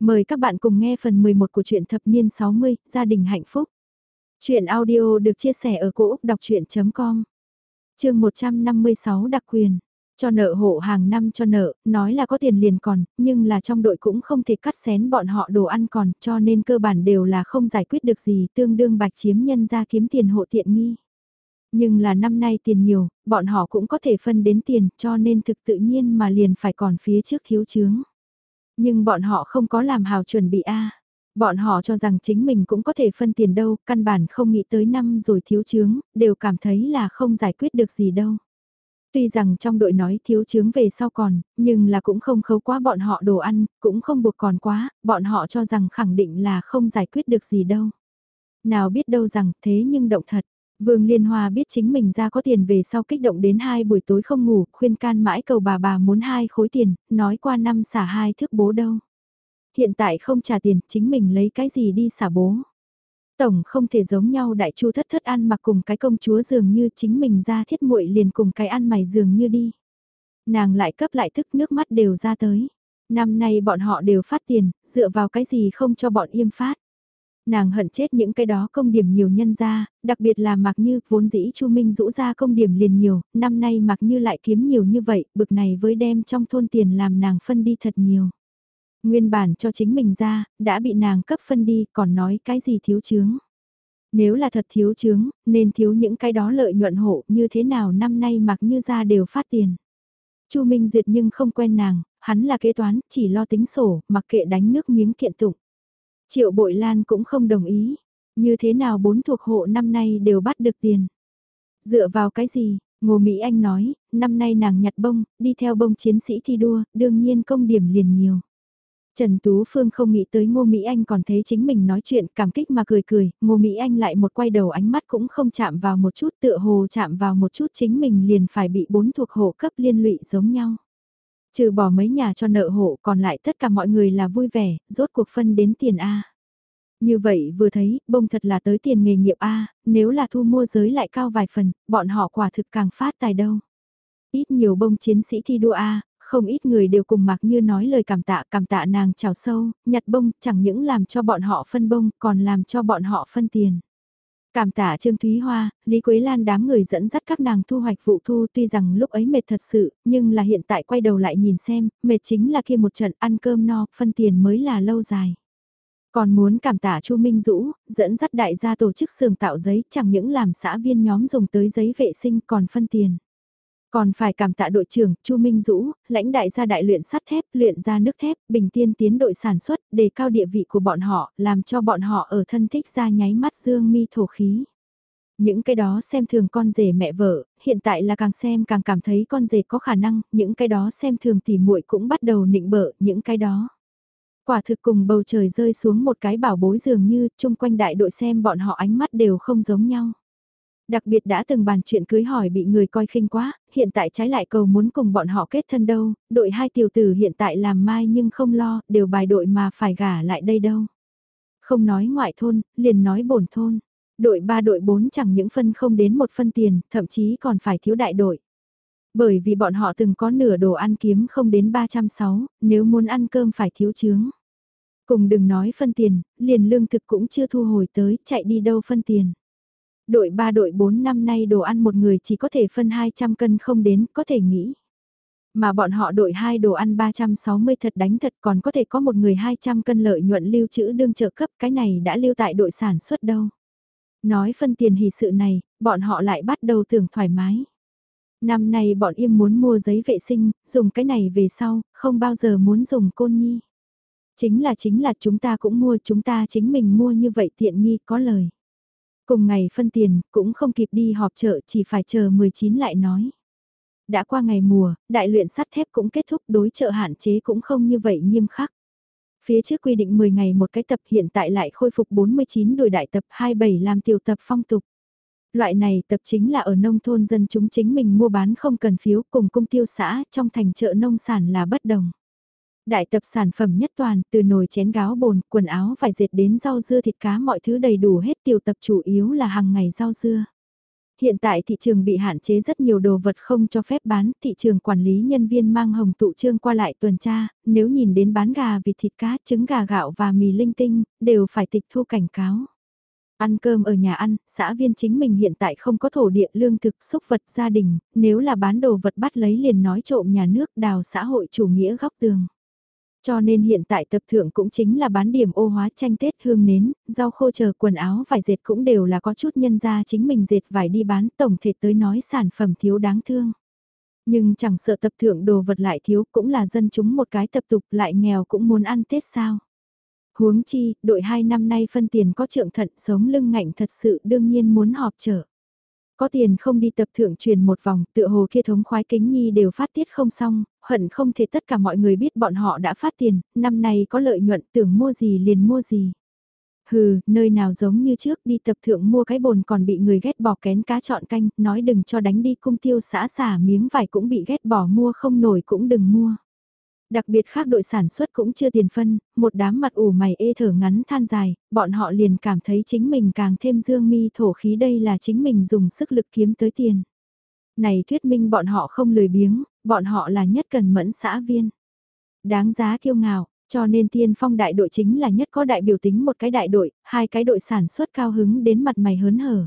Mời các bạn cùng nghe phần 11 của truyện thập niên 60, gia đình hạnh phúc. truyện audio được chia sẻ ở cỗ đọc chuyện.com Trường 156 đặc quyền. Cho nợ hộ hàng năm cho nợ, nói là có tiền liền còn, nhưng là trong đội cũng không thể cắt xén bọn họ đồ ăn còn, cho nên cơ bản đều là không giải quyết được gì, tương đương bạch chiếm nhân ra kiếm tiền hộ tiện nghi. Nhưng là năm nay tiền nhiều, bọn họ cũng có thể phân đến tiền, cho nên thực tự nhiên mà liền phải còn phía trước thiếu chướng. Nhưng bọn họ không có làm hào chuẩn bị a. Bọn họ cho rằng chính mình cũng có thể phân tiền đâu, căn bản không nghĩ tới năm rồi thiếu chướng, đều cảm thấy là không giải quyết được gì đâu. Tuy rằng trong đội nói thiếu chướng về sau còn, nhưng là cũng không khấu quá bọn họ đồ ăn, cũng không buộc còn quá, bọn họ cho rằng khẳng định là không giải quyết được gì đâu. Nào biết đâu rằng thế nhưng động thật, Vương Liên Hoa biết chính mình ra có tiền về sau kích động đến hai buổi tối không ngủ, khuyên can mãi cầu bà bà muốn hai khối tiền, nói qua năm xả hai thước bố đâu. Hiện tại không trả tiền, chính mình lấy cái gì đi xả bố. Tổng không thể giống nhau đại chu thất thất ăn mặc cùng cái công chúa dường như chính mình ra thiết muội liền cùng cái ăn mày dường như đi. Nàng lại cấp lại thức nước mắt đều ra tới. Năm nay bọn họ đều phát tiền, dựa vào cái gì không cho bọn im phát. Nàng hận chết những cái đó công điểm nhiều nhân ra, đặc biệt là Mạc Như, vốn dĩ Chu Minh rũ ra công điểm liền nhiều, năm nay Mạc Như lại kiếm nhiều như vậy, bực này với đem trong thôn tiền làm nàng phân đi thật nhiều. Nguyên bản cho chính mình ra, đã bị nàng cấp phân đi, còn nói cái gì thiếu chướng. Nếu là thật thiếu chướng, nên thiếu những cái đó lợi nhuận hộ như thế nào năm nay Mạc Như ra đều phát tiền. Chu Minh Duyệt nhưng không quen nàng, hắn là kế toán, chỉ lo tính sổ, mặc kệ đánh nước miếng kiện tụng. Triệu Bội Lan cũng không đồng ý. Như thế nào bốn thuộc hộ năm nay đều bắt được tiền. Dựa vào cái gì, Ngô Mỹ Anh nói, năm nay nàng nhặt bông, đi theo bông chiến sĩ thi đua, đương nhiên công điểm liền nhiều. Trần Tú Phương không nghĩ tới Ngô Mỹ Anh còn thấy chính mình nói chuyện cảm kích mà cười cười, Ngô Mỹ Anh lại một quay đầu ánh mắt cũng không chạm vào một chút tựa hồ chạm vào một chút chính mình liền phải bị bốn thuộc hộ cấp liên lụy giống nhau. Trừ bỏ mấy nhà cho nợ hộ còn lại tất cả mọi người là vui vẻ, rốt cuộc phân đến tiền A. Như vậy vừa thấy, bông thật là tới tiền nghề nghiệp A, nếu là thu mua giới lại cao vài phần, bọn họ quả thực càng phát tài đâu. Ít nhiều bông chiến sĩ thi đua A, không ít người đều cùng mặc như nói lời cảm tạ cảm tạ nàng chào sâu, nhặt bông chẳng những làm cho bọn họ phân bông còn làm cho bọn họ phân tiền. Cảm tạ Trương Thúy Hoa, Lý Quế Lan đám người dẫn dắt các nàng thu hoạch vụ thu tuy rằng lúc ấy mệt thật sự, nhưng là hiện tại quay đầu lại nhìn xem, mệt chính là kia một trận ăn cơm no, phân tiền mới là lâu dài. Còn muốn cảm tạ Chu Minh Dũ, dẫn dắt đại gia tổ chức xưởng tạo giấy chẳng những làm xã viên nhóm dùng tới giấy vệ sinh còn phân tiền. Còn phải cảm tạ đội trưởng Chu Minh Dũ, lãnh đại gia đại luyện sắt thép, luyện ra nước thép, bình tiên tiến đội sản xuất, đề cao địa vị của bọn họ, làm cho bọn họ ở thân thích ra nháy mắt dương mi thổ khí. Những cái đó xem thường con rể mẹ vợ, hiện tại là càng xem càng cảm thấy con rể có khả năng, những cái đó xem thường tỉ muội cũng bắt đầu nịnh bợ những cái đó. Quả thực cùng bầu trời rơi xuống một cái bảo bối dường như chung quanh đại đội xem bọn họ ánh mắt đều không giống nhau. Đặc biệt đã từng bàn chuyện cưới hỏi bị người coi khinh quá, hiện tại trái lại cầu muốn cùng bọn họ kết thân đâu, đội hai tiểu tử hiện tại làm mai nhưng không lo, đều bài đội mà phải gả lại đây đâu. Không nói ngoại thôn, liền nói bổn thôn. Đội ba đội bốn chẳng những phân không đến một phân tiền, thậm chí còn phải thiếu đại đội. Bởi vì bọn họ từng có nửa đồ ăn kiếm không đến 360, nếu muốn ăn cơm phải thiếu chướng. Cùng đừng nói phân tiền, liền lương thực cũng chưa thu hồi tới, chạy đi đâu phân tiền. Đội 3 đội 4 năm nay đồ ăn một người chỉ có thể phân 200 cân không đến, có thể nghĩ. Mà bọn họ đội 2 đồ ăn 360 thật đánh thật còn có thể có một người 200 cân lợi nhuận lưu trữ đương trợ cấp cái này đã lưu tại đội sản xuất đâu. Nói phân tiền hỷ sự này, bọn họ lại bắt đầu tưởng thoải mái. Năm nay bọn im muốn mua giấy vệ sinh, dùng cái này về sau, không bao giờ muốn dùng côn nhi. Chính là chính là chúng ta cũng mua chúng ta chính mình mua như vậy tiện nghi có lời. Cùng ngày phân tiền, cũng không kịp đi họp chợ chỉ phải chờ 19 lại nói. Đã qua ngày mùa, đại luyện sắt thép cũng kết thúc đối chợ hạn chế cũng không như vậy nghiêm khắc. Phía trước quy định 10 ngày một cái tập hiện tại lại khôi phục 49 đội đại tập 27 làm tiểu tập phong tục. Loại này tập chính là ở nông thôn dân chúng chính mình mua bán không cần phiếu cùng công tiêu xã trong thành chợ nông sản là bất đồng. Đại tập sản phẩm nhất toàn, từ nồi chén gáo bồn, quần áo phải dệt đến rau dưa thịt cá mọi thứ đầy đủ hết tiểu tập chủ yếu là hàng ngày rau dưa. Hiện tại thị trường bị hạn chế rất nhiều đồ vật không cho phép bán, thị trường quản lý nhân viên mang hồng tụ trương qua lại tuần tra, nếu nhìn đến bán gà vịt thịt cá, trứng gà gạo và mì linh tinh, đều phải tịch thu cảnh cáo. Ăn cơm ở nhà ăn, xã viên chính mình hiện tại không có thổ địa lương thực xúc vật gia đình, nếu là bán đồ vật bắt lấy liền nói trộm nhà nước đào xã hội chủ nghĩa góc tường. Cho nên hiện tại tập thượng cũng chính là bán điểm ô hóa tranh Tết hương nến, rau khô chờ quần áo vải dệt cũng đều là có chút nhân ra chính mình dệt vải đi bán tổng thể tới nói sản phẩm thiếu đáng thương. Nhưng chẳng sợ tập thượng đồ vật lại thiếu cũng là dân chúng một cái tập tục lại nghèo cũng muốn ăn Tết sao. Huống chi, đội hai năm nay phân tiền có trượng thận sống lưng ngạnh thật sự đương nhiên muốn họp trở. Có tiền không đi tập thượng truyền một vòng, tựa hồ kia thống khoái kính nhi đều phát tiết không xong, hận không thể tất cả mọi người biết bọn họ đã phát tiền, năm nay có lợi nhuận tưởng mua gì liền mua gì. Hừ, nơi nào giống như trước đi tập thượng mua cái bồn còn bị người ghét bỏ kén cá chọn canh, nói đừng cho đánh đi cung tiêu xã xả miếng vải cũng bị ghét bỏ mua không nổi cũng đừng mua. Đặc biệt khác đội sản xuất cũng chưa tiền phân, một đám mặt ủ mày ê thở ngắn than dài, bọn họ liền cảm thấy chính mình càng thêm dương mi thổ khí đây là chính mình dùng sức lực kiếm tới tiền. Này thuyết minh bọn họ không lười biếng, bọn họ là nhất cần mẫn xã viên. Đáng giá kiêu ngạo, cho nên tiên phong đại đội chính là nhất có đại biểu tính một cái đại đội, hai cái đội sản xuất cao hứng đến mặt mày hớn hở.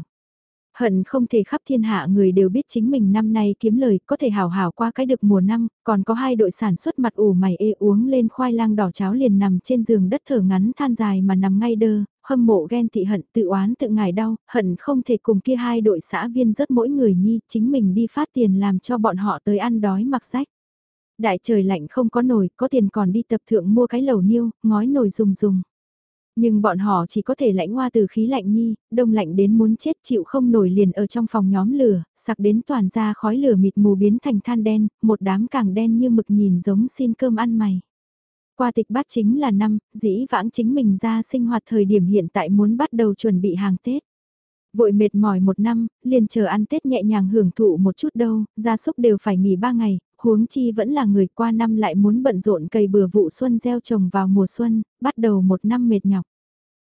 Hận không thể khắp thiên hạ người đều biết chính mình năm nay kiếm lời có thể hào hào qua cái được mùa năm, còn có hai đội sản xuất mặt ủ mày ê uống lên khoai lang đỏ cháo liền nằm trên giường đất thở ngắn than dài mà nằm ngay đơ, hâm mộ ghen thị hận tự oán tự ngài đau, hận không thể cùng kia hai đội xã viên rớt mỗi người nhi chính mình đi phát tiền làm cho bọn họ tới ăn đói mặc rách. Đại trời lạnh không có nồi, có tiền còn đi tập thượng mua cái lầu niêu, ngói nồi dùng dùng. Nhưng bọn họ chỉ có thể lãnh hoa từ khí lạnh nhi, đông lạnh đến muốn chết chịu không nổi liền ở trong phòng nhóm lửa, sặc đến toàn ra khói lửa mịt mù biến thành than đen, một đám càng đen như mực nhìn giống xin cơm ăn mày. Qua tịch bát chính là năm, dĩ vãng chính mình ra sinh hoạt thời điểm hiện tại muốn bắt đầu chuẩn bị hàng Tết. Vội mệt mỏi một năm, liền chờ ăn Tết nhẹ nhàng hưởng thụ một chút đâu, gia súc đều phải nghỉ ba ngày, huống chi vẫn là người qua năm lại muốn bận rộn cày bừa vụ xuân gieo trồng vào mùa xuân, bắt đầu một năm mệt nhọc.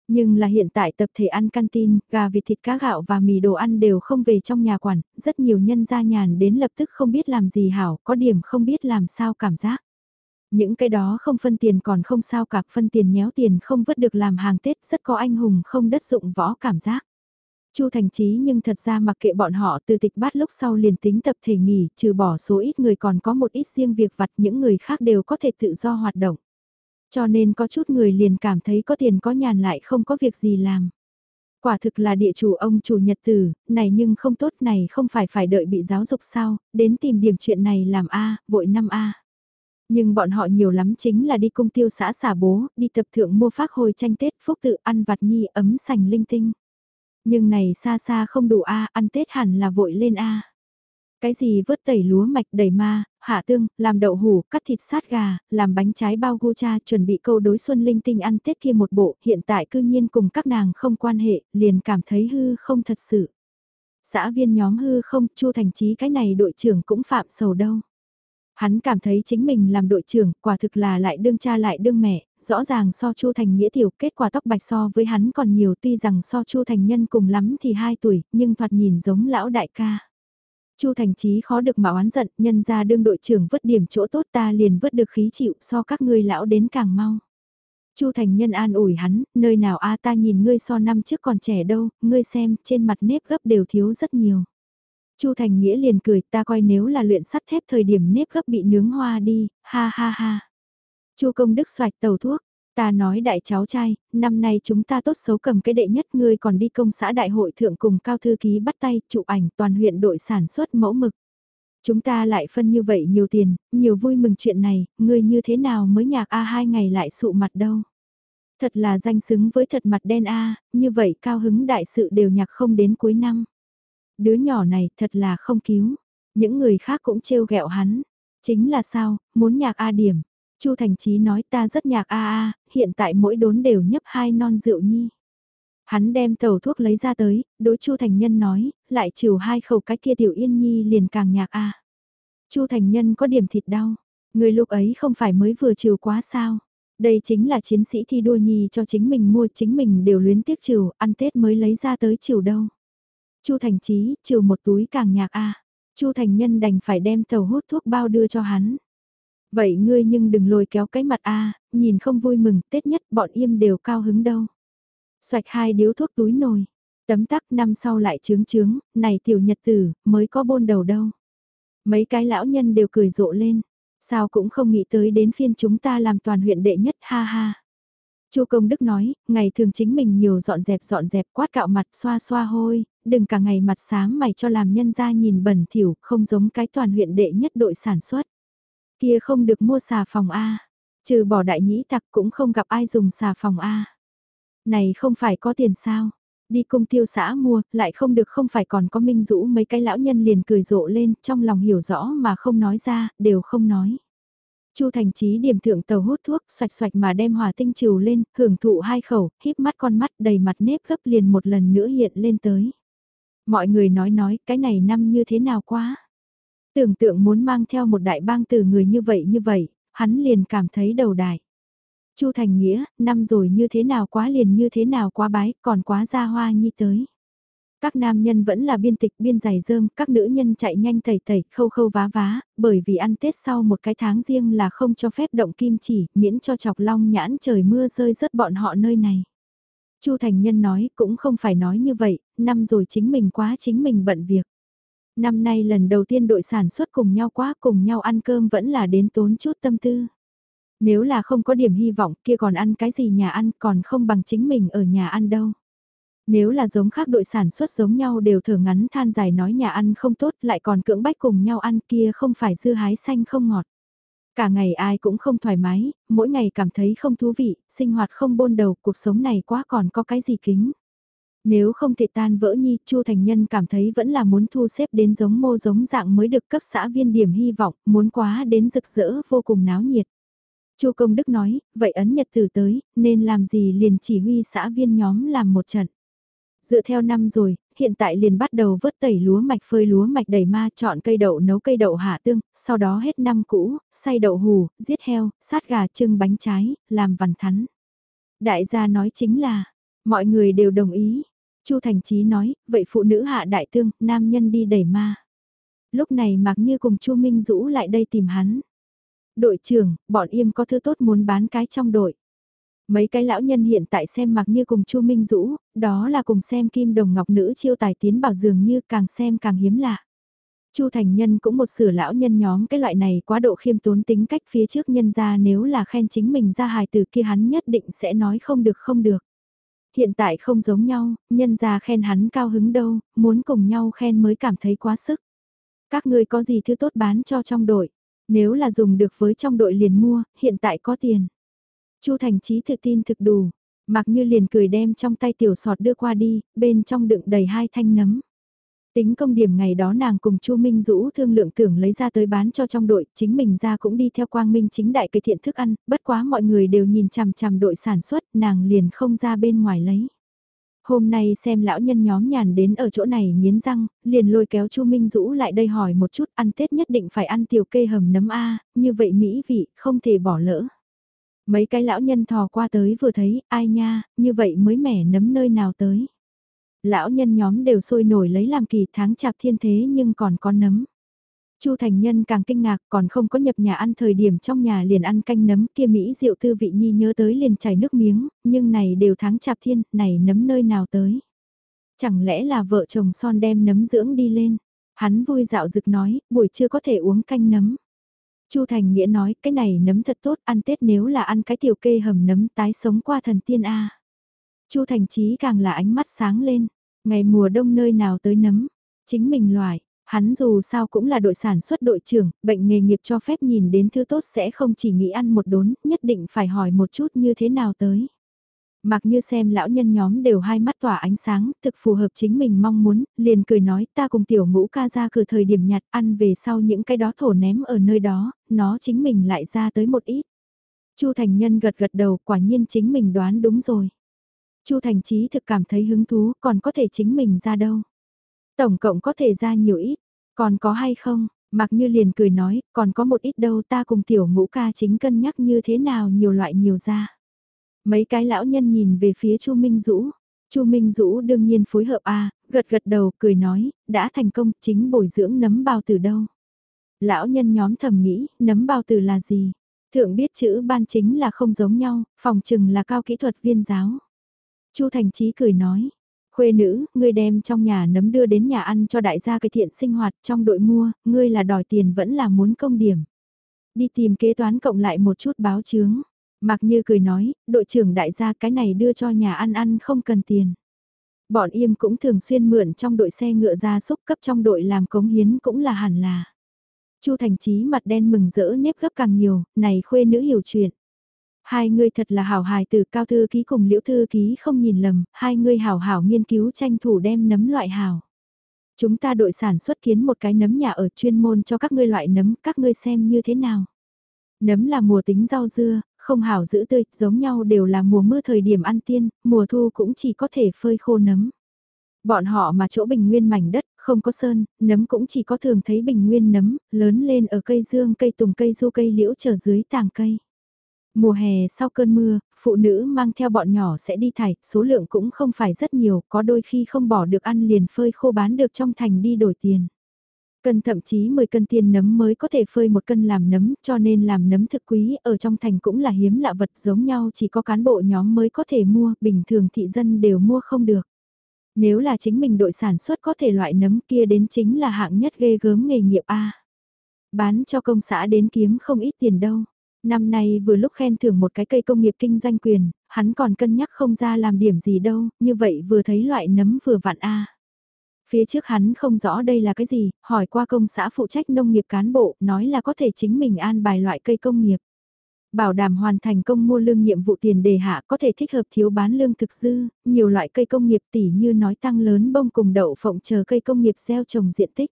Nhưng là hiện tại tập thể ăn canteen, gà vịt thịt cá gạo và mì đồ ăn đều không về trong nhà quản, rất nhiều nhân gia nhàn đến lập tức không biết làm gì hảo, có điểm không biết làm sao cảm giác. Những cái đó không phân tiền còn không sao cả phân tiền nhéo tiền không vứt được làm hàng Tết rất có anh hùng không đất dụng võ cảm giác. Chu Thành Chí nhưng thật ra mặc kệ bọn họ từ tịch bát lúc sau liền tính tập thể nghỉ, trừ bỏ số ít người còn có một ít riêng việc vặt những người khác đều có thể tự do hoạt động. Cho nên có chút người liền cảm thấy có tiền có nhàn lại không có việc gì làm. Quả thực là địa chủ ông chủ nhật tử, này nhưng không tốt này không phải phải đợi bị giáo dục sao, đến tìm điểm chuyện này làm A, vội năm A. Nhưng bọn họ nhiều lắm chính là đi cung tiêu xã xả bố, đi tập thượng mua phát hồi tranh Tết phúc tự ăn vặt nhi ấm sành linh tinh. Nhưng này xa xa không đủ A, ăn Tết hẳn là vội lên A. Cái gì vớt tẩy lúa mạch đầy ma, hạ tương, làm đậu hủ, cắt thịt sát gà, làm bánh trái bao gu cha chuẩn bị câu đối xuân linh tinh ăn Tết kia một bộ, hiện tại cư nhiên cùng các nàng không quan hệ, liền cảm thấy hư không thật sự. Xã viên nhóm hư không, chu thành trí cái này đội trưởng cũng phạm sầu đâu. Hắn cảm thấy chính mình làm đội trưởng, quả thực là lại đương cha lại đương mẹ, rõ ràng so Chu Thành Nghĩa tiểu kết quả tóc bạch so với hắn còn nhiều tuy rằng so Chu Thành Nhân cùng lắm thì 2 tuổi, nhưng thoạt nhìn giống lão đại ca. Chu Thành Chí khó được mà oán giận, nhân ra đương đội trưởng vứt điểm chỗ tốt ta liền vứt được khí chịu so các ngươi lão đến càng mau. Chu Thành Nhân an ủi hắn, nơi nào a ta nhìn ngươi so năm trước còn trẻ đâu, ngươi xem, trên mặt nếp gấp đều thiếu rất nhiều. Chu Thành Nghĩa liền cười, ta coi nếu là luyện sắt thép thời điểm nếp gấp bị nướng hoa đi, ha ha ha. Chu Công Đức xoạch tàu thuốc, ta nói đại cháu trai, năm nay chúng ta tốt xấu cầm cái đệ nhất ngươi còn đi công xã đại hội thượng cùng cao thư ký bắt tay, chụp ảnh toàn huyện đội sản xuất mẫu mực. Chúng ta lại phân như vậy nhiều tiền, nhiều vui mừng chuyện này, ngươi như thế nào mới nhạc A hai ngày lại sụ mặt đâu. Thật là danh xứng với thật mặt đen A, như vậy cao hứng đại sự đều nhạc không đến cuối năm. Đứa nhỏ này thật là không cứu. Những người khác cũng trêu ghẹo hắn. Chính là sao, muốn nhạc A điểm. Chu Thành Chí nói ta rất nhạc A A, hiện tại mỗi đốn đều nhấp hai non rượu nhi. Hắn đem tàu thuốc lấy ra tới, đối Chu Thành Nhân nói, lại trừ hai khẩu cái kia tiểu yên nhi liền càng nhạc A. Chu Thành Nhân có điểm thịt đau, người lúc ấy không phải mới vừa trừ quá sao. Đây chính là chiến sĩ thi đua nhi cho chính mình mua chính mình đều luyến tiếc trừ, ăn Tết mới lấy ra tới trừ đâu. Chu Thành Chí, chiều một túi càng nhạc a. Chu Thành Nhân đành phải đem tàu hút thuốc bao đưa cho hắn. Vậy ngươi nhưng đừng lôi kéo cái mặt a, nhìn không vui mừng, Tết nhất bọn im đều cao hứng đâu. Xoạch hai điếu thuốc túi nồi, tấm tắc năm sau lại trướng trướng, này tiểu nhật tử, mới có bôn đầu đâu. Mấy cái lão nhân đều cười rộ lên, sao cũng không nghĩ tới đến phiên chúng ta làm toàn huyện đệ nhất ha ha. Chu Công Đức nói, ngày thường chính mình nhiều dọn dẹp dọn dẹp quát cạo mặt xoa xoa hôi, đừng cả ngày mặt sáng mày cho làm nhân ra nhìn bẩn thỉu, không giống cái toàn huyện đệ nhất đội sản xuất. Kia không được mua xà phòng A, trừ bỏ đại nhĩ tặc cũng không gặp ai dùng xà phòng A. Này không phải có tiền sao? Đi cung tiêu xã mua, lại không được không phải còn có minh rũ mấy cái lão nhân liền cười rộ lên, trong lòng hiểu rõ mà không nói ra, đều không nói. Chu Thành Chí điểm thượng tàu hút thuốc, xoạch xoạch mà đem hòa tinh trừ lên, hưởng thụ hai khẩu, híp mắt con mắt đầy mặt nếp gấp liền một lần nữa hiện lên tới. Mọi người nói nói, cái này năm như thế nào quá. Tưởng tượng muốn mang theo một đại bang từ người như vậy như vậy, hắn liền cảm thấy đầu đại. Chu Thành Nghĩa, năm rồi như thế nào quá liền như thế nào quá bái, còn quá ra hoa nhi tới. Các nam nhân vẫn là biên tịch biên giày dơm, các nữ nhân chạy nhanh tẩy tẩy, khâu khâu vá vá, bởi vì ăn Tết sau một cái tháng riêng là không cho phép động kim chỉ, miễn cho chọc long nhãn trời mưa rơi rớt bọn họ nơi này. Chu Thành Nhân nói cũng không phải nói như vậy, năm rồi chính mình quá chính mình bận việc. Năm nay lần đầu tiên đội sản xuất cùng nhau quá cùng nhau ăn cơm vẫn là đến tốn chút tâm tư. Nếu là không có điểm hy vọng kia còn ăn cái gì nhà ăn còn không bằng chính mình ở nhà ăn đâu. Nếu là giống khác đội sản xuất giống nhau đều thở ngắn than dài nói nhà ăn không tốt lại còn cưỡng bách cùng nhau ăn kia không phải dư hái xanh không ngọt. Cả ngày ai cũng không thoải mái, mỗi ngày cảm thấy không thú vị, sinh hoạt không bôn đầu, cuộc sống này quá còn có cái gì kính. Nếu không thể tan vỡ nhi, Chu Thành Nhân cảm thấy vẫn là muốn thu xếp đến giống mô giống dạng mới được cấp xã viên điểm hy vọng, muốn quá đến rực rỡ vô cùng náo nhiệt. Chu Công Đức nói, vậy ấn nhật từ tới, nên làm gì liền chỉ huy xã viên nhóm làm một trận. Dựa theo năm rồi, hiện tại liền bắt đầu vớt tẩy lúa mạch phơi lúa mạch đầy ma chọn cây đậu nấu cây đậu hạ tương, sau đó hết năm cũ, xay đậu hù, giết heo, sát gà trưng bánh trái, làm vằn thắn. Đại gia nói chính là, mọi người đều đồng ý. Chu Thành Chí nói, vậy phụ nữ hạ đại tương, nam nhân đi đẩy ma. Lúc này mặc Như cùng Chu Minh Dũ lại đây tìm hắn. Đội trưởng, bọn im có thứ tốt muốn bán cái trong đội. Mấy cái lão nhân hiện tại xem mặc như cùng Chu Minh Dũ, đó là cùng xem kim đồng ngọc nữ chiêu tài tiến bảo dường như càng xem càng hiếm lạ. Chu Thành Nhân cũng một sửa lão nhân nhóm cái loại này quá độ khiêm tốn tính cách phía trước nhân ra nếu là khen chính mình ra hài từ kia hắn nhất định sẽ nói không được không được. Hiện tại không giống nhau, nhân ra khen hắn cao hứng đâu, muốn cùng nhau khen mới cảm thấy quá sức. Các người có gì thứ tốt bán cho trong đội, nếu là dùng được với trong đội liền mua, hiện tại có tiền. Chu Thành Chí tự tin thực đủ, mặc như liền cười đem trong tay tiểu sọt đưa qua đi, bên trong đựng đầy hai thanh nấm. Tính công điểm ngày đó nàng cùng Chu Minh Dũ thương lượng tưởng lấy ra tới bán cho trong đội, chính mình ra cũng đi theo quang minh chính đại cây thiện thức ăn, bất quá mọi người đều nhìn chằm chằm đội sản xuất, nàng liền không ra bên ngoài lấy. Hôm nay xem lão nhân nhóm nhàn đến ở chỗ này nghiến răng, liền lôi kéo Chu Minh Dũ lại đây hỏi một chút ăn Tết nhất định phải ăn tiểu kê hầm nấm A, như vậy mỹ vị, không thể bỏ lỡ. Mấy cái lão nhân thò qua tới vừa thấy, ai nha, như vậy mới mẻ nấm nơi nào tới. Lão nhân nhóm đều sôi nổi lấy làm kỳ tháng chạp thiên thế nhưng còn có nấm. Chu Thành Nhân càng kinh ngạc còn không có nhập nhà ăn thời điểm trong nhà liền ăn canh nấm kia Mỹ rượu tư vị nhi nhớ tới liền chảy nước miếng, nhưng này đều tháng chạp thiên, này nấm nơi nào tới. Chẳng lẽ là vợ chồng son đem nấm dưỡng đi lên. Hắn vui dạo rực nói, buổi trưa có thể uống canh nấm. Chu Thành Nghĩa nói, cái này nấm thật tốt, ăn Tết nếu là ăn cái tiểu kê hầm nấm tái sống qua thần tiên A. Chu Thành Chí càng là ánh mắt sáng lên, ngày mùa đông nơi nào tới nấm, chính mình loại, hắn dù sao cũng là đội sản xuất đội trưởng, bệnh nghề nghiệp cho phép nhìn đến thứ tốt sẽ không chỉ nghĩ ăn một đốn, nhất định phải hỏi một chút như thế nào tới. Mặc như xem lão nhân nhóm đều hai mắt tỏa ánh sáng, thực phù hợp chính mình mong muốn, liền cười nói ta cùng tiểu ngũ ca ra cửa thời điểm nhặt ăn về sau những cái đó thổ ném ở nơi đó, nó chính mình lại ra tới một ít. Chu Thành Nhân gật gật đầu quả nhiên chính mình đoán đúng rồi. Chu Thành Chí thực cảm thấy hứng thú còn có thể chính mình ra đâu. Tổng cộng có thể ra nhiều ít, còn có hay không? Mặc như liền cười nói, còn có một ít đâu ta cùng tiểu ngũ ca chính cân nhắc như thế nào nhiều loại nhiều ra. Mấy cái lão nhân nhìn về phía Chu Minh Dũ, Chu Minh Dũ đương nhiên phối hợp a, gật gật đầu, cười nói, đã thành công, chính bồi dưỡng nấm bao từ đâu. Lão nhân nhóm thầm nghĩ, nấm bao từ là gì? Thượng biết chữ ban chính là không giống nhau, phòng trừng là cao kỹ thuật viên giáo. Chu Thành Chí cười nói, khuê nữ, ngươi đem trong nhà nấm đưa đến nhà ăn cho đại gia cải thiện sinh hoạt trong đội mua, ngươi là đòi tiền vẫn là muốn công điểm. Đi tìm kế toán cộng lại một chút báo chướng. Mặc như cười nói, đội trưởng đại gia cái này đưa cho nhà ăn ăn không cần tiền. Bọn im cũng thường xuyên mượn trong đội xe ngựa ra xúc cấp trong đội làm cống hiến cũng là hẳn là. Chu Thành Chí mặt đen mừng rỡ nếp gấp càng nhiều, này khuê nữ hiểu chuyện. Hai người thật là hảo hài từ cao thư ký cùng liễu thư ký không nhìn lầm, hai người hảo hảo nghiên cứu tranh thủ đem nấm loại hảo. Chúng ta đội sản xuất kiến một cái nấm nhà ở chuyên môn cho các ngươi loại nấm, các ngươi xem như thế nào. Nấm là mùa tính rau dưa, không hảo giữ tươi, giống nhau đều là mùa mưa thời điểm ăn tiên, mùa thu cũng chỉ có thể phơi khô nấm. Bọn họ mà chỗ bình nguyên mảnh đất, không có sơn, nấm cũng chỉ có thường thấy bình nguyên nấm, lớn lên ở cây dương, cây tùng, cây du, cây liễu chờ dưới tàng cây. Mùa hè sau cơn mưa, phụ nữ mang theo bọn nhỏ sẽ đi thải, số lượng cũng không phải rất nhiều, có đôi khi không bỏ được ăn liền phơi khô bán được trong thành đi đổi tiền. Cân thậm chí 10 cân tiên nấm mới có thể phơi một cân làm nấm, cho nên làm nấm thực quý ở trong thành cũng là hiếm lạ vật giống nhau chỉ có cán bộ nhóm mới có thể mua, bình thường thị dân đều mua không được. Nếu là chính mình đội sản xuất có thể loại nấm kia đến chính là hạng nhất ghê gớm nghề nghiệp A. Bán cho công xã đến kiếm không ít tiền đâu. Năm nay vừa lúc khen thưởng một cái cây công nghiệp kinh doanh quyền, hắn còn cân nhắc không ra làm điểm gì đâu, như vậy vừa thấy loại nấm vừa vặn A. Phía trước hắn không rõ đây là cái gì, hỏi qua công xã phụ trách nông nghiệp cán bộ, nói là có thể chính mình an bài loại cây công nghiệp. Bảo đảm hoàn thành công mua lương nhiệm vụ tiền đề hạ có thể thích hợp thiếu bán lương thực dư, nhiều loại cây công nghiệp tỉ như nói tăng lớn bông cùng đậu phộng chờ cây công nghiệp gieo trồng diện tích.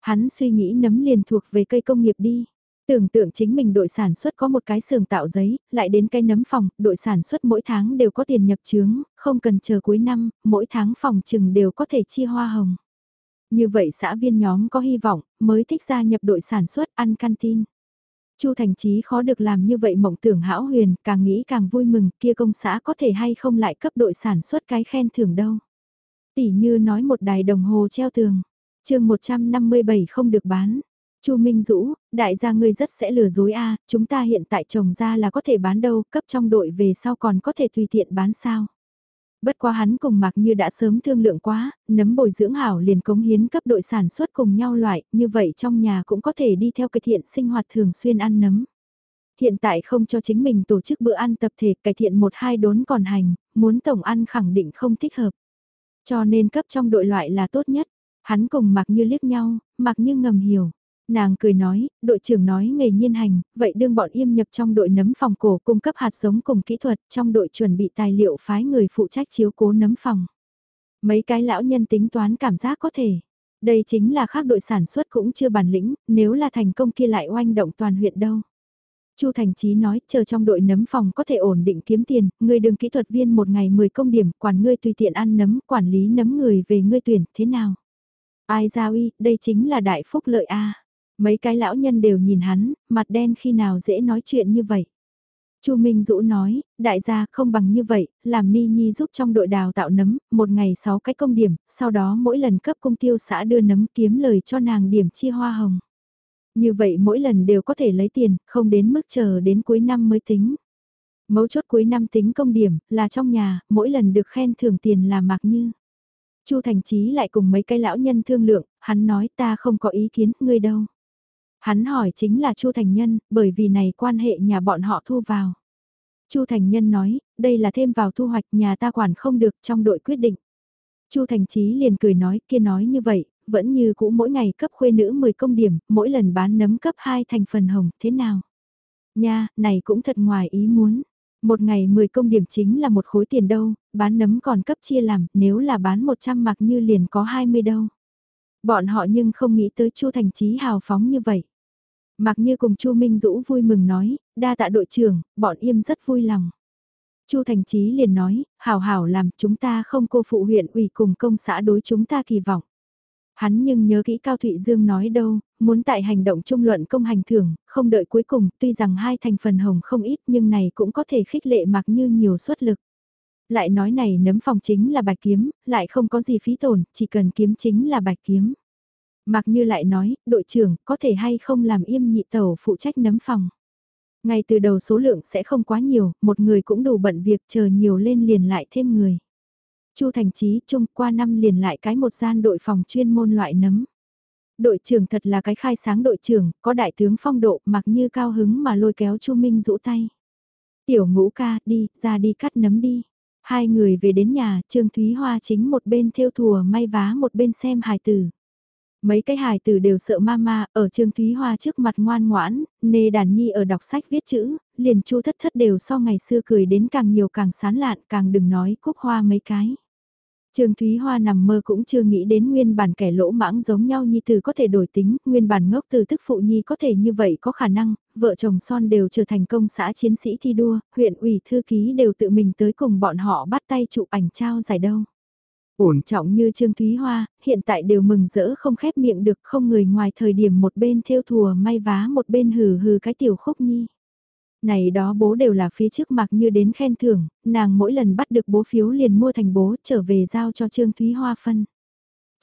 Hắn suy nghĩ nấm liền thuộc về cây công nghiệp đi. Tưởng tượng chính mình đội sản xuất có một cái xưởng tạo giấy, lại đến cây nấm phòng, đội sản xuất mỗi tháng đều có tiền nhập trướng, không cần chờ cuối năm, mỗi tháng phòng chừng đều có thể chia hoa hồng. Như vậy xã viên nhóm có hy vọng, mới thích gia nhập đội sản xuất ăn canteen. Chu Thành Chí khó được làm như vậy mộng tưởng hão huyền, càng nghĩ càng vui mừng, kia công xã có thể hay không lại cấp đội sản xuất cái khen thưởng đâu. Tỷ như nói một đài đồng hồ treo tường, chương 157 không được bán. Chu Minh Dũ, đại gia ngươi rất sẽ lừa dối a, chúng ta hiện tại trồng ra là có thể bán đâu, cấp trong đội về sau còn có thể tùy tiện bán sao. Bất quá hắn cùng mặc như đã sớm thương lượng quá, nấm bồi dưỡng hảo liền cống hiến cấp đội sản xuất cùng nhau loại, như vậy trong nhà cũng có thể đi theo cải thiện sinh hoạt thường xuyên ăn nấm. Hiện tại không cho chính mình tổ chức bữa ăn tập thể cải thiện một hai đốn còn hành, muốn tổng ăn khẳng định không thích hợp. Cho nên cấp trong đội loại là tốt nhất. Hắn cùng mặc như liếc nhau, mặc như ngầm hiểu. Nàng cười nói, đội trưởng nói nghề nhiên hành, vậy đương bọn im nhập trong đội nấm phòng cổ cung cấp hạt giống cùng kỹ thuật, trong đội chuẩn bị tài liệu phái người phụ trách chiếu cố nấm phòng. Mấy cái lão nhân tính toán cảm giác có thể. Đây chính là khác đội sản xuất cũng chưa bản lĩnh, nếu là thành công kia lại oanh động toàn huyện đâu. Chu Thành Chí nói, chờ trong đội nấm phòng có thể ổn định kiếm tiền, người đường kỹ thuật viên một ngày 10 công điểm, quản ngươi tùy tiện ăn nấm, quản lý nấm người về ngươi tuyển, thế nào? Ai ra uy, đây chính là đại phúc lợi a. Mấy cái lão nhân đều nhìn hắn, mặt đen khi nào dễ nói chuyện như vậy. Chu Minh Dũ nói, đại gia không bằng như vậy, làm Ni Nhi giúp trong đội đào tạo nấm, một ngày 6 cái công điểm, sau đó mỗi lần cấp công tiêu xã đưa nấm kiếm lời cho nàng điểm chia hoa hồng. Như vậy mỗi lần đều có thể lấy tiền, không đến mức chờ đến cuối năm mới tính. Mấu chốt cuối năm tính công điểm, là trong nhà, mỗi lần được khen thưởng tiền là mặc như. Chu Thành Chí lại cùng mấy cái lão nhân thương lượng, hắn nói ta không có ý kiến, ngươi đâu. Hắn hỏi chính là Chu Thành Nhân, bởi vì này quan hệ nhà bọn họ thu vào. Chu Thành Nhân nói, đây là thêm vào thu hoạch nhà ta quản không được trong đội quyết định. Chu Thành Chí liền cười nói, kia nói như vậy, vẫn như cũ mỗi ngày cấp khuê nữ 10 công điểm, mỗi lần bán nấm cấp 2 thành phần hồng, thế nào? Nha, này cũng thật ngoài ý muốn. Một ngày 10 công điểm chính là một khối tiền đâu, bán nấm còn cấp chia làm, nếu là bán 100 mặc như liền có 20 đâu. Bọn họ nhưng không nghĩ tới Chu Thành Chí hào phóng như vậy. Mặc như cùng Chu Minh Dũ vui mừng nói, đa tạ đội trưởng, bọn im rất vui lòng. Chu Thành Chí liền nói, hảo hảo làm chúng ta không cô phụ huyện ủy cùng công xã đối chúng ta kỳ vọng. Hắn nhưng nhớ kỹ Cao Thụy Dương nói đâu, muốn tại hành động trung luận công hành thưởng, không đợi cuối cùng, tuy rằng hai thành phần hồng không ít nhưng này cũng có thể khích lệ mặc như nhiều suất lực. Lại nói này nấm phòng chính là bạch kiếm, lại không có gì phí tổn, chỉ cần kiếm chính là bạch kiếm. Mặc như lại nói, đội trưởng, có thể hay không làm im nhị tàu phụ trách nấm phòng. Ngay từ đầu số lượng sẽ không quá nhiều, một người cũng đủ bận việc chờ nhiều lên liền lại thêm người. Chu Thành Chí chung qua năm liền lại cái một gian đội phòng chuyên môn loại nấm. Đội trưởng thật là cái khai sáng đội trưởng, có đại tướng phong độ mặc như cao hứng mà lôi kéo Chu Minh rũ tay. Tiểu ngũ ca, đi, ra đi cắt nấm đi. Hai người về đến nhà, Trương Thúy Hoa chính một bên theo thùa may vá một bên xem hài tử. Mấy cái hài tử đều sợ mama, ở Trương Thúy Hoa trước mặt ngoan ngoãn, nê đàn nhi ở đọc sách viết chữ, liền chu thất thất đều so ngày xưa cười đến càng nhiều càng sán lạn càng đừng nói cúc hoa mấy cái. Trương Thúy Hoa nằm mơ cũng chưa nghĩ đến nguyên bản kẻ lỗ mãng giống nhau nhi từ có thể đổi tính, nguyên bản ngốc từ tức phụ nhi có thể như vậy có khả năng, vợ chồng son đều trở thành công xã chiến sĩ thi đua, huyện ủy thư ký đều tự mình tới cùng bọn họ bắt tay chụp ảnh trao giải đâu. Ổn trọng như Trương Thúy Hoa, hiện tại đều mừng rỡ không khép miệng được không người ngoài thời điểm một bên theo thùa may vá một bên hừ hừ cái tiểu khúc nhi. Này đó bố đều là phía trước mặc như đến khen thưởng, nàng mỗi lần bắt được bố phiếu liền mua thành bố trở về giao cho Trương Thúy Hoa phân.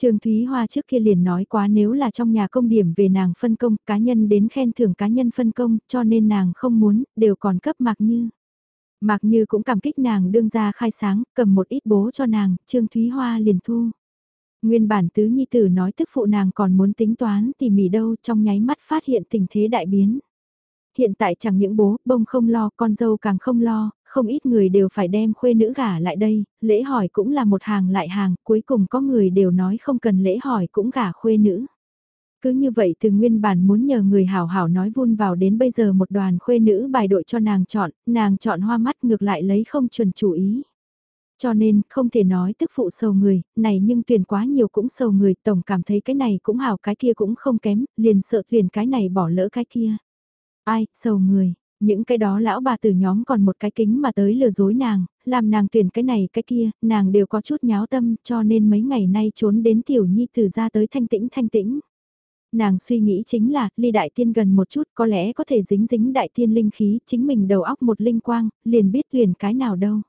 Trương Thúy Hoa trước kia liền nói quá nếu là trong nhà công điểm về nàng phân công, cá nhân đến khen thưởng cá nhân phân công, cho nên nàng không muốn, đều còn cấp mặc như. Mặc như cũng cảm kích nàng đương ra khai sáng, cầm một ít bố cho nàng, Trương Thúy Hoa liền thu. Nguyên bản tứ nhi tử nói tức phụ nàng còn muốn tính toán tỉ mỉ đâu trong nháy mắt phát hiện tình thế đại biến. Hiện tại chẳng những bố, bông không lo, con dâu càng không lo, không ít người đều phải đem khuê nữ gả lại đây, lễ hỏi cũng là một hàng lại hàng, cuối cùng có người đều nói không cần lễ hỏi cũng gả khuê nữ. Cứ như vậy từ nguyên bản muốn nhờ người hảo hảo nói vun vào đến bây giờ một đoàn khuê nữ bài đội cho nàng chọn, nàng chọn hoa mắt ngược lại lấy không chuẩn chủ ý. Cho nên, không thể nói tức phụ sầu người, này nhưng tuyển quá nhiều cũng sầu người, tổng cảm thấy cái này cũng hảo cái kia cũng không kém, liền sợ tuyển cái này bỏ lỡ cái kia. Ai, sầu người, những cái đó lão bà từ nhóm còn một cái kính mà tới lừa dối nàng, làm nàng tuyển cái này cái kia, nàng đều có chút nháo tâm cho nên mấy ngày nay trốn đến tiểu nhi từ ra tới thanh tĩnh thanh tĩnh. Nàng suy nghĩ chính là, ly đại tiên gần một chút có lẽ có thể dính dính đại tiên linh khí, chính mình đầu óc một linh quang, liền biết tuyển cái nào đâu.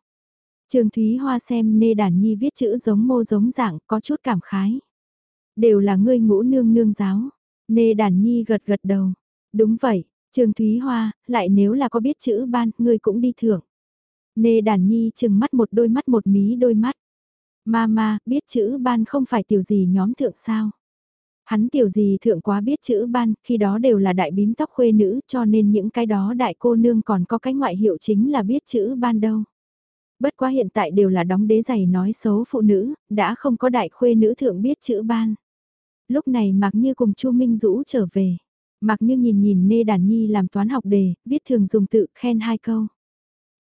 Trường Thúy Hoa xem nê đàn nhi viết chữ giống mô giống dạng, có chút cảm khái. Đều là ngươi ngũ nương nương giáo. Nê đàn nhi gật gật đầu. Đúng vậy, Trương Thúy Hoa, lại nếu là có biết chữ ban, ngươi cũng đi thưởng. Nê đàn nhi chừng mắt một đôi mắt một mí đôi mắt. Mama, biết chữ ban không phải tiểu gì nhóm thượng sao. Hắn tiểu gì thượng quá biết chữ ban, khi đó đều là đại bím tóc khuê nữ cho nên những cái đó đại cô nương còn có cái ngoại hiệu chính là biết chữ ban đâu. Bất quá hiện tại đều là đóng đế giày nói xấu phụ nữ, đã không có đại khuê nữ thượng biết chữ ban. Lúc này mặc như cùng chu Minh Dũ trở về. Mặc như nhìn nhìn Nê Đàn Nhi làm toán học đề, viết thường dùng tự khen hai câu.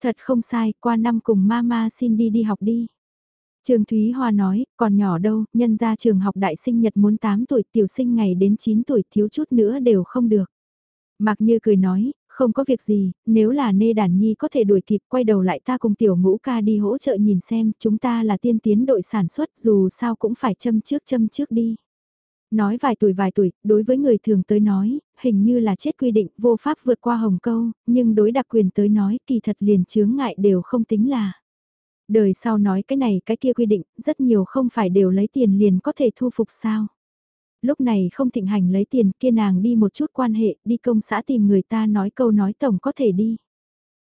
Thật không sai, qua năm cùng mama xin đi đi học đi. Trường Thúy Hoa nói, còn nhỏ đâu, nhân ra trường học đại sinh nhật muốn 8 tuổi, tiểu sinh ngày đến 9 tuổi thiếu chút nữa đều không được. Mặc như cười nói, không có việc gì, nếu là nê đàn nhi có thể đuổi kịp quay đầu lại ta cùng tiểu ngũ ca đi hỗ trợ nhìn xem, chúng ta là tiên tiến đội sản xuất dù sao cũng phải châm trước châm trước đi. Nói vài tuổi vài tuổi, đối với người thường tới nói, hình như là chết quy định vô pháp vượt qua hồng câu, nhưng đối đặc quyền tới nói kỳ thật liền chướng ngại đều không tính là. Đời sau nói cái này cái kia quy định, rất nhiều không phải đều lấy tiền liền có thể thu phục sao. Lúc này không thịnh hành lấy tiền kia nàng đi một chút quan hệ, đi công xã tìm người ta nói câu nói tổng có thể đi.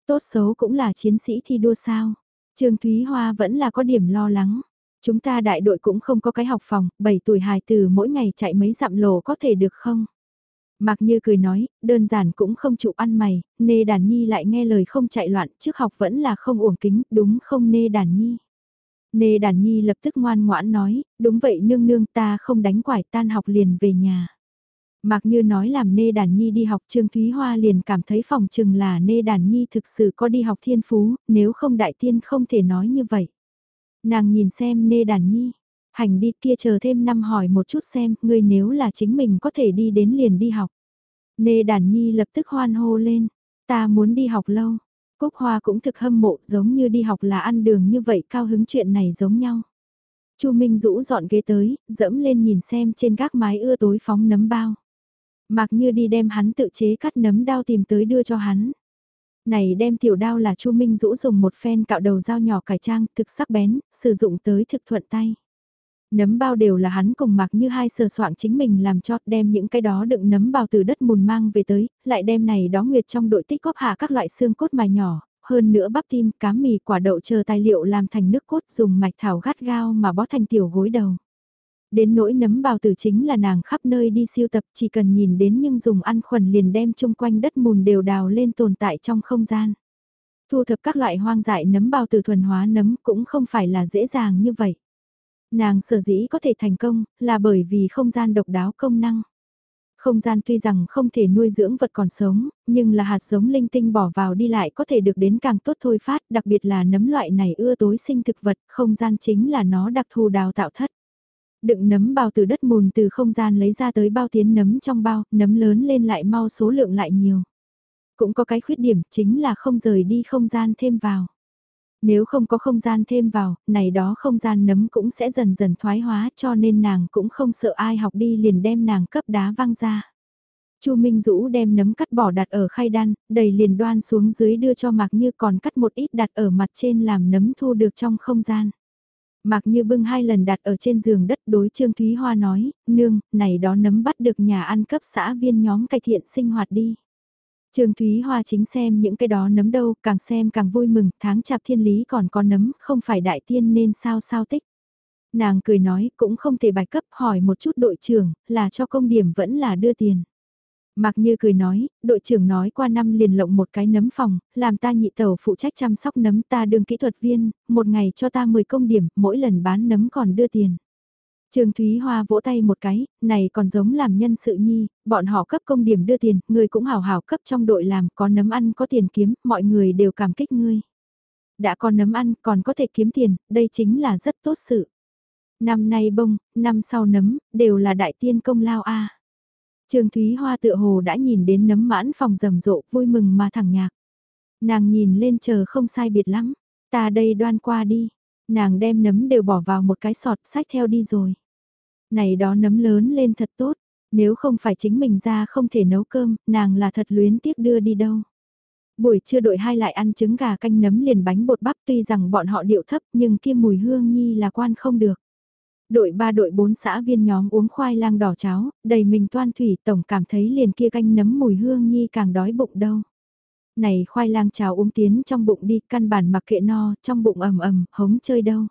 Tốt xấu cũng là chiến sĩ thi đua sao. Trương Thúy Hoa vẫn là có điểm lo lắng. Chúng ta đại đội cũng không có cái học phòng, 7 tuổi hài từ mỗi ngày chạy mấy dặm lồ có thể được không? Mạc Như cười nói, đơn giản cũng không chụp ăn mày, nê đàn nhi lại nghe lời không chạy loạn, trước học vẫn là không uổng kính, đúng không nê đàn nhi. Nê đàn nhi lập tức ngoan ngoãn nói, đúng vậy nương nương ta không đánh quải tan học liền về nhà. Mạc Như nói làm nê đàn nhi đi học Trương Thúy Hoa liền cảm thấy phòng chừng là nê đàn nhi thực sự có đi học thiên phú, nếu không đại tiên không thể nói như vậy. Nàng nhìn xem nê đàn nhi, hành đi kia chờ thêm năm hỏi một chút xem, ngươi nếu là chính mình có thể đi đến liền đi học. Nê đàn nhi lập tức hoan hô lên, ta muốn đi học lâu. Cúc Hoa cũng thực hâm mộ giống như đi học là ăn đường như vậy cao hứng chuyện này giống nhau. Chu Minh rũ dọn ghế tới, dẫm lên nhìn xem trên các mái ưa tối phóng nấm bao. Mặc như đi đem hắn tự chế cắt nấm đao tìm tới đưa cho hắn. Này đem tiểu đao là Chu Minh Dũ dùng một phen cạo đầu dao nhỏ cải trang, thực sắc bén, sử dụng tới thực thuận tay. Nấm bao đều là hắn cùng mặc như hai sờ soạn chính mình làm cho đem những cái đó đựng nấm bao từ đất mùn mang về tới, lại đem này đó nguyệt trong đội tích góp hạ các loại xương cốt mài nhỏ, hơn nữa bắp tim, cám mì, quả đậu chờ tài liệu làm thành nước cốt dùng mạch thảo gắt gao mà bó thành tiểu gối đầu. Đến nỗi nấm bào tử chính là nàng khắp nơi đi siêu tập chỉ cần nhìn đến nhưng dùng ăn khuẩn liền đem chung quanh đất mùn đều đào lên tồn tại trong không gian. Thu thập các loại hoang dại nấm bào tử thuần hóa nấm cũng không phải là dễ dàng như vậy. Nàng sở dĩ có thể thành công là bởi vì không gian độc đáo công năng. Không gian tuy rằng không thể nuôi dưỡng vật còn sống, nhưng là hạt giống linh tinh bỏ vào đi lại có thể được đến càng tốt thôi phát, đặc biệt là nấm loại này ưa tối sinh thực vật, không gian chính là nó đặc thù đào tạo thất. Đựng nấm bao từ đất mùn từ không gian lấy ra tới bao tiến nấm trong bao, nấm lớn lên lại mau số lượng lại nhiều. Cũng có cái khuyết điểm chính là không rời đi không gian thêm vào. Nếu không có không gian thêm vào, này đó không gian nấm cũng sẽ dần dần thoái hóa cho nên nàng cũng không sợ ai học đi liền đem nàng cấp đá văng ra. Chu Minh Dũ đem nấm cắt bỏ đặt ở khay đan, đầy liền đoan xuống dưới đưa cho Mạc Như còn cắt một ít đặt ở mặt trên làm nấm thu được trong không gian. Mạc Như bưng hai lần đặt ở trên giường đất đối Trương Thúy Hoa nói, nương, này đó nấm bắt được nhà ăn cấp xã viên nhóm cải thiện sinh hoạt đi. Trương Thúy Hoa chính xem những cái đó nấm đâu, càng xem càng vui mừng, tháng chạp thiên lý còn có nấm, không phải đại tiên nên sao sao tích. Nàng cười nói, cũng không thể bài cấp, hỏi một chút đội trưởng, là cho công điểm vẫn là đưa tiền. mặc Như cười nói, đội trưởng nói qua năm liền lộng một cái nấm phòng, làm ta nhị tàu phụ trách chăm sóc nấm ta đương kỹ thuật viên, một ngày cho ta 10 công điểm, mỗi lần bán nấm còn đưa tiền. Trương Thúy Hoa vỗ tay một cái, này còn giống làm nhân sự nhi, bọn họ cấp công điểm đưa tiền, người cũng hào hào cấp trong đội làm, có nấm ăn có tiền kiếm, mọi người đều cảm kích ngươi. Đã có nấm ăn còn có thể kiếm tiền, đây chính là rất tốt sự. Năm nay bông, năm sau nấm, đều là đại tiên công lao a. Trương Thúy Hoa tựa hồ đã nhìn đến nấm mãn phòng rầm rộ, vui mừng mà thẳng nhạc. Nàng nhìn lên chờ không sai biệt lắm, ta đây đoan qua đi, nàng đem nấm đều bỏ vào một cái sọt sách theo đi rồi. Này đó nấm lớn lên thật tốt, nếu không phải chính mình ra không thể nấu cơm, nàng là thật luyến tiếc đưa đi đâu. Buổi trưa đội hai lại ăn trứng gà canh nấm liền bánh bột bắp tuy rằng bọn họ điệu thấp nhưng kia mùi hương nhi là quan không được. Đội ba đội bốn xã viên nhóm uống khoai lang đỏ cháo, đầy mình toan thủy tổng cảm thấy liền kia canh nấm mùi hương nhi càng đói bụng đâu này khoai lang cháo uống tiến trong bụng đi, căn bản mặc kệ no, trong bụng ầm ầm, hống chơi đâu.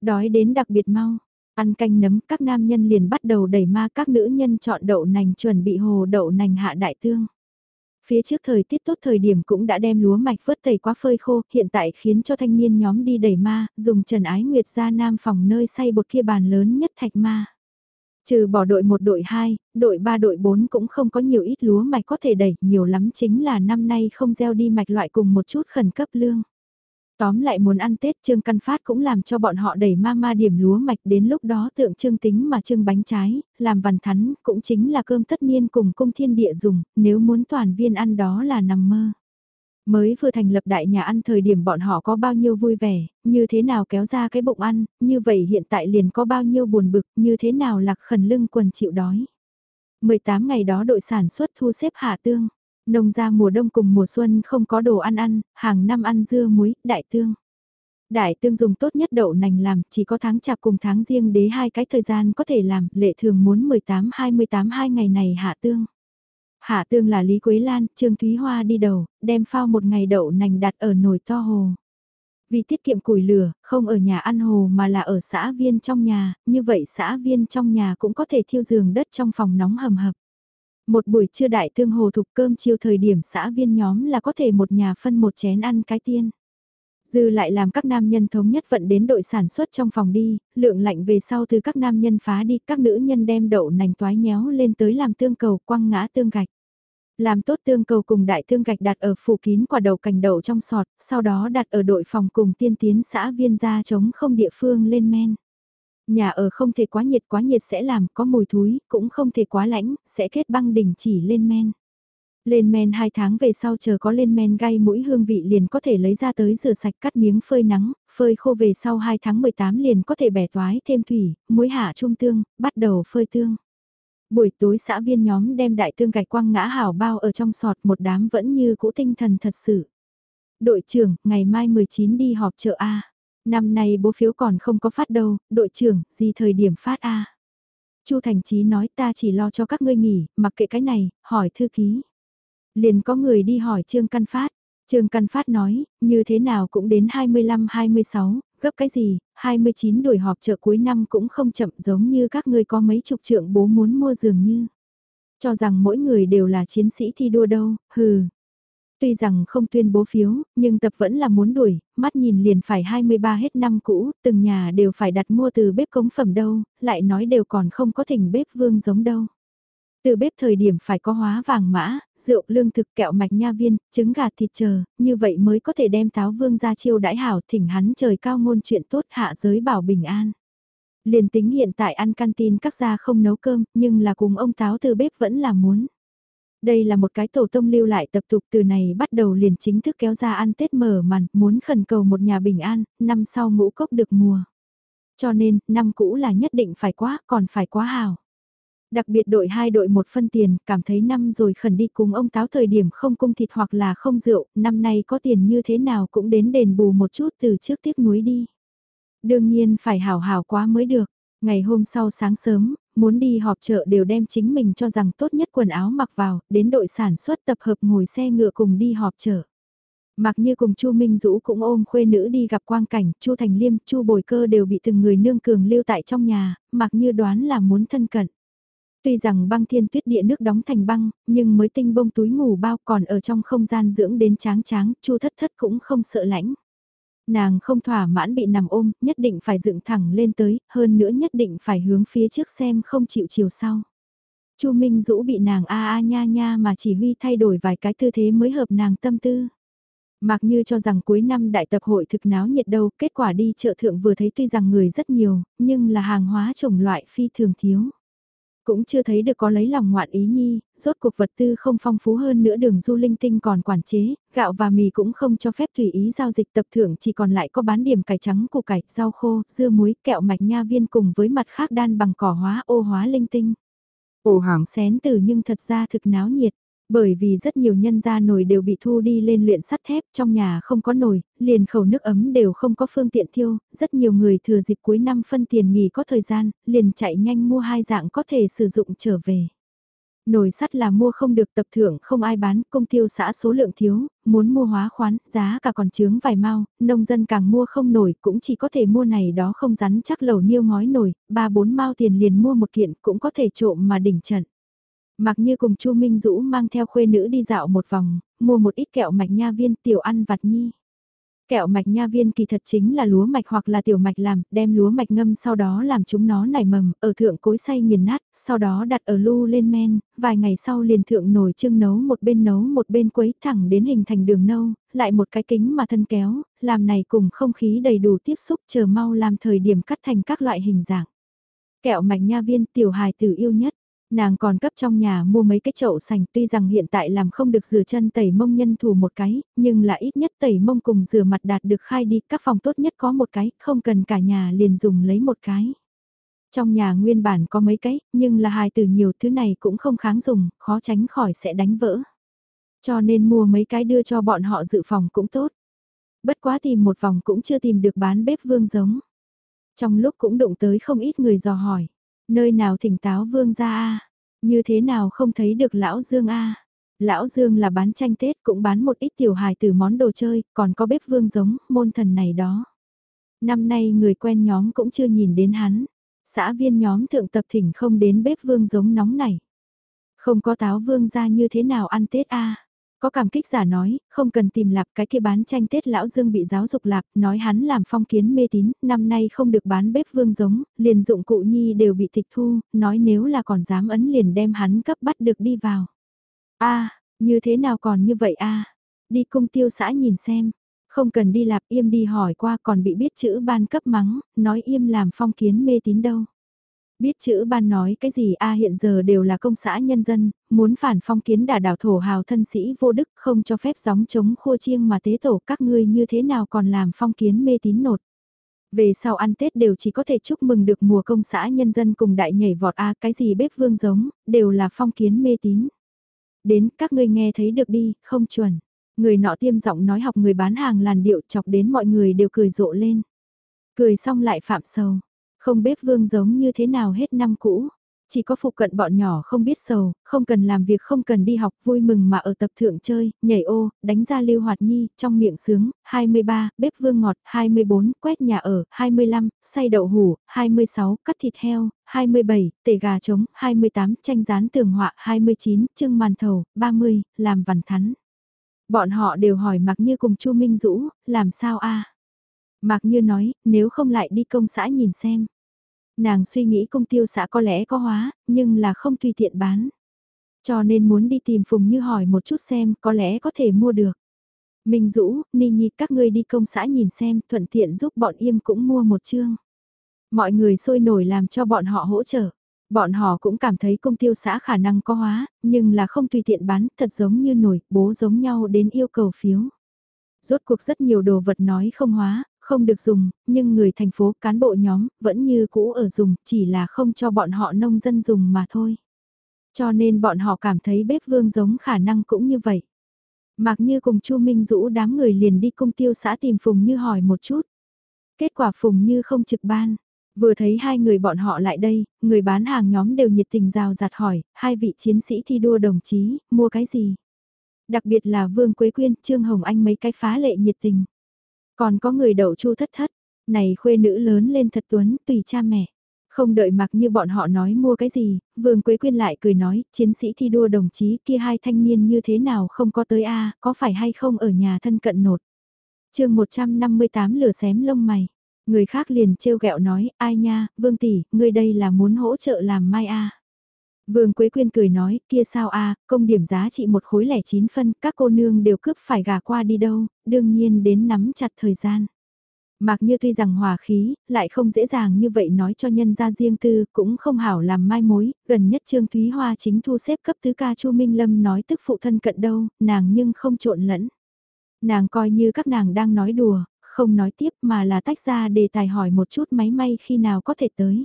Đói đến đặc biệt mau, ăn canh nấm, các nam nhân liền bắt đầu đẩy ma các nữ nhân chọn đậu nành chuẩn bị hồ đậu nành hạ đại tương. Phía trước thời tiết tốt thời điểm cũng đã đem lúa mạch vớt tẩy quá phơi khô, hiện tại khiến cho thanh niên nhóm đi đẩy ma, dùng Trần Ái Nguyệt ra nam phòng nơi xây bột kia bàn lớn nhất thạch ma. Trừ bỏ đội 1 đội 2, đội 3 đội 4 cũng không có nhiều ít lúa mạch có thể đẩy, nhiều lắm chính là năm nay không gieo đi mạch loại cùng một chút khẩn cấp lương. Tóm lại muốn ăn Tết Trương Căn Phát cũng làm cho bọn họ đẩy ma ma điểm lúa mạch đến lúc đó tượng trương tính mà trương bánh trái, làm vằn thắn, cũng chính là cơm tất niên cùng cung thiên địa dùng, nếu muốn toàn viên ăn đó là nằm mơ. Mới vừa thành lập đại nhà ăn thời điểm bọn họ có bao nhiêu vui vẻ, như thế nào kéo ra cái bụng ăn, như vậy hiện tại liền có bao nhiêu buồn bực, như thế nào lạc khẩn lưng quần chịu đói. 18 ngày đó đội sản xuất thu xếp hạ tương, nông ra mùa đông cùng mùa xuân không có đồ ăn ăn, hàng năm ăn dưa muối, đại tương. Đại tương dùng tốt nhất đậu nành làm, chỉ có tháng chạp cùng tháng riêng đế hai cái thời gian có thể làm, lệ thường muốn 18-28 hai ngày này hạ tương. Hạ tương là Lý Quế Lan, Trương Thúy Hoa đi đầu, đem phao một ngày đậu nành đặt ở nồi to hồ. Vì tiết kiệm củi lửa, không ở nhà ăn hồ mà là ở xã viên trong nhà, như vậy xã viên trong nhà cũng có thể thiêu giường đất trong phòng nóng hầm hập. Một buổi trưa đại tương hồ thục cơm chiều thời điểm xã viên nhóm là có thể một nhà phân một chén ăn cái tiên. Dư lại làm các nam nhân thống nhất vận đến đội sản xuất trong phòng đi, lượng lạnh về sau từ các nam nhân phá đi, các nữ nhân đem đậu nành toái nhéo lên tới làm tương cầu quăng ngã tương gạch. Làm tốt tương cầu cùng đại tương gạch đặt ở phủ kín quả đầu cành đậu trong sọt, sau đó đặt ở đội phòng cùng tiên tiến xã viên gia chống không địa phương lên men. Nhà ở không thể quá nhiệt quá nhiệt sẽ làm có mùi thúi, cũng không thể quá lãnh, sẽ kết băng đỉnh chỉ lên men. Lên men 2 tháng về sau chờ có lên men gai mũi hương vị liền có thể lấy ra tới rửa sạch cắt miếng phơi nắng, phơi khô về sau 2 tháng 18 liền có thể bẻ toái thêm thủy, muối hạ trung tương, bắt đầu phơi tương. Buổi tối xã viên nhóm đem đại tương gạch quăng ngã hảo bao ở trong sọt một đám vẫn như cũ tinh thần thật sự. đội trưởng, ngày mai 19 đi họp chợ A. Năm nay bố phiếu còn không có phát đâu, đội trưởng, gì thời điểm phát A. Chu Thành Chí nói ta chỉ lo cho các ngươi nghỉ, mặc kệ cái này, hỏi thư ký. Liền có người đi hỏi Trương Căn Phát. Trương Căn Phát nói, như thế nào cũng đến 25-26, gấp cái gì, 29 đuổi họp chợ cuối năm cũng không chậm giống như các ngươi có mấy chục trượng bố muốn mua dường như. Cho rằng mỗi người đều là chiến sĩ thi đua đâu, hừ. Tuy rằng không tuyên bố phiếu, nhưng tập vẫn là muốn đuổi, mắt nhìn liền phải 23 hết năm cũ, từng nhà đều phải đặt mua từ bếp cống phẩm đâu, lại nói đều còn không có thỉnh bếp vương giống đâu. Từ bếp thời điểm phải có hóa vàng mã, rượu, lương thực, kẹo mạch nha viên, trứng gà thịt chờ, như vậy mới có thể đem táo vương ra chiêu đãi hảo thỉnh hắn trời cao ngôn chuyện tốt hạ giới bảo bình an. Liền tính hiện tại ăn canteen các gia không nấu cơm, nhưng là cùng ông táo từ bếp vẫn là muốn. Đây là một cái tổ tông lưu lại tập tục từ này bắt đầu liền chính thức kéo ra ăn Tết mở màn, muốn khẩn cầu một nhà bình an, năm sau ngũ cốc được mùa. Cho nên, năm cũ là nhất định phải quá, còn phải quá hào. Đặc biệt đội hai đội một phân tiền, cảm thấy năm rồi khẩn đi cùng ông táo thời điểm không cung thịt hoặc là không rượu, năm nay có tiền như thế nào cũng đến đền bù một chút từ trước tiếc nuối đi. Đương nhiên phải hào hào quá mới được. Ngày hôm sau sáng sớm, muốn đi họp chợ đều đem chính mình cho rằng tốt nhất quần áo mặc vào, đến đội sản xuất tập hợp ngồi xe ngựa cùng đi họp chợ. Mặc như cùng Chu Minh Dũ cũng ôm khuê nữ đi gặp quang cảnh, Chu Thành Liêm, Chu Bồi Cơ đều bị từng người nương cường lưu tại trong nhà, mặc như đoán là muốn thân cận. Tuy rằng băng thiên tuyết địa nước đóng thành băng, nhưng mới tinh bông túi ngủ bao còn ở trong không gian dưỡng đến tráng tráng, Chu thất thất cũng không sợ lãnh. Nàng không thỏa mãn bị nằm ôm, nhất định phải dựng thẳng lên tới, hơn nữa nhất định phải hướng phía trước xem không chịu chiều sau. Chu Minh Dũ bị nàng a a nha nha mà chỉ huy thay đổi vài cái tư thế mới hợp nàng tâm tư. Mặc như cho rằng cuối năm đại tập hội thực náo nhiệt đâu, kết quả đi chợ thượng vừa thấy tuy rằng người rất nhiều, nhưng là hàng hóa chủng loại phi thường thiếu. Cũng chưa thấy được có lấy lòng ngoạn ý nhi, rốt cuộc vật tư không phong phú hơn nữa đường du linh tinh còn quản chế, gạo và mì cũng không cho phép tùy ý giao dịch tập thưởng chỉ còn lại có bán điểm cải trắng củ cải, rau khô, dưa muối, kẹo mạch nha viên cùng với mặt khác đan bằng cỏ hóa ô hóa linh tinh. Ổ hàng xén từ nhưng thật ra thực náo nhiệt. Bởi vì rất nhiều nhân gia nồi đều bị thu đi lên luyện sắt thép, trong nhà không có nồi, liền khẩu nước ấm đều không có phương tiện thiêu, rất nhiều người thừa dịp cuối năm phân tiền nghỉ có thời gian, liền chạy nhanh mua hai dạng có thể sử dụng trở về. Nồi sắt là mua không được tập thưởng không ai bán, công tiêu xã số lượng thiếu, muốn mua hóa khoán, giá cả còn chướng vài mau, nông dân càng mua không nổi cũng chỉ có thể mua này đó không rắn chắc lầu niêu ngói nổi, ba bốn mao tiền liền mua một kiện cũng có thể trộm mà đỉnh trận. Mặc như cùng Chu Minh Dũ mang theo khuê nữ đi dạo một vòng, mua một ít kẹo mạch nha viên tiểu ăn vặt nhi. Kẹo mạch nha viên kỳ thật chính là lúa mạch hoặc là tiểu mạch làm, đem lúa mạch ngâm sau đó làm chúng nó nảy mầm, ở thượng cối xay nghiền nát, sau đó đặt ở lu lên men, vài ngày sau liền thượng nồi chưng nấu một bên nấu một bên quấy thẳng đến hình thành đường nâu, lại một cái kính mà thân kéo, làm này cùng không khí đầy đủ tiếp xúc chờ mau làm thời điểm cắt thành các loại hình dạng. Kẹo mạch nha viên tiểu hài tử yêu nhất. Nàng còn cấp trong nhà mua mấy cái chậu sành tuy rằng hiện tại làm không được rửa chân tẩy mông nhân thủ một cái, nhưng là ít nhất tẩy mông cùng rửa mặt đạt được khai đi, các phòng tốt nhất có một cái, không cần cả nhà liền dùng lấy một cái. Trong nhà nguyên bản có mấy cái, nhưng là hài từ nhiều thứ này cũng không kháng dùng, khó tránh khỏi sẽ đánh vỡ. Cho nên mua mấy cái đưa cho bọn họ dự phòng cũng tốt. Bất quá tìm một vòng cũng chưa tìm được bán bếp vương giống. Trong lúc cũng đụng tới không ít người dò hỏi. Nơi nào thỉnh táo vương ra a Như thế nào không thấy được lão Dương a Lão Dương là bán tranh Tết cũng bán một ít tiểu hài từ món đồ chơi, còn có bếp vương giống, môn thần này đó. Năm nay người quen nhóm cũng chưa nhìn đến hắn. Xã viên nhóm thượng tập thỉnh không đến bếp vương giống nóng này. Không có táo vương ra như thế nào ăn Tết a có cảm kích giả nói, không cần tìm lạp cái kia bán tranh Tết lão Dương bị giáo dục lạp, nói hắn làm phong kiến mê tín, năm nay không được bán bếp vương giống, liền dụng cụ nhi đều bị tịch thu, nói nếu là còn dám ấn liền đem hắn cấp bắt được đi vào. a như thế nào còn như vậy a Đi cung tiêu xã nhìn xem, không cần đi lạp im đi hỏi qua còn bị biết chữ ban cấp mắng, nói im làm phong kiến mê tín đâu. Biết chữ ban nói cái gì a hiện giờ đều là công xã nhân dân, muốn phản phong kiến đả đảo thổ hào thân sĩ vô đức không cho phép gióng chống khua chiêng mà tế tổ các ngươi như thế nào còn làm phong kiến mê tín nột. Về sau ăn Tết đều chỉ có thể chúc mừng được mùa công xã nhân dân cùng đại nhảy vọt a cái gì bếp vương giống, đều là phong kiến mê tín. Đến các ngươi nghe thấy được đi, không chuẩn. Người nọ tiêm giọng nói học người bán hàng làn điệu chọc đến mọi người đều cười rộ lên. Cười xong lại phạm sầu. Không bếp vương giống như thế nào hết năm cũ. Chỉ có phụ cận bọn nhỏ không biết sầu, không cần làm việc không cần đi học vui mừng mà ở tập thượng chơi, nhảy ô, đánh ra lưu hoạt nhi, trong miệng sướng, 23, bếp vương ngọt, 24, quét nhà ở, 25, xay đậu hủ, 26, cắt thịt heo, 27, tể gà trống, 28, tranh rán tường họa, 29, trưng màn thầu, 30, làm vằn thắn. Bọn họ đều hỏi mặc Như cùng Chu Minh Dũ, làm sao a? Mạc Như nói, nếu không lại đi công xã nhìn xem. Nàng suy nghĩ công tiêu xã có lẽ có hóa, nhưng là không tùy tiện bán. Cho nên muốn đi tìm Phùng Như hỏi một chút xem có lẽ có thể mua được. Minh Dũ, Ni Nhi các ngươi đi công xã nhìn xem, thuận tiện giúp bọn im cũng mua một chương. Mọi người sôi nổi làm cho bọn họ hỗ trợ. Bọn họ cũng cảm thấy công tiêu xã khả năng có hóa, nhưng là không tùy tiện bán, thật giống như nổi, bố giống nhau đến yêu cầu phiếu. Rốt cuộc rất nhiều đồ vật nói không hóa, không được dùng, nhưng người thành phố cán bộ nhóm vẫn như cũ ở dùng, chỉ là không cho bọn họ nông dân dùng mà thôi. Cho nên bọn họ cảm thấy bếp vương giống khả năng cũng như vậy. Mạc Như cùng Chu Minh Dũ đám người liền đi công tiêu xã tìm Phùng Như hỏi một chút. Kết quả Phùng Như không trực ban. Vừa thấy hai người bọn họ lại đây, người bán hàng nhóm đều nhiệt tình rào rạt hỏi, hai vị chiến sĩ thi đua đồng chí, mua cái gì? Đặc biệt là Vương Quế Quyên, Trương Hồng Anh mấy cái phá lệ nhiệt tình. Còn có người đậu chu thất thất, này khuê nữ lớn lên thật tuấn tùy cha mẹ. Không đợi mặc như bọn họ nói mua cái gì, Vương Quế Quyên lại cười nói, chiến sĩ thi đua đồng chí kia hai thanh niên như thế nào không có tới a có phải hay không ở nhà thân cận nột. chương 158 lửa xém lông mày, người khác liền trêu ghẹo nói, ai nha, Vương Tỷ, ngươi đây là muốn hỗ trợ làm mai a Vương Quế Quyên cười nói, kia sao a công điểm giá trị một khối lẻ chín phân, các cô nương đều cướp phải gà qua đi đâu, đương nhiên đến nắm chặt thời gian. Mạc Như tuy rằng hòa khí, lại không dễ dàng như vậy nói cho nhân gia riêng tư, cũng không hảo làm mai mối, gần nhất Trương Thúy Hoa chính thu xếp cấp tứ ca Chu Minh Lâm nói tức phụ thân cận đâu, nàng nhưng không trộn lẫn. Nàng coi như các nàng đang nói đùa, không nói tiếp mà là tách ra đề tài hỏi một chút máy may khi nào có thể tới.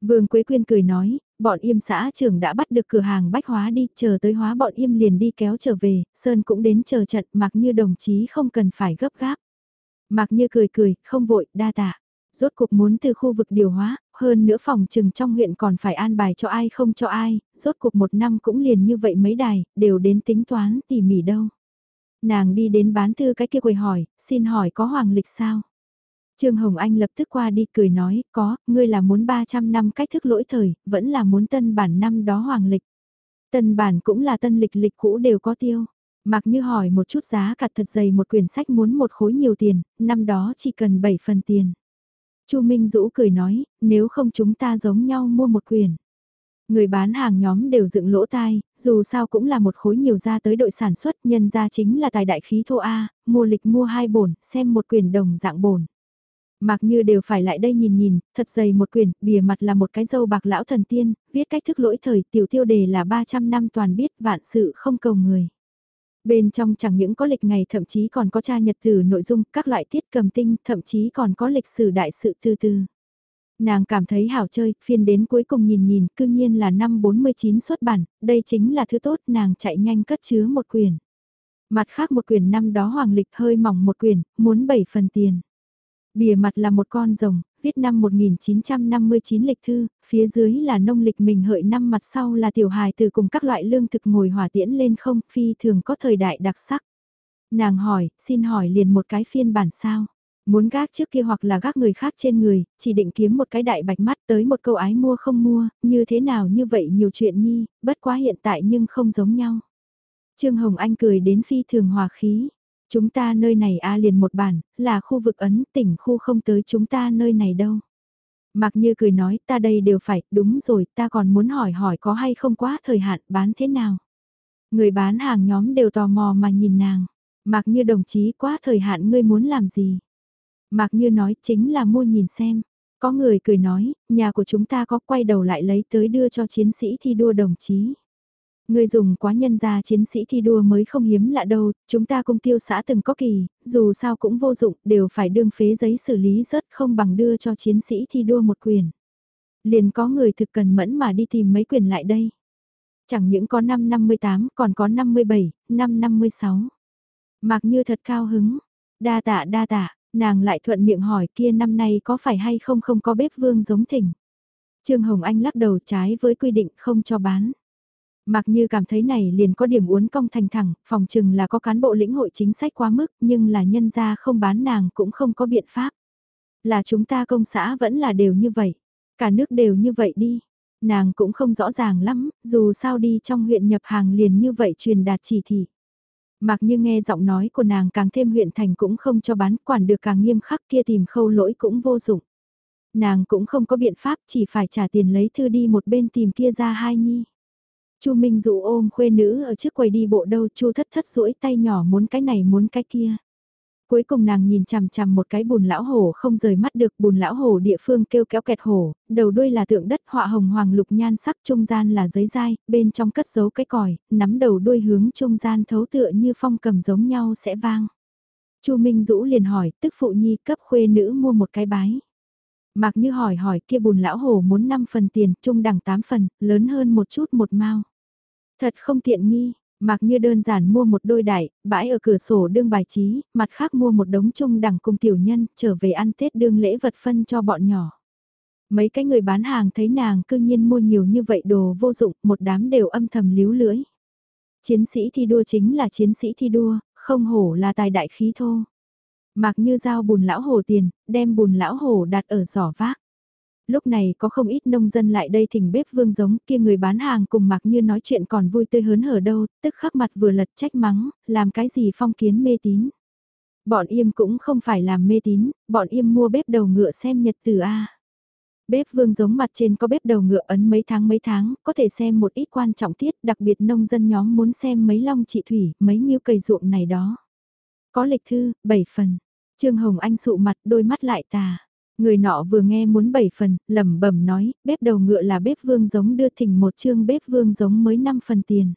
Vương Quế Quyên cười nói, bọn im xã trưởng đã bắt được cửa hàng bách hóa đi, chờ tới hóa bọn im liền đi kéo trở về, Sơn cũng đến chờ trận, mặc như đồng chí không cần phải gấp gáp. Mặc như cười cười, không vội, đa tạ. Rốt cuộc muốn từ khu vực điều hóa, hơn nữa phòng trừng trong huyện còn phải an bài cho ai không cho ai, rốt cuộc một năm cũng liền như vậy mấy đài, đều đến tính toán tỉ mỉ đâu. Nàng đi đến bán thư cái kia quầy hỏi, xin hỏi có hoàng lịch sao? Trương Hồng Anh lập tức qua đi cười nói, có, ngươi là muốn 300 năm cách thức lỗi thời, vẫn là muốn tân bản năm đó hoàng lịch. Tân bản cũng là tân lịch lịch cũ đều có tiêu. Mặc như hỏi một chút giá cặt thật dày một quyển sách muốn một khối nhiều tiền, năm đó chỉ cần 7 phần tiền. Chu Minh Dũ cười nói, nếu không chúng ta giống nhau mua một quyển. Người bán hàng nhóm đều dựng lỗ tai, dù sao cũng là một khối nhiều ra tới đội sản xuất, nhân ra chính là tài đại khí thô A, mua lịch mua hai bổn, xem một quyển đồng dạng bổn. Mặc như đều phải lại đây nhìn nhìn, thật dày một quyển, bìa mặt là một cái dâu bạc lão thần tiên, viết cách thức lỗi thời tiểu tiêu đề là 300 năm toàn biết vạn sự không cầu người. Bên trong chẳng những có lịch ngày thậm chí còn có tra nhật tử nội dung các loại tiết cầm tinh thậm chí còn có lịch sử đại sự từ từ. Nàng cảm thấy hảo chơi, phiên đến cuối cùng nhìn nhìn, cư nhiên là năm 49 xuất bản, đây chính là thứ tốt, nàng chạy nhanh cất chứa một quyển. Mặt khác một quyển năm đó hoàng lịch hơi mỏng một quyển, muốn 7 phần tiền. Bìa mặt là một con rồng, viết năm 1959 lịch thư, phía dưới là nông lịch mình hợi năm mặt sau là tiểu hài từ cùng các loại lương thực ngồi hỏa tiễn lên không, phi thường có thời đại đặc sắc. Nàng hỏi, xin hỏi liền một cái phiên bản sao? Muốn gác trước kia hoặc là gác người khác trên người, chỉ định kiếm một cái đại bạch mắt tới một câu ái mua không mua, như thế nào như vậy nhiều chuyện nhi, bất quá hiện tại nhưng không giống nhau. Trương Hồng Anh cười đến phi thường hòa khí, Chúng ta nơi này a liền một bản, là khu vực ấn, tỉnh khu không tới chúng ta nơi này đâu. Mặc như cười nói ta đây đều phải, đúng rồi, ta còn muốn hỏi hỏi có hay không quá thời hạn bán thế nào. Người bán hàng nhóm đều tò mò mà nhìn nàng. Mặc như đồng chí quá thời hạn ngươi muốn làm gì. Mặc như nói chính là mua nhìn xem. Có người cười nói, nhà của chúng ta có quay đầu lại lấy tới đưa cho chiến sĩ thi đua đồng chí. Người dùng quá nhân gia chiến sĩ thi đua mới không hiếm lạ đâu, chúng ta cung tiêu xã từng có kỳ, dù sao cũng vô dụng, đều phải đương phế giấy xử lý rớt không bằng đưa cho chiến sĩ thi đua một quyền. Liền có người thực cần mẫn mà đi tìm mấy quyền lại đây. Chẳng những có năm 58, còn có 57, năm 56. Mặc như thật cao hứng, đa tạ đa tạ, nàng lại thuận miệng hỏi kia năm nay có phải hay không không có bếp vương giống thỉnh. Trương Hồng Anh lắc đầu trái với quy định không cho bán. Mặc như cảm thấy này liền có điểm uốn cong thành thẳng, phòng chừng là có cán bộ lĩnh hội chính sách quá mức nhưng là nhân gia không bán nàng cũng không có biện pháp. Là chúng ta công xã vẫn là đều như vậy, cả nước đều như vậy đi. Nàng cũng không rõ ràng lắm, dù sao đi trong huyện nhập hàng liền như vậy truyền đạt chỉ thị. Mặc như nghe giọng nói của nàng càng thêm huyện thành cũng không cho bán quản được càng nghiêm khắc kia tìm khâu lỗi cũng vô dụng. Nàng cũng không có biện pháp chỉ phải trả tiền lấy thư đi một bên tìm kia ra hai nhi. Chu Minh dụ ôm khuê nữ ở trước quầy đi bộ đâu Chu thất thất duỗi tay nhỏ muốn cái này muốn cái kia. Cuối cùng nàng nhìn chằm chằm một cái bùn lão hổ không rời mắt được bùn lão hổ địa phương kêu kéo kẹt hổ, đầu đuôi là tượng đất họa hồng hoàng lục nhan sắc trung gian là giấy dai, bên trong cất giấu cái còi, nắm đầu đuôi hướng trung gian thấu tựa như phong cầm giống nhau sẽ vang. Chu Minh Dũ liền hỏi, tức phụ nhi cấp khuê nữ mua một cái bái. Mạc như hỏi hỏi kia bùn lão hổ muốn 5 phần tiền, trung đẳng 8 phần, lớn hơn một chút một mao. Thật không tiện nghi, Mạc như đơn giản mua một đôi đại, bãi ở cửa sổ đương bài trí, mặt khác mua một đống trung đẳng cùng tiểu nhân, trở về ăn Tết đương lễ vật phân cho bọn nhỏ. Mấy cái người bán hàng thấy nàng cư nhiên mua nhiều như vậy đồ vô dụng, một đám đều âm thầm líu lưỡi. Chiến sĩ thi đua chính là chiến sĩ thi đua, không hổ là tài đại khí thô. Mạc như giao bùn lão hổ tiền, đem bùn lão hổ đặt ở giỏ vác lúc này có không ít nông dân lại đây thỉnh bếp vương giống kia người bán hàng cùng mặc như nói chuyện còn vui tươi hớn hở đâu, tức khắc mặt vừa lật trách mắng, làm cái gì phong kiến mê tín. Bọn im cũng không phải làm mê tín, bọn im mua bếp đầu ngựa xem nhật từ A. Bếp vương giống mặt trên có bếp đầu ngựa ấn mấy tháng mấy tháng, có thể xem một ít quan trọng tiết, đặc biệt nông dân nhóm muốn xem mấy long trị thủy, mấy nhiêu cây ruộng này đó. Có lịch thư, 7 phần. Trương Hồng Anh sụ mặt đôi mắt lại tà. Người nọ vừa nghe muốn bảy phần, lẩm bẩm nói, bếp đầu ngựa là bếp vương giống đưa thỉnh một chương bếp vương giống mới 5 phần tiền.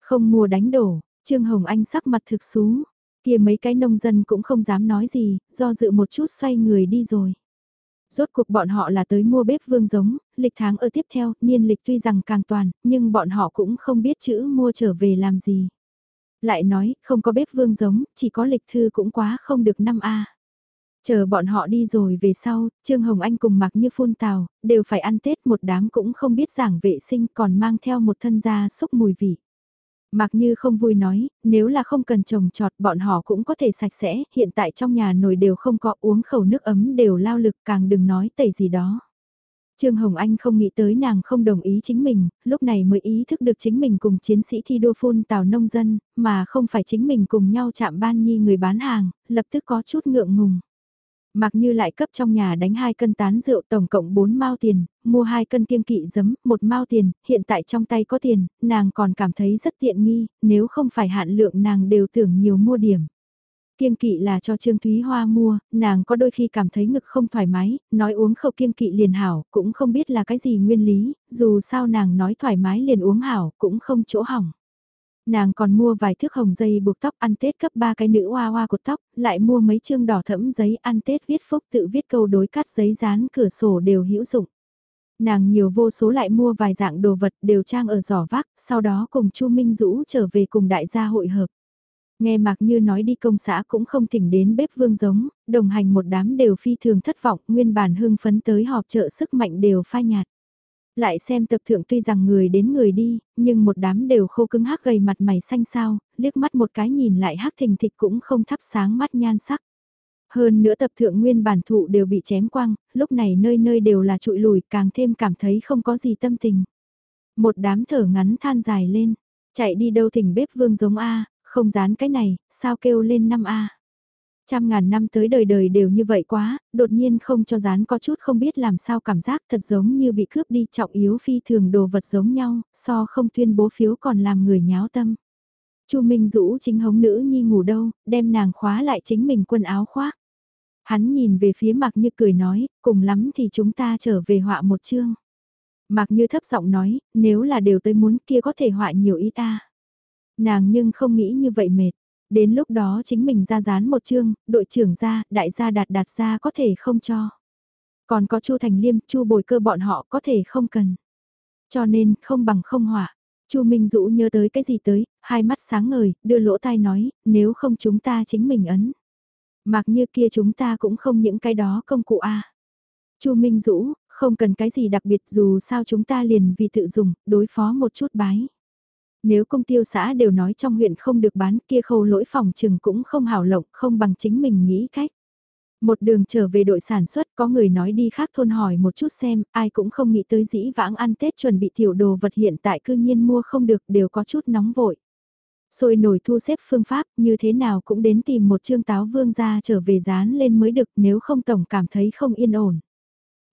Không mua đánh đổ, Trương Hồng Anh sắc mặt thực xú, kia mấy cái nông dân cũng không dám nói gì, do dự một chút xoay người đi rồi. Rốt cuộc bọn họ là tới mua bếp vương giống, lịch tháng ở tiếp theo, niên lịch tuy rằng càng toàn, nhưng bọn họ cũng không biết chữ mua trở về làm gì. Lại nói, không có bếp vương giống, chỉ có lịch thư cũng quá không được năm a Chờ bọn họ đi rồi về sau, Trương Hồng Anh cùng mặc như phun tào, đều phải ăn Tết một đám cũng không biết giảng vệ sinh còn mang theo một thân da xúc mùi vị. Mặc như không vui nói, nếu là không cần trồng trọt bọn họ cũng có thể sạch sẽ, hiện tại trong nhà nồi đều không có uống khẩu nước ấm đều lao lực càng đừng nói tẩy gì đó. Trương Hồng Anh không nghĩ tới nàng không đồng ý chính mình, lúc này mới ý thức được chính mình cùng chiến sĩ thi đua phun tào nông dân, mà không phải chính mình cùng nhau chạm ban nhi người bán hàng, lập tức có chút ngượng ngùng. Mặc như lại cấp trong nhà đánh hai cân tán rượu tổng cộng 4 mao tiền, mua hai cân kiêng kỵ giấm, một mao tiền, hiện tại trong tay có tiền, nàng còn cảm thấy rất tiện nghi, nếu không phải hạn lượng nàng đều tưởng nhiều mua điểm. Kiêng kỵ là cho Trương Thúy Hoa mua, nàng có đôi khi cảm thấy ngực không thoải mái, nói uống khẩu kiêng kỵ liền hảo, cũng không biết là cái gì nguyên lý, dù sao nàng nói thoải mái liền uống hảo, cũng không chỗ hỏng. Nàng còn mua vài thước hồng dây buộc tóc ăn Tết cấp ba cái nữ hoa hoa cột tóc, lại mua mấy chương đỏ thẫm giấy ăn Tết viết phúc tự viết câu đối cắt giấy dán cửa sổ đều hữu dụng. Nàng nhiều vô số lại mua vài dạng đồ vật đều trang ở giỏ vác, sau đó cùng Chu Minh Dũ trở về cùng đại gia hội hợp. Nghe Mạc Như nói đi công xã cũng không thỉnh đến bếp vương giống, đồng hành một đám đều phi thường thất vọng, nguyên bản hưng phấn tới họp trợ sức mạnh đều phai nhạt. Lại xem tập thượng tuy rằng người đến người đi, nhưng một đám đều khô cứng hắc gầy mặt mày xanh sao, liếc mắt một cái nhìn lại hắc thình thịch cũng không thắp sáng mắt nhan sắc. Hơn nữa tập thượng nguyên bản thụ đều bị chém quang, lúc này nơi nơi đều là trụi lùi càng thêm cảm thấy không có gì tâm tình. Một đám thở ngắn than dài lên, chạy đi đâu thỉnh bếp vương giống A, không dán cái này, sao kêu lên năm A. Trăm ngàn năm tới đời đời đều như vậy quá, đột nhiên không cho dán có chút không biết làm sao cảm giác thật giống như bị cướp đi trọng yếu phi thường đồ vật giống nhau, so không tuyên bố phiếu còn làm người nháo tâm. Chu Minh Dũ chính hống nữ nhi ngủ đâu, đem nàng khóa lại chính mình quần áo khoác. Hắn nhìn về phía Mạc Như cười nói, cùng lắm thì chúng ta trở về họa một chương. Mạc Như thấp giọng nói, nếu là đều tới muốn kia có thể họa nhiều ý ta. Nàng nhưng không nghĩ như vậy mệt. Đến lúc đó chính mình ra dán một chương, đội trưởng ra, đại gia đạt đạt ra có thể không cho. Còn có Chu Thành Liêm, Chu Bồi Cơ bọn họ có thể không cần. Cho nên không bằng không họa. Chu Minh Dũ nhớ tới cái gì tới, hai mắt sáng ngời, đưa lỗ tai nói, nếu không chúng ta chính mình ấn. Mặc như kia chúng ta cũng không những cái đó công cụ a. Chu Minh Dũ, không cần cái gì đặc biệt dù sao chúng ta liền vì tự dùng, đối phó một chút bái. Nếu công tiêu xã đều nói trong huyện không được bán kia khâu lỗi phòng trừng cũng không hảo lộng, không bằng chính mình nghĩ cách. Một đường trở về đội sản xuất có người nói đi khác thôn hỏi một chút xem, ai cũng không nghĩ tới dĩ vãng ăn Tết chuẩn bị tiểu đồ vật hiện tại cư nhiên mua không được đều có chút nóng vội. Rồi nổi thu xếp phương pháp như thế nào cũng đến tìm một trương táo vương ra trở về dán lên mới được nếu không tổng cảm thấy không yên ổn.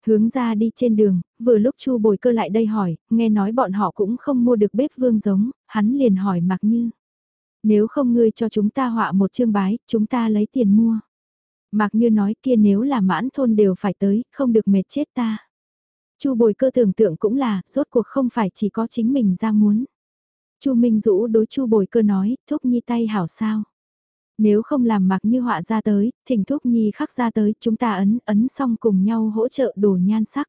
Hướng ra đi trên đường, vừa lúc Chu Bồi Cơ lại đây hỏi, nghe nói bọn họ cũng không mua được bếp vương giống, hắn liền hỏi Mạc Như. Nếu không ngươi cho chúng ta họa một chương bái, chúng ta lấy tiền mua. Mạc Như nói kia nếu là mãn thôn đều phải tới, không được mệt chết ta. Chu Bồi Cơ tưởng tượng cũng là, rốt cuộc không phải chỉ có chính mình ra muốn. Chu Minh Dũ đối Chu Bồi Cơ nói, thúc nhi tay hảo sao. Nếu không làm mặc như họa ra tới, thỉnh thúc nhi khắc ra tới, chúng ta ấn, ấn xong cùng nhau hỗ trợ đồ nhan sắc.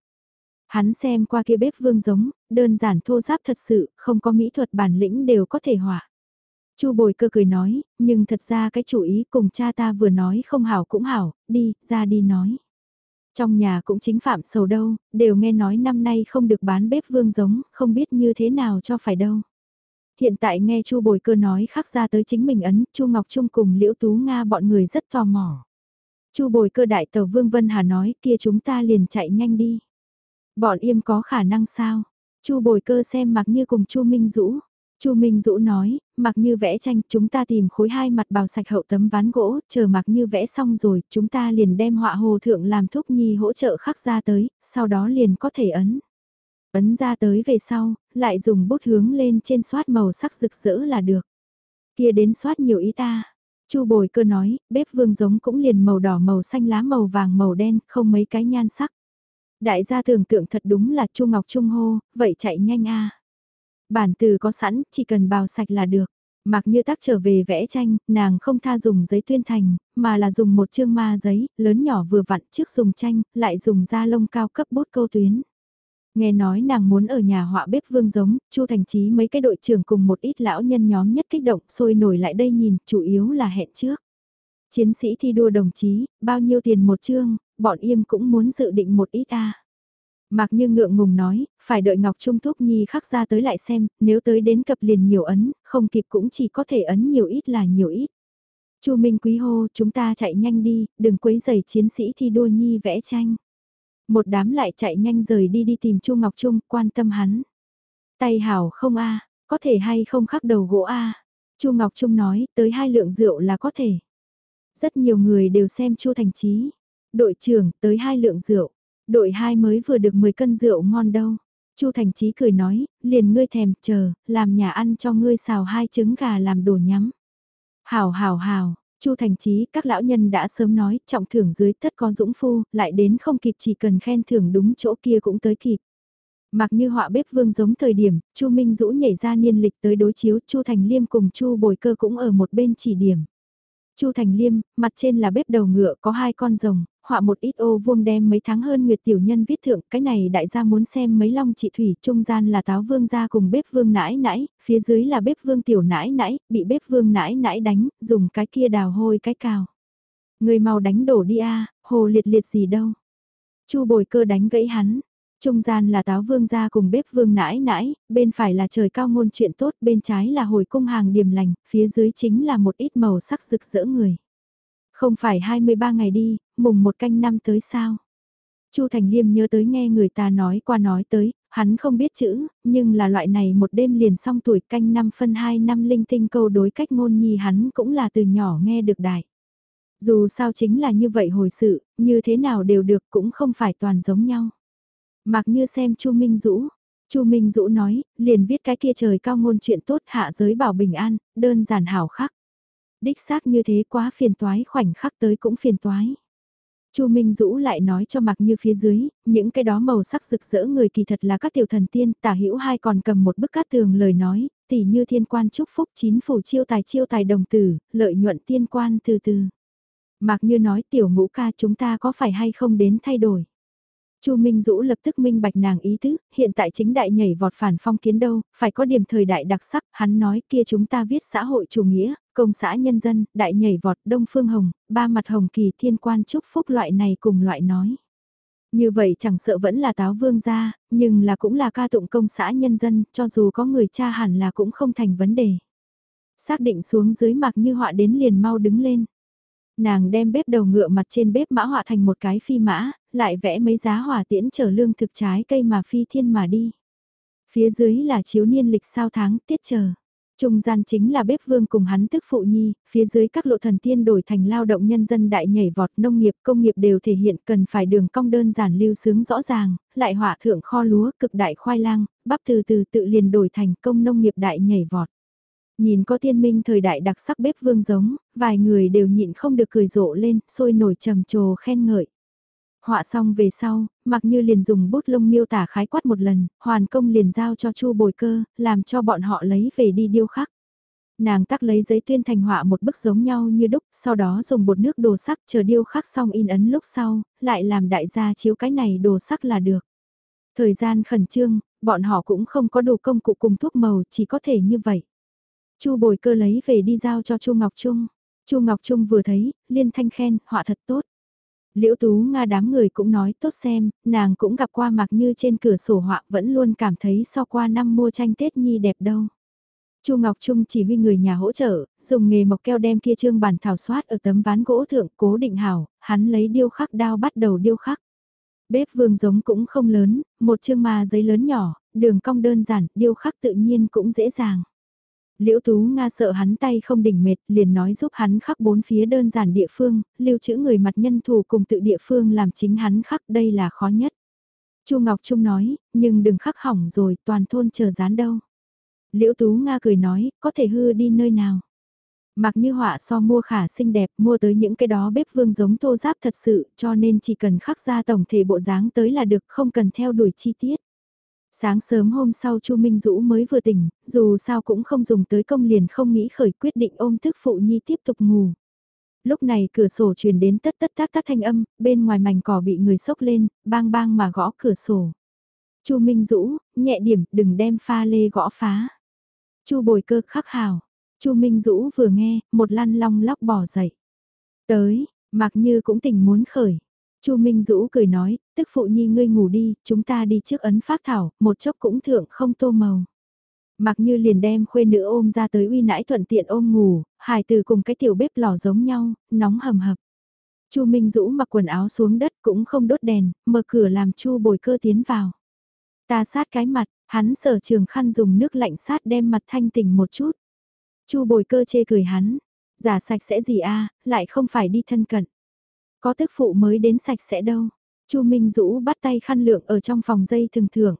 Hắn xem qua kia bếp vương giống, đơn giản thô giáp thật sự, không có mỹ thuật bản lĩnh đều có thể họa. Chu bồi cơ cười nói, nhưng thật ra cái chủ ý cùng cha ta vừa nói không hảo cũng hảo, đi, ra đi nói. Trong nhà cũng chính phạm sầu đâu, đều nghe nói năm nay không được bán bếp vương giống, không biết như thế nào cho phải đâu. Hiện tại nghe Chu Bồi Cơ nói khắc ra tới chính mình ấn, Chu Ngọc Trung cùng Liễu Tú Nga bọn người rất tò mò. Chu Bồi Cơ đại tàu Vương Vân Hà nói, kia chúng ta liền chạy nhanh đi. Bọn im có khả năng sao? Chu Bồi Cơ xem mặc như cùng Chu Minh Dũ. Chu Minh Dũ nói, mặc như vẽ tranh, chúng ta tìm khối hai mặt bào sạch hậu tấm ván gỗ, chờ mặc như vẽ xong rồi, chúng ta liền đem họa hồ thượng làm thúc nhi hỗ trợ khắc ra tới, sau đó liền có thể ấn. Ấn ra tới về sau, lại dùng bút hướng lên trên soát màu sắc rực rỡ là được. Kia đến soát nhiều ý ta. Chu bồi cơ nói, bếp vương giống cũng liền màu đỏ màu xanh lá màu vàng màu đen, không mấy cái nhan sắc. Đại gia tưởng tượng thật đúng là Chu Ngọc Trung hô, vậy chạy nhanh a. Bản từ có sẵn, chỉ cần bào sạch là được. Mặc như tác trở về vẽ tranh, nàng không tha dùng giấy tuyên thành, mà là dùng một chương ma giấy, lớn nhỏ vừa vặn trước dùng tranh, lại dùng da lông cao cấp bút câu tuyến. Nghe nói nàng muốn ở nhà họa bếp vương giống, Chu Thành Chí mấy cái đội trưởng cùng một ít lão nhân nhóm nhất kích động sôi nổi lại đây nhìn, chủ yếu là hẹn trước. Chiến sĩ thi đua đồng chí, bao nhiêu tiền một chương, bọn im cũng muốn dự định một ít a. Mạc Như ngượng ngùng nói, phải đợi Ngọc Trung Thúc Nhi khắc ra tới lại xem, nếu tới đến cập liền nhiều ấn, không kịp cũng chỉ có thể ấn nhiều ít là nhiều ít. Chu Minh Quý hô, chúng ta chạy nhanh đi, đừng quấy giày chiến sĩ thi đua Nhi vẽ tranh. Một đám lại chạy nhanh rời đi đi tìm Chu Ngọc Trung, quan tâm hắn. Tay hảo không a, có thể hay không khắc đầu gỗ a. Chu Ngọc Trung nói, tới hai lượng rượu là có thể. Rất nhiều người đều xem Chu Thành Chí. Đội trưởng, tới hai lượng rượu. Đội hai mới vừa được 10 cân rượu ngon đâu. Chu Thành Chí cười nói, liền ngươi thèm, chờ, làm nhà ăn cho ngươi xào hai trứng gà làm đồ nhắm. Hảo hảo hảo, Chu Thành Chí, các lão nhân đã sớm nói, trọng thưởng dưới tất có dũng phu, lại đến không kịp chỉ cần khen thưởng đúng chỗ kia cũng tới kịp. Mặc như họa bếp vương giống thời điểm, Chu Minh Dũ nhảy ra niên lịch tới đối chiếu, Chu Thành Liêm cùng Chu Bồi Cơ cũng ở một bên chỉ điểm. Chu Thành Liêm, mặt trên là bếp đầu ngựa có hai con rồng, họa một ít ô vuông đem mấy tháng hơn Nguyệt Tiểu Nhân viết thượng, cái này đại gia muốn xem mấy long trị thủy, trung gian là táo vương gia cùng bếp vương nãi nãi, phía dưới là bếp vương tiểu nãi nãi, bị bếp vương nãi nãi đánh, dùng cái kia đào hôi cái cào. Người mau đánh đổ đi a hồ liệt liệt gì đâu. Chu bồi cơ đánh gãy hắn. Trung gian là táo vương gia cùng bếp vương nãi nãi, bên phải là trời cao ngôn chuyện tốt, bên trái là hồi cung hàng điểm lành, phía dưới chính là một ít màu sắc rực rỡ người. Không phải 23 ngày đi, mùng một canh năm tới sao? Chu Thành Liêm nhớ tới nghe người ta nói qua nói tới, hắn không biết chữ, nhưng là loại này một đêm liền xong tuổi canh năm phân hai năm linh tinh câu đối cách ngôn nhi hắn cũng là từ nhỏ nghe được đại. Dù sao chính là như vậy hồi sự, như thế nào đều được cũng không phải toàn giống nhau. Mặc như xem Chu Minh Dũ, Chu Minh Dũ nói, liền viết cái kia trời cao ngôn chuyện tốt hạ giới bảo bình an, đơn giản hảo khắc. Đích xác như thế quá phiền toái khoảnh khắc tới cũng phiền toái. Chu Minh Dũ lại nói cho mặc như phía dưới, những cái đó màu sắc rực rỡ người kỳ thật là các tiểu thần tiên, tả hữu hai còn cầm một bức cát tường lời nói, tỷ như thiên quan chúc phúc chín phủ chiêu tài chiêu tài đồng tử, lợi nhuận tiên quan từ từ. Mặc như nói tiểu ngũ ca chúng ta có phải hay không đến thay đổi. Chu Minh Dũ lập tức minh bạch nàng ý tứ, hiện tại chính đại nhảy vọt phản phong kiến đâu, phải có điểm thời đại đặc sắc, hắn nói kia chúng ta viết xã hội chủ nghĩa, công xã nhân dân, đại nhảy vọt, đông phương hồng, ba mặt hồng kỳ thiên quan chúc phúc loại này cùng loại nói. Như vậy chẳng sợ vẫn là táo vương gia, nhưng là cũng là ca tụng công xã nhân dân, cho dù có người cha hẳn là cũng không thành vấn đề. Xác định xuống dưới mặc như họa đến liền mau đứng lên. Nàng đem bếp đầu ngựa mặt trên bếp mã họa thành một cái phi mã, lại vẽ mấy giá hỏa tiễn chở lương thực trái cây mà phi thiên mà đi. Phía dưới là chiếu niên lịch sao tháng tiết chờ. Trung gian chính là bếp vương cùng hắn tức phụ nhi, phía dưới các lộ thần tiên đổi thành lao động nhân dân đại nhảy vọt nông nghiệp công nghiệp đều thể hiện cần phải đường cong đơn giản lưu sướng rõ ràng, lại hỏa thượng kho lúa cực đại khoai lang, bắp từ từ tự liền đổi thành công nông nghiệp đại nhảy vọt. Nhìn có tiên minh thời đại đặc sắc bếp vương giống, vài người đều nhịn không được cười rộ lên, sôi nổi trầm trồ khen ngợi. Họa xong về sau, mặc như liền dùng bút lông miêu tả khái quát một lần, hoàn công liền giao cho chu bồi cơ, làm cho bọn họ lấy về đi điêu khắc. Nàng tắc lấy giấy tuyên thành họa một bức giống nhau như đúc, sau đó dùng bột nước đồ sắc chờ điêu khắc xong in ấn lúc sau, lại làm đại gia chiếu cái này đồ sắc là được. Thời gian khẩn trương, bọn họ cũng không có đồ công cụ cùng thuốc màu, chỉ có thể như vậy. Chu bồi cơ lấy về đi giao cho Chu Ngọc Trung. Chu Ngọc Trung vừa thấy, liên thanh khen, họa thật tốt. Liễu Tú Nga đám người cũng nói tốt xem, nàng cũng gặp qua mặc như trên cửa sổ họa vẫn luôn cảm thấy so qua năm mua tranh Tết Nhi đẹp đâu. Chu Ngọc Trung chỉ huy người nhà hỗ trợ, dùng nghề mộc keo đem kia trương bản thảo soát ở tấm ván gỗ thượng cố định hảo, hắn lấy điêu khắc đao bắt đầu điêu khắc. Bếp vương giống cũng không lớn, một chương ma giấy lớn nhỏ, đường cong đơn giản, điêu khắc tự nhiên cũng dễ dàng. Liễu Tú Nga sợ hắn tay không đỉnh mệt, liền nói giúp hắn khắc bốn phía đơn giản địa phương, lưu trữ người mặt nhân thủ cùng tự địa phương làm chính hắn khắc đây là khó nhất. Chu Ngọc Trung nói, nhưng đừng khắc hỏng rồi, toàn thôn chờ dán đâu. Liễu Tú Nga cười nói, có thể hư đi nơi nào. Mặc như họa so mua khả xinh đẹp, mua tới những cái đó bếp vương giống tô giáp thật sự, cho nên chỉ cần khắc ra tổng thể bộ dáng tới là được, không cần theo đuổi chi tiết. Sáng sớm hôm sau Chu Minh Dũ mới vừa tỉnh, dù sao cũng không dùng tới công liền không nghĩ khởi quyết định ôm thức phụ nhi tiếp tục ngủ. Lúc này cửa sổ truyền đến tất tất tác tác thanh âm, bên ngoài mảnh cỏ bị người sốc lên, bang bang mà gõ cửa sổ. Chu Minh Dũ, nhẹ điểm, đừng đem pha lê gõ phá. Chu Bồi Cơ khắc hào. Chu Minh Dũ vừa nghe, một lăn long lóc bỏ dậy. Tới, mặc như cũng tỉnh muốn khởi. Chu Minh Dũ cười nói, tức phụ nhi ngươi ngủ đi, chúng ta đi trước ấn phát thảo, một chốc cũng thượng không tô màu. Mặc như liền đem khuê nữ ôm ra tới uy nãi thuận tiện ôm ngủ, hài từ cùng cái tiểu bếp lò giống nhau, nóng hầm hập. Chu Minh Dũ mặc quần áo xuống đất cũng không đốt đèn, mở cửa làm Chu bồi cơ tiến vào. Ta sát cái mặt, hắn sở trường khăn dùng nước lạnh sát đem mặt thanh tỉnh một chút. Chu bồi cơ chê cười hắn, giả sạch sẽ gì a lại không phải đi thân cận. Có tức phụ mới đến sạch sẽ đâu. Chu Minh Dũ bắt tay khăn lượng ở trong phòng dây thường thường.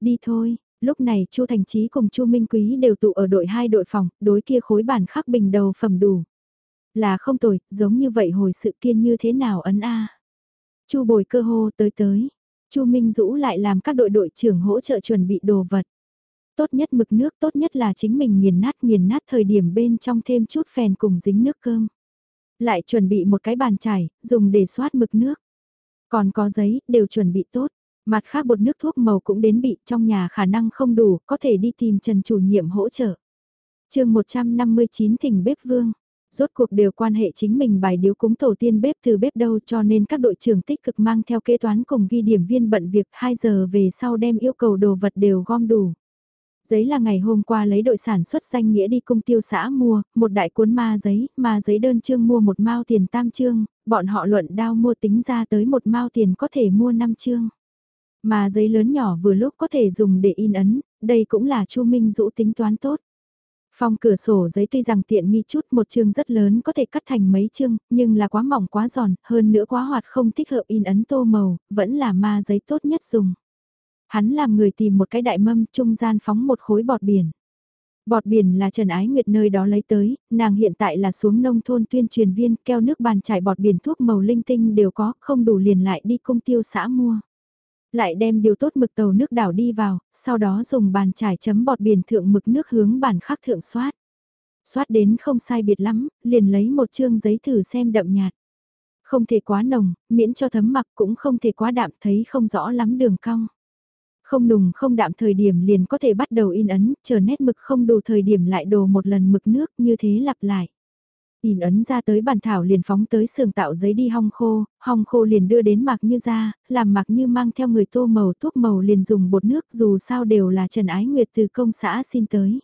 Đi thôi, lúc này Chu Thành Chí cùng Chu Minh Quý đều tụ ở đội hai đội phòng, đối kia khối bản khắc bình đầu phẩm đủ. Là không tồi, giống như vậy hồi sự kiên như thế nào ấn a. Chu Bồi cơ hô tới tới. Chu Minh Dũ lại làm các đội đội trưởng hỗ trợ chuẩn bị đồ vật. Tốt nhất mực nước tốt nhất là chính mình nghiền nát nghiền nát thời điểm bên trong thêm chút phèn cùng dính nước cơm. Lại chuẩn bị một cái bàn chải, dùng để xoát mực nước. Còn có giấy, đều chuẩn bị tốt. Mặt khác bột nước thuốc màu cũng đến bị trong nhà khả năng không đủ, có thể đi tìm Trần chủ nhiệm hỗ trợ. chương 159 thỉnh bếp vương. Rốt cuộc đều quan hệ chính mình bài điếu cúng tổ tiên bếp từ bếp đâu cho nên các đội trưởng tích cực mang theo kế toán cùng ghi điểm viên bận việc 2 giờ về sau đem yêu cầu đồ vật đều gom đủ giấy là ngày hôm qua lấy đội sản xuất danh nghĩa đi công tiêu xã mua, một đại cuốn ma giấy, ma giấy đơn chương mua một mao tiền tam chương, bọn họ luận đao mua tính ra tới một mao tiền có thể mua năm chương. Mà giấy lớn nhỏ vừa lúc có thể dùng để in ấn, đây cũng là Chu Minh Dũ tính toán tốt. Phong cửa sổ giấy tuy rằng tiện nghi chút một chương rất lớn có thể cắt thành mấy chương, nhưng là quá mỏng quá giòn, hơn nữa quá hoạt không thích hợp in ấn tô màu, vẫn là ma giấy tốt nhất dùng. Hắn làm người tìm một cái đại mâm trung gian phóng một khối bọt biển. Bọt biển là Trần Ái Nguyệt nơi đó lấy tới, nàng hiện tại là xuống nông thôn tuyên truyền viên, keo nước bàn chải bọt biển thuốc màu linh tinh đều có, không đủ liền lại đi công tiêu xã mua. Lại đem điều tốt mực tàu nước đảo đi vào, sau đó dùng bàn chải chấm bọt biển thượng mực nước hướng bàn khắc thượng soát. Soát đến không sai biệt lắm, liền lấy một chương giấy thử xem đậm nhạt. Không thể quá nồng, miễn cho thấm mặc cũng không thể quá đạm thấy không rõ lắm đường cong. Không nùng không đạm thời điểm liền có thể bắt đầu in ấn, chờ nét mực không đủ thời điểm lại đồ một lần mực nước như thế lặp lại. In ấn ra tới bàn thảo liền phóng tới sườn tạo giấy đi hong khô, hong khô liền đưa đến mạc như ra, làm mạc như mang theo người tô màu thuốc màu liền dùng bột nước dù sao đều là Trần Ái Nguyệt từ công xã xin tới.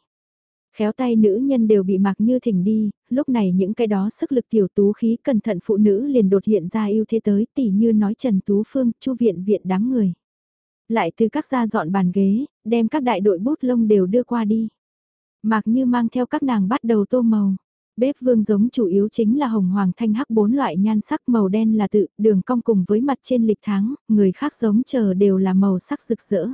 Khéo tay nữ nhân đều bị mạc như thỉnh đi, lúc này những cái đó sức lực tiểu tú khí cẩn thận phụ nữ liền đột hiện ra ưu thế tới tỉ như nói Trần Tú Phương, chu viện viện đám người. Lại từ các gia dọn bàn ghế, đem các đại đội bút lông đều đưa qua đi. Mạc như mang theo các nàng bắt đầu tô màu. Bếp vương giống chủ yếu chính là hồng hoàng thanh hắc bốn loại nhan sắc màu đen là tự, đường cong cùng với mặt trên lịch tháng, người khác giống chờ đều là màu sắc rực rỡ.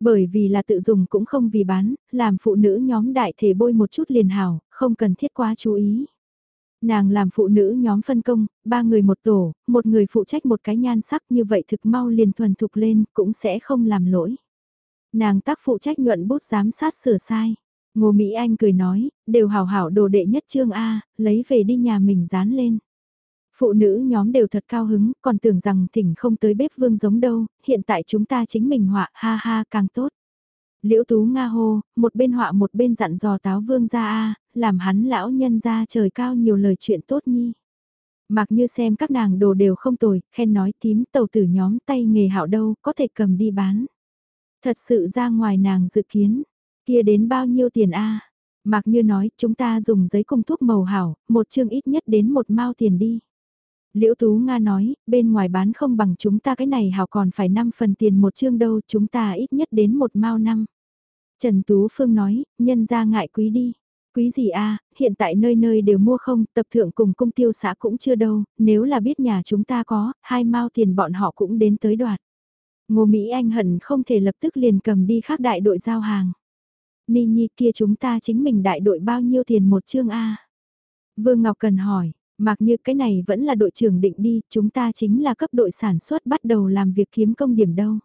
Bởi vì là tự dùng cũng không vì bán, làm phụ nữ nhóm đại thể bôi một chút liền hảo, không cần thiết quá chú ý. Nàng làm phụ nữ nhóm phân công, ba người một tổ, một người phụ trách một cái nhan sắc như vậy thực mau liền thuần thục lên, cũng sẽ không làm lỗi. Nàng tác phụ trách nhuận bút giám sát sửa sai. Ngô Mỹ Anh cười nói, đều hảo hảo đồ đệ nhất trương A, lấy về đi nhà mình dán lên. Phụ nữ nhóm đều thật cao hứng, còn tưởng rằng thỉnh không tới bếp vương giống đâu, hiện tại chúng ta chính mình họa ha ha càng tốt. Liễu Tú Nga hô, một bên họa một bên dặn dò táo vương ra a làm hắn lão nhân ra trời cao nhiều lời chuyện tốt nhi. Mặc như xem các nàng đồ đều không tồi, khen nói tím tàu tử nhóm tay nghề hảo đâu, có thể cầm đi bán. Thật sự ra ngoài nàng dự kiến, kia đến bao nhiêu tiền a Mặc như nói, chúng ta dùng giấy cung thuốc màu hảo, một chương ít nhất đến một mao tiền đi. Liễu Tú Nga nói, bên ngoài bán không bằng chúng ta cái này hảo còn phải 5 phần tiền một chương đâu, chúng ta ít nhất đến một mao năm. Trần Tú Phương nói, nhân ra ngại quý đi. Quý gì a hiện tại nơi nơi đều mua không, tập thượng cùng cung tiêu xã cũng chưa đâu, nếu là biết nhà chúng ta có, hai mao tiền bọn họ cũng đến tới đoạt. Ngô Mỹ Anh hận không thể lập tức liền cầm đi khác đại đội giao hàng. Ni Nhi kia chúng ta chính mình đại đội bao nhiêu tiền một chương A. Vương Ngọc Cần hỏi, mặc như cái này vẫn là đội trưởng định đi, chúng ta chính là cấp đội sản xuất bắt đầu làm việc kiếm công điểm đâu.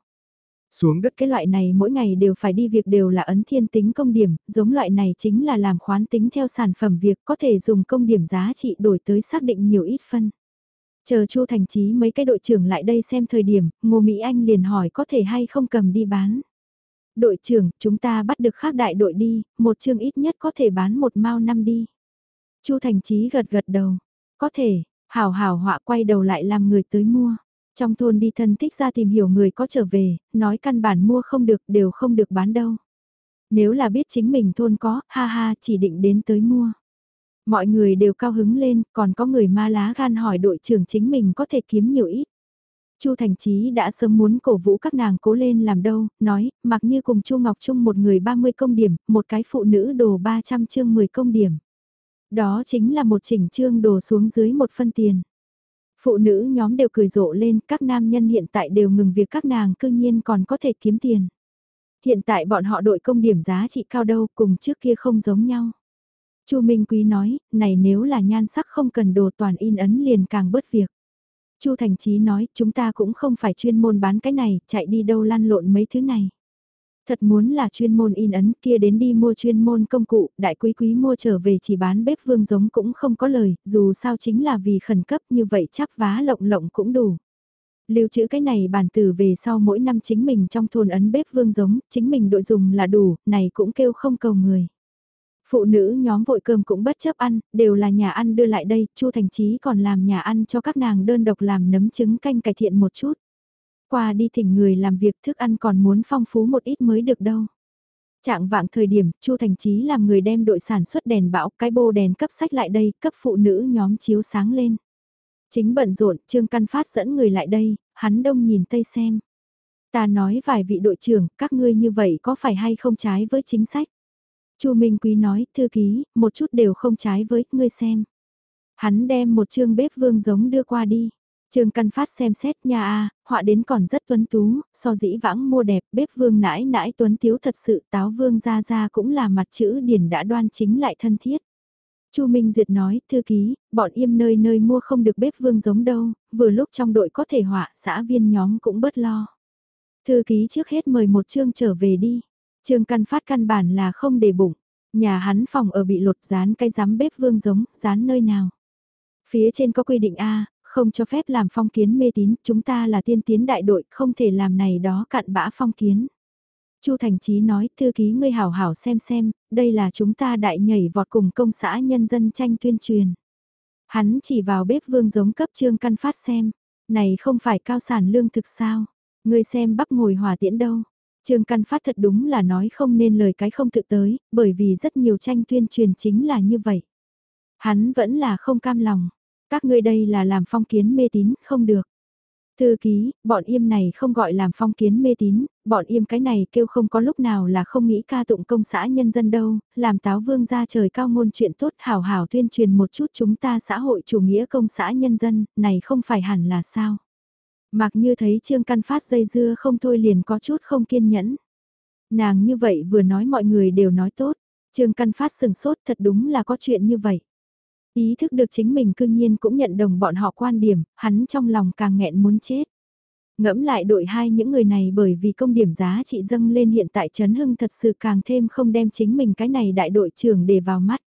Xuống đất cái loại này mỗi ngày đều phải đi việc đều là ấn thiên tính công điểm, giống loại này chính là làm khoán tính theo sản phẩm việc có thể dùng công điểm giá trị đổi tới xác định nhiều ít phân. Chờ Chu Thành Chí mấy cái đội trưởng lại đây xem thời điểm, Ngô Mỹ Anh liền hỏi có thể hay không cầm đi bán. Đội trưởng, chúng ta bắt được khác đại đội đi, một chương ít nhất có thể bán một mao năm đi. Chu Thành Chí gật gật đầu, có thể, hảo hảo họa quay đầu lại làm người tới mua. Trong thôn đi thân thích ra tìm hiểu người có trở về, nói căn bản mua không được đều không được bán đâu. Nếu là biết chính mình thôn có, ha ha chỉ định đến tới mua. Mọi người đều cao hứng lên, còn có người ma lá gan hỏi đội trưởng chính mình có thể kiếm nhiều ít. Chu Thành Chí đã sớm muốn cổ vũ các nàng cố lên làm đâu, nói, mặc như cùng Chu Ngọc Trung một người 30 công điểm, một cái phụ nữ đồ 300 chương 10 công điểm. Đó chính là một chỉnh chương đồ xuống dưới một phân tiền. Phụ nữ nhóm đều cười rộ lên, các nam nhân hiện tại đều ngừng việc các nàng cư nhiên còn có thể kiếm tiền. Hiện tại bọn họ đội công điểm giá trị cao đâu, cùng trước kia không giống nhau. Chu Minh Quý nói, này nếu là nhan sắc không cần đồ toàn in ấn liền càng bớt việc. Chu Thành Chí nói, chúng ta cũng không phải chuyên môn bán cái này, chạy đi đâu lăn lộn mấy thứ này. Thật muốn là chuyên môn in ấn kia đến đi mua chuyên môn công cụ, đại quý quý mua trở về chỉ bán bếp vương giống cũng không có lời, dù sao chính là vì khẩn cấp như vậy chắp vá lộng lộng cũng đủ. Lưu trữ cái này bản từ về sau mỗi năm chính mình trong thôn ấn bếp vương giống, chính mình đội dùng là đủ, này cũng kêu không cầu người. Phụ nữ nhóm vội cơm cũng bất chấp ăn, đều là nhà ăn đưa lại đây, Chu Thành Chí còn làm nhà ăn cho các nàng đơn độc làm nấm trứng canh cải thiện một chút. Qua đi thỉnh người làm việc thức ăn còn muốn phong phú một ít mới được đâu. Trạng vạng thời điểm, Chu Thành Chí làm người đem đội sản xuất đèn bão, cái bô đèn cấp sách lại đây, cấp phụ nữ nhóm chiếu sáng lên. Chính bận rộn, Trương Căn Phát dẫn người lại đây, hắn đông nhìn tây xem. Ta nói vài vị đội trưởng, các ngươi như vậy có phải hay không trái với chính sách? Chu Minh Quý nói, thư ký, một chút đều không trái với, ngươi xem. Hắn đem một chương bếp vương giống đưa qua đi. Trương Căn Phát xem xét nhà a, họa đến còn rất tuấn tú, so dĩ vãng mua đẹp, bếp vương nãi nãi tuấn tiếu thật sự, táo vương ra ra cũng là mặt chữ điển đã đoan chính lại thân thiết. Chu Minh Duyệt nói, thư ký, bọn im nơi nơi mua không được bếp vương giống đâu, vừa lúc trong đội có thể họa, xã viên nhóm cũng bớt lo. Thư ký trước hết mời một chương trở về đi. Trương Căn Phát căn bản là không để bụng. Nhà hắn phòng ở bị lột dán cây giám bếp vương giống, dán nơi nào. Phía trên có quy định A, không cho phép làm phong kiến mê tín, chúng ta là tiên tiến đại đội, không thể làm này đó cặn bã phong kiến. Chu Thành Chí nói, thư ký ngươi hảo hảo xem xem, đây là chúng ta đại nhảy vọt cùng công xã nhân dân tranh tuyên truyền. Hắn chỉ vào bếp vương giống cấp trương căn phát xem, này không phải cao sản lương thực sao, ngươi xem bắp ngồi hỏa tiễn đâu. Trương Căn Phát thật đúng là nói không nên lời cái không thực tới, bởi vì rất nhiều tranh tuyên truyền chính là như vậy. Hắn vẫn là không cam lòng, các ngươi đây là làm phong kiến mê tín, không được. Thư ký, bọn im này không gọi làm phong kiến mê tín, bọn im cái này kêu không có lúc nào là không nghĩ ca tụng công xã nhân dân đâu, làm táo vương ra trời cao ngôn chuyện tốt hảo hảo tuyên truyền một chút chúng ta xã hội chủ nghĩa công xã nhân dân, này không phải hẳn là sao. Mặc như thấy Trương Căn Phát dây dưa không thôi liền có chút không kiên nhẫn. Nàng như vậy vừa nói mọi người đều nói tốt, Trương Căn Phát sừng sốt thật đúng là có chuyện như vậy. Ý thức được chính mình cương nhiên cũng nhận đồng bọn họ quan điểm, hắn trong lòng càng nghẹn muốn chết. Ngẫm lại đội hai những người này bởi vì công điểm giá trị dâng lên hiện tại Trấn Hưng thật sự càng thêm không đem chính mình cái này đại đội trưởng để vào mắt.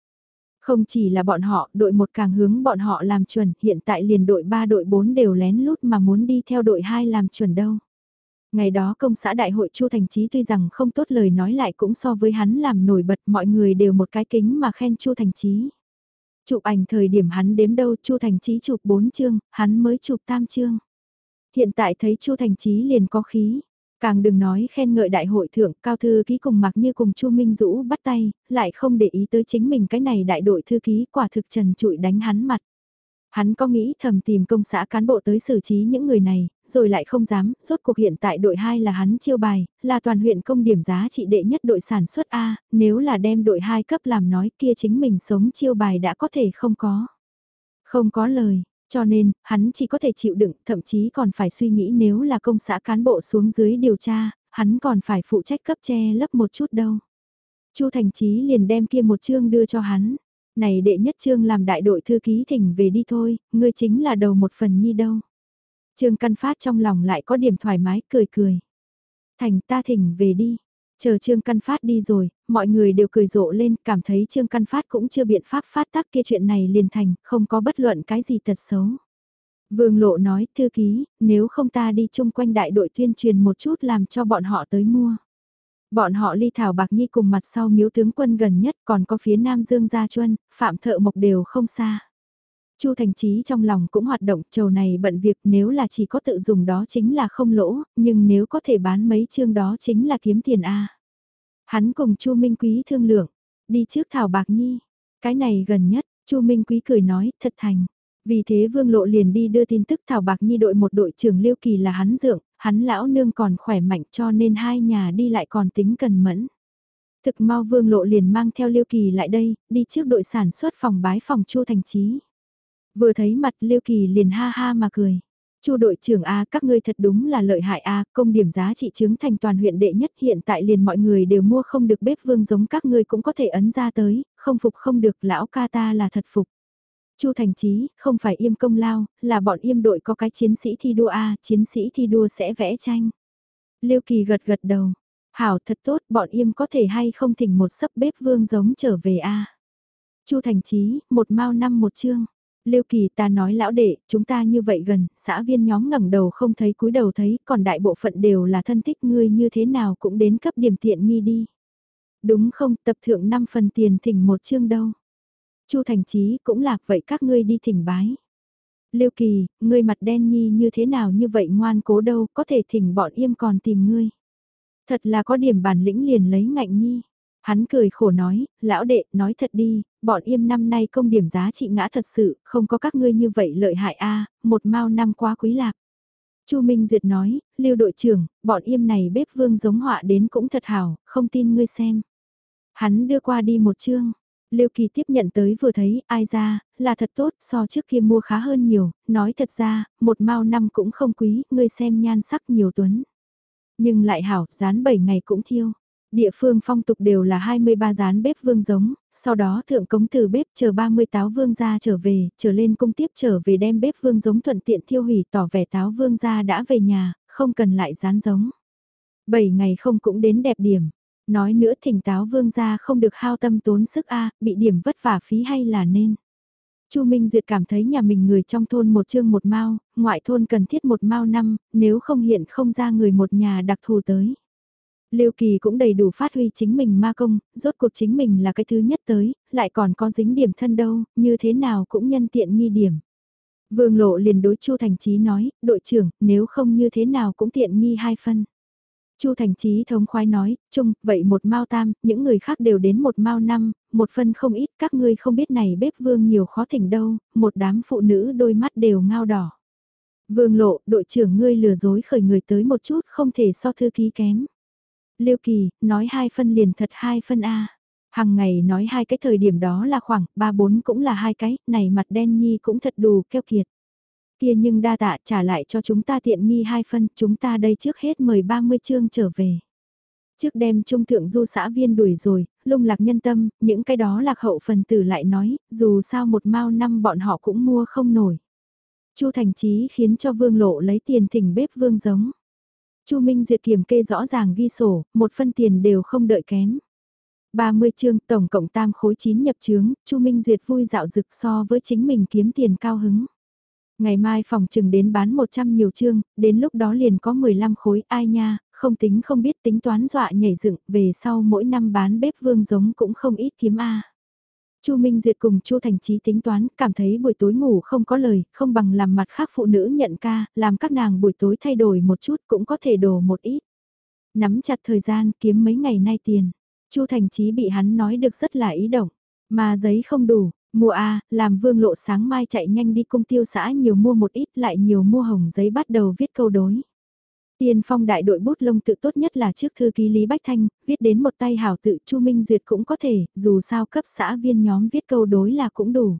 Không chỉ là bọn họ, đội một càng hướng bọn họ làm chuẩn, hiện tại liền đội 3 đội 4 đều lén lút mà muốn đi theo đội 2 làm chuẩn đâu. Ngày đó công xã đại hội Chu Thành Chí tuy rằng không tốt lời nói lại cũng so với hắn làm nổi bật mọi người đều một cái kính mà khen Chu Thành Chí. Chụp ảnh thời điểm hắn đếm đâu Chu Thành Chí chụp 4 chương, hắn mới chụp tam chương. Hiện tại thấy Chu Thành Chí liền có khí, càng đừng nói khen ngợi đại hội thượng, cao thư ký cùng mặc như cùng Chu Minh Dũ bắt tay, lại không để ý tới chính mình cái này đại đội thư ký quả thực trần trụi đánh hắn mặt. Hắn có nghĩ thầm tìm công xã cán bộ tới xử trí những người này, rồi lại không dám, rốt cuộc hiện tại đội 2 là hắn chiêu bài, là toàn huyện công điểm giá trị đệ nhất đội sản xuất A, nếu là đem đội 2 cấp làm nói kia chính mình sống chiêu bài đã có thể không có. Không có lời, cho nên, hắn chỉ có thể chịu đựng, thậm chí còn phải suy nghĩ nếu là công xã cán bộ xuống dưới điều tra, hắn còn phải phụ trách cấp che lấp một chút đâu. Chu Thành Chí liền đem kia một chương đưa cho hắn. Này đệ nhất chương làm đại đội thư ký thỉnh về đi thôi, ngươi chính là đầu một phần nhi đâu. Trương Căn Phát trong lòng lại có điểm thoải mái cười cười. Thành ta thỉnh về đi. Chờ Trương Căn Phát đi rồi, mọi người đều cười rộ lên, cảm thấy Trương Căn Phát cũng chưa biện pháp phát tác kia chuyện này liền thành, không có bất luận cái gì tật xấu. Vương Lộ nói, thư ký, nếu không ta đi chung quanh đại đội tuyên truyền một chút làm cho bọn họ tới mua. Bọn họ ly thảo bạc nhi cùng mặt sau miếu tướng quân gần nhất còn có phía nam dương gia chuân, phạm thợ mộc đều không xa. Chu Thành Chí trong lòng cũng hoạt động, trầu này bận việc nếu là chỉ có tự dùng đó chính là không lỗ, nhưng nếu có thể bán mấy chương đó chính là kiếm tiền A. Hắn cùng Chu Minh Quý thương lượng, đi trước Thảo Bạc Nhi, cái này gần nhất, Chu Minh Quý cười nói, thật thành. Vì thế Vương Lộ liền đi đưa tin tức Thảo Bạc Nhi đội một đội trưởng Liêu Kỳ là hắn dượng, hắn lão nương còn khỏe mạnh cho nên hai nhà đi lại còn tính cần mẫn. Thực mau Vương Lộ liền mang theo Liêu Kỳ lại đây, đi trước đội sản xuất phòng bái phòng Chu Thành Chí. Vừa thấy mặt Liêu Kỳ liền ha ha mà cười. Chu đội trưởng A các ngươi thật đúng là lợi hại A, công điểm giá trị chứng thành toàn huyện đệ nhất hiện tại liền mọi người đều mua không được bếp vương giống các ngươi cũng có thể ấn ra tới, không phục không được lão ca ta là thật phục. Chu Thành Chí, không phải im công lao, là bọn im đội có cái chiến sĩ thi đua A, chiến sĩ thi đua sẽ vẽ tranh. Liêu Kỳ gật gật đầu, hảo thật tốt, bọn im có thể hay không thỉnh một sấp bếp vương giống trở về A. Chu Thành Chí, một mao năm một chương. Lưu Kỳ ta nói lão đệ, chúng ta như vậy gần, xã viên nhóm ngẩng đầu không thấy cúi đầu thấy, còn đại bộ phận đều là thân thích ngươi như thế nào cũng đến cấp điểm tiện nghi đi. Đúng không, tập thượng 5 phần tiền thỉnh một chương đâu. Chu Thành Chí cũng lạc vậy các ngươi đi thỉnh bái. Lưu Kỳ, ngươi mặt đen nhi như thế nào như vậy ngoan cố đâu, có thể thỉnh bọn im còn tìm ngươi. Thật là có điểm bản lĩnh liền lấy ngạnh nhi. Hắn cười khổ nói, lão đệ, nói thật đi, bọn im năm nay công điểm giá trị ngã thật sự, không có các ngươi như vậy lợi hại a một mao năm quá quý lạc. Chu Minh Duyệt nói, lưu đội trưởng, bọn im này bếp vương giống họa đến cũng thật hảo, không tin ngươi xem. Hắn đưa qua đi một chương, Lưu Kỳ tiếp nhận tới vừa thấy, ai ra, là thật tốt, so trước kia mua khá hơn nhiều, nói thật ra, một mao năm cũng không quý, ngươi xem nhan sắc nhiều tuấn. Nhưng lại hảo, dán 7 ngày cũng thiêu. Địa phương phong tục đều là 23 rán bếp vương giống, sau đó thượng cống từ bếp chờ 30 táo vương ra trở về, trở lên cung tiếp trở về đem bếp vương giống thuận tiện thiêu hủy tỏ vẻ táo vương ra đã về nhà, không cần lại rán giống. 7 ngày không cũng đến đẹp điểm. Nói nữa thỉnh táo vương ra không được hao tâm tốn sức a bị điểm vất vả phí hay là nên. Chu Minh Duyệt cảm thấy nhà mình người trong thôn một chương một mao, ngoại thôn cần thiết một mao năm, nếu không hiện không ra người một nhà đặc thù tới. Lưu Kỳ cũng đầy đủ phát huy chính mình ma công, rốt cuộc chính mình là cái thứ nhất tới, lại còn có dính điểm thân đâu, như thế nào cũng nhân tiện nghi điểm. Vương Lộ liền đối Chu Thành Chí nói, đội trưởng, nếu không như thế nào cũng tiện nghi hai phân. Chu Thành Chí thống khoái nói, chung, vậy một mao tam, những người khác đều đến một mao năm, một phân không ít, các ngươi không biết này bếp vương nhiều khó thỉnh đâu, một đám phụ nữ đôi mắt đều ngao đỏ. Vương lộ, đội trưởng ngươi lừa dối khởi người tới một chút không thể so thư ký kém. Liêu Kỳ, nói hai phân liền thật hai phân A. Hằng ngày nói hai cái thời điểm đó là khoảng, ba bốn cũng là hai cái, này mặt đen nhi cũng thật đủ keo kiệt. Kia nhưng đa tạ trả lại cho chúng ta tiện nghi hai phân, chúng ta đây trước hết mời 30 chương trở về. Trước đem trung thượng du xã viên đuổi rồi, lung lạc nhân tâm, những cái đó lạc hậu phần tử lại nói, dù sao một mao năm bọn họ cũng mua không nổi. Chu Thành Chí khiến cho Vương Lộ lấy tiền thỉnh bếp Vương giống. Chu Minh duyệt kiểm kê rõ ràng ghi sổ, một phân tiền đều không đợi kém. 30 chương tổng cộng tam khối 9 nhập chướng, Chu Minh duyệt vui dạo dực so với chính mình kiếm tiền cao hứng. Ngày mai phòng chừng đến bán 100 nhiều chương, đến lúc đó liền có 15 khối ai nha, không tính không biết tính toán dọa nhảy dựng, về sau mỗi năm bán bếp vương giống cũng không ít kiếm A. Chu Minh Duyệt cùng Chu Thành Chí tính toán, cảm thấy buổi tối ngủ không có lời, không bằng làm mặt khác phụ nữ nhận ca, làm các nàng buổi tối thay đổi một chút cũng có thể đổ một ít. Nắm chặt thời gian kiếm mấy ngày nay tiền. Chu Thành Chí bị hắn nói được rất là ý động, mà giấy không đủ, mua a, làm Vương Lộ sáng mai chạy nhanh đi công tiêu xã nhiều mua một ít lại nhiều mua hồng giấy bắt đầu viết câu đối. Tiên phong đại đội bút lông tự tốt nhất là trước thư ký Lý Bách Thanh, viết đến một tay hảo tự Chu Minh Duyệt cũng có thể, dù sao cấp xã viên nhóm viết câu đối là cũng đủ.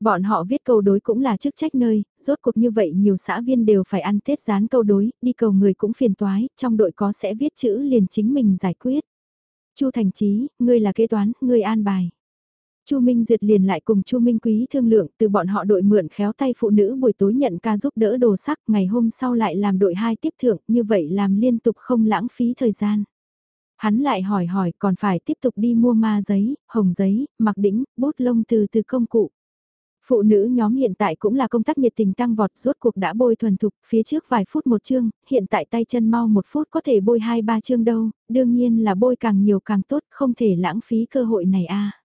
Bọn họ viết câu đối cũng là chức trách nơi, rốt cuộc như vậy nhiều xã viên đều phải ăn Tết dán câu đối, đi cầu người cũng phiền toái, trong đội có sẽ viết chữ liền chính mình giải quyết. Chu Thành Chí, ngươi là kế toán, ngươi an bài. Chu Minh Duyệt liền lại cùng Chu Minh Quý thương lượng từ bọn họ đội mượn khéo tay phụ nữ buổi tối nhận ca giúp đỡ đồ sắc, ngày hôm sau lại làm đội hai tiếp thượng, như vậy làm liên tục không lãng phí thời gian. Hắn lại hỏi hỏi còn phải tiếp tục đi mua ma giấy, hồng giấy, mặc đĩnh, bút lông từ từ công cụ. Phụ nữ nhóm hiện tại cũng là công tác nhiệt tình tăng vọt rốt cuộc đã bôi thuần thục phía trước vài phút một chương, hiện tại tay chân mau một phút có thể bôi hai ba chương đâu, đương nhiên là bôi càng nhiều càng tốt, không thể lãng phí cơ hội này a.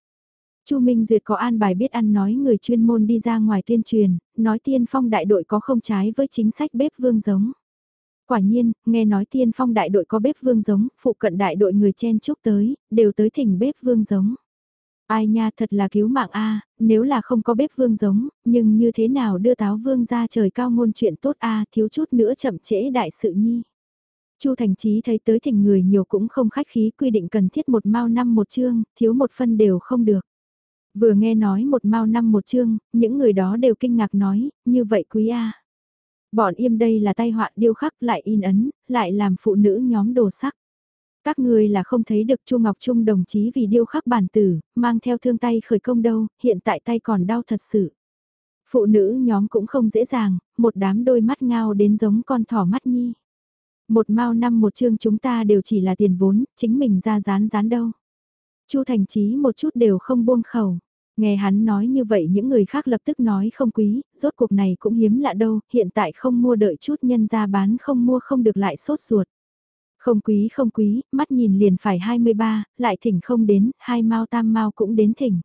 Chu Minh Duyệt có an bài biết ăn nói người chuyên môn đi ra ngoài tuyên truyền, nói tiên phong đại đội có không trái với chính sách bếp vương giống. Quả nhiên, nghe nói tiên phong đại đội có bếp vương giống, phụ cận đại đội người chen chúc tới, đều tới thỉnh bếp vương giống. Ai nha thật là cứu mạng a nếu là không có bếp vương giống, nhưng như thế nào đưa táo vương ra trời cao ngôn chuyện tốt a thiếu chút nữa chậm trễ đại sự nhi. Chu Thành Chí thấy tới thỉnh người nhiều cũng không khách khí quy định cần thiết một mao năm một chương, thiếu một phân đều không được. Vừa nghe nói một mao năm một chương, những người đó đều kinh ngạc nói, như vậy quý a. Bọn im đây là tay họa điêu khắc lại in ấn, lại làm phụ nữ nhóm đồ sắc. Các người là không thấy được Chu Ngọc Trung đồng chí vì điêu khắc bản tử, mang theo thương tay khởi công đâu, hiện tại tay còn đau thật sự. Phụ nữ nhóm cũng không dễ dàng, một đám đôi mắt ngao đến giống con thỏ mắt nhi. Một mao năm một chương chúng ta đều chỉ là tiền vốn, chính mình ra dán dán đâu. Chu Thành Chí một chút đều không buông khẩu. Nghe hắn nói như vậy những người khác lập tức nói không quý, rốt cuộc này cũng hiếm lạ đâu, hiện tại không mua đợi chút nhân ra bán không mua không được lại sốt ruột. Không quý không quý, mắt nhìn liền phải 23, lại thỉnh không đến, hai mau tam mau cũng đến thỉnh.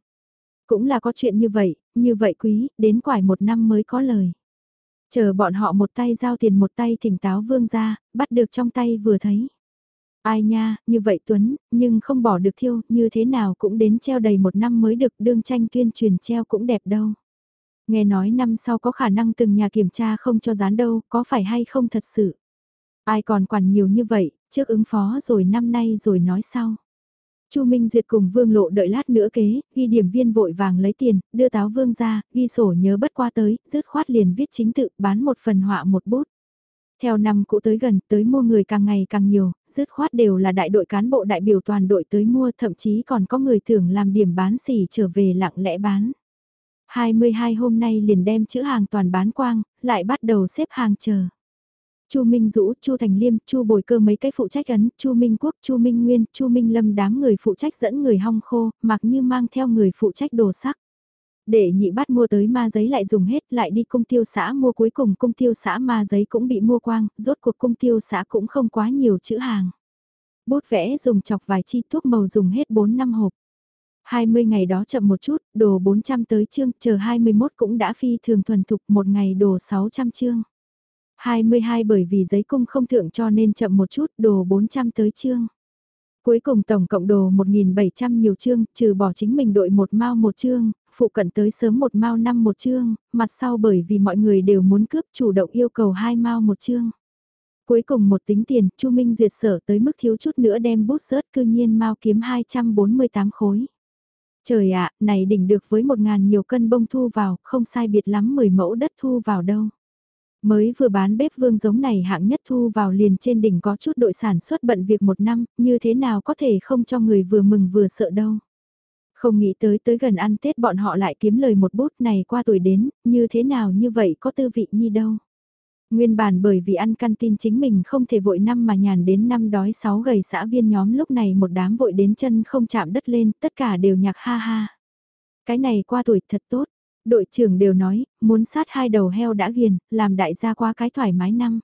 Cũng là có chuyện như vậy, như vậy quý, đến quải một năm mới có lời. Chờ bọn họ một tay giao tiền một tay thỉnh táo vương ra, bắt được trong tay vừa thấy. Ai nha, như vậy Tuấn, nhưng không bỏ được thiêu, như thế nào cũng đến treo đầy một năm mới được đương tranh tuyên truyền treo cũng đẹp đâu. Nghe nói năm sau có khả năng từng nhà kiểm tra không cho dán đâu, có phải hay không thật sự. Ai còn quản nhiều như vậy, trước ứng phó rồi năm nay rồi nói sau. Chu Minh Duyệt cùng Vương Lộ đợi lát nữa kế, ghi điểm viên vội vàng lấy tiền, đưa táo Vương ra, ghi sổ nhớ bất qua tới, dứt khoát liền viết chính tự, bán một phần họa một bút. Theo năm cũ tới gần, tới mua người càng ngày càng nhiều, dứt khoát đều là đại đội cán bộ đại biểu toàn đội tới mua, thậm chí còn có người tưởng làm điểm bán xỉ trở về lặng lẽ bán. 22 hôm nay liền đem chữ hàng toàn bán quang, lại bắt đầu xếp hàng chờ. Chu Minh Dũ, Chu Thành Liêm, Chu Bồi Cơ mấy cái phụ trách ấn, Chu Minh Quốc, Chu Minh Nguyên, Chu Minh Lâm đám người phụ trách dẫn người hong khô, mặc như mang theo người phụ trách đồ sắc. Để nhị bắt mua tới ma giấy lại dùng hết, lại đi cung tiêu xã mua cuối cùng cung tiêu xã ma giấy cũng bị mua quang, rốt cuộc cung tiêu xã cũng không quá nhiều chữ hàng. Bút vẽ dùng chọc vài chi thuốc màu dùng hết 4 năm hộp. 20 ngày đó chậm một chút, đồ 400 tới chương, chờ 21 cũng đã phi thường thuần thục một ngày đồ 600 chương. 22 bởi vì giấy cung không thượng cho nên chậm một chút, đồ 400 tới chương. Cuối cùng tổng cộng đồ 1.700 nhiều chương, trừ bỏ chính mình đội một mao một chương, phụ cận tới sớm một mao năm một chương, mặt sau bởi vì mọi người đều muốn cướp chủ động yêu cầu hai mao một chương. Cuối cùng một tính tiền, Chu Minh duyệt sở tới mức thiếu chút nữa đem bút sớt cư nhiên mao kiếm 248 khối. Trời ạ, này đỉnh được với một ngàn nhiều cân bông thu vào, không sai biệt lắm 10 mẫu đất thu vào đâu. Mới vừa bán bếp vương giống này hạng nhất thu vào liền trên đỉnh có chút đội sản xuất bận việc một năm, như thế nào có thể không cho người vừa mừng vừa sợ đâu. Không nghĩ tới tới gần ăn Tết bọn họ lại kiếm lời một bút này qua tuổi đến, như thế nào như vậy có tư vị nhi đâu. Nguyên bản bởi vì ăn căn tin chính mình không thể vội năm mà nhàn đến năm đói sáu gầy xã viên nhóm lúc này một đám vội đến chân không chạm đất lên, tất cả đều nhạc ha ha. Cái này qua tuổi thật tốt, đội trưởng đều nói, muốn sát hai đầu heo đã ghiền, làm đại gia qua cái thoải mái năm.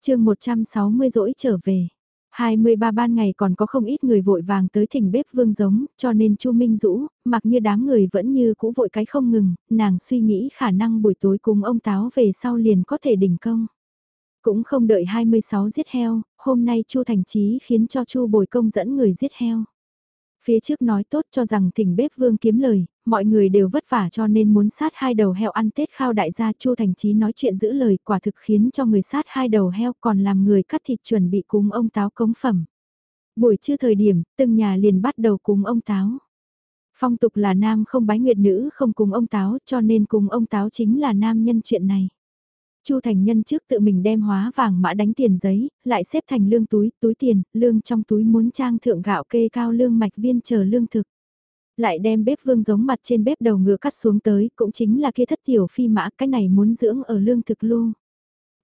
chương 160 rỗi trở về. 23 ban ngày còn có không ít người vội vàng tới thỉnh bếp vương giống, cho nên Chu Minh Dũ, mặc như đám người vẫn như cũ vội cái không ngừng, nàng suy nghĩ khả năng buổi tối cùng ông Táo về sau liền có thể đỉnh công. Cũng không đợi 26 giết heo, hôm nay Chu Thành Chí khiến cho Chu Bồi Công dẫn người giết heo. Phía trước nói tốt cho rằng thỉnh bếp vương kiếm lời, mọi người đều vất vả cho nên muốn sát hai đầu heo ăn Tết khao đại gia Chu Thành Chí nói chuyện giữ lời quả thực khiến cho người sát hai đầu heo còn làm người cắt thịt chuẩn bị cúng ông táo cống phẩm. Buổi trưa thời điểm, từng nhà liền bắt đầu cúng ông táo. Phong tục là nam không bái nguyệt nữ không cúng ông táo cho nên cúng ông táo chính là nam nhân chuyện này. Chu Thành Nhân trước tự mình đem hóa vàng mã đánh tiền giấy, lại xếp thành lương túi, túi tiền, lương trong túi muốn trang thượng gạo kê cao lương mạch viên chờ lương thực. Lại đem bếp vương giống mặt trên bếp đầu ngựa cắt xuống tới, cũng chính là kia thất tiểu phi mã, cái này muốn dưỡng ở lương thực luôn.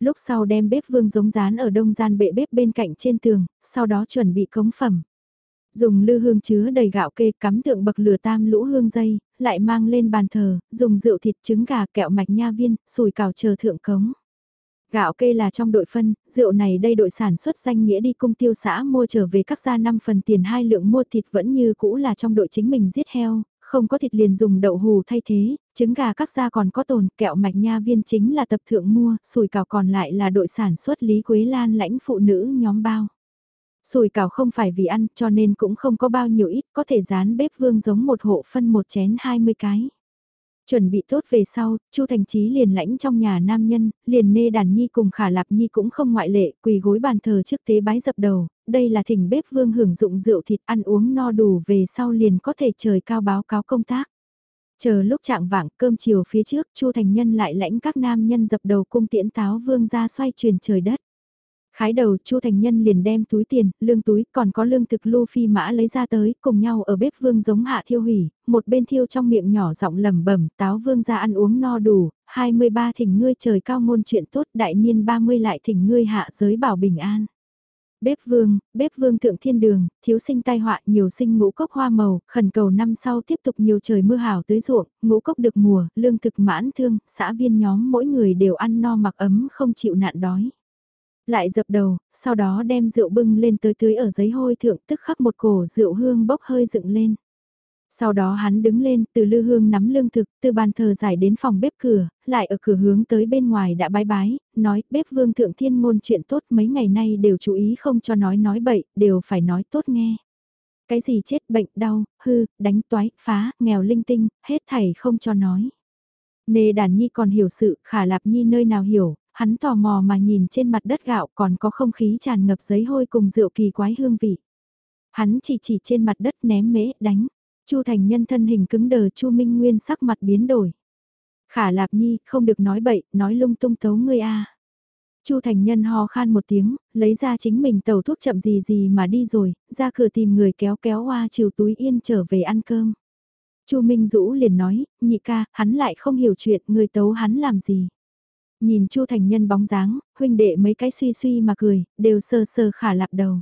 Lúc sau đem bếp vương giống dán ở đông gian bệ bếp bên cạnh trên tường, sau đó chuẩn bị cống phẩm. Dùng lư hương chứa đầy gạo kê cắm tượng bậc lửa tam lũ hương dây, lại mang lên bàn thờ, dùng rượu thịt trứng gà kẹo mạch nha viên, sùi cào chờ thượng cống. Gạo kê là trong đội phân, rượu này đây đội sản xuất danh nghĩa đi cung tiêu xã mua trở về các gia 5 phần tiền hai lượng mua thịt vẫn như cũ là trong đội chính mình giết heo, không có thịt liền dùng đậu hù thay thế, trứng gà các gia còn có tồn, kẹo mạch nha viên chính là tập thượng mua, sùi cào còn lại là đội sản xuất Lý Quế Lan lãnh phụ nữ nhóm bao. Sùi cào không phải vì ăn cho nên cũng không có bao nhiêu ít, có thể dán bếp vương giống một hộ phân một chén 20 cái. Chuẩn bị tốt về sau, Chu Thành Chí liền lãnh trong nhà nam nhân, liền nê đàn nhi cùng khả lạp nhi cũng không ngoại lệ, quỳ gối bàn thờ trước tế bái dập đầu, đây là thỉnh bếp vương hưởng dụng rượu thịt ăn uống no đủ về sau liền có thể trời cao báo cáo công tác. Chờ lúc trạng vạng cơm chiều phía trước, Chu Thành Nhân lại lãnh các nam nhân dập đầu cung tiễn táo vương ra xoay truyền trời đất. Khái đầu Chu Thành Nhân liền đem túi tiền, lương túi, còn có lương thực lưu phi mã lấy ra tới, cùng nhau ở bếp vương giống hạ thiêu hủy, một bên thiêu trong miệng nhỏ giọng lẩm bẩm, táo vương ra ăn uống no đủ, 23 thỉnh ngươi trời cao ngôn chuyện tốt, đại niên 30 lại thỉnh ngươi hạ giới bảo bình an. Bếp vương, bếp vương thượng thiên đường, thiếu sinh tai họa nhiều sinh ngũ cốc hoa màu, khẩn cầu năm sau tiếp tục nhiều trời mưa hảo tới ruộng, ngũ cốc được mùa, lương thực mãn thương, xã viên nhóm mỗi người đều ăn no mặc ấm không chịu nạn đói lại dập đầu, sau đó đem rượu bưng lên tới tưới ở giấy hôi thượng tức khắc một cổ rượu hương bốc hơi dựng lên. Sau đó hắn đứng lên, từ lư hương nắm lương thực, từ bàn thờ giải đến phòng bếp cửa, lại ở cửa hướng tới bên ngoài đã bái bái, nói bếp vương thượng thiên ngôn chuyện tốt mấy ngày nay đều chú ý không cho nói nói bậy, đều phải nói tốt nghe. Cái gì chết bệnh đau, hư, đánh toái, phá, nghèo linh tinh, hết thảy không cho nói. Nề đàn nhi còn hiểu sự, khả lạp nhi nơi nào hiểu, hắn tò mò mà nhìn trên mặt đất gạo còn có không khí tràn ngập giấy hôi cùng rượu kỳ quái hương vị. Hắn chỉ chỉ trên mặt đất ném mễ, đánh. Chu Thành Nhân thân hình cứng đờ Chu Minh Nguyên sắc mặt biến đổi. Khả Lạp Nhi, không được nói bậy, nói lung tung tấu ngươi a. Chu Thành Nhân ho khan một tiếng, lấy ra chính mình tàu thuốc chậm gì gì mà đi rồi, ra cửa tìm người kéo kéo hoa chiều túi yên trở về ăn cơm. Chu Minh Dũ liền nói, nhị ca, hắn lại không hiểu chuyện, người tấu hắn làm gì. Nhìn Chu Thành Nhân bóng dáng, huynh đệ mấy cái suy suy mà cười, đều sờ sờ khả lạp đầu.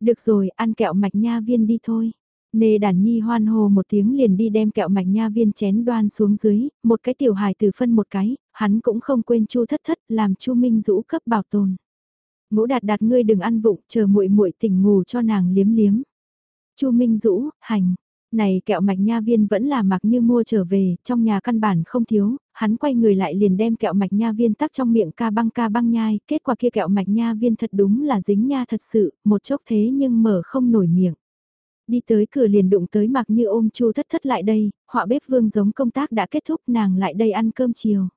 Được rồi, ăn kẹo mạch nha viên đi thôi. Nê đàn nhi hoan hồ một tiếng liền đi đem kẹo mạch nha viên chén đoan xuống dưới, một cái tiểu hài từ phân một cái, hắn cũng không quên chu thất thất làm chu Minh Dũ cấp bảo tồn. Ngũ đạt đạt ngươi đừng ăn vụng, chờ muội muội tỉnh ngủ cho nàng liếm liếm. chu Minh Dũ, hành. Này kẹo mạch nha viên vẫn là mặc như mua trở về, trong nhà căn bản không thiếu, hắn quay người lại liền đem kẹo mạch nha viên tắc trong miệng ca băng ca băng nhai, kết quả kia kẹo mạch nha viên thật đúng là dính nha thật sự, một chốc thế nhưng mở không nổi miệng. Đi tới cửa liền đụng tới mặc như ôm chu thất thất lại đây, họa bếp vương giống công tác đã kết thúc nàng lại đây ăn cơm chiều.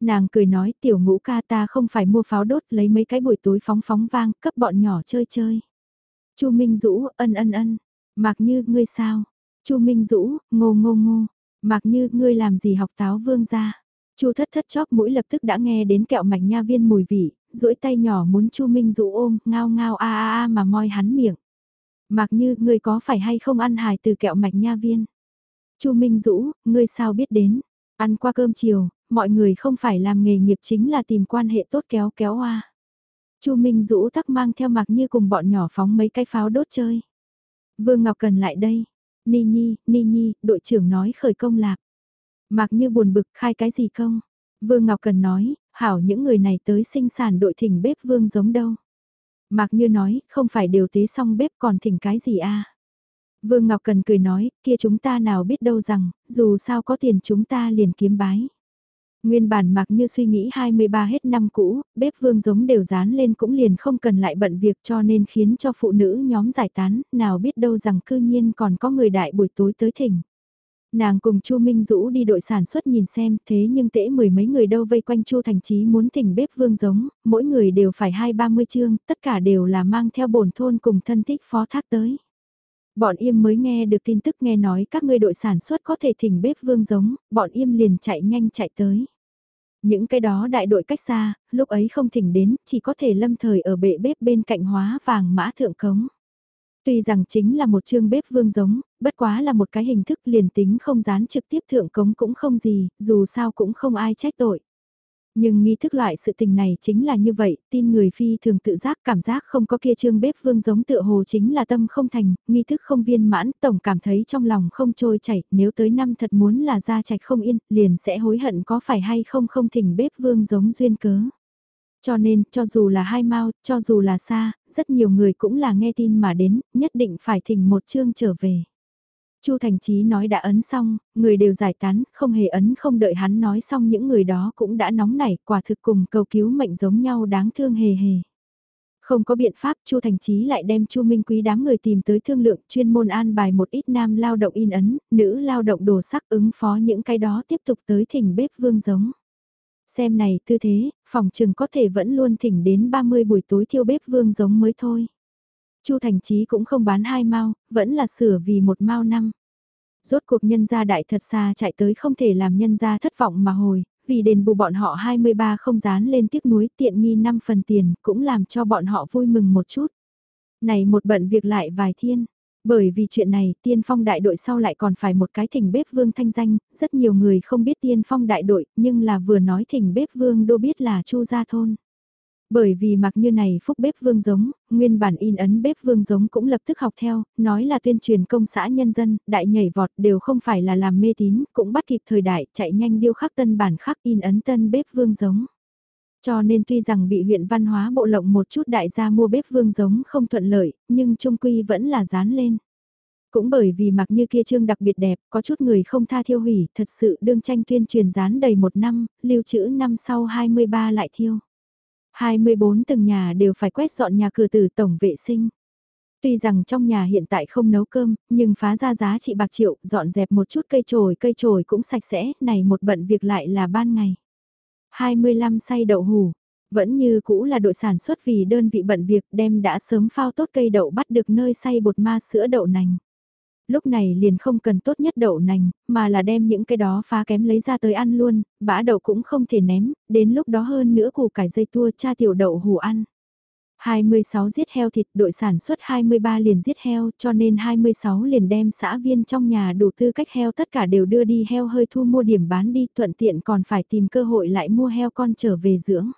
Nàng cười nói tiểu ngũ ca ta không phải mua pháo đốt lấy mấy cái buổi tối phóng phóng vang cấp bọn nhỏ chơi chơi. chu Minh Dũ ân ân ân, mặc như ngươi sao? chu Minh Dũ, ngô ngô ngô, mặc như ngươi làm gì học táo vương ra? chu thất thất chóp mũi lập tức đã nghe đến kẹo mạch nha viên mùi vị, duỗi tay nhỏ muốn chu Minh Dũ ôm, ngao ngao a a a mà moi hắn miệng. Mặc như, ngươi có phải hay không ăn hài từ kẹo mạch nha viên? Chu Minh Dũ, ngươi sao biết đến? Ăn qua cơm chiều, mọi người không phải làm nghề nghiệp chính là tìm quan hệ tốt kéo kéo hoa. Chu Minh Dũ tắc mang theo mặc như cùng bọn nhỏ phóng mấy cái pháo đốt chơi. Vương Ngọc Cần lại đây. Ni Nhi, Ni Nhi, đội trưởng nói khởi công lạc. Mặc như buồn bực khai cái gì công? Vương Ngọc Cần nói, hảo những người này tới sinh sản đội thỉnh bếp vương giống đâu. Mạc Như nói, không phải đều tế xong bếp còn thỉnh cái gì a Vương Ngọc Cần cười nói, kia chúng ta nào biết đâu rằng, dù sao có tiền chúng ta liền kiếm bái. Nguyên bản mặc như suy nghĩ 23 hết năm cũ, bếp vương giống đều dán lên cũng liền không cần lại bận việc cho nên khiến cho phụ nữ nhóm giải tán, nào biết đâu rằng cư nhiên còn có người đại buổi tối tới thỉnh. Nàng cùng Chu Minh Dũ đi đội sản xuất nhìn xem, thế nhưng tễ mười mấy người đâu vây quanh Chu Thành Chí muốn thỉnh bếp vương giống, mỗi người đều phải hai ba mươi chương, tất cả đều là mang theo bổn thôn cùng thân thích phó thác tới. Bọn im mới nghe được tin tức nghe nói các ngươi đội sản xuất có thể thỉnh bếp vương giống, bọn im liền chạy nhanh chạy tới. Những cái đó đại đội cách xa, lúc ấy không thỉnh đến, chỉ có thể lâm thời ở bệ bếp bên cạnh hóa vàng mã thượng cống. Tuy rằng chính là một chương bếp vương giống, bất quá là một cái hình thức liền tính không dán trực tiếp thượng cống cũng không gì, dù sao cũng không ai trách tội. Nhưng nghi thức loại sự tình này chính là như vậy, tin người phi thường tự giác cảm giác không có kia trương bếp vương giống tựa hồ chính là tâm không thành, nghi thức không viên mãn, tổng cảm thấy trong lòng không trôi chảy, nếu tới năm thật muốn là ra trạch không yên, liền sẽ hối hận có phải hay không không thỉnh bếp vương giống duyên cớ. Cho nên, cho dù là hai mau, cho dù là xa, rất nhiều người cũng là nghe tin mà đến, nhất định phải thỉnh một chương trở về. Chu Thành Chí nói đã ấn xong, người đều giải tán, không hề ấn không đợi hắn nói xong những người đó cũng đã nóng nảy, quả thực cùng cầu cứu mệnh giống nhau đáng thương hề hề. Không có biện pháp, Chu Thành Chí lại đem Chu Minh Quý đám người tìm tới thương lượng chuyên môn an bài một ít nam lao động in ấn, nữ lao động đồ sắc ứng phó những cái đó tiếp tục tới thỉnh bếp vương giống. Xem này tư thế, phòng trừng có thể vẫn luôn thỉnh đến 30 buổi tối thiêu bếp vương giống mới thôi. Chu Thành Chí cũng không bán hai mao, vẫn là sửa vì một mao năm. Rốt cuộc nhân gia đại thật xa chạy tới không thể làm nhân gia thất vọng mà hồi, vì đền bù bọn họ 23 không dán lên tiếc núi tiện nghi 5 phần tiền, cũng làm cho bọn họ vui mừng một chút. Này một bận việc lại vài thiên, bởi vì chuyện này tiên phong đại đội sau lại còn phải một cái thỉnh bếp vương thanh danh, rất nhiều người không biết tiên phong đại đội, nhưng là vừa nói thỉnh bếp vương đô biết là chu gia thôn. Bởi vì mặc như này phúc bếp vương giống, nguyên bản in ấn bếp vương giống cũng lập tức học theo, nói là tuyên truyền công xã nhân dân, đại nhảy vọt đều không phải là làm mê tín, cũng bắt kịp thời đại, chạy nhanh điêu khắc tân bản khắc in ấn tân bếp vương giống. Cho nên tuy rằng bị huyện văn hóa bộ lộng một chút đại gia mua bếp vương giống không thuận lợi, nhưng trung quy vẫn là dán lên. Cũng bởi vì mặc như kia trương đặc biệt đẹp, có chút người không tha thiêu hủy, thật sự đương tranh tuyên truyền dán đầy một năm, lưu trữ năm sau 23 lại thiêu. 24 từng nhà đều phải quét dọn nhà cửa từ tổng vệ sinh. Tuy rằng trong nhà hiện tại không nấu cơm, nhưng phá ra giá trị bạc triệu, dọn dẹp một chút cây trồi cây trồi cũng sạch sẽ, này một bận việc lại là ban ngày. 25 say đậu hủ, vẫn như cũ là đội sản xuất vì đơn vị bận việc đem đã sớm phao tốt cây đậu bắt được nơi xay bột ma sữa đậu nành. Lúc này liền không cần tốt nhất đậu nành, mà là đem những cái đó phá kém lấy ra tới ăn luôn, bã đậu cũng không thể ném, đến lúc đó hơn nữa củ cải dây tua cha tiểu đậu hủ ăn. 26 giết heo thịt đội sản xuất 23 liền giết heo cho nên 26 liền đem xã viên trong nhà đủ tư cách heo tất cả đều đưa đi heo hơi thu mua điểm bán đi thuận tiện còn phải tìm cơ hội lại mua heo con trở về dưỡng.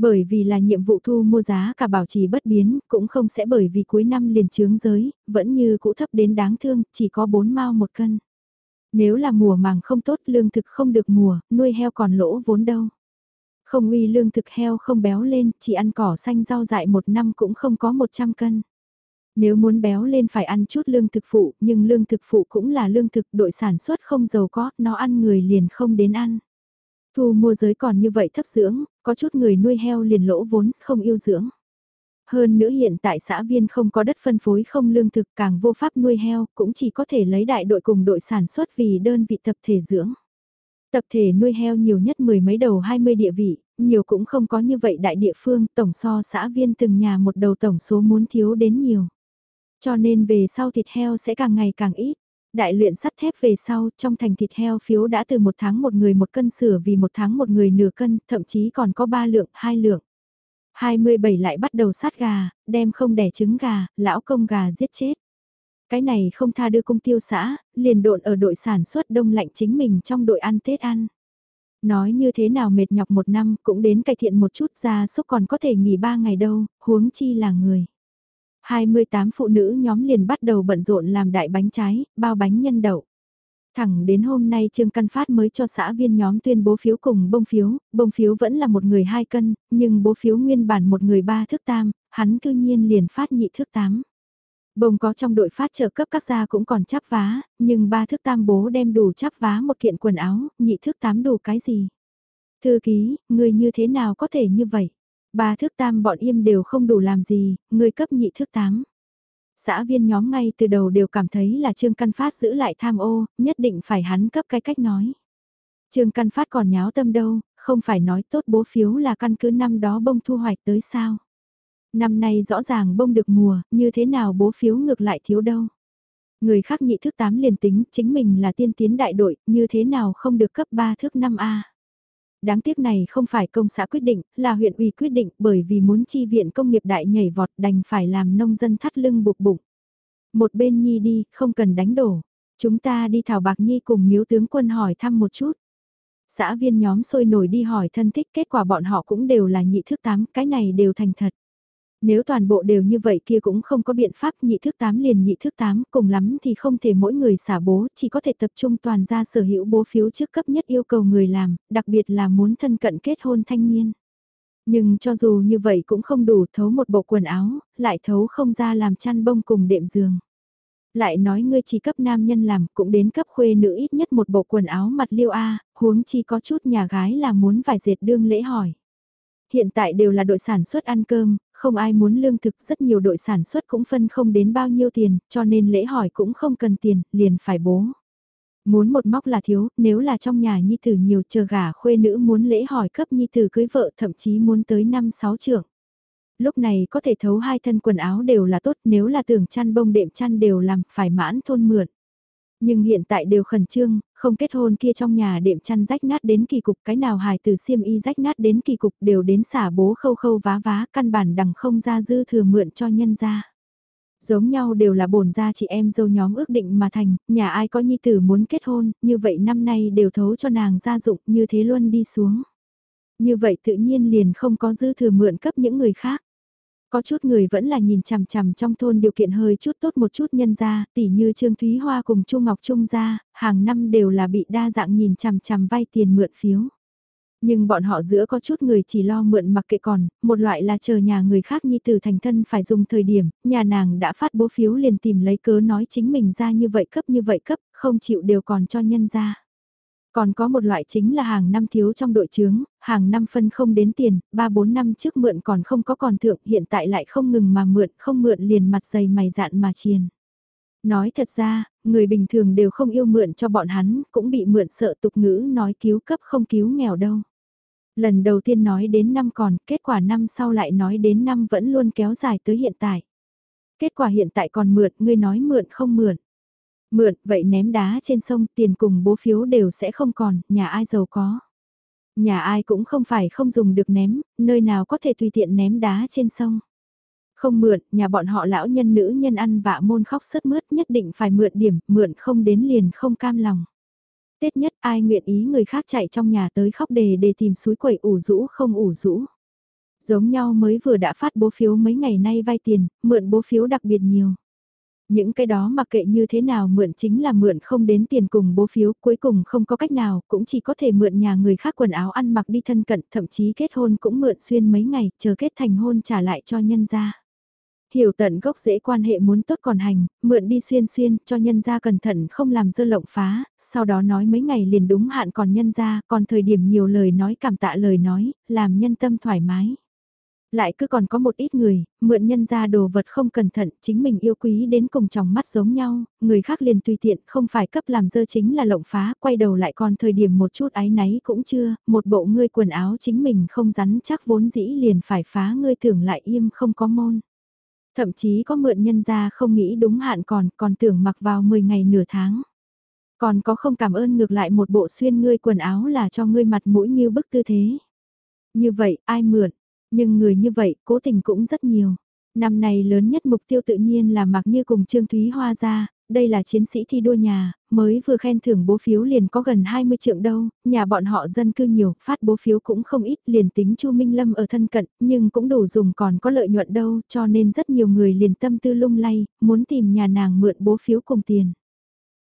Bởi vì là nhiệm vụ thu mua giá cả bảo trì bất biến, cũng không sẽ bởi vì cuối năm liền trướng giới, vẫn như cũ thấp đến đáng thương, chỉ có 4 mao một cân. Nếu là mùa màng không tốt lương thực không được mùa, nuôi heo còn lỗ vốn đâu. Không uy lương thực heo không béo lên, chỉ ăn cỏ xanh rau dại một năm cũng không có 100 cân. Nếu muốn béo lên phải ăn chút lương thực phụ, nhưng lương thực phụ cũng là lương thực đội sản xuất không giàu có, nó ăn người liền không đến ăn. Thu mua giới còn như vậy thấp dưỡng, có chút người nuôi heo liền lỗ vốn, không yêu dưỡng. Hơn nữa hiện tại xã viên không có đất phân phối không lương thực càng vô pháp nuôi heo, cũng chỉ có thể lấy đại đội cùng đội sản xuất vì đơn vị tập thể dưỡng. Tập thể nuôi heo nhiều nhất mười mấy đầu 20 địa vị, nhiều cũng không có như vậy đại địa phương, tổng so xã viên từng nhà một đầu tổng số muốn thiếu đến nhiều. Cho nên về sau thịt heo sẽ càng ngày càng ít. Đại luyện sắt thép về sau, trong thành thịt heo phiếu đã từ một tháng một người một cân sửa vì một tháng một người nửa cân, thậm chí còn có ba lượng, hai lượng. 27 lại bắt đầu sát gà, đem không đẻ trứng gà, lão công gà giết chết. Cái này không tha đưa công tiêu xã, liền độn ở đội sản xuất đông lạnh chính mình trong đội ăn Tết ăn. Nói như thế nào mệt nhọc một năm cũng đến cải thiện một chút ra số còn có thể nghỉ ba ngày đâu, huống chi là người. 28 phụ nữ nhóm liền bắt đầu bận rộn làm đại bánh trái, bao bánh nhân đậu. Thẳng đến hôm nay Trương Căn Phát mới cho xã viên nhóm tuyên bố phiếu cùng bông phiếu, bông phiếu vẫn là một người hai cân, nhưng bố phiếu nguyên bản một người ba thước tam, hắn cư nhiên liền phát nhị thước tám. Bông có trong đội phát trợ cấp các gia cũng còn chắp vá, nhưng ba thước tam bố đem đủ chắp vá một kiện quần áo, nhị thước tám đủ cái gì? Thư ký, người như thế nào có thể như vậy? Ba thước tam bọn im đều không đủ làm gì, người cấp nhị thước tám. Xã viên nhóm ngay từ đầu đều cảm thấy là Trương Căn Phát giữ lại tham ô, nhất định phải hắn cấp cái cách nói. Trương Căn Phát còn nháo tâm đâu, không phải nói tốt bố phiếu là căn cứ năm đó bông thu hoạch tới sao. Năm nay rõ ràng bông được mùa, như thế nào bố phiếu ngược lại thiếu đâu. Người khác nhị thước 8 liền tính, chính mình là tiên tiến đại đội, như thế nào không được cấp 3 thước 5A. Đáng tiếc này không phải công xã quyết định, là huyện ủy quyết định bởi vì muốn chi viện công nghiệp đại nhảy vọt đành phải làm nông dân thắt lưng buộc bụng. Một bên nhi đi, không cần đánh đổ. Chúng ta đi thảo bạc nhi cùng miếu tướng quân hỏi thăm một chút. Xã viên nhóm sôi nổi đi hỏi thân thích kết quả bọn họ cũng đều là nhị thước tám, cái này đều thành thật. Nếu toàn bộ đều như vậy kia cũng không có biện pháp nhị thước tám liền nhị thước tám, cùng lắm thì không thể mỗi người xả bố, chỉ có thể tập trung toàn ra sở hữu bố phiếu trước cấp nhất yêu cầu người làm, đặc biệt là muốn thân cận kết hôn thanh niên. Nhưng cho dù như vậy cũng không đủ thấu một bộ quần áo, lại thấu không ra làm chăn bông cùng đệm giường. Lại nói ngươi chỉ cấp nam nhân làm cũng đến cấp khuê nữ ít nhất một bộ quần áo mặt liêu A, huống chi có chút nhà gái là muốn vài dệt đương lễ hỏi. Hiện tại đều là đội sản xuất ăn cơm, không ai muốn lương thực rất nhiều đội sản xuất cũng phân không đến bao nhiêu tiền, cho nên lễ hỏi cũng không cần tiền, liền phải bố. Muốn một móc là thiếu, nếu là trong nhà nhi tử nhiều chờ gả khuê nữ muốn lễ hỏi cấp nhi tử cưới vợ thậm chí muốn tới năm sáu trưởng. Lúc này có thể thấu hai thân quần áo đều là tốt nếu là tưởng chăn bông đệm chăn đều làm phải mãn thôn mượn. Nhưng hiện tại đều khẩn trương, không kết hôn kia trong nhà đệm chăn rách nát đến kỳ cục cái nào hài từ xiêm y rách nát đến kỳ cục đều đến xả bố khâu khâu vá vá căn bản đằng không ra dư thừa mượn cho nhân ra. Giống nhau đều là bổn ra chị em dâu nhóm ước định mà thành, nhà ai có nhi tử muốn kết hôn, như vậy năm nay đều thấu cho nàng gia dụng như thế luôn đi xuống. Như vậy tự nhiên liền không có dư thừa mượn cấp những người khác. Có chút người vẫn là nhìn chằm chằm trong thôn điều kiện hơi chút tốt một chút nhân ra, tỉ như Trương Thúy Hoa cùng Chu Ngọc Trung ra, hàng năm đều là bị đa dạng nhìn chằm chằm vay tiền mượn phiếu. Nhưng bọn họ giữa có chút người chỉ lo mượn mặc kệ còn, một loại là chờ nhà người khác nhi từ thành thân phải dùng thời điểm, nhà nàng đã phát bố phiếu liền tìm lấy cớ nói chính mình ra như vậy cấp như vậy cấp, không chịu đều còn cho nhân ra. Còn có một loại chính là hàng năm thiếu trong đội chướng, hàng năm phân không đến tiền, 3-4 năm trước mượn còn không có còn thượng, hiện tại lại không ngừng mà mượn, không mượn liền mặt dày mày dạn mà chiền. Nói thật ra, người bình thường đều không yêu mượn cho bọn hắn, cũng bị mượn sợ tục ngữ nói cứu cấp không cứu nghèo đâu. Lần đầu tiên nói đến năm còn, kết quả năm sau lại nói đến năm vẫn luôn kéo dài tới hiện tại. Kết quả hiện tại còn mượn, ngươi nói mượn không mượn. Mượn, vậy ném đá trên sông tiền cùng bố phiếu đều sẽ không còn, nhà ai giàu có. Nhà ai cũng không phải không dùng được ném, nơi nào có thể tùy tiện ném đá trên sông. Không mượn, nhà bọn họ lão nhân nữ nhân ăn vạ môn khóc sớt mướt nhất định phải mượn điểm, mượn không đến liền không cam lòng. Tết nhất ai nguyện ý người khác chạy trong nhà tới khóc đề để tìm suối quẩy ủ rũ không ủ rũ. Giống nhau mới vừa đã phát bố phiếu mấy ngày nay vay tiền, mượn bố phiếu đặc biệt nhiều. Những cái đó mặc kệ như thế nào mượn chính là mượn không đến tiền cùng bố phiếu, cuối cùng không có cách nào, cũng chỉ có thể mượn nhà người khác quần áo ăn mặc đi thân cận, thậm chí kết hôn cũng mượn xuyên mấy ngày, chờ kết thành hôn trả lại cho nhân gia. Hiểu tận gốc dễ quan hệ muốn tốt còn hành, mượn đi xuyên xuyên, cho nhân gia cẩn thận không làm dơ lộng phá, sau đó nói mấy ngày liền đúng hạn còn nhân gia, còn thời điểm nhiều lời nói cảm tạ lời nói, làm nhân tâm thoải mái. Lại cứ còn có một ít người, mượn nhân ra đồ vật không cẩn thận, chính mình yêu quý đến cùng trong mắt giống nhau, người khác liền tùy tiện, không phải cấp làm dơ chính là lộng phá, quay đầu lại còn thời điểm một chút ái náy cũng chưa, một bộ ngươi quần áo chính mình không rắn chắc vốn dĩ liền phải phá ngươi tưởng lại im không có môn. Thậm chí có mượn nhân ra không nghĩ đúng hạn còn, còn tưởng mặc vào 10 ngày nửa tháng. Còn có không cảm ơn ngược lại một bộ xuyên ngươi quần áo là cho ngươi mặt mũi như bức tư thế. Như vậy, ai mượn? Nhưng người như vậy, cố tình cũng rất nhiều. Năm nay lớn nhất mục tiêu tự nhiên là mặc như cùng Trương Thúy Hoa ra, đây là chiến sĩ thi đua nhà, mới vừa khen thưởng bố phiếu liền có gần 20 trượng đâu, nhà bọn họ dân cư nhiều, phát bố phiếu cũng không ít, liền tính Chu Minh Lâm ở thân cận, nhưng cũng đủ dùng còn có lợi nhuận đâu, cho nên rất nhiều người liền tâm tư lung lay, muốn tìm nhà nàng mượn bố phiếu cùng tiền.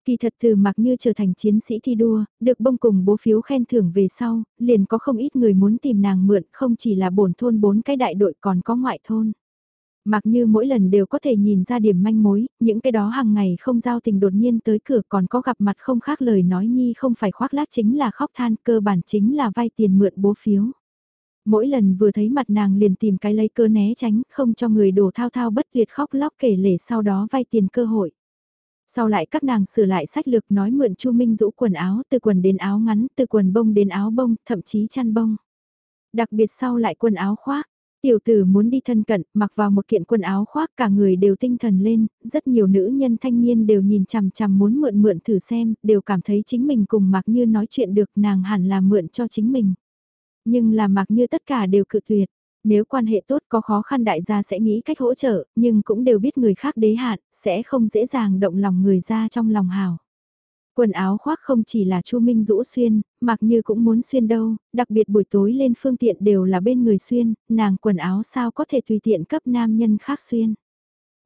Kỳ thật từ mặc như trở thành chiến sĩ thi đua, được bông cùng bố phiếu khen thưởng về sau, liền có không ít người muốn tìm nàng mượn, không chỉ là bổn thôn bốn cái đại đội còn có ngoại thôn. Mặc như mỗi lần đều có thể nhìn ra điểm manh mối, những cái đó hàng ngày không giao tình đột nhiên tới cửa còn có gặp mặt không khác lời nói nhi không phải khoác lác chính là khóc than cơ bản chính là vay tiền mượn bố phiếu. Mỗi lần vừa thấy mặt nàng liền tìm cái lấy cơ né tránh không cho người đổ thao thao bất tuyệt khóc lóc kể lể sau đó vay tiền cơ hội. Sau lại các nàng sửa lại sách lược nói mượn Chu Minh rũ quần áo từ quần đến áo ngắn, từ quần bông đến áo bông, thậm chí chăn bông. Đặc biệt sau lại quần áo khoác, tiểu tử muốn đi thân cận, mặc vào một kiện quần áo khoác cả người đều tinh thần lên, rất nhiều nữ nhân thanh niên đều nhìn chằm chằm muốn mượn mượn thử xem, đều cảm thấy chính mình cùng mặc như nói chuyện được nàng hẳn là mượn cho chính mình. Nhưng là mặc như tất cả đều cự tuyệt. Nếu quan hệ tốt có khó khăn đại gia sẽ nghĩ cách hỗ trợ, nhưng cũng đều biết người khác đế hạn, sẽ không dễ dàng động lòng người ra trong lòng hào. Quần áo khoác không chỉ là Chu Minh Dũ xuyên, mặc như cũng muốn xuyên đâu, đặc biệt buổi tối lên phương tiện đều là bên người xuyên, nàng quần áo sao có thể tùy tiện cấp nam nhân khác xuyên.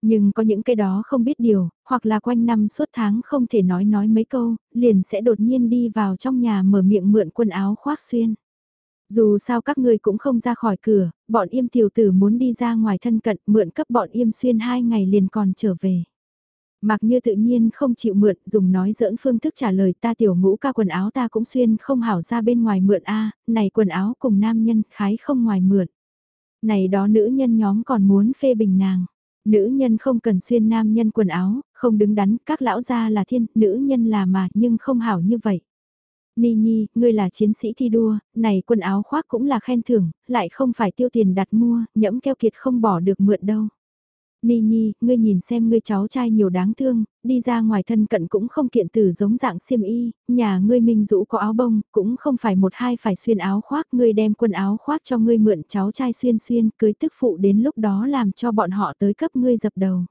Nhưng có những cái đó không biết điều, hoặc là quanh năm suốt tháng không thể nói nói mấy câu, liền sẽ đột nhiên đi vào trong nhà mở miệng mượn quần áo khoác xuyên. Dù sao các ngươi cũng không ra khỏi cửa, bọn im tiểu tử muốn đi ra ngoài thân cận mượn cấp bọn im xuyên hai ngày liền còn trở về. Mặc như tự nhiên không chịu mượn, dùng nói giỡn phương thức trả lời ta tiểu ngũ ca quần áo ta cũng xuyên không hảo ra bên ngoài mượn a này quần áo cùng nam nhân khái không ngoài mượn. Này đó nữ nhân nhóm còn muốn phê bình nàng. Nữ nhân không cần xuyên nam nhân quần áo, không đứng đắn, các lão gia là thiên, nữ nhân là mà, nhưng không hảo như vậy. Ni Nhi, ngươi là chiến sĩ thi đua, này quần áo khoác cũng là khen thưởng, lại không phải tiêu tiền đặt mua, nhẫm keo kiệt không bỏ được mượn đâu. Ni Nhi, ngươi nhìn xem ngươi cháu trai nhiều đáng thương, đi ra ngoài thân cận cũng không kiện tử giống dạng xiêm y, nhà ngươi minh dũ có áo bông, cũng không phải một hai phải xuyên áo khoác, ngươi đem quần áo khoác cho ngươi mượn cháu trai xuyên xuyên, cưới tức phụ đến lúc đó làm cho bọn họ tới cấp ngươi dập đầu.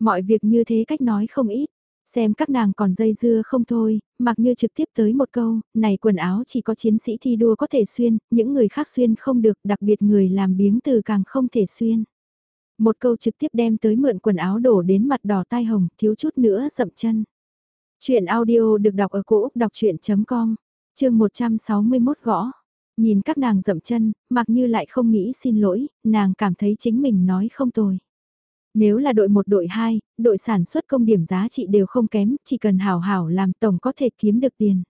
Mọi việc như thế cách nói không ít, Xem các nàng còn dây dưa không thôi, mặc như trực tiếp tới một câu, này quần áo chỉ có chiến sĩ thi đua có thể xuyên, những người khác xuyên không được, đặc biệt người làm biếng từ càng không thể xuyên. Một câu trực tiếp đem tới mượn quần áo đổ đến mặt đỏ tai hồng, thiếu chút nữa dậm chân. Chuyện audio được đọc ở cổ Úc đọc chuyện.com, chương 161 gõ. Nhìn các nàng dậm chân, mặc như lại không nghĩ xin lỗi, nàng cảm thấy chính mình nói không tồi. Nếu là đội 1 đội 2, đội sản xuất công điểm giá trị đều không kém, chỉ cần hảo hảo làm tổng có thể kiếm được tiền.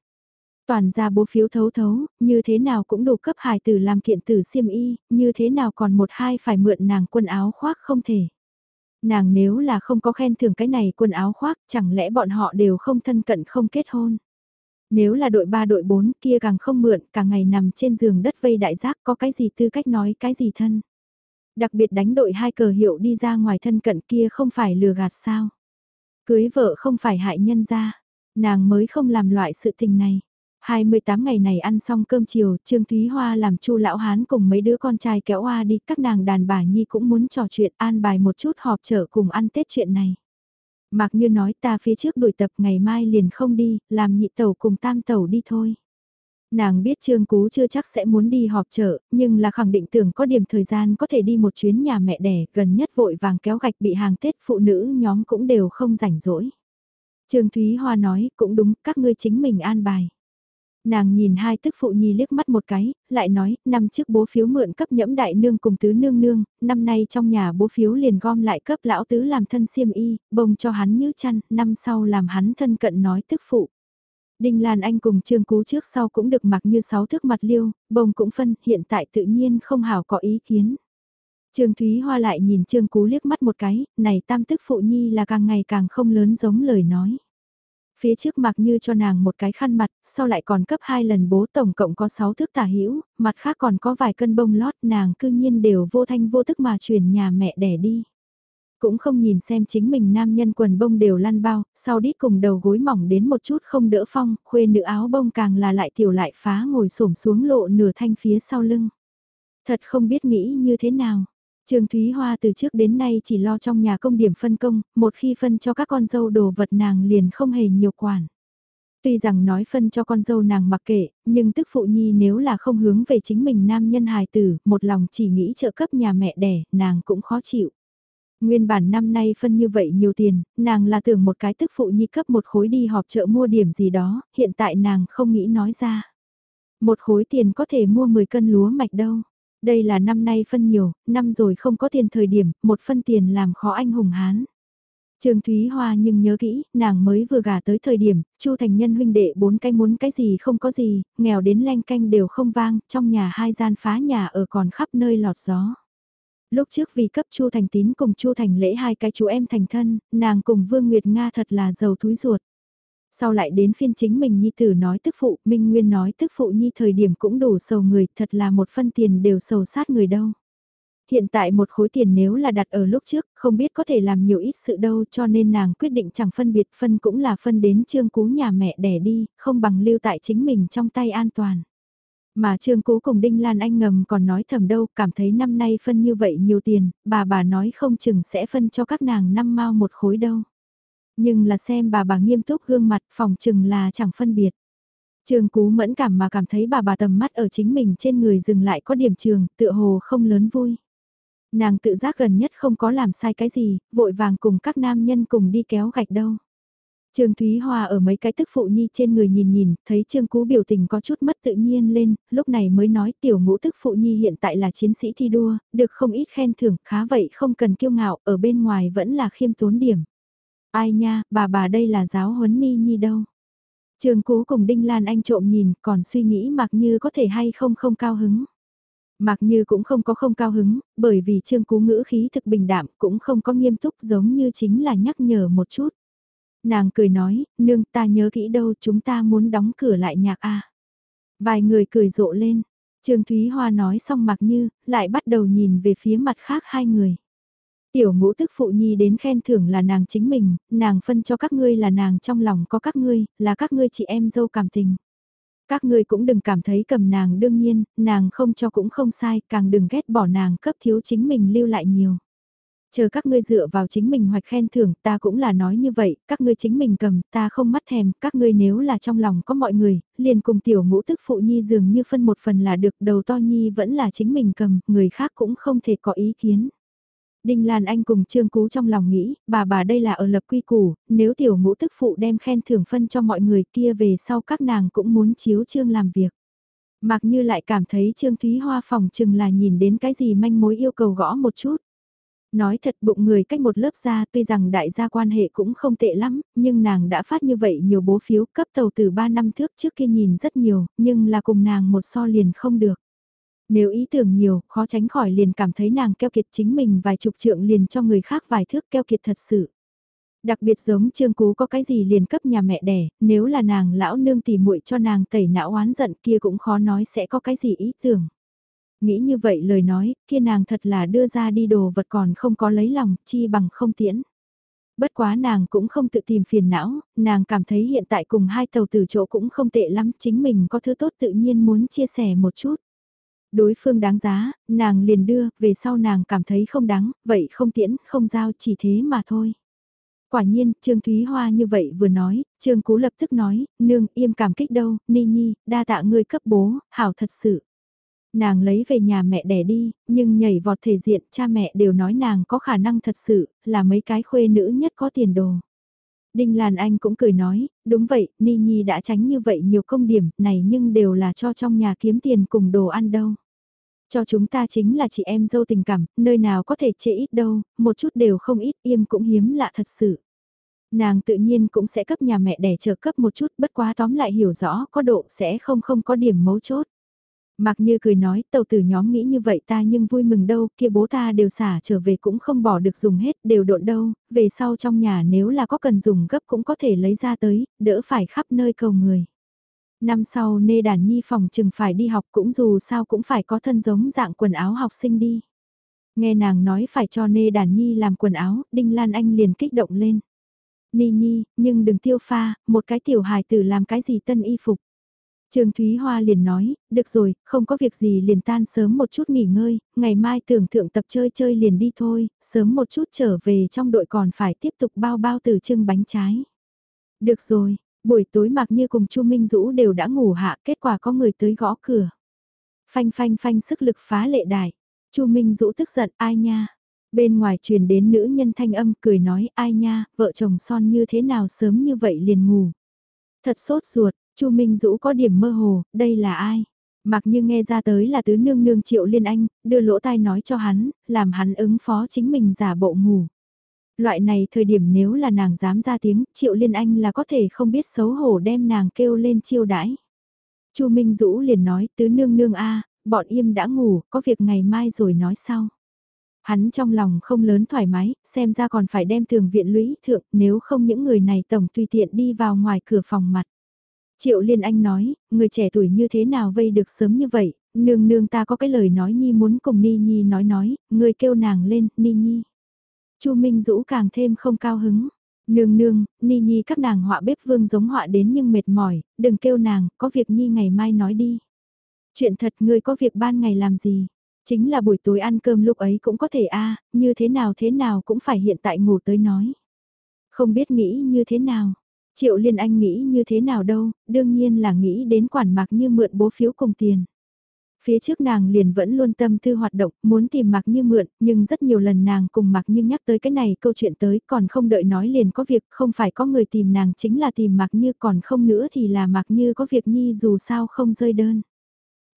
Toàn ra bố phiếu thấu thấu, như thế nào cũng đủ cấp hài tử làm kiện tử xiêm y, như thế nào còn một hai phải mượn nàng quần áo khoác không thể. Nàng nếu là không có khen thưởng cái này quần áo khoác, chẳng lẽ bọn họ đều không thân cận không kết hôn. Nếu là đội 3 đội 4 kia càng không mượn, cả ngày nằm trên giường đất vây đại giác có cái gì tư cách nói cái gì thân. Đặc biệt đánh đội hai cờ hiệu đi ra ngoài thân cận kia không phải lừa gạt sao. Cưới vợ không phải hại nhân ra, nàng mới không làm loại sự tình này. 28 ngày này ăn xong cơm chiều, Trương Thúy Hoa làm chu lão hán cùng mấy đứa con trai kéo hoa đi, các nàng đàn bà nhi cũng muốn trò chuyện an bài một chút họp chợ cùng ăn Tết chuyện này. Mạc như nói ta phía trước đuổi tập ngày mai liền không đi, làm nhị tẩu cùng tam tẩu đi thôi. Nàng biết Trương Cú chưa chắc sẽ muốn đi họp chợ, nhưng là khẳng định tưởng có điểm thời gian có thể đi một chuyến nhà mẹ đẻ, gần nhất vội vàng kéo gạch bị hàng Tết phụ nữ nhóm cũng đều không rảnh rỗi. Trương Thúy Hoa nói, cũng đúng, các ngươi chính mình an bài. Nàng nhìn hai tức phụ nhi liếc mắt một cái, lại nói, năm trước bố phiếu mượn cấp nhẫm đại nương cùng tứ nương nương, năm nay trong nhà bố phiếu liền gom lại cấp lão tứ làm thân xiêm y, bông cho hắn như chăn, năm sau làm hắn thân cận nói tức phụ. Đinh Lan Anh cùng Trương Cú trước sau cũng được mặc như sáu thước mặt liêu, bông cũng phân, hiện tại tự nhiên không hảo có ý kiến. Trương Thúy Hoa lại nhìn Trương Cú liếc mắt một cái, này tam tức phụ nhi là càng ngày càng không lớn giống lời nói. Phía trước mặc như cho nàng một cái khăn mặt, sau lại còn cấp hai lần bố tổng cộng có sáu thước tả hữu mặt khác còn có vài cân bông lót nàng cư nhiên đều vô thanh vô tức mà chuyển nhà mẹ đẻ đi. Cũng không nhìn xem chính mình nam nhân quần bông đều lăn bao, sau đít cùng đầu gối mỏng đến một chút không đỡ phong, khuê nữ áo bông càng là lại tiểu lại phá ngồi xổm xuống lộ nửa thanh phía sau lưng. Thật không biết nghĩ như thế nào. Trương Thúy Hoa từ trước đến nay chỉ lo trong nhà công điểm phân công, một khi phân cho các con dâu đồ vật nàng liền không hề nhiều quản. Tuy rằng nói phân cho con dâu nàng mặc kệ, nhưng tức phụ nhi nếu là không hướng về chính mình nam nhân hài tử, một lòng chỉ nghĩ trợ cấp nhà mẹ đẻ, nàng cũng khó chịu. Nguyên bản năm nay phân như vậy nhiều tiền, nàng là tưởng một cái tức phụ nhi cấp một khối đi họp chợ mua điểm gì đó, hiện tại nàng không nghĩ nói ra. Một khối tiền có thể mua 10 cân lúa mạch đâu. Đây là năm nay phân nhiều, năm rồi không có tiền thời điểm, một phân tiền làm khó anh hùng hán. Trương Thúy Hoa nhưng nhớ kỹ, nàng mới vừa gả tới thời điểm, Chu Thành Nhân huynh đệ bốn cái muốn cái gì không có gì, nghèo đến leng canh đều không vang, trong nhà hai gian phá nhà ở còn khắp nơi lọt gió. Lúc trước vì cấp Chu Thành Tín cùng Chu Thành Lễ hai cái chú em thành thân, nàng cùng Vương Nguyệt Nga thật là giàu túi ruột. Sau lại đến phiên chính mình Nhi Tử nói tức phụ, Minh Nguyên nói tức phụ Nhi thời điểm cũng đủ sầu người, thật là một phân tiền đều sầu sát người đâu. Hiện tại một khối tiền nếu là đặt ở lúc trước, không biết có thể làm nhiều ít sự đâu cho nên nàng quyết định chẳng phân biệt phân cũng là phân đến trương cú nhà mẹ đẻ đi, không bằng lưu tại chính mình trong tay an toàn. Mà Trương Cú cùng Đinh Lan Anh ngầm còn nói thầm đâu, cảm thấy năm nay phân như vậy nhiều tiền, bà bà nói không chừng sẽ phân cho các nàng năm mau một khối đâu. Nhưng là xem bà bà nghiêm túc gương mặt phòng chừng là chẳng phân biệt. Trương Cú mẫn cảm mà cảm thấy bà bà tầm mắt ở chính mình trên người dừng lại có điểm trường, tựa hồ không lớn vui. Nàng tự giác gần nhất không có làm sai cái gì, vội vàng cùng các nam nhân cùng đi kéo gạch đâu. Trương Thúy Hoa ở mấy cái tức phụ nhi trên người nhìn nhìn, thấy Trương Cú biểu tình có chút mất tự nhiên lên, lúc này mới nói tiểu ngũ tức phụ nhi hiện tại là chiến sĩ thi đua, được không ít khen thưởng, khá vậy không cần kiêu ngạo, ở bên ngoài vẫn là khiêm tốn điểm. Ai nha, bà bà đây là giáo huấn ni nhi đâu. Trương Cú cùng Đinh Lan Anh trộm nhìn, còn suy nghĩ mặc như có thể hay không không cao hứng. Mặc như cũng không có không cao hứng, bởi vì Trương Cú ngữ khí thực bình đạm cũng không có nghiêm túc giống như chính là nhắc nhở một chút. Nàng cười nói, nương ta nhớ kỹ đâu chúng ta muốn đóng cửa lại nhạc a Vài người cười rộ lên, Trương Thúy Hoa nói xong mặc như, lại bắt đầu nhìn về phía mặt khác hai người. Tiểu ngũ tức phụ nhi đến khen thưởng là nàng chính mình, nàng phân cho các ngươi là nàng trong lòng có các ngươi, là các ngươi chị em dâu cảm tình. Các ngươi cũng đừng cảm thấy cầm nàng đương nhiên, nàng không cho cũng không sai, càng đừng ghét bỏ nàng cấp thiếu chính mình lưu lại nhiều. Chờ các ngươi dựa vào chính mình hoạch khen thưởng, ta cũng là nói như vậy, các ngươi chính mình cầm, ta không mắt thèm, các ngươi nếu là trong lòng có mọi người, liền cùng tiểu ngũ tức phụ nhi dường như phân một phần là được, đầu to nhi vẫn là chính mình cầm, người khác cũng không thể có ý kiến. Đinh Lan Anh cùng Trương Cú trong lòng nghĩ, bà bà đây là ở lập quy củ, nếu tiểu ngũ tức phụ đem khen thưởng phân cho mọi người kia về sau các nàng cũng muốn chiếu Trương làm việc. Mặc như lại cảm thấy Trương Thúy Hoa phòng chừng là nhìn đến cái gì manh mối yêu cầu gõ một chút. Nói thật bụng người cách một lớp ra tuy rằng đại gia quan hệ cũng không tệ lắm, nhưng nàng đã phát như vậy nhiều bố phiếu cấp tàu từ 3 năm thước trước kia nhìn rất nhiều, nhưng là cùng nàng một so liền không được. Nếu ý tưởng nhiều, khó tránh khỏi liền cảm thấy nàng keo kiệt chính mình vài chục trượng liền cho người khác vài thước keo kiệt thật sự. Đặc biệt giống trương cú có cái gì liền cấp nhà mẹ đẻ, nếu là nàng lão nương tỉ muội cho nàng tẩy não oán giận kia cũng khó nói sẽ có cái gì ý tưởng. Nghĩ như vậy lời nói, kia nàng thật là đưa ra đi đồ vật còn không có lấy lòng, chi bằng không tiễn. Bất quá nàng cũng không tự tìm phiền não, nàng cảm thấy hiện tại cùng hai tàu từ chỗ cũng không tệ lắm, chính mình có thứ tốt tự nhiên muốn chia sẻ một chút. Đối phương đáng giá, nàng liền đưa, về sau nàng cảm thấy không đáng, vậy không tiễn, không giao chỉ thế mà thôi. Quả nhiên, Trương Thúy Hoa như vậy vừa nói, Trương Cú lập tức nói, nương im cảm kích đâu, ni nhi, đa tạ ngươi cấp bố, hảo thật sự. Nàng lấy về nhà mẹ đẻ đi, nhưng nhảy vọt thể diện, cha mẹ đều nói nàng có khả năng thật sự, là mấy cái khuê nữ nhất có tiền đồ. Đinh Lan Anh cũng cười nói, đúng vậy, Ni Nhi đã tránh như vậy nhiều công điểm này nhưng đều là cho trong nhà kiếm tiền cùng đồ ăn đâu. Cho chúng ta chính là chị em dâu tình cảm, nơi nào có thể chê ít đâu, một chút đều không ít, im cũng hiếm lạ thật sự. Nàng tự nhiên cũng sẽ cấp nhà mẹ đẻ trợ cấp một chút, bất quá tóm lại hiểu rõ có độ sẽ không không có điểm mấu chốt. Mặc như cười nói, tàu tử nhóm nghĩ như vậy ta nhưng vui mừng đâu, kia bố ta đều xả trở về cũng không bỏ được dùng hết, đều độn đâu, về sau trong nhà nếu là có cần dùng gấp cũng có thể lấy ra tới, đỡ phải khắp nơi cầu người. Năm sau nê đàn nhi phòng chừng phải đi học cũng dù sao cũng phải có thân giống dạng quần áo học sinh đi. Nghe nàng nói phải cho nê đàn nhi làm quần áo, Đinh Lan Anh liền kích động lên. Ni nhi, nhưng đừng tiêu pha, một cái tiểu hài tử làm cái gì tân y phục. Trương Thúy Hoa liền nói, được rồi, không có việc gì liền tan sớm một chút nghỉ ngơi, ngày mai tưởng thượng tập chơi chơi liền đi thôi, sớm một chút trở về trong đội còn phải tiếp tục bao bao từ trưng bánh trái. Được rồi, buổi tối mặc như cùng Chu Minh Dũ đều đã ngủ hạ, kết quả có người tới gõ cửa. Phanh phanh phanh sức lực phá lệ đại. Chu Minh Dũ tức giận, ai nha? Bên ngoài truyền đến nữ nhân thanh âm cười nói, ai nha, vợ chồng son như thế nào sớm như vậy liền ngủ. Thật sốt ruột, Chu Minh Dũ có điểm mơ hồ, đây là ai? Mặc như nghe ra tới là tứ nương nương triệu liên anh, đưa lỗ tai nói cho hắn, làm hắn ứng phó chính mình giả bộ ngủ. Loại này thời điểm nếu là nàng dám ra tiếng, triệu liên anh là có thể không biết xấu hổ đem nàng kêu lên chiêu đãi. Chu Minh Dũ liền nói, tứ nương nương a, bọn im đã ngủ, có việc ngày mai rồi nói sau. Hắn trong lòng không lớn thoải mái, xem ra còn phải đem thường viện lũy thượng, nếu không những người này tổng tùy tiện đi vào ngoài cửa phòng mặt. Triệu Liên Anh nói, người trẻ tuổi như thế nào vây được sớm như vậy, nương nương ta có cái lời nói nhi muốn cùng Ni Nhi nói nói, người kêu nàng lên, Ni Nhi. Chu Minh Dũ càng thêm không cao hứng. Nương nương, Ni Nhi các nàng họa bếp vương giống họa đến nhưng mệt mỏi, đừng kêu nàng, có việc Nhi ngày mai nói đi. Chuyện thật ngươi có việc ban ngày làm gì? Chính là buổi tối ăn cơm lúc ấy cũng có thể a như thế nào thế nào cũng phải hiện tại ngủ tới nói. Không biết nghĩ như thế nào, Triệu Liên Anh nghĩ như thế nào đâu, đương nhiên là nghĩ đến quản mạc như mượn bố phiếu cùng tiền. Phía trước nàng liền vẫn luôn tâm tư hoạt động, muốn tìm Mạc Như mượn, nhưng rất nhiều lần nàng cùng Mạc Như nhắc tới cái này câu chuyện tới, còn không đợi nói liền có việc, không phải có người tìm nàng chính là tìm Mạc Như, còn không nữa thì là Mạc Như có việc nhi dù sao không rơi đơn.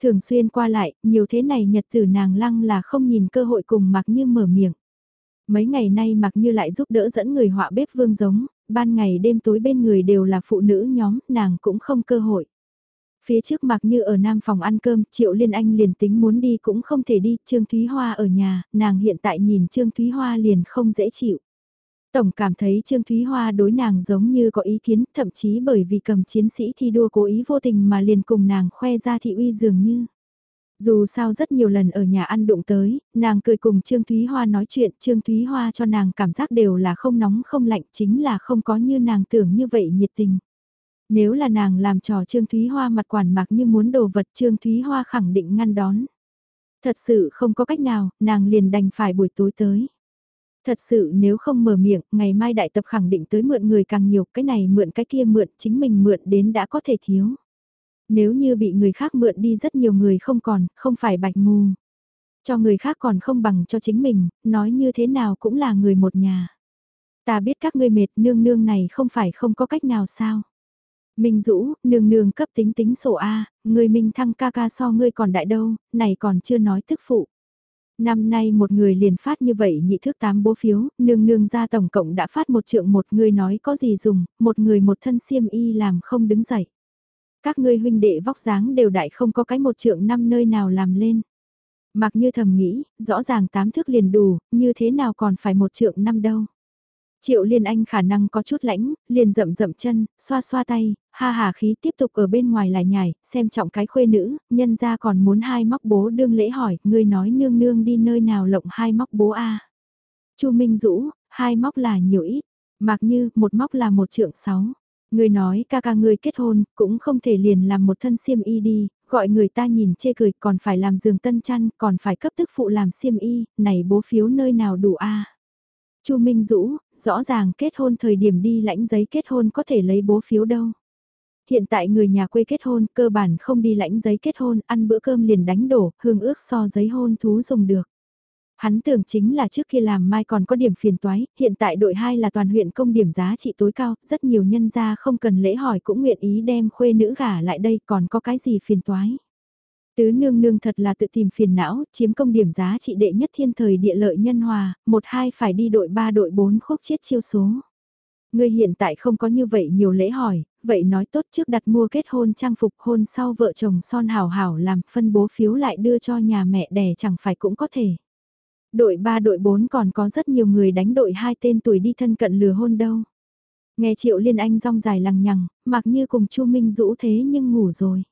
Thường xuyên qua lại, nhiều thế này nhật tử nàng lăng là không nhìn cơ hội cùng Mạc Như mở miệng. Mấy ngày nay Mạc Như lại giúp đỡ dẫn người họa bếp vương giống, ban ngày đêm tối bên người đều là phụ nữ nhóm, nàng cũng không cơ hội. Phía trước mặc như ở Nam phòng ăn cơm, Triệu Liên Anh liền tính muốn đi cũng không thể đi, Trương Thúy Hoa ở nhà, nàng hiện tại nhìn Trương Thúy Hoa liền không dễ chịu. Tổng cảm thấy Trương Thúy Hoa đối nàng giống như có ý kiến, thậm chí bởi vì cầm chiến sĩ thi đua cố ý vô tình mà liền cùng nàng khoe ra thị uy dường như. Dù sao rất nhiều lần ở nhà ăn đụng tới, nàng cười cùng Trương Thúy Hoa nói chuyện, Trương Thúy Hoa cho nàng cảm giác đều là không nóng không lạnh, chính là không có như nàng tưởng như vậy nhiệt tình. Nếu là nàng làm trò Trương Thúy Hoa mặt quản mặc như muốn đồ vật Trương Thúy Hoa khẳng định ngăn đón. Thật sự không có cách nào, nàng liền đành phải buổi tối tới. Thật sự nếu không mở miệng, ngày mai đại tập khẳng định tới mượn người càng nhiều, cái này mượn cái kia mượn, chính mình mượn đến đã có thể thiếu. Nếu như bị người khác mượn đi rất nhiều người không còn, không phải bạch mù. Cho người khác còn không bằng cho chính mình, nói như thế nào cũng là người một nhà. Ta biết các ngươi mệt nương nương này không phải không có cách nào sao. Minh Dũ, nương nương cấp tính tính sổ A, người Minh thăng ca ca so ngươi còn đại đâu, này còn chưa nói tức phụ. Năm nay một người liền phát như vậy nhị thước tám bố phiếu, nương nương ra tổng cộng đã phát một trượng một người nói có gì dùng, một người một thân xiêm y làm không đứng dậy. Các ngươi huynh đệ vóc dáng đều đại không có cái một trượng năm nơi nào làm lên. Mặc như thầm nghĩ, rõ ràng tám thước liền đủ, như thế nào còn phải một trượng năm đâu. Triệu Liên Anh khả năng có chút lãnh, liền rậm rậm chân, xoa xoa tay, ha hà khí tiếp tục ở bên ngoài lại nhảy, xem trọng cái khuê nữ, nhân ra còn muốn hai móc bố đương lễ hỏi, người nói nương nương đi nơi nào lộng hai móc bố a Chu Minh Dũ, hai móc là nhiều ít, mặc như một móc là một trượng sáu. Người nói ca ca người kết hôn, cũng không thể liền làm một thân xiêm y đi, gọi người ta nhìn chê cười còn phải làm giường tân chăn, còn phải cấp tức phụ làm xiêm y, này bố phiếu nơi nào đủ a Chu Minh Dũ, rõ ràng kết hôn thời điểm đi lãnh giấy kết hôn có thể lấy bố phiếu đâu. Hiện tại người nhà quê kết hôn cơ bản không đi lãnh giấy kết hôn, ăn bữa cơm liền đánh đổ, hương ước so giấy hôn thú dùng được. Hắn tưởng chính là trước kia làm mai còn có điểm phiền toái, hiện tại đội 2 là toàn huyện công điểm giá trị tối cao, rất nhiều nhân gia không cần lễ hỏi cũng nguyện ý đem khuê nữ gả lại đây còn có cái gì phiền toái. Tứ nương nương thật là tự tìm phiền não, chiếm công điểm giá trị đệ nhất thiên thời địa lợi nhân hòa, một hai phải đi đội ba đội bốn khúc chiết chiêu số. Ngươi hiện tại không có như vậy nhiều lễ hỏi, vậy nói tốt trước đặt mua kết hôn trang phục hôn sau vợ chồng son hào hảo làm phân bố phiếu lại đưa cho nhà mẹ đẻ chẳng phải cũng có thể. Đội 3 đội 4 còn có rất nhiều người đánh đội hai tên tuổi đi thân cận lừa hôn đâu. Nghe Triệu Liên Anh rong dài lằng nhằng, mặc như cùng Chu Minh rũ thế nhưng ngủ rồi.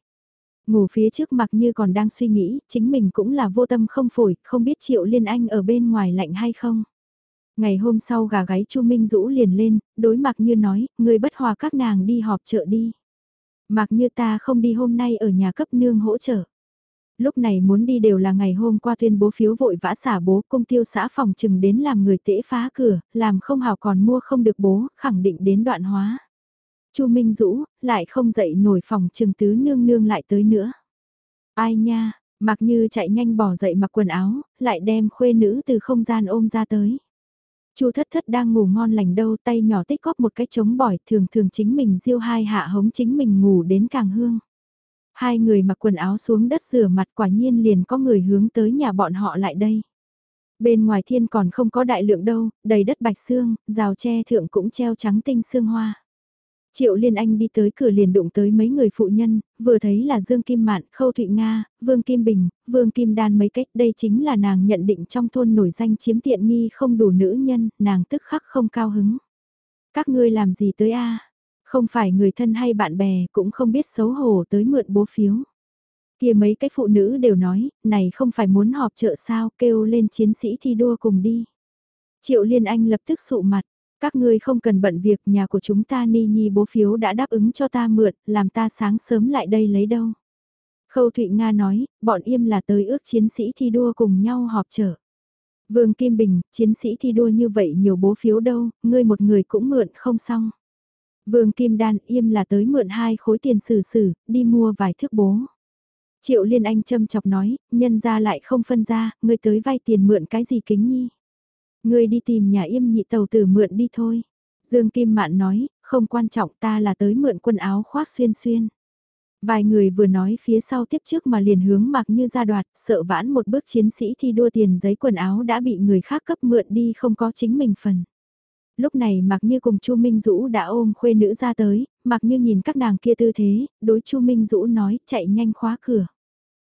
Ngủ phía trước mặc như còn đang suy nghĩ, chính mình cũng là vô tâm không phổi, không biết Triệu Liên Anh ở bên ngoài lạnh hay không. Ngày hôm sau gà gáy Chu Minh rũ liền lên, đối mặc như nói, người bất hòa các nàng đi họp chợ đi. Mặc như ta không đi hôm nay ở nhà cấp nương hỗ trợ lúc này muốn đi đều là ngày hôm qua tuyên bố phiếu vội vã xả bố công tiêu xã phòng chừng đến làm người tễ phá cửa, làm không hào còn mua không được bố, khẳng định đến đoạn hóa. Chu Minh Dũ, lại không dậy nổi phòng chừng tứ nương nương lại tới nữa. Ai nha, mặc như chạy nhanh bỏ dậy mặc quần áo, lại đem khuê nữ từ không gian ôm ra tới. Chu thất thất đang ngủ ngon lành đâu tay nhỏ tích góp một cái trống bỏi thường thường chính mình diêu hai hạ hống chính mình ngủ đến càng hương. Hai người mặc quần áo xuống đất rửa mặt quả nhiên liền có người hướng tới nhà bọn họ lại đây. Bên ngoài thiên còn không có đại lượng đâu, đầy đất bạch xương, rào tre thượng cũng treo trắng tinh xương hoa. Triệu Liên Anh đi tới cửa liền đụng tới mấy người phụ nhân, vừa thấy là Dương Kim Mạn, Khâu Thụy Nga, Vương Kim Bình, Vương Kim Đan mấy cách, đây chính là nàng nhận định trong thôn nổi danh chiếm tiện nghi không đủ nữ nhân, nàng tức khắc không cao hứng. Các ngươi làm gì tới a? Không phải người thân hay bạn bè cũng không biết xấu hổ tới mượn bố phiếu. Kia mấy cái phụ nữ đều nói, này không phải muốn họp chợ sao, kêu lên chiến sĩ thi đua cùng đi. Triệu Liên Anh lập tức sụ mặt, các ngươi không cần bận việc nhà của chúng ta ni nhi bố phiếu đã đáp ứng cho ta mượn, làm ta sáng sớm lại đây lấy đâu. Khâu Thụy Nga nói, bọn im là tới ước chiến sĩ thi đua cùng nhau họp chợ. Vương Kim Bình, chiến sĩ thi đua như vậy nhiều bố phiếu đâu, ngươi một người cũng mượn không xong. Vương Kim Đan im là tới mượn hai khối tiền sử sử, đi mua vài thước bố. Triệu Liên Anh châm chọc nói, nhân ra lại không phân ra, ngươi tới vay tiền mượn cái gì kính nhi. Ngươi đi tìm nhà im nhị tàu tử mượn đi thôi. Dương Kim Mạn nói, không quan trọng ta là tới mượn quần áo khoác xuyên xuyên. Vài người vừa nói phía sau tiếp trước mà liền hướng mặc như ra đoạt, sợ vãn một bước chiến sĩ thi đua tiền giấy quần áo đã bị người khác cấp mượn đi không có chính mình phần. Lúc này mặc như cùng Chu Minh Dũ đã ôm khuê nữ ra tới, mặc như nhìn các nàng kia tư thế, đối Chu Minh Dũ nói chạy nhanh khóa cửa.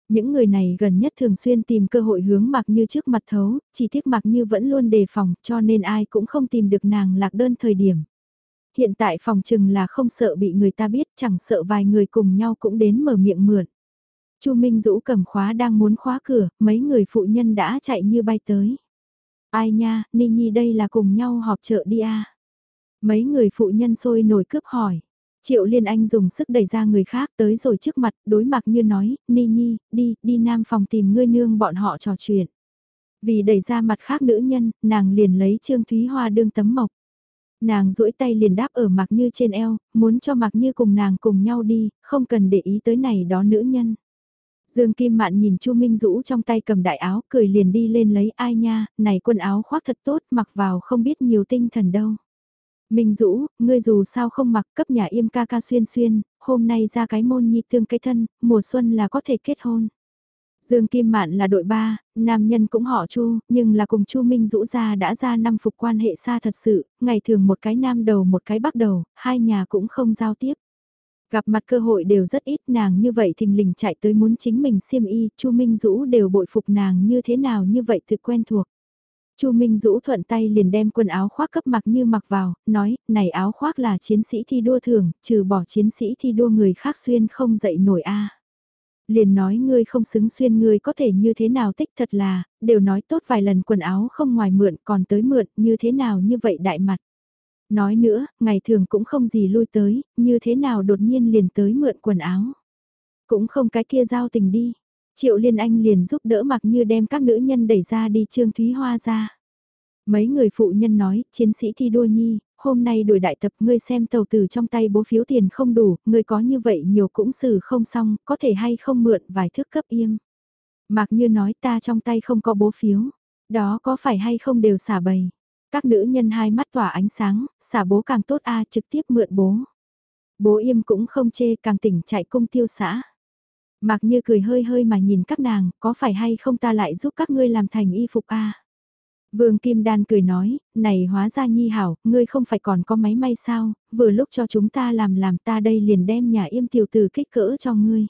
Những người này gần nhất thường xuyên tìm cơ hội hướng mặc như trước mặt thấu, chỉ tiếc mặc như vẫn luôn đề phòng cho nên ai cũng không tìm được nàng lạc đơn thời điểm. Hiện tại phòng chừng là không sợ bị người ta biết chẳng sợ vài người cùng nhau cũng đến mở miệng mượn. Chu Minh Dũ cầm khóa đang muốn khóa cửa, mấy người phụ nhân đã chạy như bay tới. Ai nha, Ni Nhi đây là cùng nhau họp chợ đi à. Mấy người phụ nhân sôi nổi cướp hỏi. Triệu Liên Anh dùng sức đẩy ra người khác tới rồi trước mặt, đối mặt như nói, Ni Nhi, đi, đi nam phòng tìm ngươi nương bọn họ trò chuyện. Vì đẩy ra mặt khác nữ nhân, nàng liền lấy Trương Thúy Hoa đương tấm mộc. Nàng duỗi tay liền đáp ở mặc như trên eo, muốn cho mặc như cùng nàng cùng nhau đi, không cần để ý tới này đó nữ nhân. Dương Kim Mạn nhìn Chu Minh Dũ trong tay cầm đại áo, cười liền đi lên lấy ai nha, này quần áo khoác thật tốt, mặc vào không biết nhiều tinh thần đâu. Minh Dũ, ngươi dù sao không mặc cấp nhà im ca ca xuyên xuyên, hôm nay ra cái môn nhi tương cái thân, mùa xuân là có thể kết hôn. Dương Kim Mạn là đội ba, nam nhân cũng họ Chu, nhưng là cùng Chu Minh Dũ ra đã ra năm phục quan hệ xa thật sự, ngày thường một cái nam đầu một cái bắc đầu, hai nhà cũng không giao tiếp. Gặp mặt cơ hội đều rất ít nàng như vậy thình lình chạy tới muốn chính mình xiêm y, Chu Minh Dũ đều bội phục nàng như thế nào như vậy thực quen thuộc. Chu Minh Dũ thuận tay liền đem quần áo khoác cấp mặc như mặc vào, nói, này áo khoác là chiến sĩ thi đua thường, trừ bỏ chiến sĩ thi đua người khác xuyên không dậy nổi a. Liền nói ngươi không xứng xuyên ngươi có thể như thế nào tích thật là, đều nói tốt vài lần quần áo không ngoài mượn còn tới mượn như thế nào như vậy đại mặt. Nói nữa, ngày thường cũng không gì lui tới, như thế nào đột nhiên liền tới mượn quần áo. Cũng không cái kia giao tình đi. Triệu Liên Anh liền giúp đỡ mặc như đem các nữ nhân đẩy ra đi Trương Thúy Hoa ra. Mấy người phụ nhân nói, chiến sĩ thi đua nhi, hôm nay đuổi đại tập ngươi xem tàu tử trong tay bố phiếu tiền không đủ, ngươi có như vậy nhiều cũng xử không xong, có thể hay không mượn vài thước cấp im. Mạc như nói ta trong tay không có bố phiếu, đó có phải hay không đều xả bầy. Các nữ nhân hai mắt tỏa ánh sáng, xả bố càng tốt a trực tiếp mượn bố. Bố im cũng không chê càng tỉnh chạy cung tiêu xã. mặc như cười hơi hơi mà nhìn các nàng, có phải hay không ta lại giúp các ngươi làm thành y phục a Vương Kim Đan cười nói, này hóa ra nhi hảo, ngươi không phải còn có máy may sao, vừa lúc cho chúng ta làm làm ta đây liền đem nhà im tiểu từ kích cỡ cho ngươi.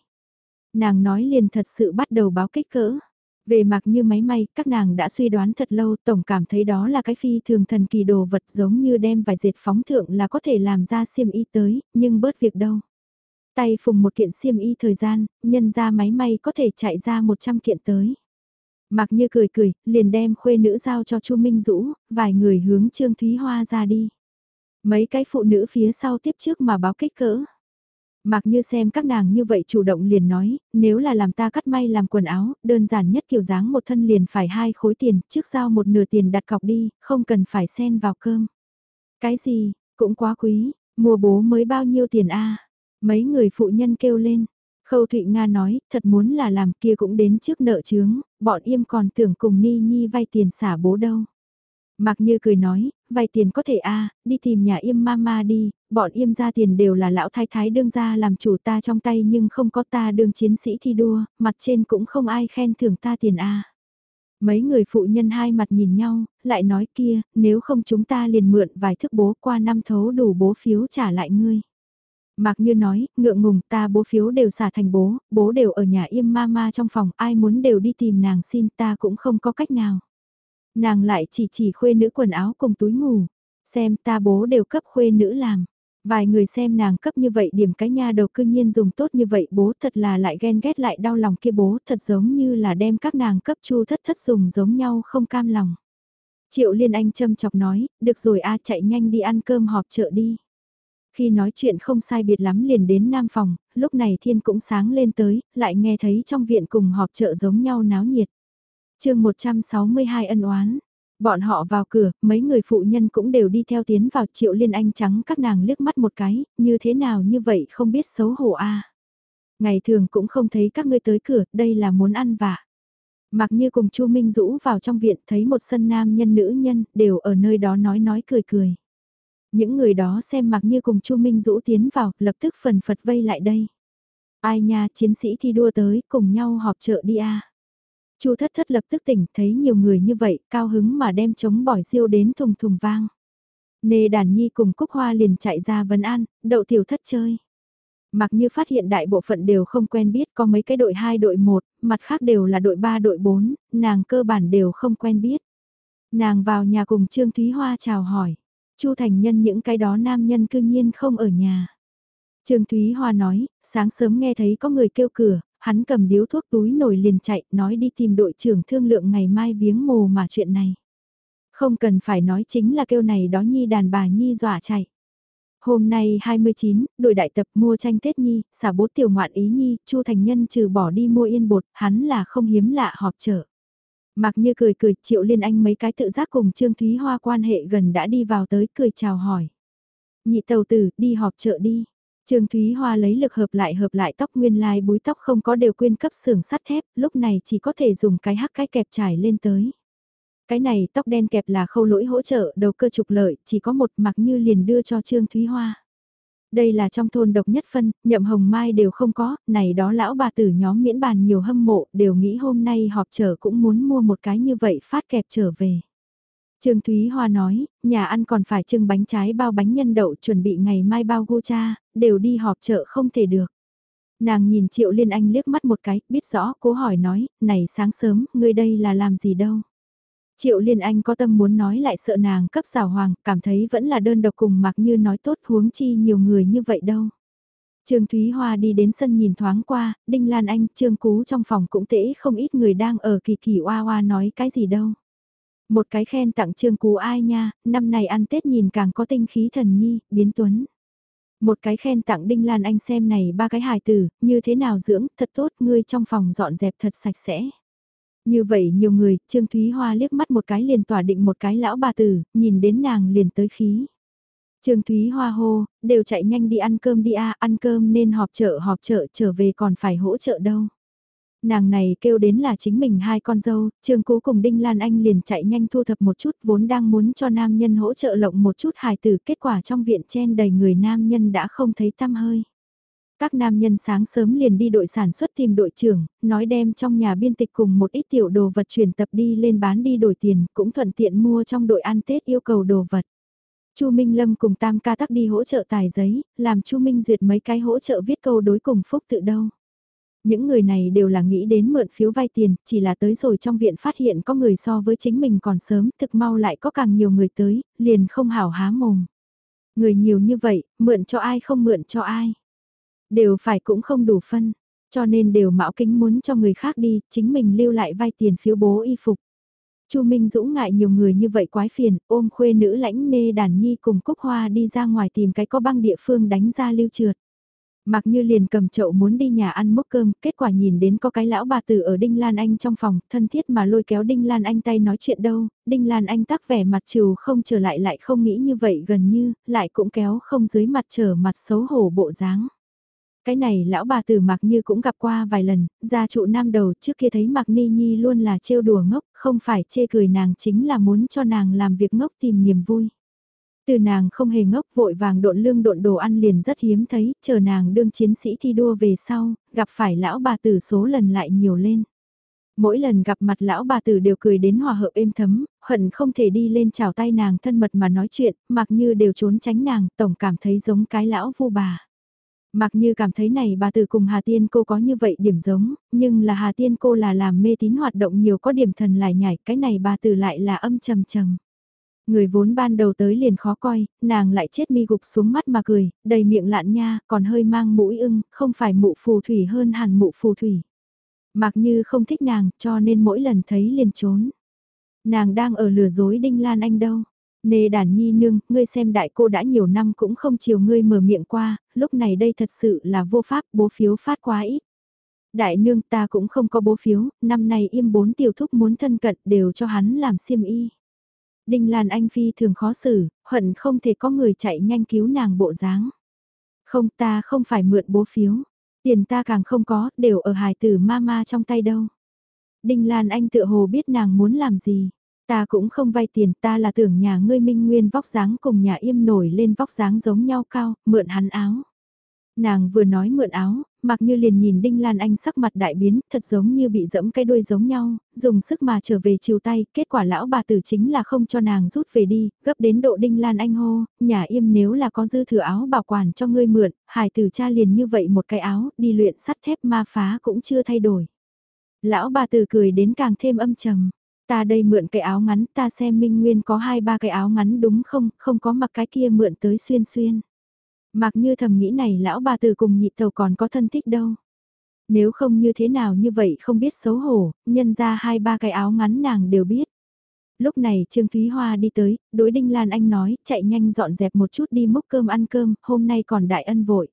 Nàng nói liền thật sự bắt đầu báo kích cỡ. Về mặc như máy may, các nàng đã suy đoán thật lâu, tổng cảm thấy đó là cái phi thường thần kỳ đồ vật giống như đem vài dệt phóng thượng là có thể làm ra xiêm y tới, nhưng bớt việc đâu. Tay phùng một kiện xiêm y thời gian, nhân ra máy may có thể chạy ra 100 kiện tới. Mặc như cười cười, liền đem khuê nữ giao cho Chu Minh Dũ, vài người hướng Trương Thúy Hoa ra đi. Mấy cái phụ nữ phía sau tiếp trước mà báo kích cỡ. Mặc như xem các nàng như vậy chủ động liền nói, nếu là làm ta cắt may làm quần áo, đơn giản nhất kiểu dáng một thân liền phải hai khối tiền, trước giao một nửa tiền đặt cọc đi, không cần phải xen vào cơm. Cái gì, cũng quá quý, mua bố mới bao nhiêu tiền a Mấy người phụ nhân kêu lên, Khâu Thụy Nga nói, thật muốn là làm kia cũng đến trước nợ chướng, bọn im còn tưởng cùng Ni Nhi vay tiền xả bố đâu. Mạc Như cười nói, vay tiền có thể a đi tìm nhà im mama đi, bọn im ra tiền đều là lão thái thái đương ra làm chủ ta trong tay nhưng không có ta đương chiến sĩ thi đua, mặt trên cũng không ai khen thưởng ta tiền a Mấy người phụ nhân hai mặt nhìn nhau, lại nói kia, nếu không chúng ta liền mượn vài thức bố qua năm thấu đủ bố phiếu trả lại ngươi. Mạc Như nói, ngượng ngùng ta bố phiếu đều xả thành bố, bố đều ở nhà im mama trong phòng, ai muốn đều đi tìm nàng xin ta cũng không có cách nào. Nàng lại chỉ chỉ khuê nữ quần áo cùng túi ngủ, xem ta bố đều cấp khuê nữ làm. Vài người xem nàng cấp như vậy điểm cái nha đầu cương nhiên dùng tốt như vậy bố thật là lại ghen ghét lại đau lòng kia bố thật giống như là đem các nàng cấp chu thất thất dùng giống nhau không cam lòng. Triệu Liên Anh châm chọc nói, được rồi a chạy nhanh đi ăn cơm họp chợ đi. Khi nói chuyện không sai biệt lắm liền đến Nam Phòng, lúc này thiên cũng sáng lên tới, lại nghe thấy trong viện cùng họp chợ giống nhau náo nhiệt chương 162 ân oán. Bọn họ vào cửa, mấy người phụ nhân cũng đều đi theo tiến vào triệu liên anh trắng các nàng liếc mắt một cái, như thế nào như vậy không biết xấu hổ a Ngày thường cũng không thấy các ngươi tới cửa, đây là muốn ăn vạ. Mặc như cùng chu Minh Dũ vào trong viện thấy một sân nam nhân nữ nhân, đều ở nơi đó nói nói cười cười. Những người đó xem mặc như cùng Chu Minh Dũ tiến vào, lập tức phần phật vây lại đây. Ai nha, chiến sĩ thi đua tới, cùng nhau họp chợ đi a. Chu thất thất lập tức tỉnh, thấy nhiều người như vậy, cao hứng mà đem chống bỏi riêu đến thùng thùng vang. Nê đàn nhi cùng Cúc Hoa liền chạy ra vấn an, đậu tiểu thất chơi. Mặc như phát hiện đại bộ phận đều không quen biết có mấy cái đội 2 đội 1, mặt khác đều là đội 3 đội 4, nàng cơ bản đều không quen biết. Nàng vào nhà cùng Trương Thúy Hoa chào hỏi. Chu Thành Nhân những cái đó nam nhân cư nhiên không ở nhà. Trương Thúy Hoa nói, sáng sớm nghe thấy có người kêu cửa, hắn cầm điếu thuốc túi nổi liền chạy, nói đi tìm đội trưởng thương lượng ngày mai viếng mồ mà chuyện này. Không cần phải nói chính là kêu này đó Nhi đàn bà Nhi dọa chạy. Hôm nay 29, đội đại tập mua tranh Tết Nhi, xả bố tiểu ngoạn ý Nhi, Chu Thành Nhân trừ bỏ đi mua yên bột, hắn là không hiếm lạ họp chợ. Mặc như cười cười, Triệu Liên Anh mấy cái tự giác cùng Trương Thúy Hoa quan hệ gần đã đi vào tới cười chào hỏi. Nhị tàu tử, đi họp chợ đi. Trương Thúy Hoa lấy lực hợp lại hợp lại tóc nguyên lai búi tóc không có đều quyên cấp xưởng sắt thép, lúc này chỉ có thể dùng cái hắc cái kẹp trải lên tới. Cái này tóc đen kẹp là khâu lỗi hỗ trợ đầu cơ trục lợi, chỉ có một mặc như liền đưa cho Trương Thúy Hoa. Đây là trong thôn độc nhất phân, nhậm hồng mai đều không có, này đó lão bà tử nhóm miễn bàn nhiều hâm mộ, đều nghĩ hôm nay họp chợ cũng muốn mua một cái như vậy phát kẹp trở về. Trương Thúy Hoa nói, nhà ăn còn phải trưng bánh trái bao bánh nhân đậu chuẩn bị ngày mai bao gu cha, đều đi họp chợ không thể được. Nàng nhìn Triệu Liên Anh liếc mắt một cái, biết rõ, cố hỏi nói, này sáng sớm, ngươi đây là làm gì đâu. Triệu Liên Anh có tâm muốn nói lại sợ nàng cấp xảo hoàng, cảm thấy vẫn là đơn độc cùng mặc như nói tốt huống chi nhiều người như vậy đâu. Trương Thúy Hoa đi đến sân nhìn thoáng qua, Đinh Lan Anh, Trương Cú trong phòng cũng tễ không ít người đang ở kỳ kỳ oa oa nói cái gì đâu. Một cái khen tặng Trương Cú ai nha, năm này ăn Tết nhìn càng có tinh khí thần nhi, biến tuấn. Một cái khen tặng Đinh Lan Anh xem này ba cái hài tử, như thế nào dưỡng, thật tốt, ngươi trong phòng dọn dẹp thật sạch sẽ. Như vậy nhiều người, Trương Thúy Hoa liếc mắt một cái liền tỏa định một cái lão bà tử, nhìn đến nàng liền tới khí. Trương Thúy Hoa hô, đều chạy nhanh đi ăn cơm đi a, ăn cơm nên họp chợ họp chợ trở về còn phải hỗ trợ đâu. Nàng này kêu đến là chính mình hai con dâu, Trương Cú cùng Đinh Lan Anh liền chạy nhanh thu thập một chút vốn đang muốn cho nam nhân hỗ trợ lộng một chút hài tử kết quả trong viện chen đầy người nam nhân đã không thấy tăm hơi. Các nam nhân sáng sớm liền đi đội sản xuất tìm đội trưởng, nói đem trong nhà biên tịch cùng một ít tiểu đồ vật chuyển tập đi lên bán đi đổi tiền, cũng thuận tiện mua trong đội ăn Tết yêu cầu đồ vật. Chu Minh Lâm cùng Tam ca tắc đi hỗ trợ tài giấy, làm Chu Minh duyệt mấy cái hỗ trợ viết câu đối cùng phúc tự đâu. Những người này đều là nghĩ đến mượn phiếu vay tiền, chỉ là tới rồi trong viện phát hiện có người so với chính mình còn sớm, thực mau lại có càng nhiều người tới, liền không hảo há mồm. Người nhiều như vậy, mượn cho ai không mượn cho ai. Đều phải cũng không đủ phân, cho nên đều mạo kính muốn cho người khác đi, chính mình lưu lại vay tiền phiếu bố y phục. Chu Minh Dũng ngại nhiều người như vậy quái phiền, ôm khuê nữ lãnh nê đàn nhi cùng Cúc Hoa đi ra ngoài tìm cái có băng địa phương đánh ra lưu trượt. Mặc như liền cầm chậu muốn đi nhà ăn mốc cơm, kết quả nhìn đến có cái lão bà tử ở Đinh Lan Anh trong phòng, thân thiết mà lôi kéo Đinh Lan Anh tay nói chuyện đâu, Đinh Lan Anh tắc vẻ mặt trừ không trở lại lại không nghĩ như vậy gần như, lại cũng kéo không dưới mặt trở mặt xấu hổ bộ dáng. Cái này lão bà tử Mạc Như cũng gặp qua vài lần, gia trụ nam đầu trước kia thấy Mạc Ni Nhi luôn là trêu đùa ngốc, không phải chê cười nàng chính là muốn cho nàng làm việc ngốc tìm niềm vui. Từ nàng không hề ngốc vội vàng độn lương độn đồ ăn liền rất hiếm thấy, chờ nàng đương chiến sĩ thi đua về sau, gặp phải lão bà tử số lần lại nhiều lên. Mỗi lần gặp mặt lão bà tử đều cười đến hòa hợp êm thấm, hận không thể đi lên chào tay nàng thân mật mà nói chuyện, mặc như đều trốn tránh nàng, tổng cảm thấy giống cái lão vu bà. Mặc như cảm thấy này bà tử cùng Hà Tiên cô có như vậy điểm giống, nhưng là Hà Tiên cô là làm mê tín hoạt động nhiều có điểm thần lại nhảy, cái này bà tử lại là âm trầm trầm. Người vốn ban đầu tới liền khó coi, nàng lại chết mi gục xuống mắt mà cười, đầy miệng lạn nha, còn hơi mang mũi ưng, không phải mụ phù thủy hơn hẳn mụ phù thủy. Mặc như không thích nàng, cho nên mỗi lần thấy liền trốn. Nàng đang ở lừa dối Đinh Lan Anh đâu. Nê đàn nhi nương, ngươi xem đại cô đã nhiều năm cũng không chiều ngươi mở miệng qua, lúc này đây thật sự là vô pháp bố phiếu phát quá ít. Đại nương ta cũng không có bố phiếu, năm nay im bốn tiểu thúc muốn thân cận đều cho hắn làm xiêm y. Đinh Lan Anh Phi thường khó xử, hận không thể có người chạy nhanh cứu nàng bộ dáng. Không ta không phải mượn bố phiếu, tiền ta càng không có, đều ở hài tử mama trong tay đâu. Đinh Lan Anh tự hồ biết nàng muốn làm gì. Ta cũng không vay tiền, ta là tưởng nhà ngươi minh nguyên vóc dáng cùng nhà im nổi lên vóc dáng giống nhau cao, mượn hắn áo. Nàng vừa nói mượn áo, mặc như liền nhìn Đinh Lan Anh sắc mặt đại biến, thật giống như bị dẫm cái đuôi giống nhau, dùng sức mà trở về chiều tay, kết quả lão bà tử chính là không cho nàng rút về đi, gấp đến độ Đinh Lan Anh hô, nhà im nếu là có dư thừa áo bảo quản cho ngươi mượn, hải tử cha liền như vậy một cái áo, đi luyện sắt thép ma phá cũng chưa thay đổi. Lão bà tử cười đến càng thêm âm trầm. Ta đây mượn cái áo ngắn, ta xem Minh Nguyên có hai ba cái áo ngắn đúng không, không có mặc cái kia mượn tới xuyên xuyên. Mặc như thầm nghĩ này lão bà từ cùng nhị tàu còn có thân thích đâu. Nếu không như thế nào như vậy không biết xấu hổ, nhân ra hai ba cái áo ngắn nàng đều biết. Lúc này Trương Thúy Hoa đi tới, đối Đinh Lan Anh nói, chạy nhanh dọn dẹp một chút đi múc cơm ăn cơm, hôm nay còn đại ân vội.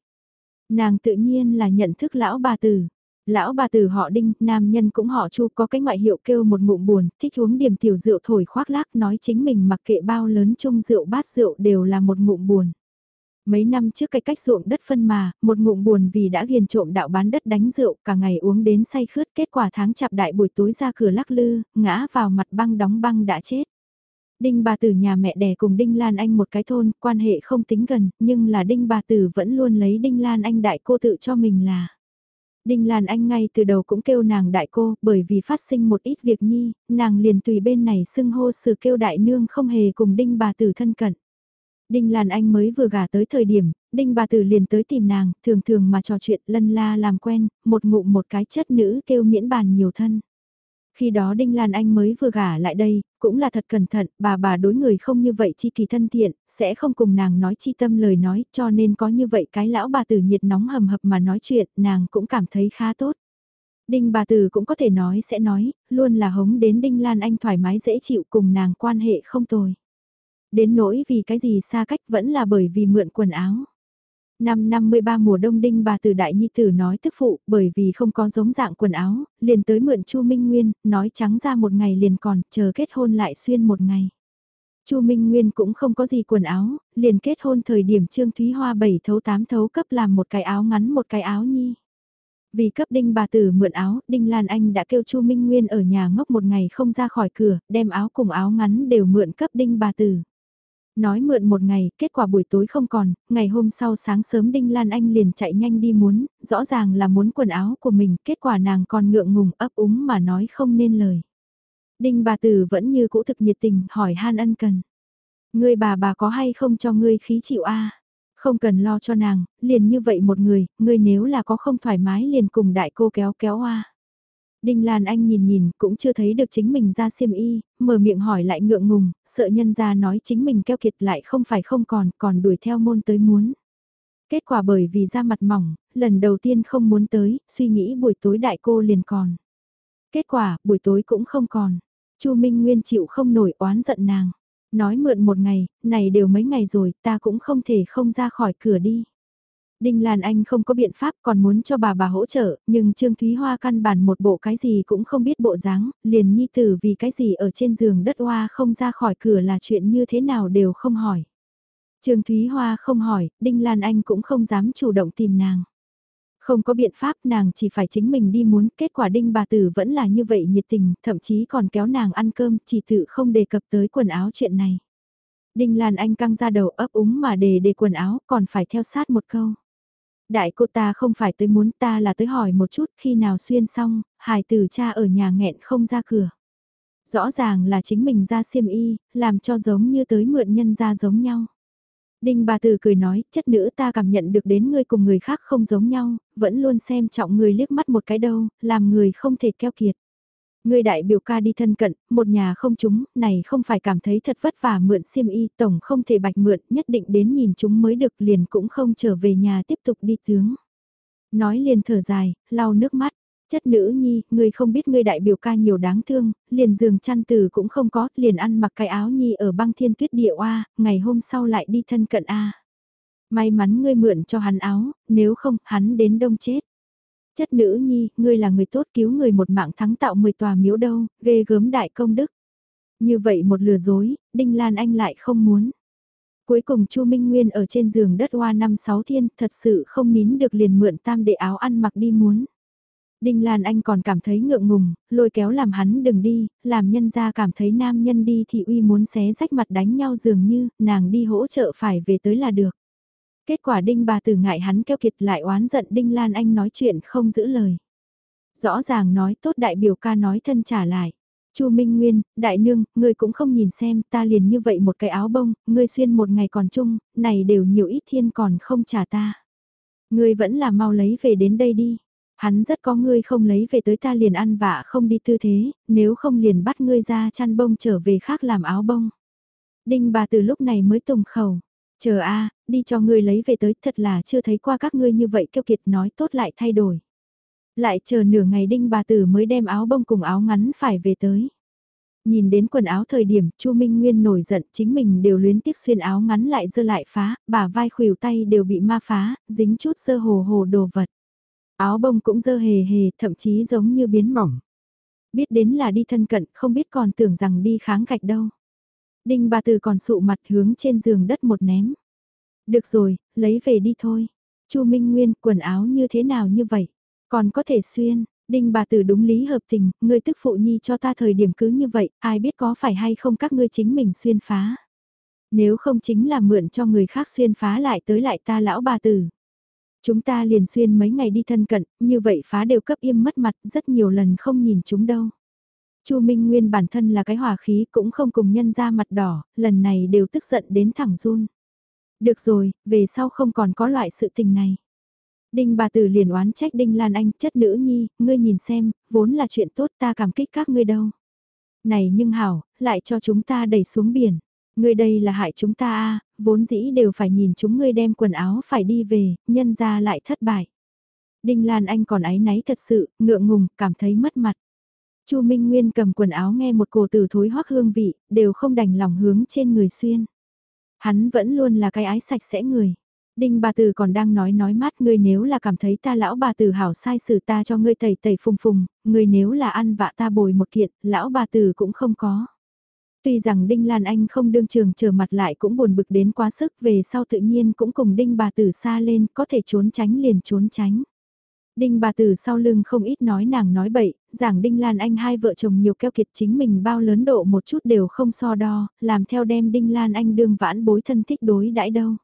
Nàng tự nhiên là nhận thức lão bà tử. Lão bà tử họ Đinh, nam nhân cũng họ Chu có cái ngoại hiệu kêu một ngụm buồn, thích uống điểm tiểu rượu thổi khoác lác nói chính mình mặc kệ bao lớn chung rượu bát rượu đều là một ngụm buồn. Mấy năm trước cái cách ruộng đất phân mà, một ngụm buồn vì đã ghiền trộm đạo bán đất đánh rượu, cả ngày uống đến say khướt, kết quả tháng chạp đại buổi tối ra cửa lắc lư, ngã vào mặt băng đóng băng đã chết. Đinh bà tử nhà mẹ đẻ cùng Đinh Lan Anh một cái thôn, quan hệ không tính gần, nhưng là Đinh bà tử vẫn luôn lấy Đinh Lan Anh đại cô tự cho mình là. Đinh Lan Anh ngay từ đầu cũng kêu nàng đại cô, bởi vì phát sinh một ít việc nhi, nàng liền tùy bên này xưng hô sự kêu đại nương không hề cùng Đinh bà tử thân cận. Đinh Lan Anh mới vừa gả tới thời điểm, Đinh bà tử liền tới tìm nàng, thường thường mà trò chuyện lân la làm quen, một ngụm một cái chất nữ kêu miễn bàn nhiều thân. Khi đó Đinh Lan Anh mới vừa gả lại đây, cũng là thật cẩn thận, bà bà đối người không như vậy chi kỳ thân thiện, sẽ không cùng nàng nói chi tâm lời nói, cho nên có như vậy cái lão bà tử nhiệt nóng hầm hập mà nói chuyện, nàng cũng cảm thấy khá tốt. Đinh bà tử cũng có thể nói sẽ nói, luôn là hống đến Đinh Lan Anh thoải mái dễ chịu cùng nàng quan hệ không tồi. Đến nỗi vì cái gì xa cách vẫn là bởi vì mượn quần áo. Năm 53 mùa đông đinh bà từ đại nhi tử nói tức phụ bởi vì không có giống dạng quần áo, liền tới mượn Chu Minh Nguyên, nói trắng ra một ngày liền còn, chờ kết hôn lại xuyên một ngày. Chu Minh Nguyên cũng không có gì quần áo, liền kết hôn thời điểm Trương Thúy Hoa bảy thấu tám thấu cấp làm một cái áo ngắn một cái áo nhi. Vì cấp Đinh bà tử mượn áo, Đinh Lan Anh đã kêu Chu Minh Nguyên ở nhà ngốc một ngày không ra khỏi cửa, đem áo cùng áo ngắn đều mượn cấp Đinh bà tử. Nói mượn một ngày, kết quả buổi tối không còn, ngày hôm sau sáng sớm Đinh Lan Anh liền chạy nhanh đi muốn, rõ ràng là muốn quần áo của mình, kết quả nàng còn ngượng ngùng ấp úng mà nói không nên lời. Đinh bà tử vẫn như cũ thực nhiệt tình, hỏi han ân cần. Ngươi bà bà có hay không cho ngươi khí chịu a Không cần lo cho nàng, liền như vậy một người, ngươi nếu là có không thoải mái liền cùng đại cô kéo kéo a Đinh Lan Anh nhìn nhìn, cũng chưa thấy được chính mình ra xiêm y, mở miệng hỏi lại ngượng ngùng, sợ nhân ra nói chính mình keo kiệt lại không phải không còn, còn đuổi theo môn tới muốn. Kết quả bởi vì da mặt mỏng, lần đầu tiên không muốn tới, suy nghĩ buổi tối đại cô liền còn. Kết quả, buổi tối cũng không còn. Chu Minh Nguyên chịu không nổi oán giận nàng. Nói mượn một ngày, này đều mấy ngày rồi, ta cũng không thể không ra khỏi cửa đi. Đinh Lan Anh không có biện pháp còn muốn cho bà bà hỗ trợ, nhưng Trương Thúy Hoa căn bản một bộ cái gì cũng không biết bộ dáng, liền nhi tử vì cái gì ở trên giường đất hoa không ra khỏi cửa là chuyện như thế nào đều không hỏi. Trương Thúy Hoa không hỏi, Đinh Lan Anh cũng không dám chủ động tìm nàng. Không có biện pháp nàng chỉ phải chính mình đi muốn, kết quả đinh bà tử vẫn là như vậy nhiệt tình, thậm chí còn kéo nàng ăn cơm, chỉ tự không đề cập tới quần áo chuyện này. Đinh Lan Anh căng ra đầu ấp úng mà đề đề quần áo, còn phải theo sát một câu. Đại cô ta không phải tới muốn ta là tới hỏi một chút khi nào xuyên xong, hài tử cha ở nhà nghẹn không ra cửa. Rõ ràng là chính mình ra xiêm y, làm cho giống như tới mượn nhân ra giống nhau. Đinh bà tử cười nói, chất nữ ta cảm nhận được đến ngươi cùng người khác không giống nhau, vẫn luôn xem trọng người liếc mắt một cái đâu, làm người không thể keo kiệt. Người đại biểu ca đi thân cận, một nhà không chúng, này không phải cảm thấy thật vất vả mượn xiêm y, tổng không thể bạch mượn, nhất định đến nhìn chúng mới được liền cũng không trở về nhà tiếp tục đi tướng. Nói liền thở dài, lau nước mắt, chất nữ nhi, người không biết người đại biểu ca nhiều đáng thương, liền giường chăn từ cũng không có, liền ăn mặc cái áo nhi ở băng thiên tuyết địa oa, ngày hôm sau lại đi thân cận a. May mắn ngươi mượn cho hắn áo, nếu không, hắn đến đông chết. Chất nữ nhi, ngươi là người tốt cứu người một mạng thắng tạo 10 tòa miếu đâu, ghê gớm đại công đức. Như vậy một lừa dối, Đinh Lan Anh lại không muốn. Cuối cùng Chu Minh Nguyên ở trên giường đất hoa năm sáu thiên, thật sự không nín được liền mượn tam đệ áo ăn mặc đi muốn. Đinh Lan Anh còn cảm thấy ngượng ngùng, lôi kéo làm hắn đừng đi, làm nhân ra cảm thấy nam nhân đi thì uy muốn xé rách mặt đánh nhau dường như, nàng đi hỗ trợ phải về tới là được. Kết quả Đinh bà từ ngại hắn keo kiệt lại oán giận Đinh Lan Anh nói chuyện không giữ lời. Rõ ràng nói tốt đại biểu ca nói thân trả lại. Chu Minh Nguyên, đại nương, ngươi cũng không nhìn xem, ta liền như vậy một cái áo bông, ngươi xuyên một ngày còn chung, này đều nhiều ít thiên còn không trả ta. Ngươi vẫn là mau lấy về đến đây đi. Hắn rất có ngươi không lấy về tới ta liền ăn vạ không đi tư thế, nếu không liền bắt ngươi ra chăn bông trở về khác làm áo bông. Đinh bà từ lúc này mới tùng khẩu. Chờ a đi cho ngươi lấy về tới thật là chưa thấy qua các ngươi như vậy kêu kiệt nói tốt lại thay đổi. Lại chờ nửa ngày đinh bà tử mới đem áo bông cùng áo ngắn phải về tới. Nhìn đến quần áo thời điểm Chu Minh Nguyên nổi giận chính mình đều luyến tiếc xuyên áo ngắn lại dơ lại phá, bà vai khuỷu tay đều bị ma phá, dính chút sơ hồ hồ đồ vật. Áo bông cũng dơ hề hề, thậm chí giống như biến mỏng. Biết đến là đi thân cận, không biết còn tưởng rằng đi kháng gạch đâu. Đinh bà từ còn sụ mặt hướng trên giường đất một ném. Được rồi, lấy về đi thôi. Chu Minh Nguyên, quần áo như thế nào như vậy? Còn có thể xuyên, Đinh bà tử đúng lý hợp tình, ngươi tức phụ nhi cho ta thời điểm cứ như vậy, ai biết có phải hay không các ngươi chính mình xuyên phá. Nếu không chính là mượn cho người khác xuyên phá lại tới lại ta lão bà tử. Chúng ta liền xuyên mấy ngày đi thân cận, như vậy phá đều cấp im mất mặt rất nhiều lần không nhìn chúng đâu. Chu Minh Nguyên bản thân là cái hỏa khí cũng không cùng nhân ra mặt đỏ, lần này đều tức giận đến thẳng run. Được rồi, về sau không còn có loại sự tình này. Đinh bà tử liền oán trách Đinh Lan Anh, chất nữ nhi, ngươi nhìn xem, vốn là chuyện tốt ta cảm kích các ngươi đâu. Này nhưng hảo, lại cho chúng ta đẩy xuống biển. Ngươi đây là hại chúng ta a vốn dĩ đều phải nhìn chúng ngươi đem quần áo phải đi về, nhân ra lại thất bại. Đinh Lan Anh còn ái náy thật sự, ngượng ngùng, cảm thấy mất mặt. Chu Minh Nguyên cầm quần áo nghe một cổ tử thối hoắc hương vị, đều không đành lòng hướng trên người xuyên. Hắn vẫn luôn là cái ái sạch sẽ người. Đinh bà tử còn đang nói nói mát ngươi nếu là cảm thấy ta lão bà tử hảo sai xử ta cho ngươi tẩy tẩy phùng phùng, ngươi nếu là ăn vạ ta bồi một kiện, lão bà tử cũng không có. Tuy rằng Đinh Lan Anh không đương trường trở mặt lại cũng buồn bực đến quá sức về sau tự nhiên cũng cùng Đinh bà tử xa lên có thể trốn tránh liền trốn tránh. Đinh bà tử sau lưng không ít nói nàng nói bậy, giảng Đinh Lan Anh hai vợ chồng nhiều keo kiệt chính mình bao lớn độ một chút đều không so đo, làm theo đem Đinh Lan Anh đương vãn bối thân thích đối đãi đâu.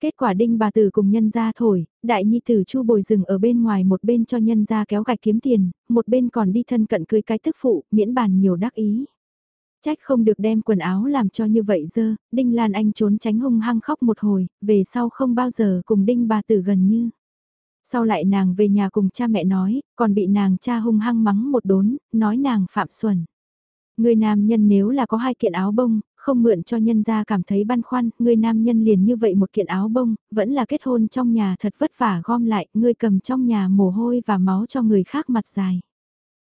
Kết quả đinh bà tử cùng nhân gia thổi, đại nhi tử chu bồi rừng ở bên ngoài một bên cho nhân gia kéo gạch kiếm tiền, một bên còn đi thân cận cưới cái tức phụ, miễn bàn nhiều đắc ý. Trách không được đem quần áo làm cho như vậy dơ, đinh lan anh trốn tránh hung hăng khóc một hồi, về sau không bao giờ cùng đinh bà tử gần như. Sau lại nàng về nhà cùng cha mẹ nói, còn bị nàng cha hung hăng mắng một đốn, nói nàng phạm xuẩn. Người nam nhân nếu là có hai kiện áo bông, không mượn cho nhân gia cảm thấy băn khoăn, người nam nhân liền như vậy một kiện áo bông, vẫn là kết hôn trong nhà thật vất vả gom lại, ngươi cầm trong nhà mồ hôi và máu cho người khác mặt dài.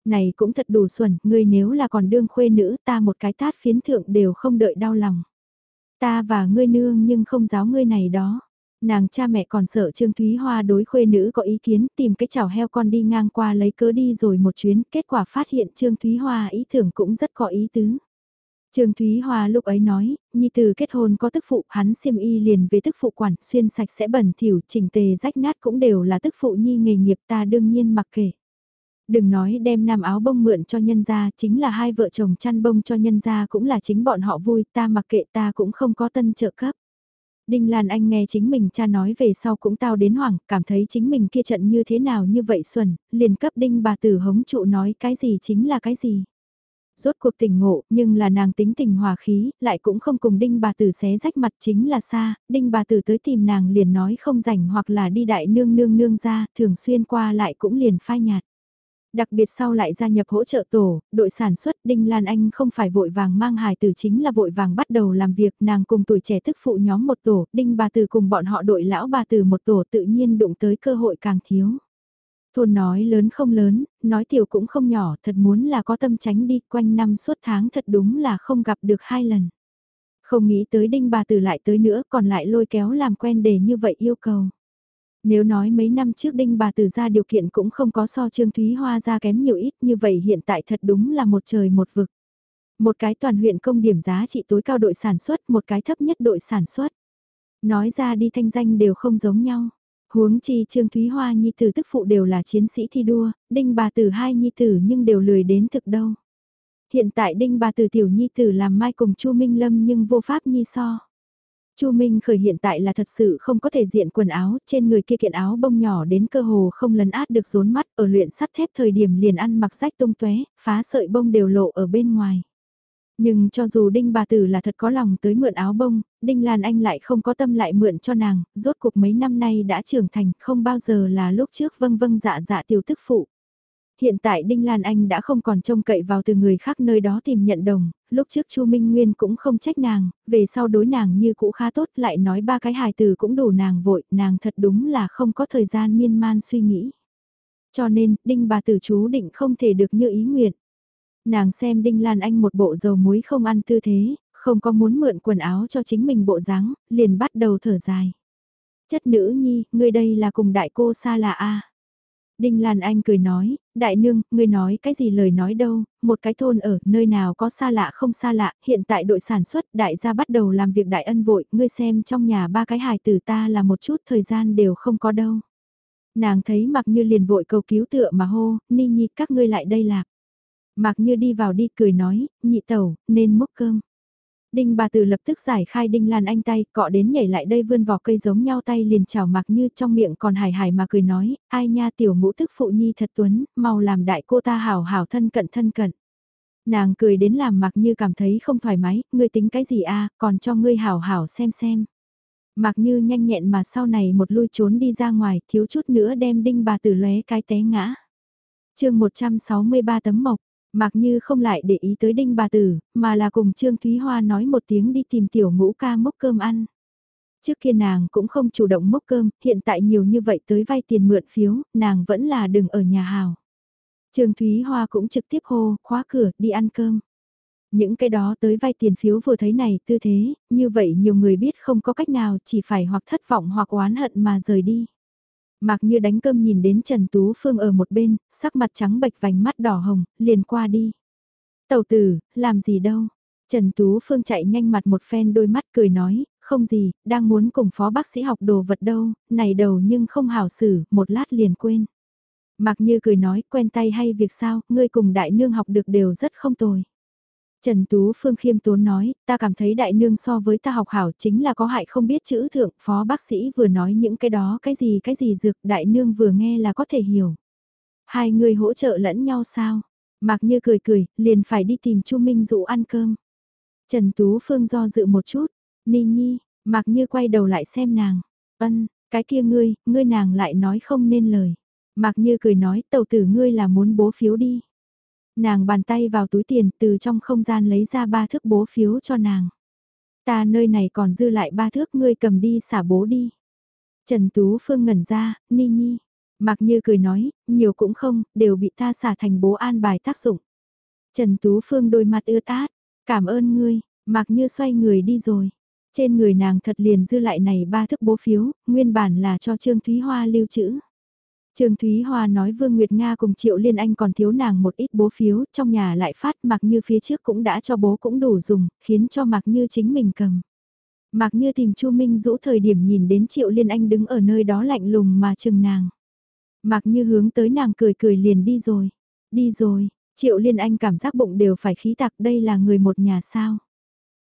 Này cũng thật đủ xuẩn, ngươi nếu là còn đương khuê nữ ta một cái tát phiến thượng đều không đợi đau lòng. Ta và ngươi nương nhưng không giáo ngươi này đó. Nàng cha mẹ còn sợ Trương Thúy Hoa đối khuê nữ có ý kiến tìm cái chảo heo con đi ngang qua lấy cớ đi rồi một chuyến, kết quả phát hiện Trương Thúy Hoa ý tưởng cũng rất có ý tứ. Trương Thúy Hoa lúc ấy nói, Nhi từ kết hôn có tức phụ, hắn xiêm y liền về tức phụ quản, xuyên sạch sẽ bẩn thỉu, chỉnh tề rách nát cũng đều là tức phụ Nhi nghề nghiệp ta đương nhiên mặc kệ. Đừng nói đem nam áo bông mượn cho nhân gia, chính là hai vợ chồng chăn bông cho nhân gia cũng là chính bọn họ vui, ta mặc kệ ta cũng không có tân trợ cấp. Đinh Lan Anh nghe chính mình cha nói về sau cũng tao đến hoảng, cảm thấy chính mình kia trận như thế nào như vậy xuẩn, liền cấp Đinh bà tử hống trụ nói cái gì chính là cái gì rốt cuộc tỉnh ngộ, nhưng là nàng tính tình hòa khí, lại cũng không cùng đinh bà tử xé rách mặt chính là xa, đinh bà tử tới tìm nàng liền nói không rảnh hoặc là đi đại nương nương nương ra, thường xuyên qua lại cũng liền phai nhạt. Đặc biệt sau lại gia nhập hỗ trợ tổ, đội sản xuất Đinh Lan Anh không phải vội vàng mang hài tử chính là vội vàng bắt đầu làm việc nàng cùng tuổi trẻ thức phụ nhóm một tổ, Đinh bà tử cùng bọn họ đội lão bà tử một tổ tự nhiên đụng tới cơ hội càng thiếu. Thôn nói lớn không lớn, nói tiểu cũng không nhỏ, thật muốn là có tâm tránh đi, quanh năm suốt tháng thật đúng là không gặp được hai lần. Không nghĩ tới đinh bà tử lại tới nữa, còn lại lôi kéo làm quen để như vậy yêu cầu. Nếu nói mấy năm trước đinh bà tử ra điều kiện cũng không có so Trương Thúy Hoa ra kém nhiều ít như vậy hiện tại thật đúng là một trời một vực. Một cái toàn huyện công điểm giá trị tối cao đội sản xuất, một cái thấp nhất đội sản xuất. Nói ra đi thanh danh đều không giống nhau. Huống chi Trương Thúy Hoa Nhi Tử tức phụ đều là chiến sĩ thi đua, Đinh bà tử hai Nhi Tử nhưng đều lười đến thực đâu. Hiện tại Đinh bà tử tiểu Nhi Tử làm mai cùng Chu Minh Lâm nhưng vô pháp Nhi so. Chu Minh khởi hiện tại là thật sự không có thể diện quần áo, trên người kia kiện áo bông nhỏ đến cơ hồ không lấn át được rốn mắt, ở luyện sắt thép thời điểm liền ăn mặc rách tung tóe, phá sợi bông đều lộ ở bên ngoài. Nhưng cho dù Đinh bà tử là thật có lòng tới mượn áo bông, Đinh Lan Anh lại không có tâm lại mượn cho nàng, rốt cuộc mấy năm nay đã trưởng thành, không bao giờ là lúc trước vâng vâng dạ dạ tiểu thức phụ. Hiện tại Đinh Lan Anh đã không còn trông cậy vào từ người khác nơi đó tìm nhận đồng, lúc trước Chu Minh Nguyên cũng không trách nàng, về sau đối nàng như cũ khá tốt lại nói ba cái hài từ cũng đủ nàng vội, nàng thật đúng là không có thời gian miên man suy nghĩ. Cho nên, Đinh bà tử chú định không thể được như ý nguyện. Nàng xem Đinh Lan Anh một bộ dầu muối không ăn tư thế, không có muốn mượn quần áo cho chính mình bộ dáng, liền bắt đầu thở dài. Chất nữ nhi, ngươi đây là cùng đại cô xa là a Đinh Lan Anh cười nói, đại nương, ngươi nói cái gì lời nói đâu, một cái thôn ở nơi nào có xa lạ không xa lạ, hiện tại đội sản xuất đại gia bắt đầu làm việc đại ân vội, ngươi xem trong nhà ba cái hài tử ta là một chút thời gian đều không có đâu. Nàng thấy mặc như liền vội cầu cứu tựa mà hô, ni nhi các ngươi lại đây lạc. Mặc như đi vào đi cười nói, nhị tẩu, nên múc cơm. Đinh bà tử lập tức giải khai Đinh Lan Anh tay, cọ đến nhảy lại đây vươn vỏ cây giống nhau tay liền chào mặc như trong miệng còn hài hài mà cười nói, ai nha tiểu ngũ tức phụ nhi thật tuấn, mau làm đại cô ta hảo hảo thân cận thân cận. Nàng cười đến làm mặc như cảm thấy không thoải mái, ngươi tính cái gì a còn cho ngươi hảo hảo xem xem. Mặc như nhanh nhẹn mà sau này một lui trốn đi ra ngoài, thiếu chút nữa đem đinh bà tử lóe cái té ngã. chương 163 tấm mộc, Mặc như không lại để ý tới đinh bà tử, mà là cùng Trương Thúy Hoa nói một tiếng đi tìm tiểu ngũ ca mốc cơm ăn. Trước kia nàng cũng không chủ động mốc cơm, hiện tại nhiều như vậy tới vay tiền mượn phiếu, nàng vẫn là đừng ở nhà hào. Trương Thúy Hoa cũng trực tiếp hô, khóa cửa, đi ăn cơm. Những cái đó tới vay tiền phiếu vừa thấy này tư thế, như vậy nhiều người biết không có cách nào chỉ phải hoặc thất vọng hoặc oán hận mà rời đi. Mặc như đánh cơm nhìn đến Trần Tú Phương ở một bên, sắc mặt trắng bệch vành mắt đỏ hồng, liền qua đi. Tàu tử, làm gì đâu? Trần Tú Phương chạy nhanh mặt một phen đôi mắt cười nói, không gì, đang muốn cùng phó bác sĩ học đồ vật đâu, này đầu nhưng không hảo xử, một lát liền quên. Mặc như cười nói, quen tay hay việc sao, ngươi cùng đại nương học được đều rất không tồi. Trần Tú Phương khiêm tốn nói, ta cảm thấy đại nương so với ta học hảo chính là có hại không biết chữ thượng, phó bác sĩ vừa nói những cái đó cái gì cái gì dược đại nương vừa nghe là có thể hiểu. Hai người hỗ trợ lẫn nhau sao? Mạc Như cười cười, liền phải đi tìm Chu Minh Dụ ăn cơm. Trần Tú Phương do dự một chút, Ni Nhi, Mạc Như quay đầu lại xem nàng, ân, cái kia ngươi, ngươi nàng lại nói không nên lời. Mạc Như cười nói, tàu tử ngươi là muốn bố phiếu đi. Nàng bàn tay vào túi tiền từ trong không gian lấy ra ba thước bố phiếu cho nàng. Ta nơi này còn dư lại ba thước ngươi cầm đi xả bố đi. Trần Tú Phương ngẩn ra, Ni Nhi. Mặc như cười nói, nhiều cũng không, đều bị ta xả thành bố an bài tác dụng. Trần Tú Phương đôi mặt ưa tát, cảm ơn ngươi, mặc như xoay người đi rồi. Trên người nàng thật liền dư lại này ba thức bố phiếu, nguyên bản là cho Trương Thúy Hoa lưu trữ. Trương Thúy Hoa nói Vương Nguyệt Nga cùng Triệu Liên Anh còn thiếu nàng một ít bố phiếu, trong nhà lại phát mặc như phía trước cũng đã cho bố cũng đủ dùng, khiến cho mặc như chính mình cầm. Mặc như tìm Chu Minh Dũ thời điểm nhìn đến Triệu Liên Anh đứng ở nơi đó lạnh lùng mà chừng nàng. Mặc như hướng tới nàng cười cười liền đi rồi. Đi rồi, Triệu Liên Anh cảm giác bụng đều phải khí tạc đây là người một nhà sao.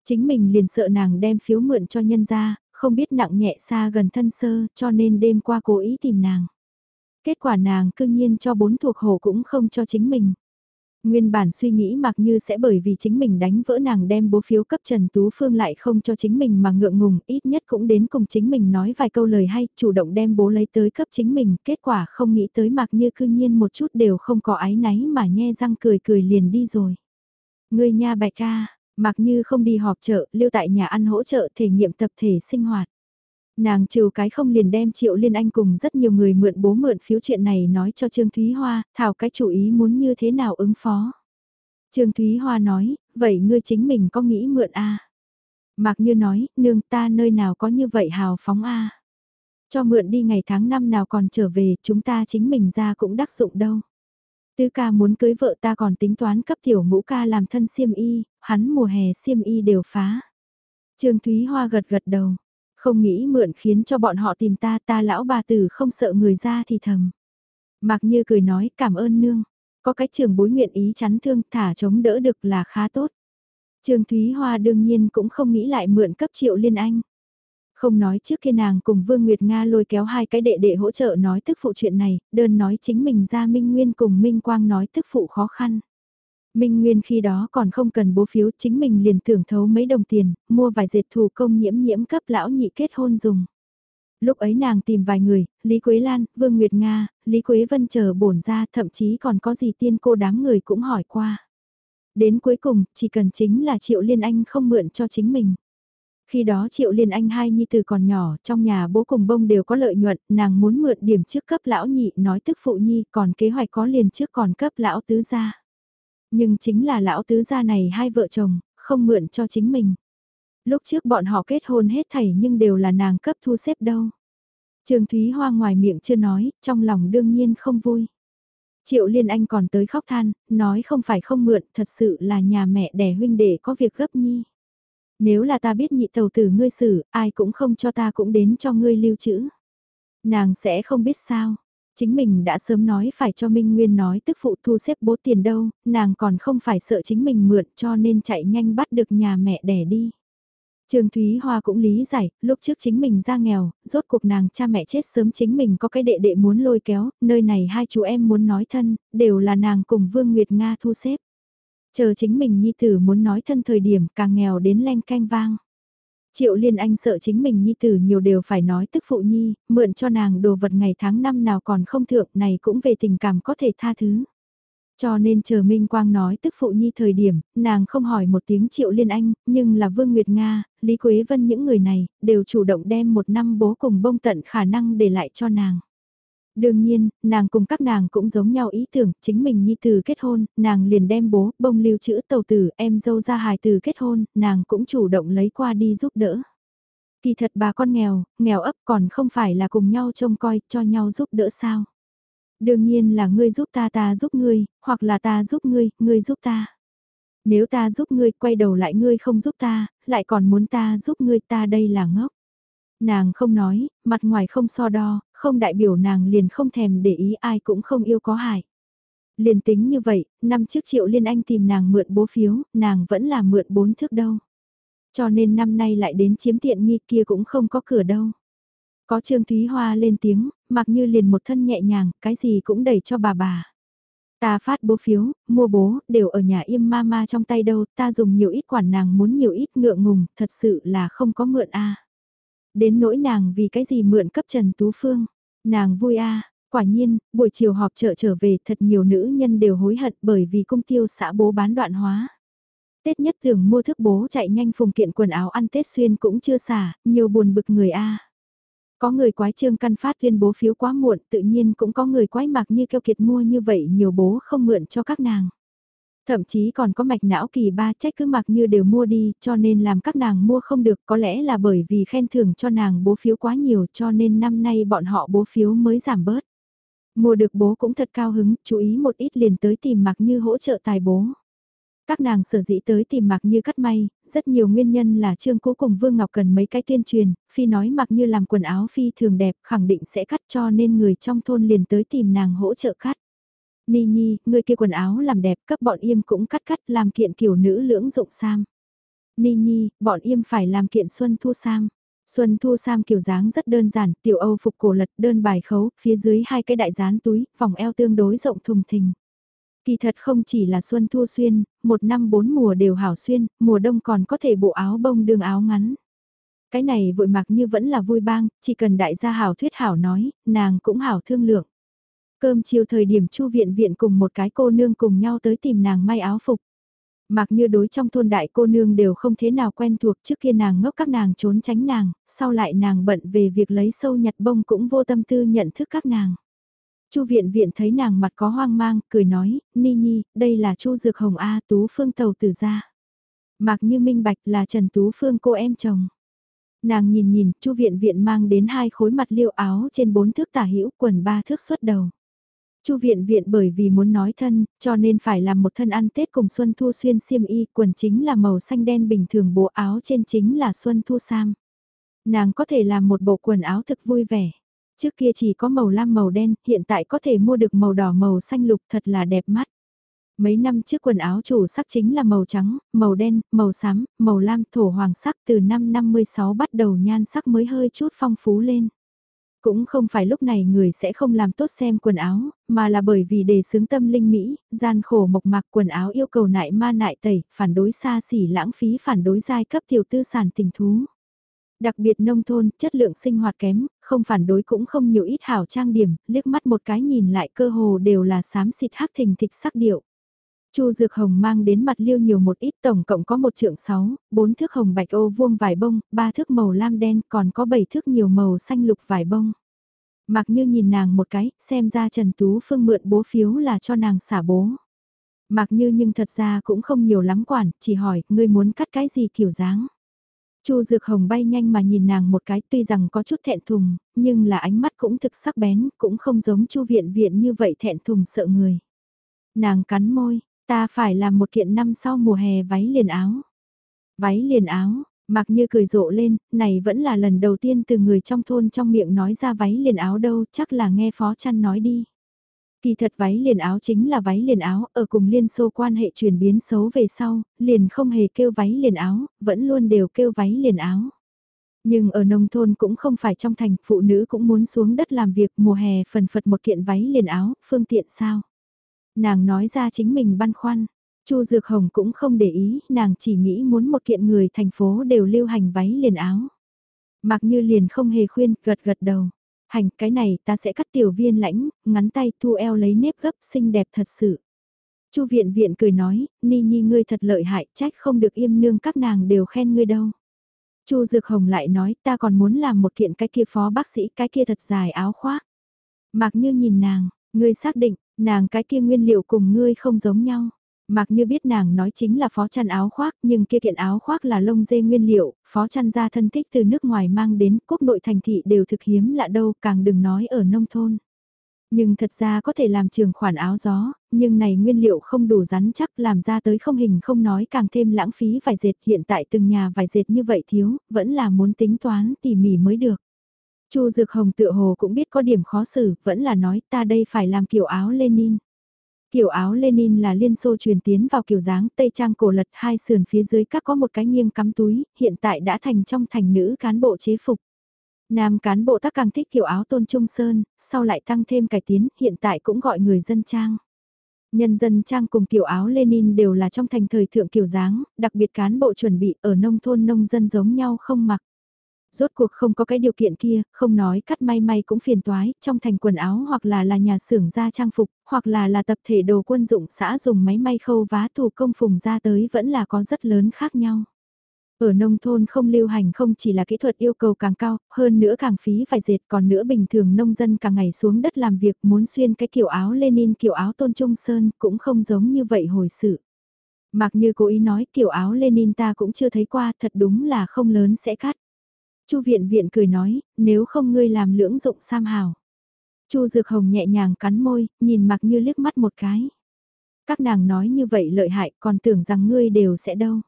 Chính mình liền sợ nàng đem phiếu mượn cho nhân ra, không biết nặng nhẹ xa gần thân sơ cho nên đêm qua cố ý tìm nàng. Kết quả nàng cương nhiên cho bốn thuộc hồ cũng không cho chính mình. Nguyên bản suy nghĩ mặc như sẽ bởi vì chính mình đánh vỡ nàng đem bố phiếu cấp Trần Tú Phương lại không cho chính mình mà ngượng ngùng, ít nhất cũng đến cùng chính mình nói vài câu lời hay, chủ động đem bố lấy tới cấp chính mình, kết quả không nghĩ tới mặc như cư nhiên một chút đều không có ái náy mà nhe răng cười cười liền đi rồi. Người nha bạch ca, mặc như không đi họp chợ, lưu tại nhà ăn hỗ trợ thể nghiệm tập thể sinh hoạt. Nàng trừ cái không liền đem Triệu Liên Anh cùng rất nhiều người mượn bố mượn phiếu chuyện này nói cho Trương Thúy Hoa, thảo cái chủ ý muốn như thế nào ứng phó. Trương Thúy Hoa nói, vậy ngươi chính mình có nghĩ mượn a? À? Mạc Như nói, nương ta nơi nào có như vậy hào phóng a? Cho mượn đi ngày tháng năm nào còn trở về, chúng ta chính mình ra cũng đắc dụng đâu. Tứ ca muốn cưới vợ ta còn tính toán cấp tiểu ngũ ca làm thân xiêm y, hắn mùa hè xiêm y đều phá. Trương Thúy Hoa gật gật đầu, không nghĩ mượn khiến cho bọn họ tìm ta ta lão bà tử không sợ người ra thì thầm. Mạc Như cười nói cảm ơn nương. Có cái trường bối nguyện ý chắn thương thả chống đỡ được là khá tốt. Trương Thúy Hoa đương nhiên cũng không nghĩ lại mượn cấp triệu liên anh. Không nói trước khi nàng cùng Vương Nguyệt Nga lôi kéo hai cái đệ đệ hỗ trợ nói tức phụ chuyện này, đơn nói chính mình ra Minh Nguyên cùng Minh Quang nói tức phụ khó khăn. Minh Nguyên khi đó còn không cần bố phiếu chính mình liền thưởng thấu mấy đồng tiền, mua vài dệt thủ công nhiễm nhiễm cấp lão nhị kết hôn dùng. Lúc ấy nàng tìm vài người, Lý Quế Lan, Vương Nguyệt Nga, Lý Quế Vân chờ bổn ra thậm chí còn có gì tiên cô đám người cũng hỏi qua. Đến cuối cùng, chỉ cần chính là Triệu Liên Anh không mượn cho chính mình. Khi đó Triệu Liên Anh hai nhi từ còn nhỏ, trong nhà bố cùng bông đều có lợi nhuận, nàng muốn mượn điểm trước cấp lão nhị nói tức phụ nhi, còn kế hoạch có liền trước còn cấp lão tứ gia. Nhưng chính là lão tứ gia này hai vợ chồng, không mượn cho chính mình. Lúc trước bọn họ kết hôn hết thảy nhưng đều là nàng cấp thu xếp đâu. Trường Thúy Hoa ngoài miệng chưa nói, trong lòng đương nhiên không vui. Triệu Liên Anh còn tới khóc than, nói không phải không mượn, thật sự là nhà mẹ đẻ huynh đệ có việc gấp nhi. Nếu là ta biết nhị tàu tử ngươi xử, ai cũng không cho ta cũng đến cho ngươi lưu trữ. Nàng sẽ không biết sao, Chính mình đã sớm nói phải cho Minh Nguyên nói tức phụ thu xếp bố tiền đâu, nàng còn không phải sợ chính mình mượn cho nên chạy nhanh bắt được nhà mẹ đẻ đi. Trương Thúy Hoa cũng lý giải, lúc trước chính mình ra nghèo, rốt cuộc nàng cha mẹ chết sớm chính mình có cái đệ đệ muốn lôi kéo, nơi này hai chú em muốn nói thân, đều là nàng cùng Vương Nguyệt Nga thu xếp. Chờ chính mình nhi tử muốn nói thân thời điểm càng nghèo đến len canh vang. Triệu Liên Anh sợ chính mình nhi tử nhiều đều phải nói tức phụ nhi, mượn cho nàng đồ vật ngày tháng năm nào còn không thượng này cũng về tình cảm có thể tha thứ. Cho nên chờ Minh Quang nói tức phụ nhi thời điểm, nàng không hỏi một tiếng Triệu Liên Anh, nhưng là Vương Nguyệt Nga, Lý Quế Vân những người này, đều chủ động đem một năm bố cùng bông tận khả năng để lại cho nàng. Đương nhiên, nàng cùng các nàng cũng giống nhau ý tưởng, chính mình nhi từ kết hôn, nàng liền đem bố, bông lưu chữ tàu tử, em dâu ra hài từ kết hôn, nàng cũng chủ động lấy qua đi giúp đỡ. Kỳ thật bà con nghèo, nghèo ấp còn không phải là cùng nhau trông coi, cho nhau giúp đỡ sao. Đương nhiên là ngươi giúp ta ta giúp ngươi, hoặc là ta giúp ngươi, ngươi giúp ta. Nếu ta giúp ngươi quay đầu lại ngươi không giúp ta, lại còn muốn ta giúp ngươi ta đây là ngốc. Nàng không nói, mặt ngoài không so đo, không đại biểu nàng liền không thèm để ý ai cũng không yêu có hại. Liền tính như vậy, năm trước Triệu Liên Anh tìm nàng mượn bố phiếu, nàng vẫn là mượn bốn thước đâu. Cho nên năm nay lại đến chiếm tiện nghi kia cũng không có cửa đâu. Có Trương Thúy Hoa lên tiếng, mặc như liền một thân nhẹ nhàng, cái gì cũng đẩy cho bà bà. Ta phát bố phiếu, mua bố, đều ở nhà im ma ma trong tay đâu, ta dùng nhiều ít quản nàng muốn nhiều ít ngượng ngùng, thật sự là không có mượn a. Đến nỗi nàng vì cái gì mượn cấp Trần Tú Phương, nàng vui a. Quả nhiên, buổi chiều họp chợ trở về thật nhiều nữ nhân đều hối hận bởi vì công tiêu xã bố bán đoạn hóa. Tết nhất thường mua thức bố chạy nhanh phùng kiện quần áo ăn Tết xuyên cũng chưa xả, nhiều buồn bực người a. Có người quái trương căn phát tuyên bố phiếu quá muộn, tự nhiên cũng có người quái mặc như keo kiệt mua như vậy nhiều bố không mượn cho các nàng. Thậm chí còn có mạch não kỳ ba trách cứ mặc như đều mua đi, cho nên làm các nàng mua không được, có lẽ là bởi vì khen thưởng cho nàng bố phiếu quá nhiều cho nên năm nay bọn họ bố phiếu mới giảm bớt. Mua được bố cũng thật cao hứng, chú ý một ít liền tới tìm mặc như hỗ trợ tài bố. Các nàng sở dĩ tới tìm mặc như cắt may, rất nhiều nguyên nhân là Trương cố cùng Vương Ngọc cần mấy cái tuyên truyền, Phi nói mặc như làm quần áo Phi thường đẹp khẳng định sẽ cắt cho nên người trong thôn liền tới tìm nàng hỗ trợ cắt. Ni Nhi, người kia quần áo làm đẹp cấp bọn im cũng cắt cắt làm kiện kiểu nữ lưỡng dụng sam. Ni Nhi, bọn im phải làm kiện xuân thu sam. Xuân thu sam kiểu dáng rất đơn giản, tiểu Âu phục cổ lật đơn bài khấu, phía dưới hai cái đại dán túi, vòng eo tương đối rộng thùng thình. Kỳ thật không chỉ là xuân thu xuyên, một năm bốn mùa đều hảo xuyên, mùa đông còn có thể bộ áo bông đường áo ngắn. Cái này vội mặc như vẫn là vui bang, chỉ cần đại gia hảo thuyết hảo nói, nàng cũng hảo thương lượng. Cơm chiều thời điểm chu viện viện cùng một cái cô nương cùng nhau tới tìm nàng may áo phục. Mặc như đối trong thôn đại cô nương đều không thế nào quen thuộc trước kia nàng ngốc các nàng trốn tránh nàng, sau lại nàng bận về việc lấy sâu nhặt bông cũng vô tâm tư nhận thức các nàng. Chu viện viện thấy nàng mặt có hoang mang, cười nói, Ni Nhi, đây là Chu Dược Hồng A Tú Phương tàu tử gia. Mặc như minh bạch là Trần Tú Phương cô em chồng. Nàng nhìn nhìn, Chu viện viện mang đến hai khối mặt liêu áo trên bốn thước tả hữu quần ba thước xuất đầu. Chu viện viện bởi vì muốn nói thân, cho nên phải làm một thân ăn Tết cùng Xuân Thu xuyên xiêm y, quần chính là màu xanh đen bình thường bộ áo trên chính là Xuân Thu sam. Nàng có thể làm một bộ quần áo thực vui vẻ. Trước kia chỉ có màu lam màu đen, hiện tại có thể mua được màu đỏ màu xanh lục thật là đẹp mắt. Mấy năm trước quần áo chủ sắc chính là màu trắng, màu đen, màu xám, màu lam thổ hoàng sắc từ năm 56 bắt đầu nhan sắc mới hơi chút phong phú lên. Cũng không phải lúc này người sẽ không làm tốt xem quần áo, mà là bởi vì để sướng tâm linh Mỹ, gian khổ mộc mạc quần áo yêu cầu nại ma nại tẩy, phản đối xa xỉ lãng phí phản đối giai cấp tiểu tư sản tình thú. Đặc biệt nông thôn, chất lượng sinh hoạt kém, không phản đối cũng không nhiều ít hảo trang điểm, liếc mắt một cái nhìn lại cơ hồ đều là xám xịt hắc thình thịch sắc điệu. Chu Dược Hồng mang đến mặt liêu nhiều một ít tổng cộng có một trượng sáu, bốn thước hồng bạch ô vuông vải bông, ba thước màu lam đen còn có bảy thước nhiều màu xanh lục vải bông. Mặc như nhìn nàng một cái, xem ra Trần Tú Phương mượn bố phiếu là cho nàng xả bố. Mặc như nhưng thật ra cũng không nhiều lắm quản, chỉ hỏi, ngươi muốn cắt cái gì kiểu dáng. Chu Dược Hồng bay nhanh mà nhìn nàng một cái tuy rằng có chút thẹn thùng, nhưng là ánh mắt cũng thực sắc bén, cũng không giống Chu Viện Viện như vậy thẹn thùng sợ người. Nàng cắn môi, ta phải làm một kiện năm sau mùa hè váy liền áo. Váy liền áo, mặc như cười rộ lên, này vẫn là lần đầu tiên từ người trong thôn trong miệng nói ra váy liền áo đâu, chắc là nghe phó chăn nói đi. Kỳ thật váy liền áo chính là váy liền áo, ở cùng liên xô quan hệ chuyển biến xấu về sau, liền không hề kêu váy liền áo, vẫn luôn đều kêu váy liền áo. Nhưng ở nông thôn cũng không phải trong thành, phụ nữ cũng muốn xuống đất làm việc mùa hè phần phật một kiện váy liền áo, phương tiện sao. Nàng nói ra chính mình băn khoăn, Chu Dược Hồng cũng không để ý, nàng chỉ nghĩ muốn một kiện người thành phố đều lưu hành váy liền áo. Mặc như liền không hề khuyên, gật gật đầu hành cái này ta sẽ cắt tiểu viên lãnh, ngắn tay thu eo lấy nếp gấp xinh đẹp thật sự. Chu viện viện cười nói, ni nhi ngươi thật lợi hại, trách không được im nương các nàng đều khen ngươi đâu. Chu Dược Hồng lại nói ta còn muốn làm một kiện cái kia phó bác sĩ cái kia thật dài áo khoác. mặc Như nhìn nàng, ngươi xác định, nàng cái kia nguyên liệu cùng ngươi không giống nhau. Mặc Như biết nàng nói chính là phó chăn áo khoác, nhưng kia kiện áo khoác là lông dê nguyên liệu, phó chăn ra thân thích từ nước ngoài mang đến, quốc nội thành thị đều thực hiếm lạ đâu, càng đừng nói ở nông thôn. Nhưng thật ra có thể làm trường khoản áo gió, nhưng này nguyên liệu không đủ rắn chắc làm ra tới không hình không nói càng thêm lãng phí vải dệt hiện tại từng nhà vải dệt như vậy thiếu, vẫn là muốn tính toán tỉ mỉ mới được. Chu Dược Hồng tựa hồ cũng biết có điểm khó xử, vẫn là nói ta đây phải làm kiểu áo Lenin. Kiểu áo Lenin là liên xô truyền tiến vào kiểu dáng tây trang cổ lật hai sườn phía dưới các có một cái nghiêng cắm túi, hiện tại đã thành trong thành nữ cán bộ chế phục. Nam cán bộ tác càng thích kiểu áo tôn trung sơn, sau lại tăng thêm cải tiến, hiện tại cũng gọi người dân trang. Nhân dân trang cùng kiểu áo Lenin đều là trong thành thời thượng kiểu dáng, đặc biệt cán bộ chuẩn bị ở nông thôn nông dân giống nhau không mặc. Rốt cuộc không có cái điều kiện kia, không nói cắt may may cũng phiền toái, trong thành quần áo hoặc là là nhà xưởng ra trang phục, hoặc là là tập thể đồ quân dụng xã dùng máy may khâu vá thủ công phùng ra tới vẫn là có rất lớn khác nhau. Ở nông thôn không lưu hành không chỉ là kỹ thuật yêu cầu càng cao, hơn nữa càng phí phải dệt còn nữa bình thường nông dân càng ngày xuống đất làm việc muốn xuyên cái kiểu áo Lenin kiểu áo tôn trung sơn cũng không giống như vậy hồi sự. Mặc như cố ý nói kiểu áo Lenin ta cũng chưa thấy qua thật đúng là không lớn sẽ cắt. Chu viện viện cười nói, nếu không ngươi làm lưỡng dụng sam hào. Chu Dược Hồng nhẹ nhàng cắn môi, nhìn mạc như liếc mắt một cái. Các nàng nói như vậy lợi hại còn tưởng rằng ngươi đều sẽ đâu.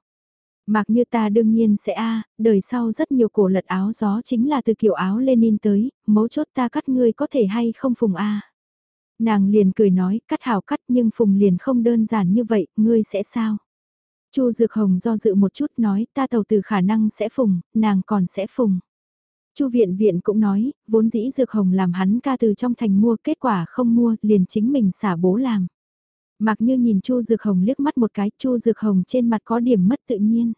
mạc như ta đương nhiên sẽ a đời sau rất nhiều cổ lật áo gió chính là từ kiểu áo Lenin tới, mấu chốt ta cắt ngươi có thể hay không phùng a Nàng liền cười nói, cắt hảo cắt nhưng phùng liền không đơn giản như vậy, ngươi sẽ sao? Chu Dược Hồng do dự một chút nói, ta tàu từ khả năng sẽ phùng, nàng còn sẽ phùng. Chu Viện Viện cũng nói, vốn dĩ Dược Hồng làm hắn ca từ trong thành mua, kết quả không mua, liền chính mình xả bố làm. Mặc như nhìn Chu Dược Hồng liếc mắt một cái, Chu Dược Hồng trên mặt có điểm mất tự nhiên.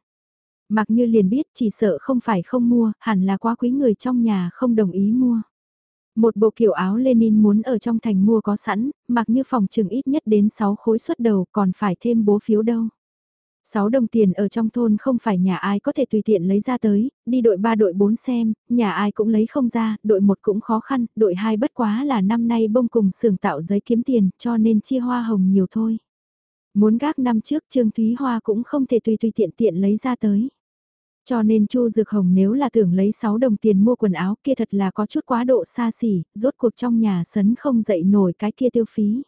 Mặc như liền biết chỉ sợ không phải không mua, hẳn là quá quý người trong nhà không đồng ý mua. Một bộ kiểu áo Lenin muốn ở trong thành mua có sẵn, mặc như phòng trường ít nhất đến 6 khối xuất đầu còn phải thêm bố phiếu đâu. 6 đồng tiền ở trong thôn không phải nhà ai có thể tùy tiện lấy ra tới, đi đội 3 đội 4 xem, nhà ai cũng lấy không ra, đội 1 cũng khó khăn, đội 2 bất quá là năm nay bông cùng xưởng tạo giấy kiếm tiền cho nên chia hoa hồng nhiều thôi. Muốn gác năm trước Trương Thúy Hoa cũng không thể tùy tùy tiện tiện lấy ra tới. Cho nên Chu Dược Hồng nếu là tưởng lấy 6 đồng tiền mua quần áo kia thật là có chút quá độ xa xỉ, rốt cuộc trong nhà sấn không dậy nổi cái kia tiêu phí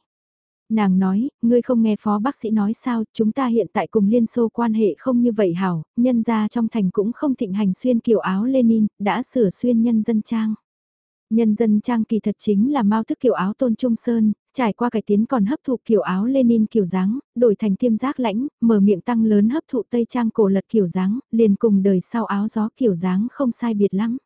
nàng nói, ngươi không nghe phó bác sĩ nói sao, chúng ta hiện tại cùng Liên Xô quan hệ không như vậy hảo, nhân gia trong thành cũng không thịnh hành xuyên kiểu áo Lenin, đã sửa xuyên nhân dân trang. Nhân dân trang kỳ thật chính là mau thức kiểu áo tôn trung sơn, trải qua cải tiến còn hấp thụ kiểu áo Lenin kiểu dáng, đổi thành tiêm giác lãnh, mở miệng tăng lớn hấp thụ tây trang cổ lật kiểu dáng, liền cùng đời sau áo gió kiểu dáng không sai biệt lắm.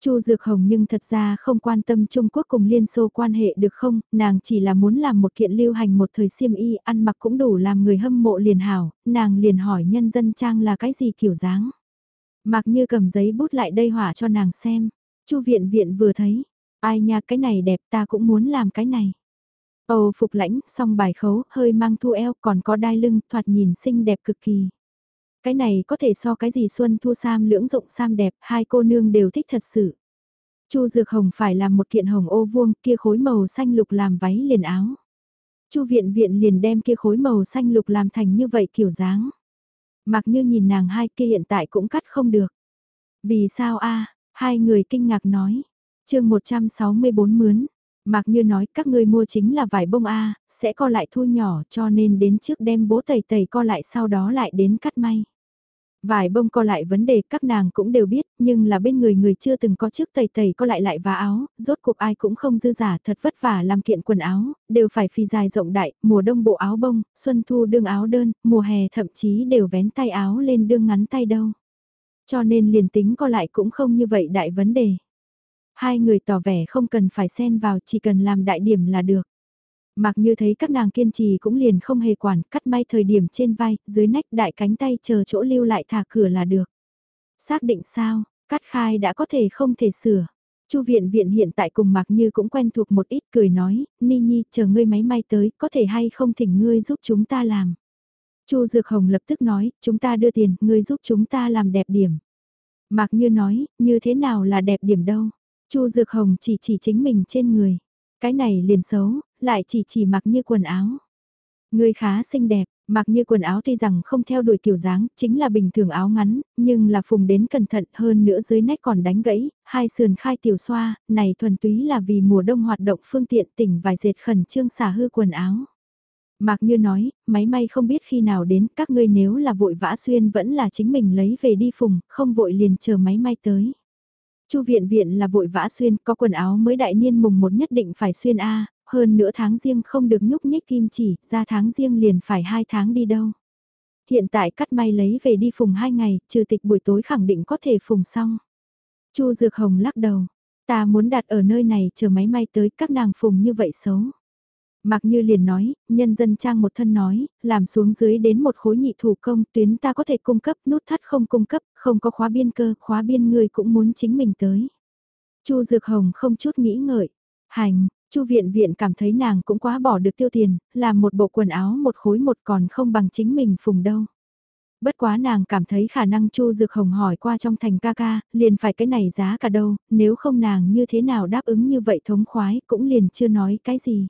Chu Dược Hồng nhưng thật ra không quan tâm Trung Quốc cùng Liên Xô quan hệ được không, nàng chỉ là muốn làm một kiện lưu hành một thời xiêm y ăn mặc cũng đủ làm người hâm mộ liền hảo, nàng liền hỏi nhân dân trang là cái gì kiểu dáng. Mặc như cầm giấy bút lại đây hỏa cho nàng xem, Chu viện viện vừa thấy, ai nha cái này đẹp ta cũng muốn làm cái này. Âu phục lãnh, song bài khấu, hơi mang thu eo còn có đai lưng, thoạt nhìn xinh đẹp cực kỳ. Cái này có thể so cái gì Xuân Thu Sam lưỡng dụng Sam đẹp, hai cô nương đều thích thật sự. Chu Dược Hồng phải làm một kiện hồng ô vuông kia khối màu xanh lục làm váy liền áo. Chu Viện Viện liền đem kia khối màu xanh lục làm thành như vậy kiểu dáng. Mặc như nhìn nàng hai kia hiện tại cũng cắt không được. Vì sao a hai người kinh ngạc nói. chương 164 mướn. Mặc như nói các ngươi mua chính là vải bông A, sẽ co lại thu nhỏ cho nên đến trước đem bố tẩy tẩy co lại sau đó lại đến cắt may. Vài bông co lại vấn đề các nàng cũng đều biết, nhưng là bên người người chưa từng có chiếc tẩy tẩy co lại lại và áo, rốt cuộc ai cũng không dư giả thật vất vả làm kiện quần áo, đều phải phi dài rộng đại, mùa đông bộ áo bông, xuân thu đương áo đơn, mùa hè thậm chí đều vén tay áo lên đương ngắn tay đâu. Cho nên liền tính co lại cũng không như vậy đại vấn đề. Hai người tỏ vẻ không cần phải xen vào chỉ cần làm đại điểm là được. Mặc như thấy các nàng kiên trì cũng liền không hề quản, cắt may thời điểm trên vai, dưới nách đại cánh tay chờ chỗ lưu lại thả cửa là được. Xác định sao, cắt khai đã có thể không thể sửa. Chu viện viện hiện tại cùng Mạc Như cũng quen thuộc một ít cười nói, Ni Nhi chờ ngươi máy may tới, có thể hay không thỉnh ngươi giúp chúng ta làm. Chu Dược Hồng lập tức nói, chúng ta đưa tiền, ngươi giúp chúng ta làm đẹp điểm. Mạc Như nói, như thế nào là đẹp điểm đâu. Chu Dược Hồng chỉ chỉ chính mình trên người. Cái này liền xấu, lại chỉ chỉ mặc như quần áo. Người khá xinh đẹp, mặc như quần áo tuy rằng không theo đuổi kiểu dáng, chính là bình thường áo ngắn, nhưng là phùng đến cẩn thận hơn nữa dưới nách còn đánh gãy, hai sườn khai tiểu xoa, này thuần túy là vì mùa đông hoạt động phương tiện tỉnh vài dệt khẩn trương xả hư quần áo. Mạc Như nói, máy may không biết khi nào đến, các ngươi nếu là vội vã xuyên vẫn là chính mình lấy về đi phùng, không vội liền chờ máy may tới. Chu viện viện là vội vã xuyên, có quần áo mới đại niên mùng một nhất định phải xuyên A, hơn nữa tháng riêng không được nhúc nhích kim chỉ, ra tháng riêng liền phải hai tháng đi đâu. Hiện tại cắt may lấy về đi phùng hai ngày, trừ tịch buổi tối khẳng định có thể phùng xong. Chu Dược Hồng lắc đầu, ta muốn đặt ở nơi này chờ máy may tới các nàng phùng như vậy xấu. Mặc như liền nói, nhân dân trang một thân nói, làm xuống dưới đến một khối nhị thủ công tuyến ta có thể cung cấp nút thắt không cung cấp, không có khóa biên cơ, khóa biên người cũng muốn chính mình tới. Chu Dược Hồng không chút nghĩ ngợi, hành, Chu viện viện cảm thấy nàng cũng quá bỏ được tiêu tiền, làm một bộ quần áo một khối một còn không bằng chính mình phùng đâu. Bất quá nàng cảm thấy khả năng Chu Dược Hồng hỏi qua trong thành ca ca, liền phải cái này giá cả đâu, nếu không nàng như thế nào đáp ứng như vậy thống khoái cũng liền chưa nói cái gì.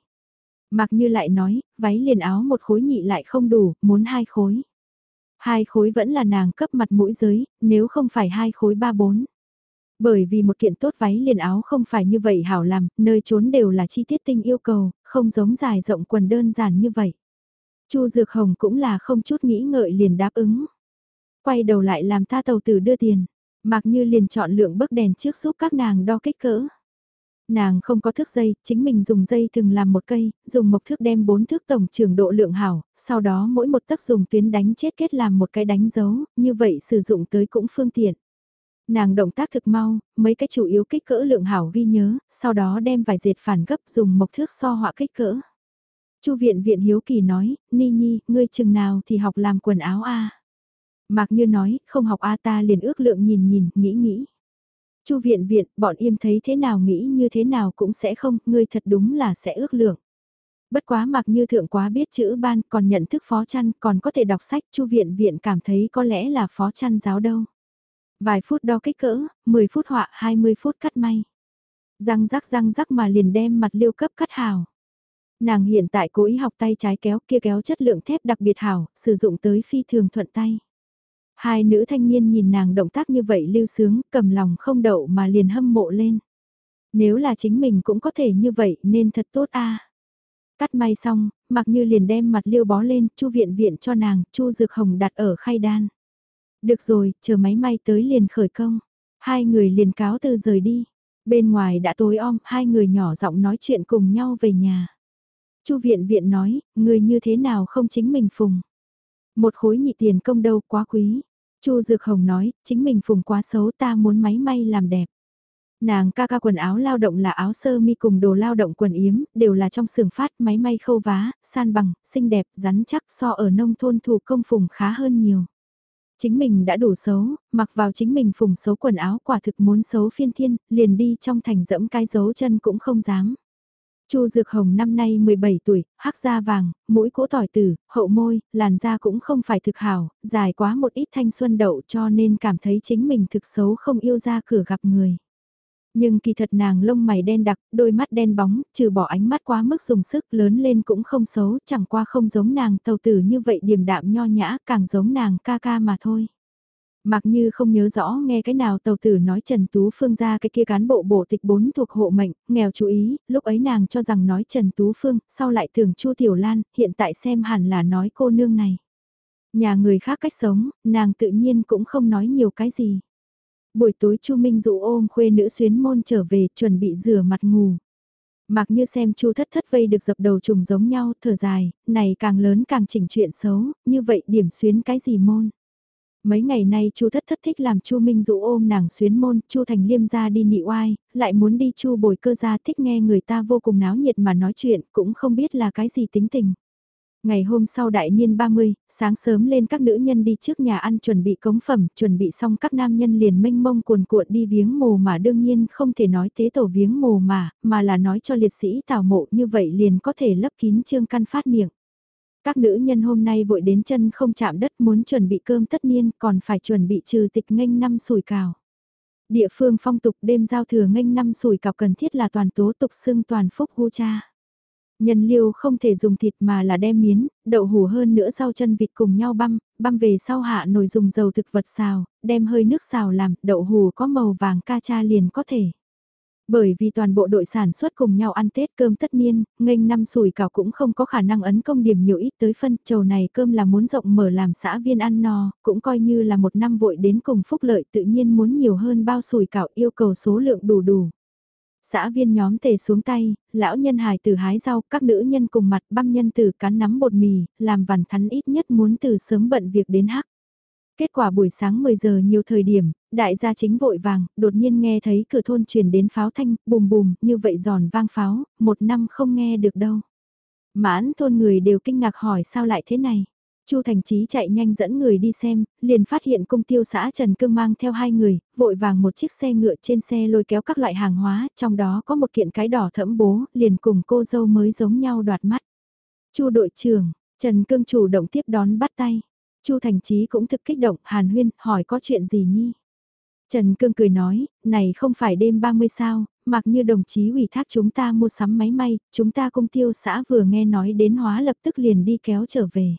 Mặc như lại nói, váy liền áo một khối nhị lại không đủ, muốn hai khối. Hai khối vẫn là nàng cấp mặt mũi giới, nếu không phải hai khối ba bốn. Bởi vì một kiện tốt váy liền áo không phải như vậy hảo làm, nơi trốn đều là chi tiết tinh yêu cầu, không giống dài rộng quần đơn giản như vậy. Chu Dược Hồng cũng là không chút nghĩ ngợi liền đáp ứng. Quay đầu lại làm ta tàu tử đưa tiền, mặc như liền chọn lượng bức đèn trước giúp các nàng đo kích cỡ. Nàng không có thước dây, chính mình dùng dây từng làm một cây, dùng mộc thước đem bốn thước tổng trường độ lượng hảo, sau đó mỗi một tấc dùng tuyến đánh chết kết làm một cái đánh dấu, như vậy sử dụng tới cũng phương tiện. Nàng động tác thực mau, mấy cái chủ yếu kích cỡ lượng hảo ghi nhớ, sau đó đem vài dệt phản gấp dùng mộc thước so họa kích cỡ. Chu viện viện hiếu kỳ nói, Ni Nhi, ngươi chừng nào thì học làm quần áo a Mạc Như nói, không học a ta liền ước lượng nhìn nhìn, nghĩ nghĩ. Chu viện viện, bọn im thấy thế nào nghĩ như thế nào cũng sẽ không, ngươi thật đúng là sẽ ước lượng. Bất quá mặc như thượng quá biết chữ ban còn nhận thức phó chăn còn có thể đọc sách chu viện viện cảm thấy có lẽ là phó chăn giáo đâu. Vài phút đo kích cỡ, 10 phút họa, 20 phút cắt may. Răng rắc răng rắc mà liền đem mặt liêu cấp cắt hào. Nàng hiện tại cố ý học tay trái kéo kia kéo chất lượng thép đặc biệt hảo, sử dụng tới phi thường thuận tay. Hai nữ thanh niên nhìn nàng động tác như vậy lưu sướng, cầm lòng không đậu mà liền hâm mộ lên. Nếu là chính mình cũng có thể như vậy nên thật tốt a. Cắt may xong, mặc như liền đem mặt liêu bó lên, chu viện viện cho nàng, chu dược hồng đặt ở khay đan. Được rồi, chờ máy may tới liền khởi công. Hai người liền cáo từ rời đi. Bên ngoài đã tối om, hai người nhỏ giọng nói chuyện cùng nhau về nhà. Chu viện viện nói, người như thế nào không chính mình phùng. Một khối nhị tiền công đâu quá quý. Chu Dược Hồng nói, chính mình phùng quá xấu ta muốn máy may làm đẹp. Nàng ca ca quần áo lao động là áo sơ mi cùng đồ lao động quần yếm, đều là trong xưởng phát máy may khâu vá, san bằng, xinh đẹp, rắn chắc so ở nông thôn thủ công phùng khá hơn nhiều. Chính mình đã đủ xấu, mặc vào chính mình phùng xấu quần áo quả thực muốn xấu phiên thiên, liền đi trong thành dẫm cái dấu chân cũng không dám. Chu Dược Hồng năm nay 17 tuổi, hắc da vàng, mũi cỗ tỏi tử, hậu môi, làn da cũng không phải thực hảo, dài quá một ít thanh xuân đậu cho nên cảm thấy chính mình thực xấu không yêu ra cửa gặp người. Nhưng kỳ thật nàng lông mày đen đặc, đôi mắt đen bóng, trừ bỏ ánh mắt quá mức dùng sức lớn lên cũng không xấu, chẳng qua không giống nàng tàu tử như vậy điềm đạm nho nhã, càng giống nàng ca ca mà thôi. Mặc như không nhớ rõ nghe cái nào tàu tử nói Trần Tú Phương ra cái kia cán bộ bộ tịch bốn thuộc hộ mệnh, nghèo chú ý, lúc ấy nàng cho rằng nói Trần Tú Phương, sau lại tưởng Chu Tiểu Lan, hiện tại xem hẳn là nói cô nương này. Nhà người khác cách sống, nàng tự nhiên cũng không nói nhiều cái gì. Buổi tối Chu Minh dụ ôm khuê nữ xuyến môn trở về chuẩn bị rửa mặt ngủ. Mặc như xem chu thất thất vây được dập đầu trùng giống nhau, thở dài, này càng lớn càng chỉnh chuyện xấu, như vậy điểm xuyến cái gì môn. Mấy ngày nay Chu Thất Thất thích làm Chu Minh dụ ôm nàng xuyến môn, Chu Thành Liêm ra đi nị oai, lại muốn đi Chu Bồi Cơ ra thích nghe người ta vô cùng náo nhiệt mà nói chuyện, cũng không biết là cái gì tính tình. Ngày hôm sau đại niên 30, sáng sớm lên các nữ nhân đi trước nhà ăn chuẩn bị cống phẩm, chuẩn bị xong các nam nhân liền mênh mông cuồn cuộn đi viếng mồ mà đương nhiên không thể nói tế tổ viếng mồ mà, mà là nói cho liệt sĩ tào mộ như vậy liền có thể lấp kín trương căn phát miệng. Các nữ nhân hôm nay vội đến chân không chạm đất muốn chuẩn bị cơm tất niên còn phải chuẩn bị trừ tịch nghênh năm sủi cào. Địa phương phong tục đêm giao thừa nghênh năm sủi cảo cần thiết là toàn tố tục xưng toàn phúc gu cha. Nhân liêu không thể dùng thịt mà là đem miến, đậu hủ hơn nữa rau chân vịt cùng nhau băm, băm về sau hạ nồi dùng dầu thực vật xào, đem hơi nước xào làm, đậu hủ có màu vàng ca cha liền có thể. Bởi vì toàn bộ đội sản xuất cùng nhau ăn Tết cơm tất niên, nghênh năm sủi cảo cũng không có khả năng ấn công điểm nhiều ít tới phân, chầu này cơm là muốn rộng mở làm xã viên ăn no, cũng coi như là một năm vội đến cùng phúc lợi tự nhiên muốn nhiều hơn bao sủi cảo yêu cầu số lượng đủ đủ. Xã viên nhóm tề xuống tay, lão nhân hài từ hái rau, các nữ nhân cùng mặt băm nhân từ cán nắm bột mì, làm vằn thắn ít nhất muốn từ sớm bận việc đến hắc. Kết quả buổi sáng 10 giờ nhiều thời điểm, đại gia chính vội vàng, đột nhiên nghe thấy cửa thôn truyền đến pháo thanh, bùm bùm, như vậy giòn vang pháo, một năm không nghe được đâu. Mãn thôn người đều kinh ngạc hỏi sao lại thế này. Chu Thành Chí chạy nhanh dẫn người đi xem, liền phát hiện công tiêu xã Trần Cương mang theo hai người, vội vàng một chiếc xe ngựa trên xe lôi kéo các loại hàng hóa, trong đó có một kiện cái đỏ thẫm bố, liền cùng cô dâu mới giống nhau đoạt mắt. Chu đội trưởng, Trần Cương chủ động tiếp đón bắt tay. Chu Thành Chí cũng thực kích động, Hàn Huyên, hỏi có chuyện gì nhi? Trần Cương cười nói, này không phải đêm 30 sao, mặc như đồng chí ủy thác chúng ta mua sắm máy may, chúng ta công tiêu xã vừa nghe nói đến hóa lập tức liền đi kéo trở về.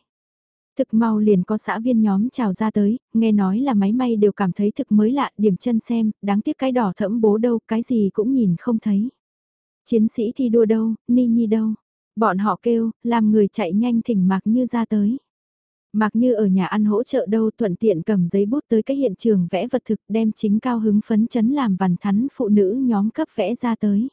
Thực mau liền có xã viên nhóm chào ra tới, nghe nói là máy may đều cảm thấy thực mới lạ, điểm chân xem, đáng tiếc cái đỏ thẫm bố đâu, cái gì cũng nhìn không thấy. Chiến sĩ thi đua đâu, ni nhi đâu. Bọn họ kêu, làm người chạy nhanh thỉnh mặc như ra tới. Mặc như ở nhà ăn hỗ trợ đâu thuận tiện cầm giấy bút tới cái hiện trường vẽ vật thực đem chính cao hứng phấn chấn làm vằn thắn phụ nữ nhóm cấp vẽ ra tới.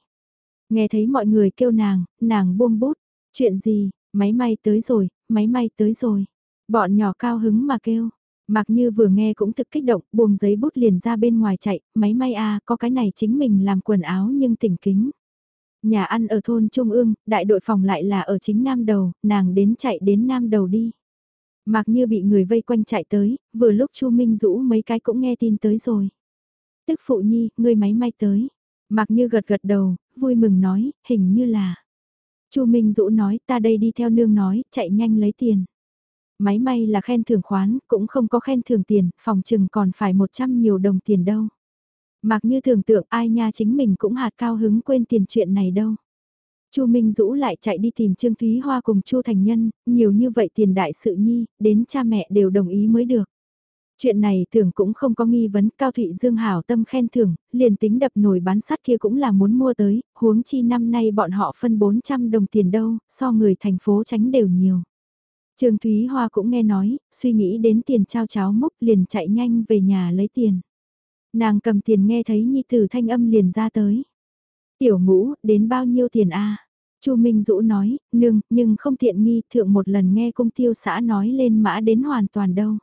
Nghe thấy mọi người kêu nàng, nàng buông bút. Chuyện gì, máy may tới rồi, máy may tới rồi. Bọn nhỏ cao hứng mà kêu. Mặc như vừa nghe cũng thực kích động, buông giấy bút liền ra bên ngoài chạy, máy may a có cái này chính mình làm quần áo nhưng tỉnh kính. Nhà ăn ở thôn Trung ương, đại đội phòng lại là ở chính Nam Đầu, nàng đến chạy đến Nam Đầu đi. Mặc như bị người vây quanh chạy tới, vừa lúc Chu Minh Dũ mấy cái cũng nghe tin tới rồi. Tức phụ nhi, người máy may tới. Mặc như gật gật đầu, vui mừng nói, hình như là. Chu Minh Dũ nói, ta đây đi theo nương nói, chạy nhanh lấy tiền. Máy may là khen thưởng khoán, cũng không có khen thưởng tiền, phòng chừng còn phải 100 nhiều đồng tiền đâu. Mặc như tưởng tượng ai nha chính mình cũng hạt cao hứng quên tiền chuyện này đâu. Chu Minh Dũ lại chạy đi tìm Trương Thúy Hoa cùng Chu Thành Nhân, nhiều như vậy tiền đại sự nhi, đến cha mẹ đều đồng ý mới được. Chuyện này tưởng cũng không có nghi vấn, Cao Thụy Dương hảo tâm khen thưởng, liền tính đập nổi bán sắt kia cũng là muốn mua tới, huống chi năm nay bọn họ phân 400 đồng tiền đâu, so người thành phố tránh đều nhiều. Trương Thúy Hoa cũng nghe nói, suy nghĩ đến tiền trao cháo mốc liền chạy nhanh về nhà lấy tiền. Nàng cầm tiền nghe thấy nhi tử thanh âm liền ra tới. Tiểu ngũ, đến bao nhiêu tiền a Chu Minh Dũ nói, nương, nhưng không tiện nghi, thượng một lần nghe công tiêu xã nói lên mã đến hoàn toàn đâu.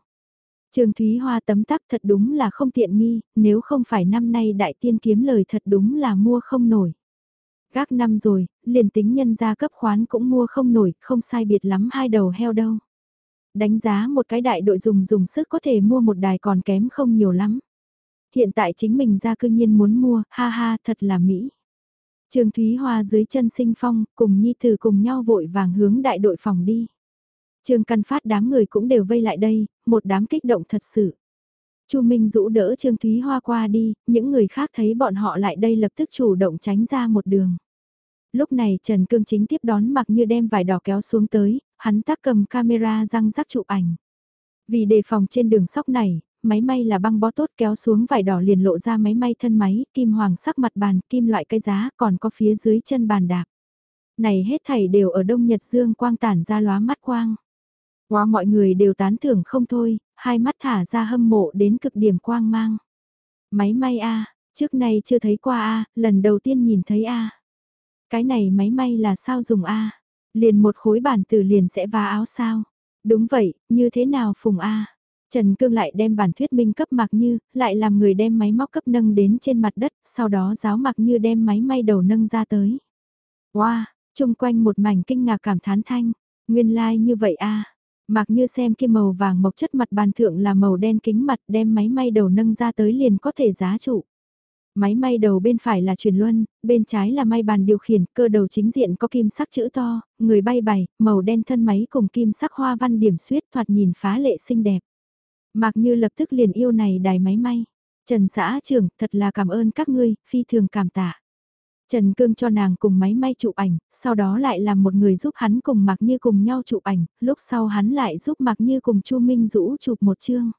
Trương Thúy Hoa tấm tắc thật đúng là không tiện nghi, nếu không phải năm nay đại tiên kiếm lời thật đúng là mua không nổi. Các năm rồi, liền tính nhân gia cấp khoán cũng mua không nổi, không sai biệt lắm hai đầu heo đâu. Đánh giá một cái đại đội dùng dùng sức có thể mua một đài còn kém không nhiều lắm. Hiện tại chính mình ra cương nhiên muốn mua, ha ha, thật là mỹ. Trương Thúy Hoa dưới chân sinh phong, cùng Nhi Tử cùng nhau vội vàng hướng đại đội phòng đi. Trương Căn Phát đám người cũng đều vây lại đây, một đám kích động thật sự. Chu Minh Dũ đỡ Trương Thúy Hoa qua đi, những người khác thấy bọn họ lại đây lập tức chủ động tránh ra một đường. Lúc này Trần Cương chính tiếp đón mặc như đem vải đỏ kéo xuống tới, hắn tác cầm camera răng rắc chụp ảnh. Vì đề phòng trên đường sóc này, máy may là băng bó tốt kéo xuống vải đỏ liền lộ ra máy may thân máy, kim hoàng sắc mặt bàn, kim loại cây giá, còn có phía dưới chân bàn đạp. Này hết thảy đều ở đông nhật dương quang tản ra lóa mắt quang. Quá mọi người đều tán thưởng không thôi, hai mắt thả ra hâm mộ đến cực điểm quang mang. Máy may a trước nay chưa thấy qua a lần đầu tiên nhìn thấy a cái này máy may là sao dùng a Liền một khối bản từ liền sẽ vá áo sao? Đúng vậy, như thế nào phùng a Trần Cương lại đem bản thuyết minh cấp Mạc Như, lại làm người đem máy móc cấp nâng đến trên mặt đất, sau đó giáo Mạc Như đem máy may đầu nâng ra tới. Wow, chung quanh một mảnh kinh ngạc cảm thán thanh, nguyên lai like như vậy a à. Mạc Như xem kia màu vàng mộc chất mặt bàn thượng là màu đen kính mặt đem máy may đầu nâng ra tới liền có thể giá trụ. Máy may đầu bên phải là truyền luân, bên trái là may bàn điều khiển, cơ đầu chính diện có kim sắc chữ to, người bay bày, màu đen thân máy cùng kim sắc hoa văn điểm xuyết thoạt nhìn phá lệ xinh đẹp. Mạc Như lập tức liền yêu này đài máy may. Trần xã trưởng, thật là cảm ơn các ngươi, phi thường cảm tạ. Trần Cương cho nàng cùng máy may chụp ảnh, sau đó lại làm một người giúp hắn cùng Mạc Như cùng nhau chụp ảnh, lúc sau hắn lại giúp Mạc Như cùng Chu Minh Dũ chụp một chương.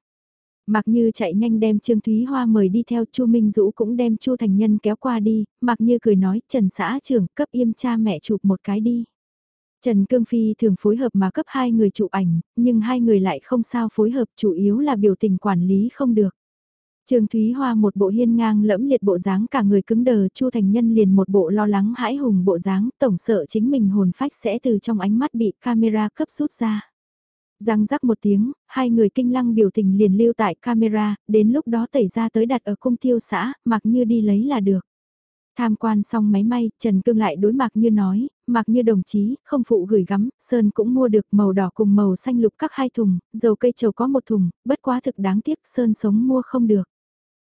Mạc Như chạy nhanh đem Trương Thúy Hoa mời đi theo Chu Minh Dũ cũng đem Chu Thành Nhân kéo qua đi, Mạc Như cười nói Trần xã trưởng cấp im cha mẹ chụp một cái đi. Trần Cương Phi thường phối hợp mà cấp hai người chụp ảnh, nhưng hai người lại không sao phối hợp chủ yếu là biểu tình quản lý không được. Trương Thúy Hoa một bộ hiên ngang lẫm liệt bộ dáng cả người cứng đờ, Chu Thành Nhân liền một bộ lo lắng hãi hùng bộ dáng, tổng sợ chính mình hồn phách sẽ từ trong ánh mắt bị camera cấp rút ra. Răng rắc một tiếng, hai người kinh lăng biểu tình liền lưu tại camera, đến lúc đó tẩy ra tới đặt ở cung tiêu xã, mặc như đi lấy là được. Tham quan xong máy may, Trần Cương lại đối mặt như nói, mặc như đồng chí, không phụ gửi gắm, Sơn cũng mua được màu đỏ cùng màu xanh lục các hai thùng, dầu cây trầu có một thùng, bất quá thực đáng tiếc, Sơn sống mua không được.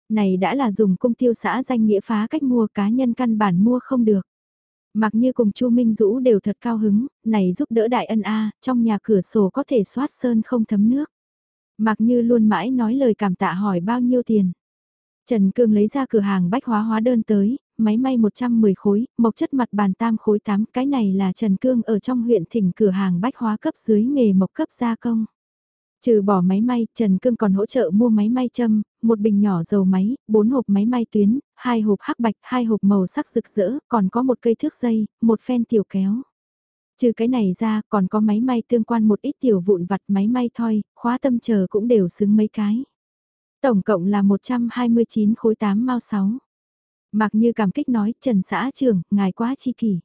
Này đã là dùng cung tiêu xã danh nghĩa phá cách mua cá nhân căn bản mua không được. Mặc như cùng Chu Minh Dũ đều thật cao hứng, này giúp đỡ đại ân A, trong nhà cửa sổ có thể soát sơn không thấm nước. Mặc như luôn mãi nói lời cảm tạ hỏi bao nhiêu tiền. Trần Cương lấy ra cửa hàng bách hóa hóa đơn tới, máy may 110 khối, mộc chất mặt bàn tam khối 8, cái này là Trần Cương ở trong huyện thỉnh cửa hàng bách hóa cấp dưới nghề mộc cấp gia công. Trừ bỏ máy may, Trần Cương còn hỗ trợ mua máy may châm, một bình nhỏ dầu máy, bốn hộp máy may tuyến, hai hộp hắc bạch, hai hộp màu sắc rực rỡ, còn có một cây thước dây, một phen tiểu kéo. Trừ cái này ra, còn có máy may tương quan một ít tiểu vụn vặt máy may thoi, khóa tâm chờ cũng đều xứng mấy cái. Tổng cộng là 129 khối 8 mao 6. Mặc như cảm kích nói, Trần xã trưởng, ngài quá chi kỷ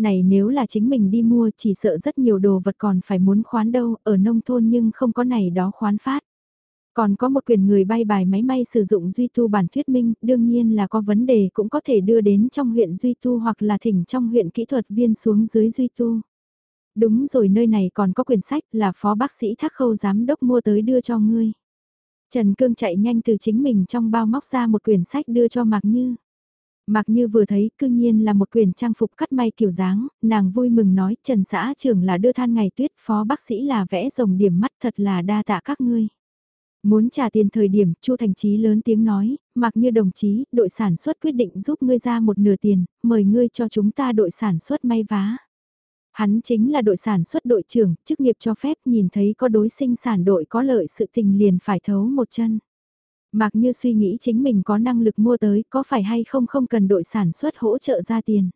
này nếu là chính mình đi mua chỉ sợ rất nhiều đồ vật còn phải muốn khoán đâu, ở nông thôn nhưng không có này đó khoán phát. Còn có một quyền người bay bài máy may sử dụng duy tu bản thuyết minh, đương nhiên là có vấn đề cũng có thể đưa đến trong huyện duy tu hoặc là thỉnh trong huyện kỹ thuật viên xuống dưới duy tu. Đúng rồi nơi này còn có quyển sách là phó bác sĩ thác khâu giám đốc mua tới đưa cho ngươi. Trần Cương chạy nhanh từ chính mình trong bao móc ra một quyển sách đưa cho Mạc Như. Mặc như vừa thấy cư nhiên là một quyền trang phục cắt may kiểu dáng, nàng vui mừng nói Trần xã trưởng là đưa than ngày tuyết phó bác sĩ là vẽ rồng điểm mắt thật là đa tạ các ngươi. Muốn trả tiền thời điểm, Chu Thành Chí lớn tiếng nói, mặc như đồng chí, đội sản xuất quyết định giúp ngươi ra một nửa tiền, mời ngươi cho chúng ta đội sản xuất may vá. Hắn chính là đội sản xuất đội trưởng, chức nghiệp cho phép nhìn thấy có đối sinh sản đội có lợi sự tình liền phải thấu một chân. Mặc như suy nghĩ chính mình có năng lực mua tới, có phải hay không không cần đội sản xuất hỗ trợ ra tiền.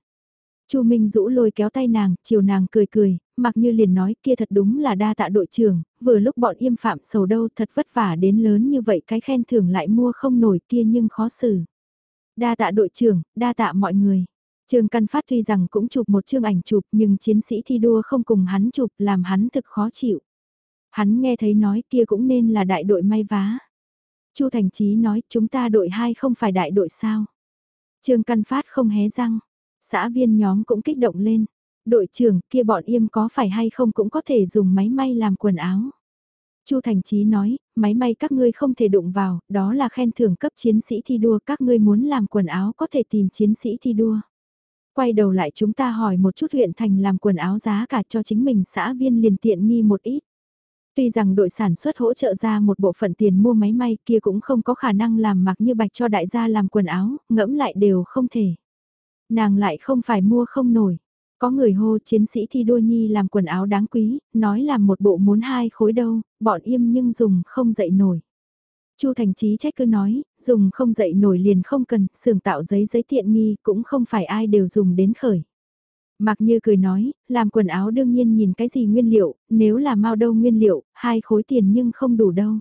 Chu Minh Dũ lôi kéo tay nàng, chiều nàng cười cười, mặc như liền nói kia thật đúng là đa tạ đội trưởng, vừa lúc bọn im phạm sầu đâu thật vất vả đến lớn như vậy cái khen thưởng lại mua không nổi kia nhưng khó xử. Đa tạ đội trưởng, đa tạ mọi người. Trương Căn Phát tuy rằng cũng chụp một chương ảnh chụp nhưng chiến sĩ thi đua không cùng hắn chụp làm hắn thực khó chịu. Hắn nghe thấy nói kia cũng nên là đại đội may vá. Chu Thành Chí nói chúng ta đội 2 không phải đại đội sao. Trương Căn Phát không hé răng, xã viên nhóm cũng kích động lên. Đội trưởng kia bọn im có phải hay không cũng có thể dùng máy may làm quần áo. Chu Thành Chí nói, máy may các ngươi không thể đụng vào, đó là khen thưởng cấp chiến sĩ thi đua, các ngươi muốn làm quần áo có thể tìm chiến sĩ thi đua. Quay đầu lại chúng ta hỏi một chút huyện thành làm quần áo giá cả cho chính mình xã viên liền tiện nghi một ít. Tuy rằng đội sản xuất hỗ trợ ra một bộ phận tiền mua máy may kia cũng không có khả năng làm mặc như bạch cho đại gia làm quần áo, ngẫm lại đều không thể. Nàng lại không phải mua không nổi. Có người hô chiến sĩ thi đua nhi làm quần áo đáng quý, nói làm một bộ muốn hai khối đâu, bọn im nhưng dùng không dậy nổi. Chu Thành Chí trách cứ nói, dùng không dậy nổi liền không cần, xưởng tạo giấy giấy tiện nghi cũng không phải ai đều dùng đến khởi. Mặc như cười nói, làm quần áo đương nhiên nhìn cái gì nguyên liệu, nếu là mau đâu nguyên liệu, hai khối tiền nhưng không đủ đâu.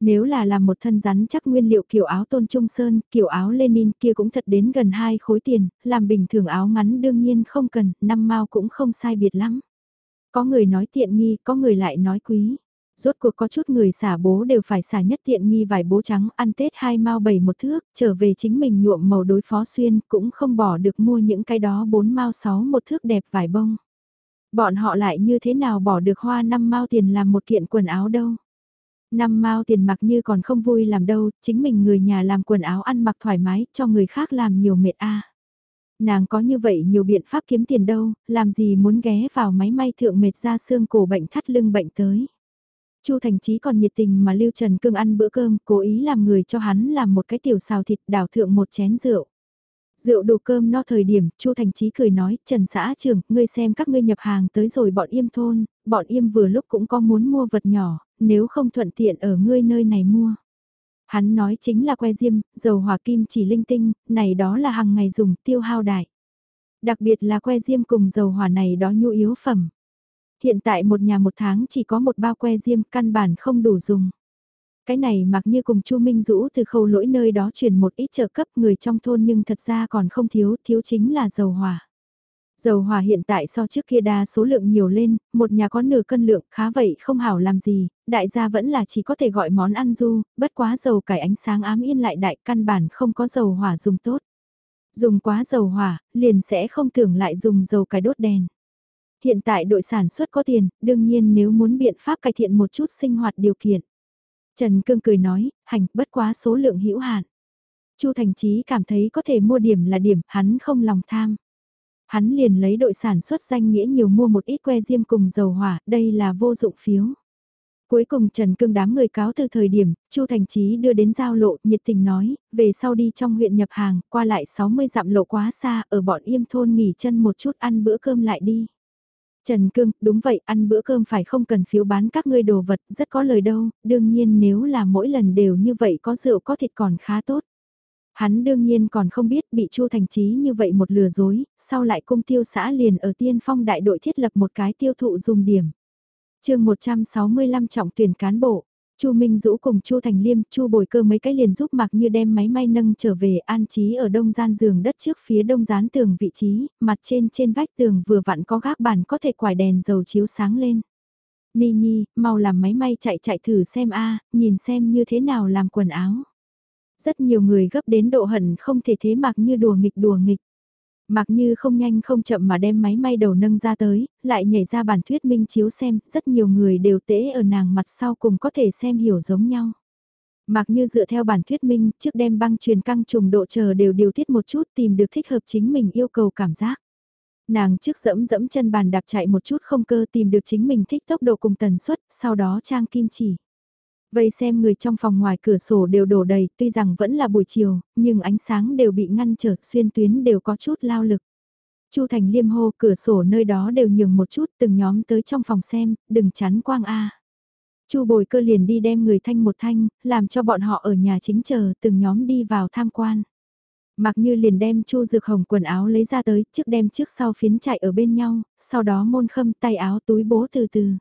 Nếu là làm một thân rắn chắc nguyên liệu kiểu áo tôn trung sơn, kiểu áo Lenin kia cũng thật đến gần hai khối tiền, làm bình thường áo ngắn đương nhiên không cần, năm mao cũng không sai biệt lắm. Có người nói tiện nghi, có người lại nói quý rốt cuộc có chút người xả bố đều phải xả nhất tiện nghi vải bố trắng ăn Tết hai mao bảy một thước, trở về chính mình nhuộm màu đối phó xuyên cũng không bỏ được mua những cái đó bốn mao sáu một thước đẹp vải bông. Bọn họ lại như thế nào bỏ được hoa năm mao tiền làm một kiện quần áo đâu. Năm mao tiền mặc như còn không vui làm đâu, chính mình người nhà làm quần áo ăn mặc thoải mái, cho người khác làm nhiều mệt a. Nàng có như vậy nhiều biện pháp kiếm tiền đâu, làm gì muốn ghé vào máy may thượng mệt ra xương cổ bệnh thắt lưng bệnh tới. Chu Thành Chí còn nhiệt tình mà Lưu Trần Cương ăn bữa cơm, cố ý làm người cho hắn làm một cái tiểu xào thịt đảo thượng một chén rượu. Rượu đủ cơm no thời điểm, Chu Thành Chí cười nói, Trần xã trưởng, ngươi xem các ngươi nhập hàng tới rồi bọn im thôn, bọn im vừa lúc cũng có muốn mua vật nhỏ, nếu không thuận tiện ở ngươi nơi này mua. Hắn nói chính là que diêm, dầu hỏa kim chỉ linh tinh, này đó là hàng ngày dùng tiêu hao đại. Đặc biệt là que diêm cùng dầu hỏa này đó nhu yếu phẩm. Hiện tại một nhà một tháng chỉ có một bao que diêm căn bản không đủ dùng. Cái này mặc như cùng Chu Minh Dũ từ khâu lỗi nơi đó chuyển một ít trợ cấp người trong thôn nhưng thật ra còn không thiếu, thiếu chính là dầu hỏa. Dầu hỏa hiện tại so trước kia đa số lượng nhiều lên, một nhà có nửa cân lượng khá vậy không hảo làm gì, đại gia vẫn là chỉ có thể gọi món ăn du, bất quá dầu cải ánh sáng ám yên lại đại căn bản không có dầu hỏa dùng tốt. Dùng quá dầu hỏa, liền sẽ không tưởng lại dùng dầu cải đốt đèn. Hiện tại đội sản xuất có tiền, đương nhiên nếu muốn biện pháp cải thiện một chút sinh hoạt điều kiện. Trần Cương cười nói, hành bất quá số lượng hữu hạn. Chu Thành Chí cảm thấy có thể mua điểm là điểm, hắn không lòng tham. Hắn liền lấy đội sản xuất danh nghĩa nhiều mua một ít que diêm cùng dầu hỏa, đây là vô dụng phiếu. Cuối cùng Trần Cương đám người cáo từ thời điểm, Chu Thành Chí đưa đến giao lộ, nhiệt tình nói, về sau đi trong huyện nhập hàng, qua lại 60 dặm lộ quá xa, ở bọn yêm thôn nghỉ chân một chút ăn bữa cơm lại đi. Trần Cương, đúng vậy, ăn bữa cơm phải không cần phiếu bán các ngươi đồ vật, rất có lời đâu, đương nhiên nếu là mỗi lần đều như vậy có rượu có thịt còn khá tốt. Hắn đương nhiên còn không biết bị Chu Thành trí như vậy một lừa dối, sau lại cung tiêu xã liền ở tiên phong đại đội thiết lập một cái tiêu thụ dùng điểm. chương 165 trọng tuyển cán bộ, Chu Minh Dũ cùng Chu Thành Liêm, Chu Bồi Cơ mấy cái liền giúp Mạc Như đem máy may nâng trở về an trí ở đông gian giường đất trước phía đông gián tường vị trí, mặt trên trên vách tường vừa vặn có gác bàn có thể quải đèn dầu chiếu sáng lên. Ni Nhi, mau làm máy may chạy chạy thử xem a, nhìn xem như thế nào làm quần áo. Rất nhiều người gấp đến độ hận không thể thế Mạc Như đùa nghịch đùa nghịch. Mặc như không nhanh không chậm mà đem máy may đầu nâng ra tới, lại nhảy ra bản thuyết minh chiếu xem, rất nhiều người đều tễ ở nàng mặt sau cùng có thể xem hiểu giống nhau. Mặc như dựa theo bản thuyết minh, trước đem băng truyền căng trùng độ chờ đều điều tiết một chút tìm được thích hợp chính mình yêu cầu cảm giác. Nàng trước dẫm dẫm chân bàn đạp chạy một chút không cơ tìm được chính mình thích tốc độ cùng tần suất, sau đó trang kim chỉ. Vây xem người trong phòng ngoài cửa sổ đều đổ đầy, tuy rằng vẫn là buổi chiều, nhưng ánh sáng đều bị ngăn trở, xuyên tuyến đều có chút lao lực. Chu Thành liêm hô cửa sổ nơi đó đều nhường một chút từng nhóm tới trong phòng xem, đừng chắn quang A. Chu bồi cơ liền đi đem người thanh một thanh, làm cho bọn họ ở nhà chính chờ từng nhóm đi vào tham quan. Mặc như liền đem chu dược hồng quần áo lấy ra tới, trước đem trước sau phiến chạy ở bên nhau, sau đó môn khâm tay áo túi bố từ từ.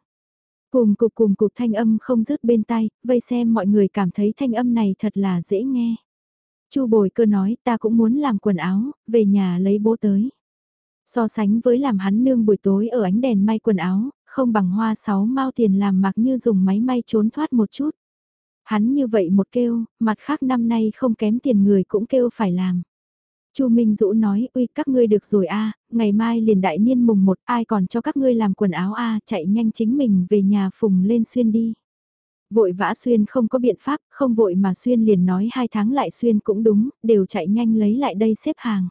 Cùng cục cùng cục thanh âm không dứt bên tay, vây xem mọi người cảm thấy thanh âm này thật là dễ nghe. Chu bồi cơ nói ta cũng muốn làm quần áo, về nhà lấy bố tới. So sánh với làm hắn nương buổi tối ở ánh đèn may quần áo, không bằng hoa sáu mao tiền làm mặc như dùng máy may trốn thoát một chút. Hắn như vậy một kêu, mặt khác năm nay không kém tiền người cũng kêu phải làm. Chu Minh Dũ nói, uy các ngươi được rồi a, ngày mai liền đại niên mùng một ai còn cho các ngươi làm quần áo a, chạy nhanh chính mình về nhà phùng lên xuyên đi. Vội vã xuyên không có biện pháp, không vội mà xuyên liền nói hai tháng lại xuyên cũng đúng, đều chạy nhanh lấy lại đây xếp hàng.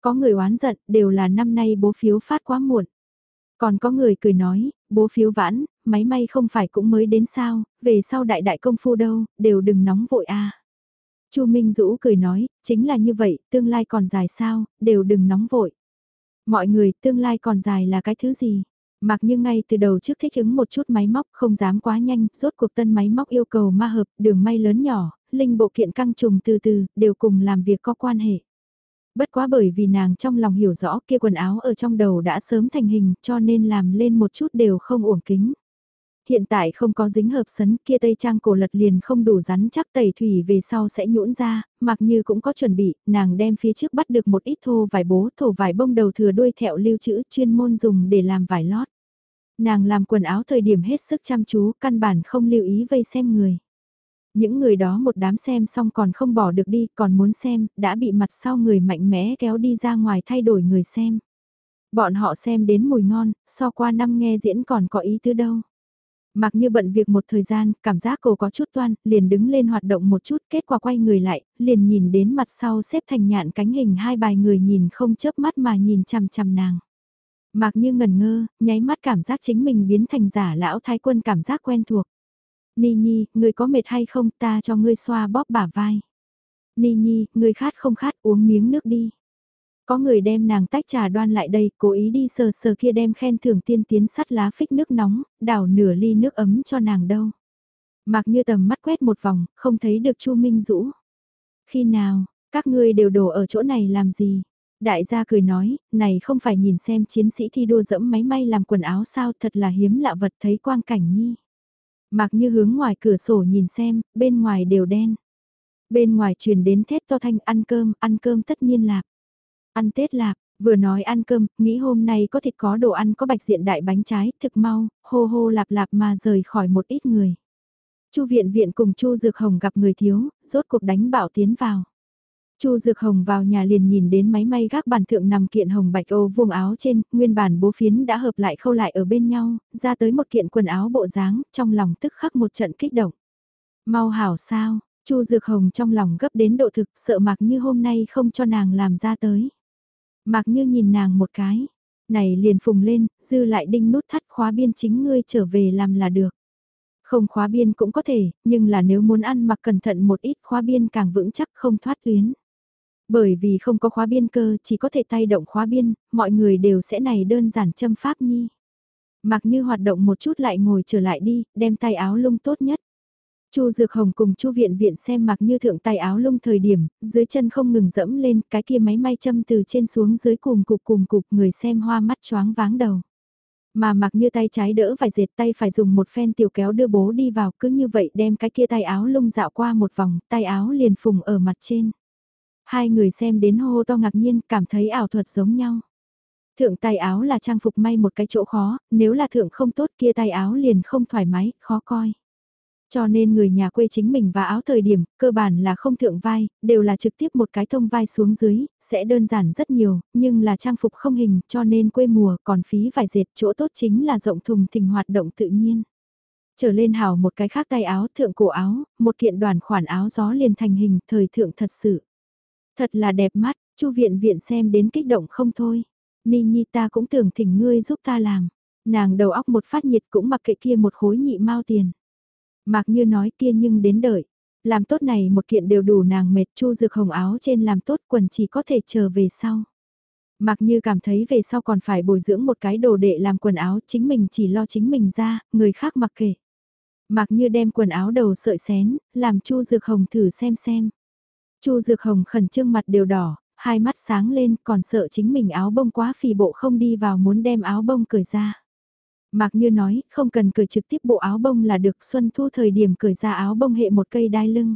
Có người oán giận, đều là năm nay bố phiếu phát quá muộn. Còn có người cười nói, bố phiếu vãn, máy may không phải cũng mới đến sao, về sau đại đại công phu đâu, đều đừng nóng vội a. Chu Minh Dũ cười nói, chính là như vậy, tương lai còn dài sao, đều đừng nóng vội. Mọi người, tương lai còn dài là cái thứ gì? Mặc như ngay từ đầu trước thích ứng một chút máy móc không dám quá nhanh, rốt cuộc tân máy móc yêu cầu ma hợp, đường may lớn nhỏ, linh bộ kiện căng trùng từ từ, đều cùng làm việc có quan hệ. Bất quá bởi vì nàng trong lòng hiểu rõ kia quần áo ở trong đầu đã sớm thành hình cho nên làm lên một chút đều không uổng kính. Hiện tại không có dính hợp sấn kia tây trang cổ lật liền không đủ rắn chắc tẩy thủy về sau sẽ nhũn ra, mặc như cũng có chuẩn bị, nàng đem phía trước bắt được một ít thô vải bố thổ vải bông đầu thừa đuôi thẹo lưu trữ chuyên môn dùng để làm vải lót. Nàng làm quần áo thời điểm hết sức chăm chú, căn bản không lưu ý vây xem người. Những người đó một đám xem xong còn không bỏ được đi, còn muốn xem, đã bị mặt sau người mạnh mẽ kéo đi ra ngoài thay đổi người xem. Bọn họ xem đến mùi ngon, so qua năm nghe diễn còn có ý tứ đâu. Mặc như bận việc một thời gian, cảm giác cô có chút toan, liền đứng lên hoạt động một chút, kết quả quay người lại, liền nhìn đến mặt sau xếp thành nhạn cánh hình hai bài người nhìn không chớp mắt mà nhìn chằm chằm nàng. Mặc như ngần ngơ, nháy mắt cảm giác chính mình biến thành giả lão thái quân cảm giác quen thuộc. Ni Nhi, người có mệt hay không ta cho ngươi xoa bóp bả vai. Ni Nhi, người khát không khát uống miếng nước đi. Có người đem nàng tách trà đoan lại đây, cố ý đi sờ sờ kia đem khen thưởng tiên tiến sắt lá phích nước nóng, đảo nửa ly nước ấm cho nàng đâu. Mặc như tầm mắt quét một vòng, không thấy được Chu Minh Dũ. Khi nào, các ngươi đều đổ ở chỗ này làm gì? Đại gia cười nói, này không phải nhìn xem chiến sĩ thi đua dẫm máy may làm quần áo sao thật là hiếm lạ vật thấy quang cảnh nhi. Mặc như hướng ngoài cửa sổ nhìn xem, bên ngoài đều đen. Bên ngoài truyền đến thét to thanh ăn cơm, ăn cơm tất nhiên lạc. Ăn Tết lạc, vừa nói ăn cơm, nghĩ hôm nay có thịt có đồ ăn có bạch diện đại bánh trái, thực mau, hô hô lạp lạp mà rời khỏi một ít người. Chu viện viện cùng Chu Dược Hồng gặp người thiếu, rốt cuộc đánh bảo tiến vào. Chu Dược Hồng vào nhà liền nhìn đến máy may gác bàn thượng nằm kiện hồng bạch ô vuông áo trên, nguyên bản bố phiến đã hợp lại khâu lại ở bên nhau, ra tới một kiện quần áo bộ dáng, trong lòng tức khắc một trận kích động. Mau hảo sao, Chu Dược Hồng trong lòng gấp đến độ thực, sợ mặc như hôm nay không cho nàng làm ra tới. Mặc như nhìn nàng một cái, này liền phùng lên, dư lại đinh nút thắt khóa biên chính ngươi trở về làm là được. Không khóa biên cũng có thể, nhưng là nếu muốn ăn mặc cẩn thận một ít khóa biên càng vững chắc không thoát tuyến. Bởi vì không có khóa biên cơ chỉ có thể tay động khóa biên, mọi người đều sẽ này đơn giản châm pháp nhi. Mặc như hoạt động một chút lại ngồi trở lại đi, đem tay áo lung tốt nhất. Chu Dược Hồng cùng Chu Viện Viện xem mặc như thượng tay áo lung thời điểm, dưới chân không ngừng dẫm lên, cái kia máy may châm từ trên xuống dưới cùng cục cùng cục người xem hoa mắt choáng váng đầu. Mà mặc như tay trái đỡ phải dệt tay phải dùng một phen tiểu kéo đưa bố đi vào cứ như vậy đem cái kia tay áo lung dạo qua một vòng, tay áo liền phùng ở mặt trên. Hai người xem đến hô to ngạc nhiên cảm thấy ảo thuật giống nhau. Thượng tay áo là trang phục may một cái chỗ khó, nếu là thượng không tốt kia tay áo liền không thoải mái, khó coi. Cho nên người nhà quê chính mình và áo thời điểm, cơ bản là không thượng vai, đều là trực tiếp một cái thông vai xuống dưới, sẽ đơn giản rất nhiều, nhưng là trang phục không hình, cho nên quê mùa còn phí vài dệt chỗ tốt chính là rộng thùng thình hoạt động tự nhiên. Trở lên hào một cái khác tay áo thượng cổ áo, một kiện đoàn khoản áo gió liền thành hình thời thượng thật sự. Thật là đẹp mắt, chu viện viện xem đến kích động không thôi. Ni Nhi ta cũng tưởng thỉnh ngươi giúp ta làm. Nàng đầu óc một phát nhiệt cũng mặc kệ kia một khối nhị mau tiền. Mạc như nói kia nhưng đến đợi. Làm tốt này một kiện đều đủ nàng mệt chu dược hồng áo trên làm tốt quần chỉ có thể chờ về sau. Mạc như cảm thấy về sau còn phải bồi dưỡng một cái đồ để làm quần áo chính mình chỉ lo chính mình ra, người khác mặc kệ. Mạc như đem quần áo đầu sợi xén, làm chu dược hồng thử xem xem. chu dược hồng khẩn trương mặt đều đỏ, hai mắt sáng lên còn sợ chính mình áo bông quá phì bộ không đi vào muốn đem áo bông cởi ra. Mạc Như nói, không cần cởi trực tiếp bộ áo bông là được Xuân Thu thời điểm cởi ra áo bông hệ một cây đai lưng.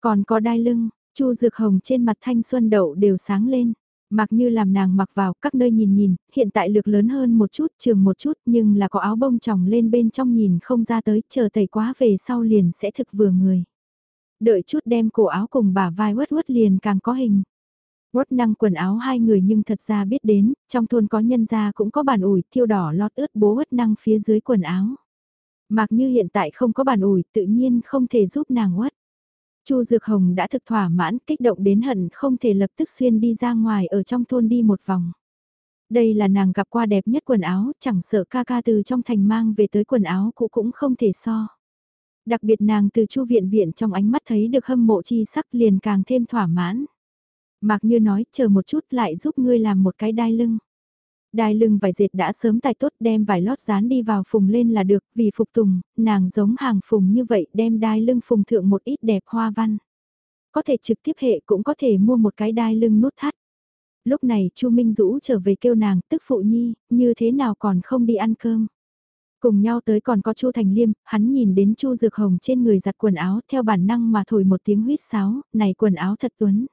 Còn có đai lưng, Chu Dược Hồng trên mặt thanh xuân đậu đều sáng lên. Mặc như làm nàng mặc vào các nơi nhìn nhìn, hiện tại lược lớn hơn một chút, trường một chút nhưng là có áo bông tròng lên bên trong nhìn không ra tới, chờ tẩy quá về sau liền sẽ thực vừa người. Đợi chút đem cổ áo cùng bả vai quất quất liền càng có hình. Quất năng quần áo hai người nhưng thật ra biết đến, trong thôn có nhân gia cũng có bàn ủi thiêu đỏ lót ướt bố quất năng phía dưới quần áo. Mặc như hiện tại không có bàn ủi tự nhiên không thể giúp nàng quất. Chu Dược Hồng đã thực thỏa mãn kích động đến hận không thể lập tức xuyên đi ra ngoài ở trong thôn đi một vòng. Đây là nàng gặp qua đẹp nhất quần áo, chẳng sợ ca ca từ trong thành mang về tới quần áo cũ cũng không thể so. Đặc biệt nàng từ chu viện viện trong ánh mắt thấy được hâm mộ chi sắc liền càng thêm thỏa mãn. Mạc Như nói, chờ một chút lại giúp ngươi làm một cái đai lưng. Đai lưng vải dệt đã sớm tài tốt đem vải lót dán đi vào phùng lên là được, vì phục tùng, nàng giống hàng phùng như vậy đem đai lưng phùng thượng một ít đẹp hoa văn. Có thể trực tiếp hệ cũng có thể mua một cái đai lưng nút thắt. Lúc này Chu Minh Dũ trở về kêu nàng tức phụ nhi, như thế nào còn không đi ăn cơm. Cùng nhau tới còn có Chu Thành Liêm, hắn nhìn đến Chu Dược Hồng trên người giặt quần áo theo bản năng mà thổi một tiếng huýt sáo, này quần áo thật tuấn.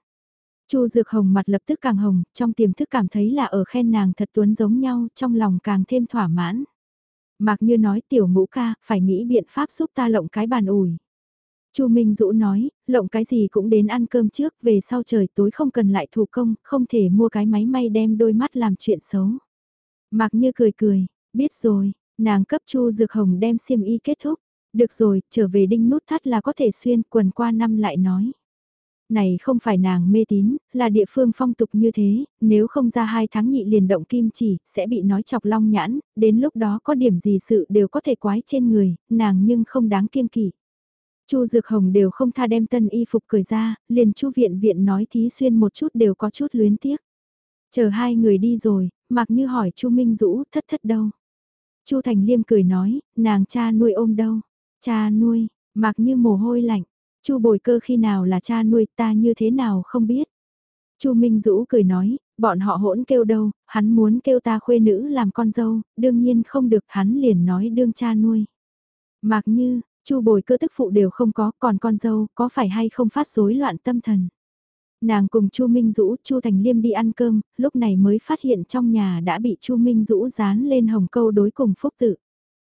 Chu Dược Hồng mặt lập tức càng hồng, trong tiềm thức cảm thấy là ở khen nàng thật tuấn giống nhau, trong lòng càng thêm thỏa mãn. Mạc Như nói tiểu ngũ ca, phải nghĩ biện pháp giúp ta lộng cái bàn ủi. Chu Minh Dũ nói, lộng cái gì cũng đến ăn cơm trước, về sau trời tối không cần lại thủ công, không thể mua cái máy may đem đôi mắt làm chuyện xấu. Mạc Như cười cười, biết rồi, nàng cấp Chu Dược Hồng đem xiêm y kết thúc. Được rồi, trở về đinh nút thắt là có thể xuyên quần qua năm lại nói. Này không phải nàng mê tín, là địa phương phong tục như thế, nếu không ra hai tháng nhị liền động kim chỉ, sẽ bị nói chọc long nhãn, đến lúc đó có điểm gì sự đều có thể quái trên người, nàng nhưng không đáng kiêng kỵ. Chu Dược Hồng đều không tha đem tân y phục cởi ra, liền Chu viện viện nói thí xuyên một chút đều có chút luyến tiếc. Chờ hai người đi rồi, mặc như hỏi Chu Minh Dũ thất thất đâu. Chu Thành Liêm cười nói, nàng cha nuôi ôm đâu. Cha nuôi, mặc như mồ hôi lạnh. Chu bồi cơ khi nào là cha nuôi ta như thế nào không biết. Chu Minh Dũ cười nói, bọn họ hỗn kêu đâu, hắn muốn kêu ta khuê nữ làm con dâu, đương nhiên không được hắn liền nói đương cha nuôi. Mặc như, Chu bồi cơ tức phụ đều không có, còn con dâu, có phải hay không phát rối loạn tâm thần. Nàng cùng Chu Minh Dũ, Chu Thành Liêm đi ăn cơm, lúc này mới phát hiện trong nhà đã bị Chu Minh Dũ dán lên hồng câu đối cùng phúc tự.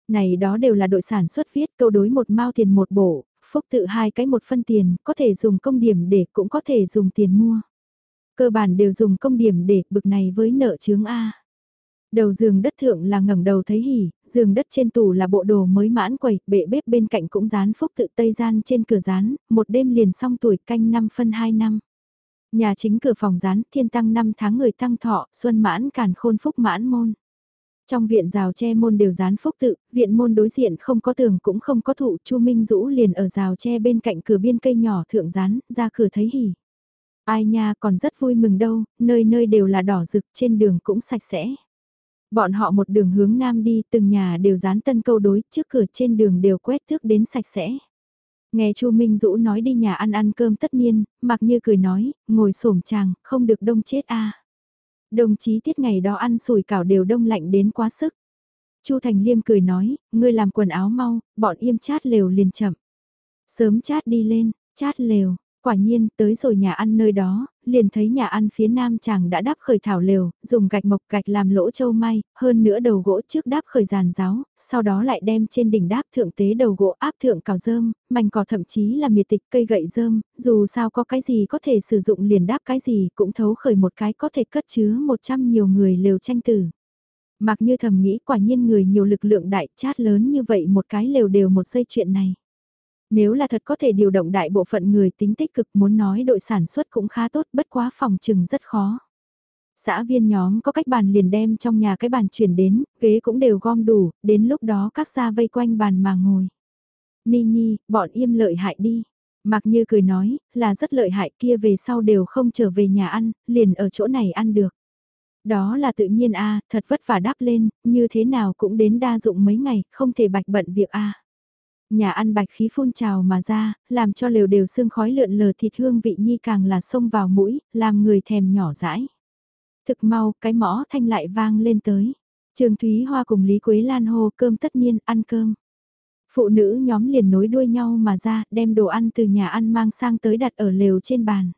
Này đó đều là đội sản xuất viết câu đối một mao tiền một bổ, phúc tự hai cái một phân tiền, có thể dùng công điểm để cũng có thể dùng tiền mua. Cơ bản đều dùng công điểm để bực này với nợ chướng A. Đầu giường đất thượng là ngẩng đầu thấy hỉ, giường đất trên tủ là bộ đồ mới mãn quầy, bệ bếp bên cạnh cũng dán phúc tự tây gian trên cửa dán, một đêm liền xong tuổi canh năm phân hai năm. Nhà chính cửa phòng dán, thiên tăng năm tháng người tăng thọ, xuân mãn càn khôn phúc mãn môn. Trong viện rào tre môn đều dán phúc tự, viện môn đối diện không có tường cũng không có thụ, Chu Minh Dũ liền ở rào tre bên cạnh cửa biên cây nhỏ thượng dán, ra cửa thấy hỉ. Ai nha còn rất vui mừng đâu, nơi nơi đều là đỏ rực, trên đường cũng sạch sẽ. Bọn họ một đường hướng nam đi, từng nhà đều dán tân câu đối, trước cửa trên đường đều quét thước đến sạch sẽ. Nghe Chu Minh Dũ nói đi nhà ăn ăn cơm tất nhiên, mặc như cười nói, ngồi xổm chàng, không được đông chết a. Đồng chí tiết ngày đó ăn sủi cảo đều đông lạnh đến quá sức. Chu Thành Liêm cười nói, ngươi làm quần áo mau, bọn im chát lều liền chậm. Sớm chát đi lên, chát lều, Quả nhiên, tới rồi nhà ăn nơi đó, liền thấy nhà ăn phía nam chàng đã đáp khởi thảo lều, dùng gạch mộc gạch làm lỗ châu may, hơn nữa đầu gỗ trước đáp khởi giàn giáo, sau đó lại đem trên đỉnh đáp thượng tế đầu gỗ áp thượng cào dơm, mảnh cỏ thậm chí là miệt tịch cây gậy dơm, dù sao có cái gì có thể sử dụng liền đáp cái gì cũng thấu khởi một cái có thể cất chứa 100 nhiều người lều tranh tử. Mặc như thầm nghĩ quả nhiên người nhiều lực lượng đại chát lớn như vậy một cái lều đều một giây chuyện này. Nếu là thật có thể điều động đại bộ phận người tính tích cực muốn nói đội sản xuất cũng khá tốt bất quá phòng trừng rất khó. Xã viên nhóm có cách bàn liền đem trong nhà cái bàn chuyển đến, ghế cũng đều gom đủ, đến lúc đó các gia vây quanh bàn mà ngồi. Ni Nhi, bọn im lợi hại đi. Mặc như cười nói, là rất lợi hại kia về sau đều không trở về nhà ăn, liền ở chỗ này ăn được. Đó là tự nhiên a thật vất vả đáp lên, như thế nào cũng đến đa dụng mấy ngày, không thể bạch bận việc a Nhà ăn bạch khí phun trào mà ra, làm cho lều đều sương khói lượn lờ thịt hương vị nhi càng là sông vào mũi, làm người thèm nhỏ dãi. Thực mau, cái mõ thanh lại vang lên tới. Trường Thúy Hoa cùng Lý Quế Lan hô cơm tất niên ăn cơm. Phụ nữ nhóm liền nối đuôi nhau mà ra, đem đồ ăn từ nhà ăn mang sang tới đặt ở lều trên bàn.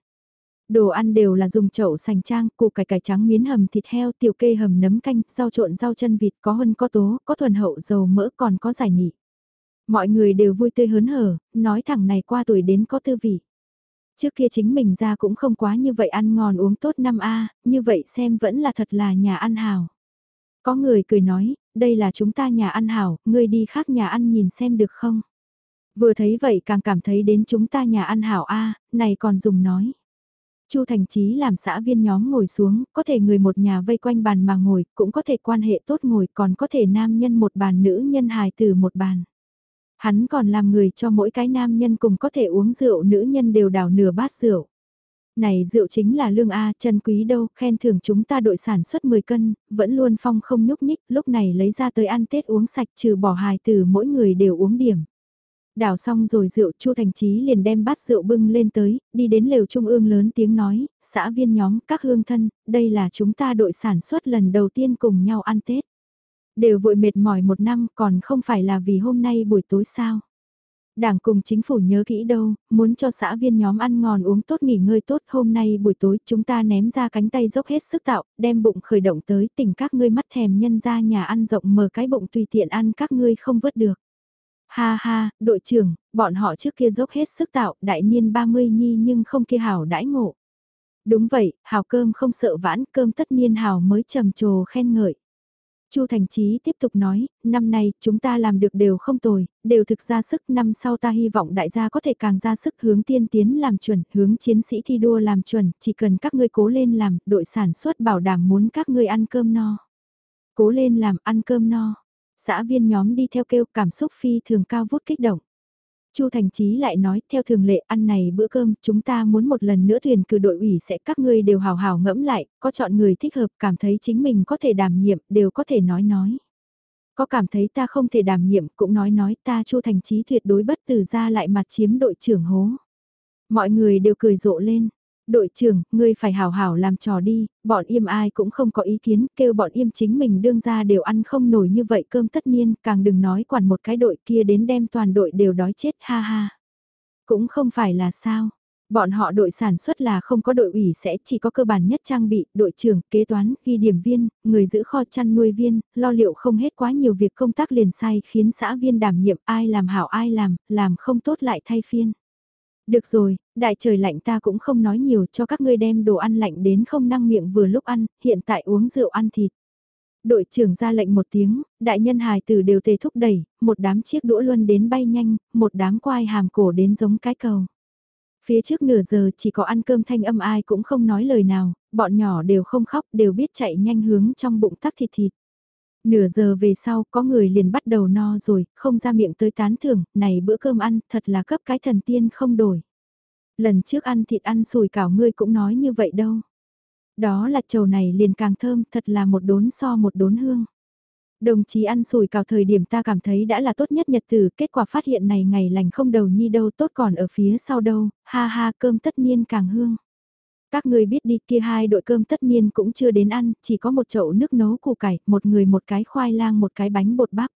Đồ ăn đều là dùng chậu sành trang, củ cải cải trắng miến hầm thịt heo, tiểu kê hầm nấm canh, rau trộn rau chân vịt, có hân có tố, có thuần hậu dầu mỡ còn có giải nị. Mọi người đều vui tươi hớn hở, nói thẳng này qua tuổi đến có tư vị. Trước kia chính mình ra cũng không quá như vậy ăn ngon uống tốt năm a như vậy xem vẫn là thật là nhà ăn hào. Có người cười nói, đây là chúng ta nhà ăn hảo, ngươi đi khác nhà ăn nhìn xem được không? Vừa thấy vậy càng cảm thấy đến chúng ta nhà ăn hảo a này còn dùng nói. Chu Thành Chí làm xã viên nhóm ngồi xuống, có thể người một nhà vây quanh bàn mà ngồi, cũng có thể quan hệ tốt ngồi, còn có thể nam nhân một bàn nữ nhân hài từ một bàn. Hắn còn làm người cho mỗi cái nam nhân cùng có thể uống rượu nữ nhân đều đào nửa bát rượu. Này rượu chính là lương A, chân quý đâu, khen thưởng chúng ta đội sản xuất 10 cân, vẫn luôn phong không nhúc nhích, lúc này lấy ra tới ăn Tết uống sạch trừ bỏ hài từ mỗi người đều uống điểm. Đảo xong rồi rượu Chu Thành Chí liền đem bát rượu bưng lên tới, đi đến lều trung ương lớn tiếng nói, xã viên nhóm, các hương thân, đây là chúng ta đội sản xuất lần đầu tiên cùng nhau ăn Tết. Đều vội mệt mỏi một năm còn không phải là vì hôm nay buổi tối sao. Đảng cùng chính phủ nhớ kỹ đâu, muốn cho xã viên nhóm ăn ngon uống tốt nghỉ ngơi tốt hôm nay buổi tối chúng ta ném ra cánh tay dốc hết sức tạo, đem bụng khởi động tới tỉnh các ngươi mắt thèm nhân ra nhà ăn rộng mở cái bụng tùy tiện ăn các ngươi không vớt được. Ha ha, đội trưởng, bọn họ trước kia dốc hết sức tạo, đại niên 30 nhi nhưng không kia hảo đãi ngộ. Đúng vậy, hào cơm không sợ vãn, cơm tất niên hào mới trầm trồ khen ngợi. Chu Thành Chí tiếp tục nói, năm nay chúng ta làm được đều không tồi, đều thực ra sức năm sau ta hy vọng đại gia có thể càng ra sức hướng tiên tiến làm chuẩn, hướng chiến sĩ thi đua làm chuẩn, chỉ cần các ngươi cố lên làm, đội sản xuất bảo đảm muốn các ngươi ăn cơm no. Cố lên làm ăn cơm no. Xã viên nhóm đi theo kêu cảm xúc phi thường cao vút kích động. Chu Thành Chí lại nói, theo thường lệ ăn này bữa cơm, chúng ta muốn một lần nữa thuyền cử đội ủy sẽ các ngươi đều hào hào ngẫm lại, có chọn người thích hợp, cảm thấy chính mình có thể đảm nhiệm, đều có thể nói nói. Có cảm thấy ta không thể đảm nhiệm, cũng nói nói ta Chu Thành Chí tuyệt đối bất tử ra lại mặt chiếm đội trưởng hố. Mọi người đều cười rộ lên, đội trưởng, ngươi phải hảo hảo làm trò đi, bọn im ai cũng không có ý kiến, kêu bọn im chính mình đương ra đều ăn không nổi như vậy cơm tất nhiên, càng đừng nói quản một cái đội kia đến đem toàn đội đều đói chết ha ha. Cũng không phải là sao, bọn họ đội sản xuất là không có đội ủy sẽ chỉ có cơ bản nhất trang bị, đội trưởng, kế toán, ghi điểm viên, người giữ kho chăn nuôi viên, lo liệu không hết quá nhiều việc công tác liền sai khiến xã viên đảm nhiệm ai làm hảo ai làm, làm không tốt lại thay phiên. Được rồi, đại trời lạnh ta cũng không nói nhiều cho các ngươi đem đồ ăn lạnh đến không năng miệng vừa lúc ăn, hiện tại uống rượu ăn thịt. Đội trưởng ra lệnh một tiếng, đại nhân hài tử đều tề thúc đẩy, một đám chiếc đũa luân đến bay nhanh, một đám quai hàm cổ đến giống cái cầu. Phía trước nửa giờ chỉ có ăn cơm thanh âm ai cũng không nói lời nào, bọn nhỏ đều không khóc đều biết chạy nhanh hướng trong bụng tắc thịt thịt. Nửa giờ về sau có người liền bắt đầu no rồi, không ra miệng tới tán thưởng, này bữa cơm ăn thật là cấp cái thần tiên không đổi. Lần trước ăn thịt ăn sùi cảo ngươi cũng nói như vậy đâu. Đó là trầu này liền càng thơm, thật là một đốn so một đốn hương. Đồng chí ăn sùi cào thời điểm ta cảm thấy đã là tốt nhất nhật tử, kết quả phát hiện này ngày lành không đầu nhi đâu tốt còn ở phía sau đâu, ha ha cơm tất nhiên càng hương. Các người biết đi kia hai đội cơm tất nhiên cũng chưa đến ăn, chỉ có một chậu nước nấu củ cải, một người một cái khoai lang một cái bánh bột bắp.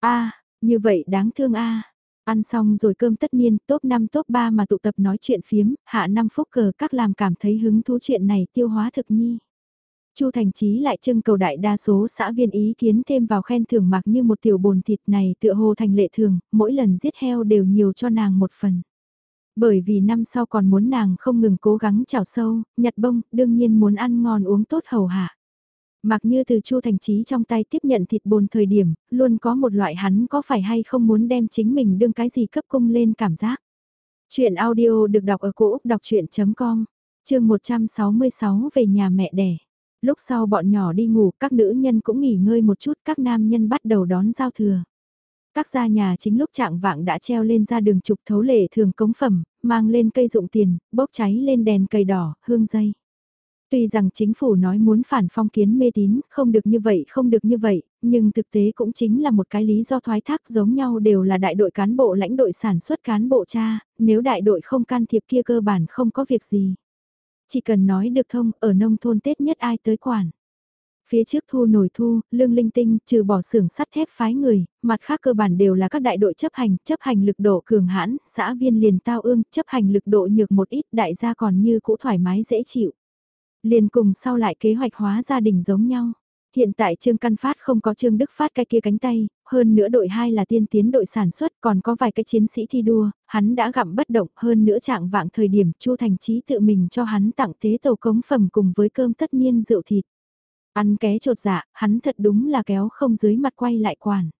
a như vậy đáng thương a Ăn xong rồi cơm tất nhiên, top 5 top 3 mà tụ tập nói chuyện phiếm, hạ 5 phút cờ các làm cảm thấy hứng thú chuyện này tiêu hóa thực nhi. Chu Thành Chí lại trưng cầu đại đa số xã viên ý kiến thêm vào khen thưởng mặc như một tiểu bồn thịt này tựa hồ thành lệ thường, mỗi lần giết heo đều nhiều cho nàng một phần. Bởi vì năm sau còn muốn nàng không ngừng cố gắng chảo sâu, nhặt bông, đương nhiên muốn ăn ngon uống tốt hầu hạ. Mặc như từ Chu Thành trí trong tay tiếp nhận thịt bồn thời điểm, luôn có một loại hắn có phải hay không muốn đem chính mình đương cái gì cấp cung lên cảm giác. Chuyện audio được đọc ở cổ Úc đọc chuyện.com, chương 166 về nhà mẹ đẻ. Lúc sau bọn nhỏ đi ngủ, các nữ nhân cũng nghỉ ngơi một chút, các nam nhân bắt đầu đón giao thừa. Các gia nhà chính lúc trạng vạng đã treo lên ra đường trục thấu lệ thường cống phẩm, mang lên cây dụng tiền, bốc cháy lên đèn cây đỏ, hương dây. Tuy rằng chính phủ nói muốn phản phong kiến mê tín, không được như vậy, không được như vậy, nhưng thực tế cũng chính là một cái lý do thoái thác giống nhau đều là đại đội cán bộ lãnh đội sản xuất cán bộ cha, nếu đại đội không can thiệp kia cơ bản không có việc gì. Chỉ cần nói được thông, ở nông thôn Tết nhất ai tới quản. Phía trước thu nổi thu, lương linh tinh, trừ bỏ xưởng sắt thép phái người, mặt khác cơ bản đều là các đại đội chấp hành, chấp hành lực độ cường hãn, xã viên liền tao ương, chấp hành lực độ nhược một ít, đại gia còn như cũ thoải mái dễ chịu. Liền cùng sau lại kế hoạch hóa gia đình giống nhau. Hiện tại Trương Căn Phát không có Trương Đức Phát cái kia cánh tay, hơn nữa đội 2 là tiên tiến đội sản xuất còn có vài cái chiến sĩ thi đua, hắn đã gặm bất động hơn nữa trạng vạng thời điểm Chu Thành Chí tự mình cho hắn tặng tế tàu cống phẩm cùng với cơm tất niên rượu thịt. Ăn ké trột dạ, hắn thật đúng là kéo không dưới mặt quay lại quản.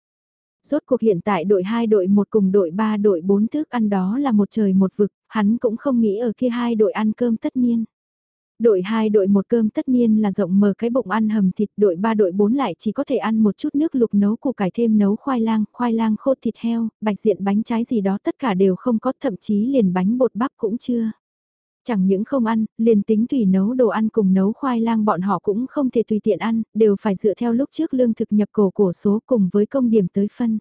Rốt cuộc hiện tại đội 2 đội 1 cùng đội 3 đội 4 thức ăn đó là một trời một vực, hắn cũng không nghĩ ở kia hai đội ăn cơm tất niên. Đội 2 đội 1 cơm tất niên là rộng mở cái bụng ăn hầm thịt, đội 3 đội 4 lại chỉ có thể ăn một chút nước lục nấu củ cải thêm nấu khoai lang, khoai lang khô thịt heo, bạch diện bánh trái gì đó tất cả đều không có, thậm chí liền bánh bột bắp cũng chưa. Chẳng những không ăn, liền tính tùy nấu đồ ăn cùng nấu khoai lang bọn họ cũng không thể tùy tiện ăn, đều phải dựa theo lúc trước lương thực nhập cổ cổ số cùng với công điểm tới phân.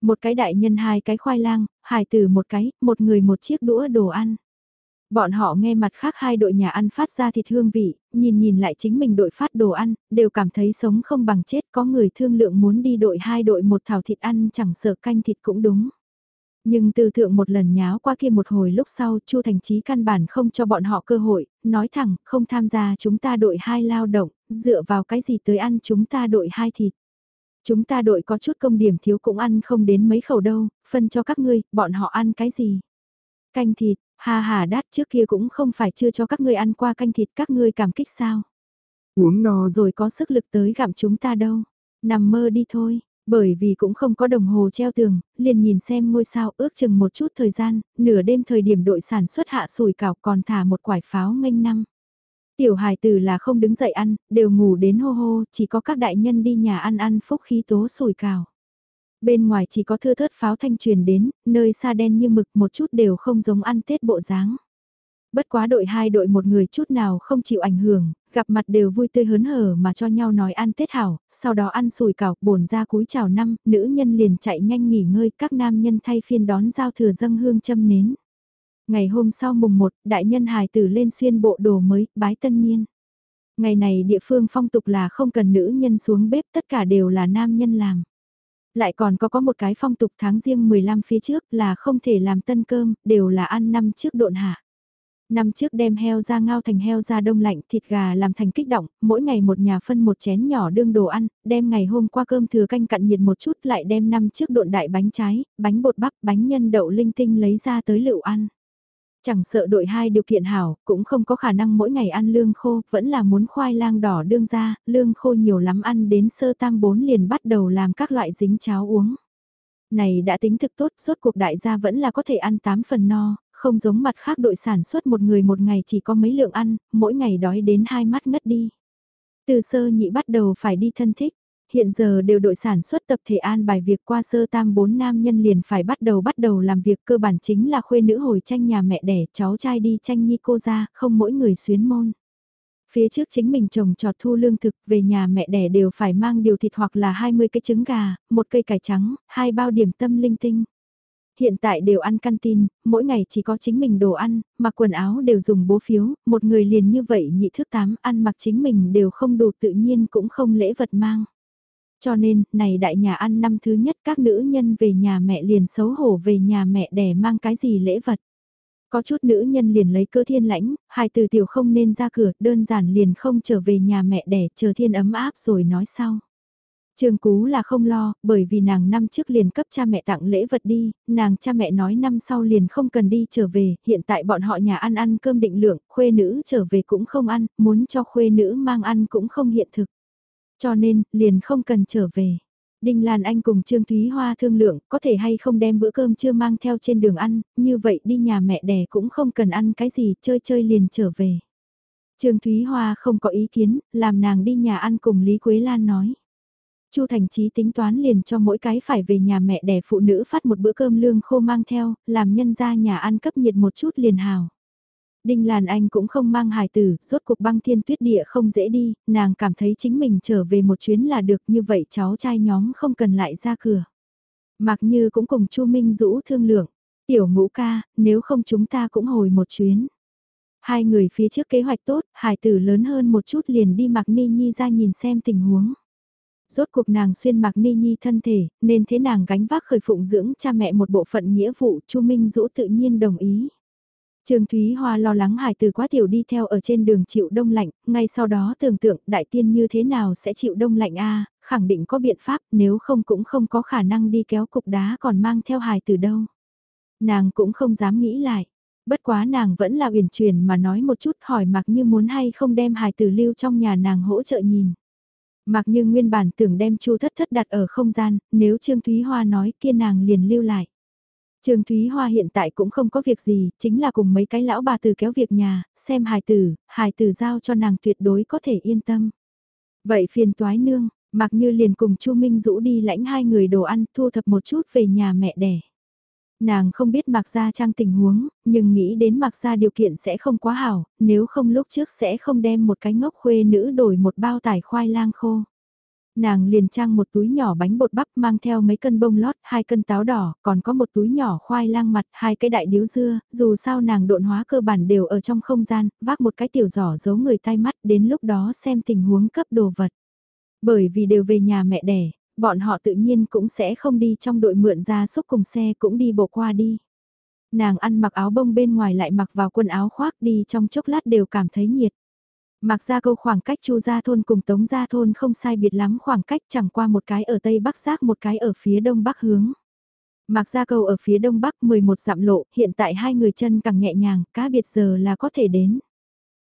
Một cái đại nhân hai cái khoai lang, hài tử một cái, một người một chiếc đũa đồ ăn. Bọn họ nghe mặt khác hai đội nhà ăn phát ra thịt hương vị, nhìn nhìn lại chính mình đội phát đồ ăn, đều cảm thấy sống không bằng chết có người thương lượng muốn đi đội hai đội một thảo thịt ăn chẳng sợ canh thịt cũng đúng. Nhưng từ thượng một lần nháo qua kia một hồi lúc sau Chu Thành Chí căn bản không cho bọn họ cơ hội, nói thẳng không tham gia chúng ta đội hai lao động, dựa vào cái gì tới ăn chúng ta đội hai thịt. Chúng ta đội có chút công điểm thiếu cũng ăn không đến mấy khẩu đâu, phân cho các ngươi, bọn họ ăn cái gì. Canh thịt, ha hà đát trước kia cũng không phải chưa cho các ngươi ăn qua canh thịt các ngươi cảm kích sao. Uống no rồi có sức lực tới gặm chúng ta đâu. Nằm mơ đi thôi, bởi vì cũng không có đồng hồ treo tường, liền nhìn xem ngôi sao ước chừng một chút thời gian, nửa đêm thời điểm đội sản xuất hạ sủi cảo còn thả một quải pháo nghênh năm. Tiểu hài tử là không đứng dậy ăn, đều ngủ đến hô hô, chỉ có các đại nhân đi nhà ăn ăn phúc khí tố sủi cảo. Bên ngoài chỉ có thưa thớt pháo thanh truyền đến, nơi xa đen như mực một chút đều không giống ăn Tết bộ dáng. Bất quá đội hai đội một người chút nào không chịu ảnh hưởng, gặp mặt đều vui tươi hớn hở mà cho nhau nói ăn Tết hảo, sau đó ăn sùi cảo, bổn ra cúi chào năm, nữ nhân liền chạy nhanh nghỉ ngơi, các nam nhân thay phiên đón giao thừa dâng hương châm nến. Ngày hôm sau mùng 1, đại nhân hài tử lên xuyên bộ đồ mới, bái tân niên. Ngày này địa phương phong tục là không cần nữ nhân xuống bếp, tất cả đều là nam nhân làm. Lại còn có có một cái phong tục tháng riêng 15 phía trước là không thể làm tân cơm, đều là ăn năm trước độn hạ. Năm trước đem heo ra ngao thành heo ra đông lạnh, thịt gà làm thành kích động, mỗi ngày một nhà phân một chén nhỏ đương đồ ăn, đem ngày hôm qua cơm thừa canh cặn nhiệt một chút lại đem năm trước độn đại bánh trái, bánh bột bắp, bánh nhân đậu linh tinh lấy ra tới lựu ăn. Chẳng sợ đội hai điều kiện hảo, cũng không có khả năng mỗi ngày ăn lương khô, vẫn là muốn khoai lang đỏ đương ra, lương khô nhiều lắm ăn đến sơ tam bốn liền bắt đầu làm các loại dính cháo uống. Này đã tính thực tốt, suốt cuộc đại gia vẫn là có thể ăn 8 phần no, không giống mặt khác đội sản xuất một người một ngày chỉ có mấy lượng ăn, mỗi ngày đói đến hai mắt ngất đi. Từ sơ nhị bắt đầu phải đi thân thích, hiện giờ đều đội sản xuất tập thể an bài việc qua sơ tam bốn nam nhân liền phải bắt đầu bắt đầu làm việc cơ bản chính là khuê nữ hồi tranh nhà mẹ đẻ cháu trai đi tranh nhi cô ra, không mỗi người xuyến môn. Phía trước chính mình trồng trọt thu lương thực về nhà mẹ đẻ đều phải mang điều thịt hoặc là 20 cái trứng gà, một cây cải trắng, hai bao điểm tâm linh tinh. Hiện tại đều ăn canteen, mỗi ngày chỉ có chính mình đồ ăn, mặc quần áo đều dùng bố phiếu, một người liền như vậy nhị thước tám ăn mặc chính mình đều không đủ tự nhiên cũng không lễ vật mang. Cho nên, này đại nhà ăn năm thứ nhất các nữ nhân về nhà mẹ liền xấu hổ về nhà mẹ để mang cái gì lễ vật. Có chút nữ nhân liền lấy cơ thiên lãnh, hai từ tiểu không nên ra cửa, đơn giản liền không trở về nhà mẹ đẻ, chờ thiên ấm áp rồi nói sau. Trương Cú là không lo, bởi vì nàng năm trước liền cấp cha mẹ tặng lễ vật đi, nàng cha mẹ nói năm sau liền không cần đi trở về, hiện tại bọn họ nhà ăn ăn cơm định lượng, khuê nữ trở về cũng không ăn, muốn cho khuê nữ mang ăn cũng không hiện thực. Cho nên, liền không cần trở về. Đinh Lan Anh cùng Trương Thúy Hoa thương lượng, có thể hay không đem bữa cơm chưa mang theo trên đường ăn, như vậy đi nhà mẹ đẻ cũng không cần ăn cái gì, chơi chơi liền trở về. Trương Thúy Hoa không có ý kiến, làm nàng đi nhà ăn cùng Lý Quế Lan nói. Chu Thành Chí tính toán liền cho mỗi cái phải về nhà mẹ đẻ phụ nữ phát một bữa cơm lương khô mang theo, làm nhân ra nhà ăn cấp nhiệt một chút liền hào. Đinh Lan Anh cũng không mang hài tử, rốt cuộc băng thiên tuyết địa không dễ đi, nàng cảm thấy chính mình trở về một chuyến là được như vậy cháu trai nhóm không cần lại ra cửa. Mặc như cũng cùng Chu Minh Dũ thương lượng, tiểu ngũ ca, nếu không chúng ta cũng hồi một chuyến. Hai người phía trước kế hoạch tốt, hài tử lớn hơn một chút liền đi mặc ni nhi ra nhìn xem tình huống rốt cuộc nàng xuyên mặc ni nhi thân thể, nên thế nàng gánh vác khởi phụng dưỡng cha mẹ một bộ phận nghĩa vụ, Chu Minh Dũ tự nhiên đồng ý. Trương Thúy Hoa lo lắng hài từ quá tiểu đi theo ở trên đường chịu đông lạnh, ngay sau đó tưởng tượng đại tiên như thế nào sẽ chịu đông lạnh a khẳng định có biện pháp nếu không cũng không có khả năng đi kéo cục đá còn mang theo hài từ đâu. Nàng cũng không dám nghĩ lại, bất quá nàng vẫn là uyển chuyển mà nói một chút hỏi mặc như muốn hay không đem hài từ lưu trong nhà nàng hỗ trợ nhìn. Mặc như nguyên bản tưởng đem chu thất thất đặt ở không gian, nếu Trương Thúy Hoa nói kia nàng liền lưu lại. Trương Thúy Hoa hiện tại cũng không có việc gì, chính là cùng mấy cái lão bà từ kéo việc nhà, xem hài tử, hài tử giao cho nàng tuyệt đối có thể yên tâm. Vậy phiền toái nương, mặc như liền cùng Chu Minh Dũ đi lãnh hai người đồ ăn thu thập một chút về nhà mẹ đẻ. Nàng không biết mặc ra trang tình huống, nhưng nghĩ đến mặc ra điều kiện sẽ không quá hảo, nếu không lúc trước sẽ không đem một cái ngốc khuê nữ đổi một bao tải khoai lang khô. Nàng liền trang một túi nhỏ bánh bột bắp mang theo mấy cân bông lót, hai cân táo đỏ, còn có một túi nhỏ khoai lang mặt, hai cái đại điếu dưa, dù sao nàng độn hóa cơ bản đều ở trong không gian, vác một cái tiểu giỏ giấu người tay mắt đến lúc đó xem tình huống cấp đồ vật. Bởi vì đều về nhà mẹ đẻ, bọn họ tự nhiên cũng sẽ không đi trong đội mượn ra xúc cùng xe cũng đi bộ qua đi. Nàng ăn mặc áo bông bên ngoài lại mặc vào quần áo khoác đi trong chốc lát đều cảm thấy nhiệt. Mặc ra câu khoảng cách Chu Gia Thôn cùng Tống Gia Thôn không sai biệt lắm khoảng cách chẳng qua một cái ở Tây Bắc Giác một cái ở phía Đông Bắc hướng. Mặc ra câu ở phía Đông Bắc 11 dặm lộ, hiện tại hai người chân càng nhẹ nhàng, cá biệt giờ là có thể đến.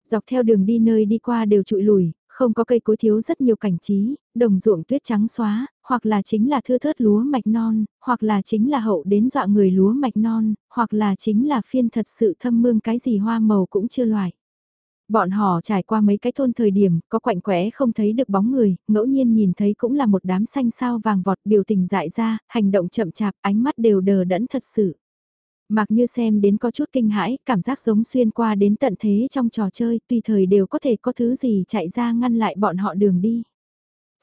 Dọc theo đường đi nơi đi qua đều trụi lùi, Không có cây cối thiếu rất nhiều cảnh trí, đồng ruộng tuyết trắng xóa, hoặc là chính là thưa thớt lúa mạch non, hoặc là chính là hậu đến dọa người lúa mạch non, hoặc là chính là phiên thật sự thâm mương cái gì hoa màu cũng chưa loại. Bọn họ trải qua mấy cái thôn thời điểm, có quạnh quẽ không thấy được bóng người, ngẫu nhiên nhìn thấy cũng là một đám xanh sao vàng vọt biểu tình dại ra, hành động chậm chạp, ánh mắt đều đờ đẫn thật sự. Mặc như xem đến có chút kinh hãi, cảm giác giống xuyên qua đến tận thế trong trò chơi, tùy thời đều có thể có thứ gì chạy ra ngăn lại bọn họ đường đi.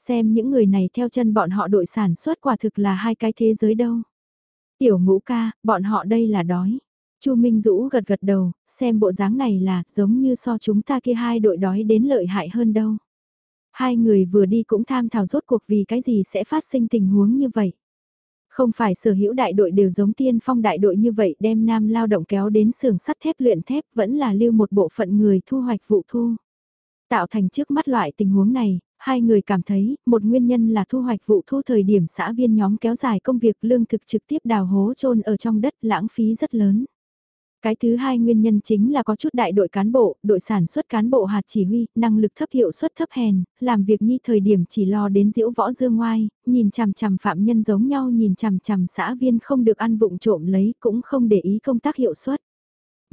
Xem những người này theo chân bọn họ đội sản xuất quả thực là hai cái thế giới đâu. Tiểu ngũ ca, bọn họ đây là đói. Chu Minh Dũ gật gật đầu, xem bộ dáng này là giống như so chúng ta kia hai đội đói đến lợi hại hơn đâu. Hai người vừa đi cũng tham thảo rốt cuộc vì cái gì sẽ phát sinh tình huống như vậy. Không phải sở hữu đại đội đều giống tiên phong đại đội như vậy đem nam lao động kéo đến xưởng sắt thép luyện thép vẫn là lưu một bộ phận người thu hoạch vụ thu. Tạo thành trước mắt loại tình huống này, hai người cảm thấy một nguyên nhân là thu hoạch vụ thu thời điểm xã viên nhóm kéo dài công việc lương thực trực tiếp đào hố trôn ở trong đất lãng phí rất lớn. Cái thứ hai nguyên nhân chính là có chút đại đội cán bộ, đội sản xuất cán bộ hạt chỉ huy, năng lực thấp hiệu suất thấp hèn, làm việc nhi thời điểm chỉ lo đến diễu võ dương ngoai, nhìn chằm chằm phạm nhân giống nhau nhìn chằm chằm xã viên không được ăn vụng trộm lấy cũng không để ý công tác hiệu suất.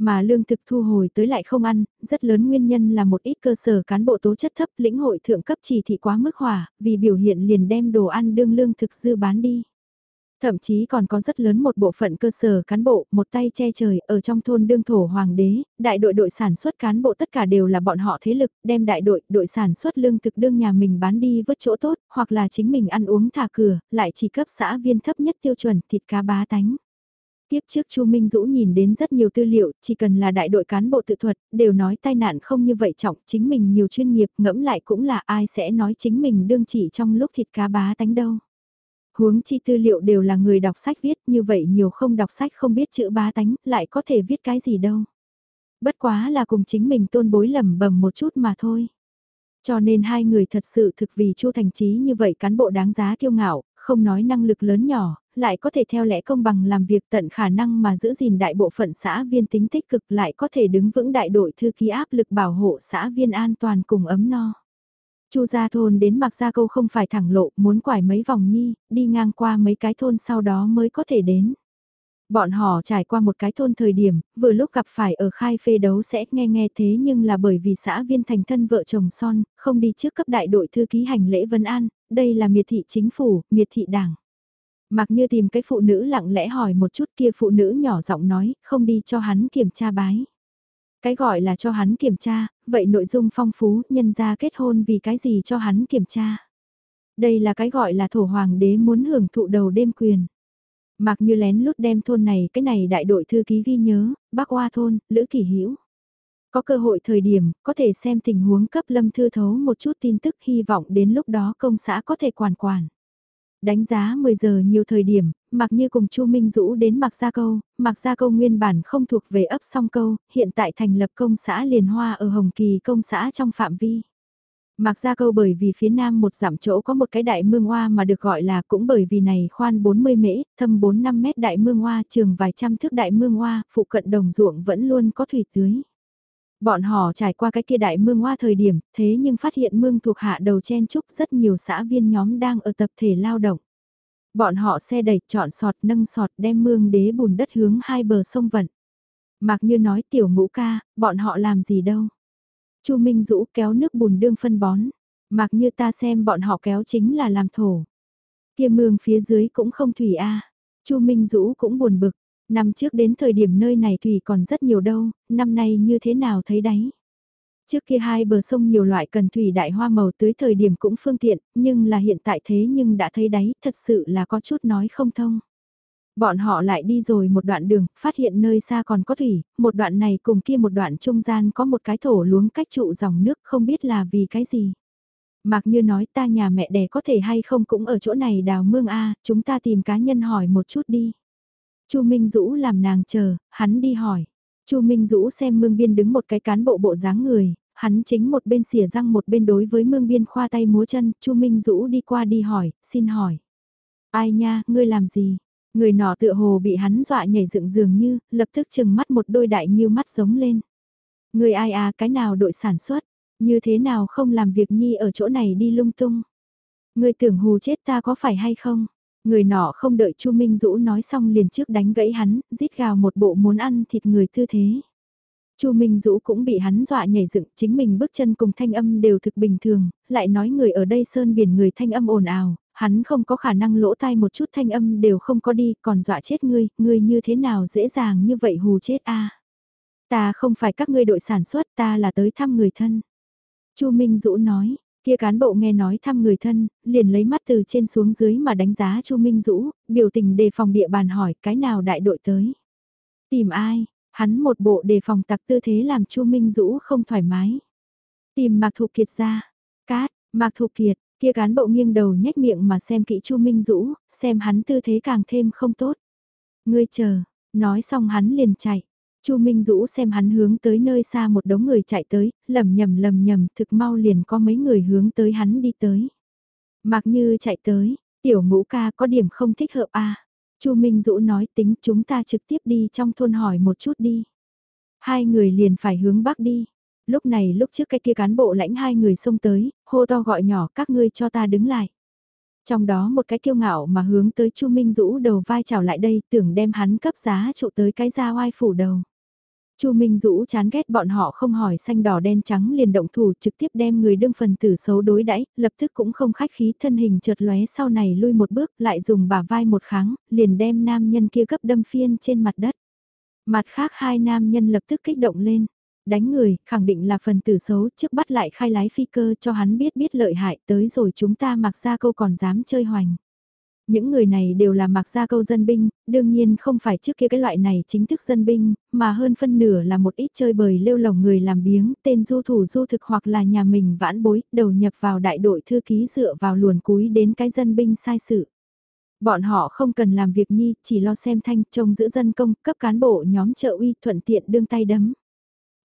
Mà lương thực thu hồi tới lại không ăn, rất lớn nguyên nhân là một ít cơ sở cán bộ tố chất thấp lĩnh hội thượng cấp chỉ thị quá mức hỏa, vì biểu hiện liền đem đồ ăn đương lương thực dư bán đi. Thậm chí còn có rất lớn một bộ phận cơ sở cán bộ, một tay che trời, ở trong thôn đương thổ hoàng đế, đại đội đội sản xuất cán bộ tất cả đều là bọn họ thế lực, đem đại đội, đội sản xuất lương thực đương nhà mình bán đi vớt chỗ tốt, hoặc là chính mình ăn uống thả cửa, lại chỉ cấp xã viên thấp nhất tiêu chuẩn thịt cá bá tánh. Tiếp trước Chu Minh Dũ nhìn đến rất nhiều tư liệu, chỉ cần là đại đội cán bộ tự thuật, đều nói tai nạn không như vậy trọng, chính mình nhiều chuyên nghiệp, ngẫm lại cũng là ai sẽ nói chính mình đương chỉ trong lúc thịt cá bá tánh đâu. Huống chi tư liệu đều là người đọc sách viết như vậy nhiều không đọc sách không biết chữ bá tánh, lại có thể viết cái gì đâu. Bất quá là cùng chính mình tôn bối lầm bầm một chút mà thôi. Cho nên hai người thật sự thực vì chu thành trí như vậy cán bộ đáng giá kiêu ngạo, không nói năng lực lớn nhỏ, lại có thể theo lẽ công bằng làm việc tận khả năng mà giữ gìn đại bộ phận xã viên tính tích cực lại có thể đứng vững đại đội thư ký áp lực bảo hộ xã viên an toàn cùng ấm no. Chu gia thôn đến mặc Gia Câu không phải thẳng lộ, muốn quải mấy vòng nhi, đi ngang qua mấy cái thôn sau đó mới có thể đến. Bọn họ trải qua một cái thôn thời điểm, vừa lúc gặp phải ở khai phê đấu sẽ nghe nghe thế nhưng là bởi vì xã viên thành thân vợ chồng son, không đi trước cấp đại đội thư ký hành lễ vân an, đây là miệt thị chính phủ, miệt thị đảng. Mặc như tìm cái phụ nữ lặng lẽ hỏi một chút kia phụ nữ nhỏ giọng nói, không đi cho hắn kiểm tra bái. Cái gọi là cho hắn kiểm tra, vậy nội dung phong phú, nhân ra kết hôn vì cái gì cho hắn kiểm tra. Đây là cái gọi là thổ hoàng đế muốn hưởng thụ đầu đêm quyền. Mặc như lén lút đem thôn này cái này đại đội thư ký ghi nhớ, bác hoa thôn, lữ kỷ hữu Có cơ hội thời điểm, có thể xem tình huống cấp lâm thư thấu một chút tin tức hy vọng đến lúc đó công xã có thể quản quản. Đánh giá 10 giờ nhiều thời điểm, mặc như cùng Chu Minh Dũ đến Mạc Gia Câu, Mạc Gia Câu nguyên bản không thuộc về ấp song câu, hiện tại thành lập công xã liền hoa ở Hồng Kỳ công xã trong phạm vi. Mạc Gia Câu bởi vì phía nam một giảm chỗ có một cái đại mương hoa mà được gọi là cũng bởi vì này khoan 40 mễ, thâm 4-5 mét đại mương hoa trường vài trăm thước đại mương hoa, phụ cận đồng ruộng vẫn luôn có thủy tưới. Bọn họ trải qua cái kia đại mương hoa thời điểm, thế nhưng phát hiện mương thuộc hạ đầu chen trúc rất nhiều xã viên nhóm đang ở tập thể lao động. Bọn họ xe đẩy chọn sọt nâng sọt đem mương đế bùn đất hướng hai bờ sông vận. Mạc như nói tiểu ngũ ca, bọn họ làm gì đâu. Chu Minh Dũ kéo nước bùn đương phân bón. mặc như ta xem bọn họ kéo chính là làm thổ. Kia mương phía dưới cũng không thủy a Chu Minh Dũ cũng buồn bực. Năm trước đến thời điểm nơi này thủy còn rất nhiều đâu, năm nay như thế nào thấy đấy. Trước kia hai bờ sông nhiều loại cần thủy đại hoa màu tới thời điểm cũng phương tiện, nhưng là hiện tại thế nhưng đã thấy đáy, thật sự là có chút nói không thông. Bọn họ lại đi rồi một đoạn đường, phát hiện nơi xa còn có thủy, một đoạn này cùng kia một đoạn trung gian có một cái thổ luống cách trụ dòng nước không biết là vì cái gì. Mặc như nói ta nhà mẹ đẻ có thể hay không cũng ở chỗ này đào mương A, chúng ta tìm cá nhân hỏi một chút đi. Chu Minh Dũ làm nàng chờ, hắn đi hỏi. Chu Minh Dũ xem mương biên đứng một cái cán bộ bộ dáng người, hắn chính một bên xỉa răng một bên đối với mương biên khoa tay múa chân, Chu Minh Dũ đi qua đi hỏi, xin hỏi. Ai nha, ngươi làm gì? Người nọ tựa hồ bị hắn dọa nhảy dựng dường như, lập tức chừng mắt một đôi đại như mắt giống lên. Người ai à cái nào đội sản xuất? Như thế nào không làm việc nhi ở chỗ này đi lung tung. Người tưởng hù chết ta có phải hay không? Người nọ không đợi Chu Minh Dũ nói xong liền trước đánh gãy hắn, rít gào một bộ muốn ăn thịt người tư thế. Chu Minh Dũ cũng bị hắn dọa nhảy dựng, chính mình bước chân cùng thanh âm đều thực bình thường, lại nói người ở đây sơn biển người thanh âm ồn ào, hắn không có khả năng lỗ tai một chút thanh âm đều không có đi, còn dọa chết ngươi, ngươi như thế nào dễ dàng như vậy hù chết a. Ta không phải các ngươi đội sản xuất, ta là tới thăm người thân. Chu Minh Dũ nói, kia cán bộ nghe nói thăm người thân, liền lấy mắt từ trên xuống dưới mà đánh giá Chu Minh Dũ, biểu tình đề phòng địa bàn hỏi cái nào đại đội tới. Tìm ai, hắn một bộ đề phòng tặc tư thế làm Chu Minh Dũ không thoải mái. Tìm Mạc Thụ Kiệt ra, cát, Mạc Thụ Kiệt, kia cán bộ nghiêng đầu nhếch miệng mà xem kỹ Chu Minh Dũ, xem hắn tư thế càng thêm không tốt. Ngươi chờ, nói xong hắn liền chạy. Chu Minh Dũ xem hắn hướng tới nơi xa một đống người chạy tới, lầm nhầm lầm nhầm thực mau liền có mấy người hướng tới hắn đi tới. Mặc như chạy tới, tiểu ngũ ca có điểm không thích hợp a Chu Minh Dũ nói tính chúng ta trực tiếp đi trong thôn hỏi một chút đi. Hai người liền phải hướng bắc đi. Lúc này lúc trước cái kia cán bộ lãnh hai người xông tới, hô to gọi nhỏ các ngươi cho ta đứng lại. Trong đó một cái kiêu ngạo mà hướng tới Chu Minh Dũ đầu vai chào lại đây tưởng đem hắn cấp giá trụ tới cái ra oai phủ đầu. Chu Minh Dũ chán ghét bọn họ không hỏi xanh đỏ đen trắng liền động thủ trực tiếp đem người đương phần tử xấu đối đãi, lập tức cũng không khách khí thân hình chợt lóe sau này lui một bước lại dùng bả vai một kháng, liền đem nam nhân kia gấp đâm phiên trên mặt đất. Mặt khác hai nam nhân lập tức kích động lên, đánh người, khẳng định là phần tử xấu trước bắt lại khai lái phi cơ cho hắn biết biết lợi hại tới rồi chúng ta mặc ra câu còn dám chơi hoành. Những người này đều là mặc gia câu dân binh, đương nhiên không phải trước kia cái loại này chính thức dân binh, mà hơn phân nửa là một ít chơi bời lêu lỏng người làm biếng, tên du thủ du thực hoặc là nhà mình vãn bối, đầu nhập vào đại đội thư ký dựa vào luồn cúi đến cái dân binh sai sự. Bọn họ không cần làm việc nhi, chỉ lo xem thanh, trông giữ dân công, cấp cán bộ nhóm trợ uy thuận tiện đương tay đấm.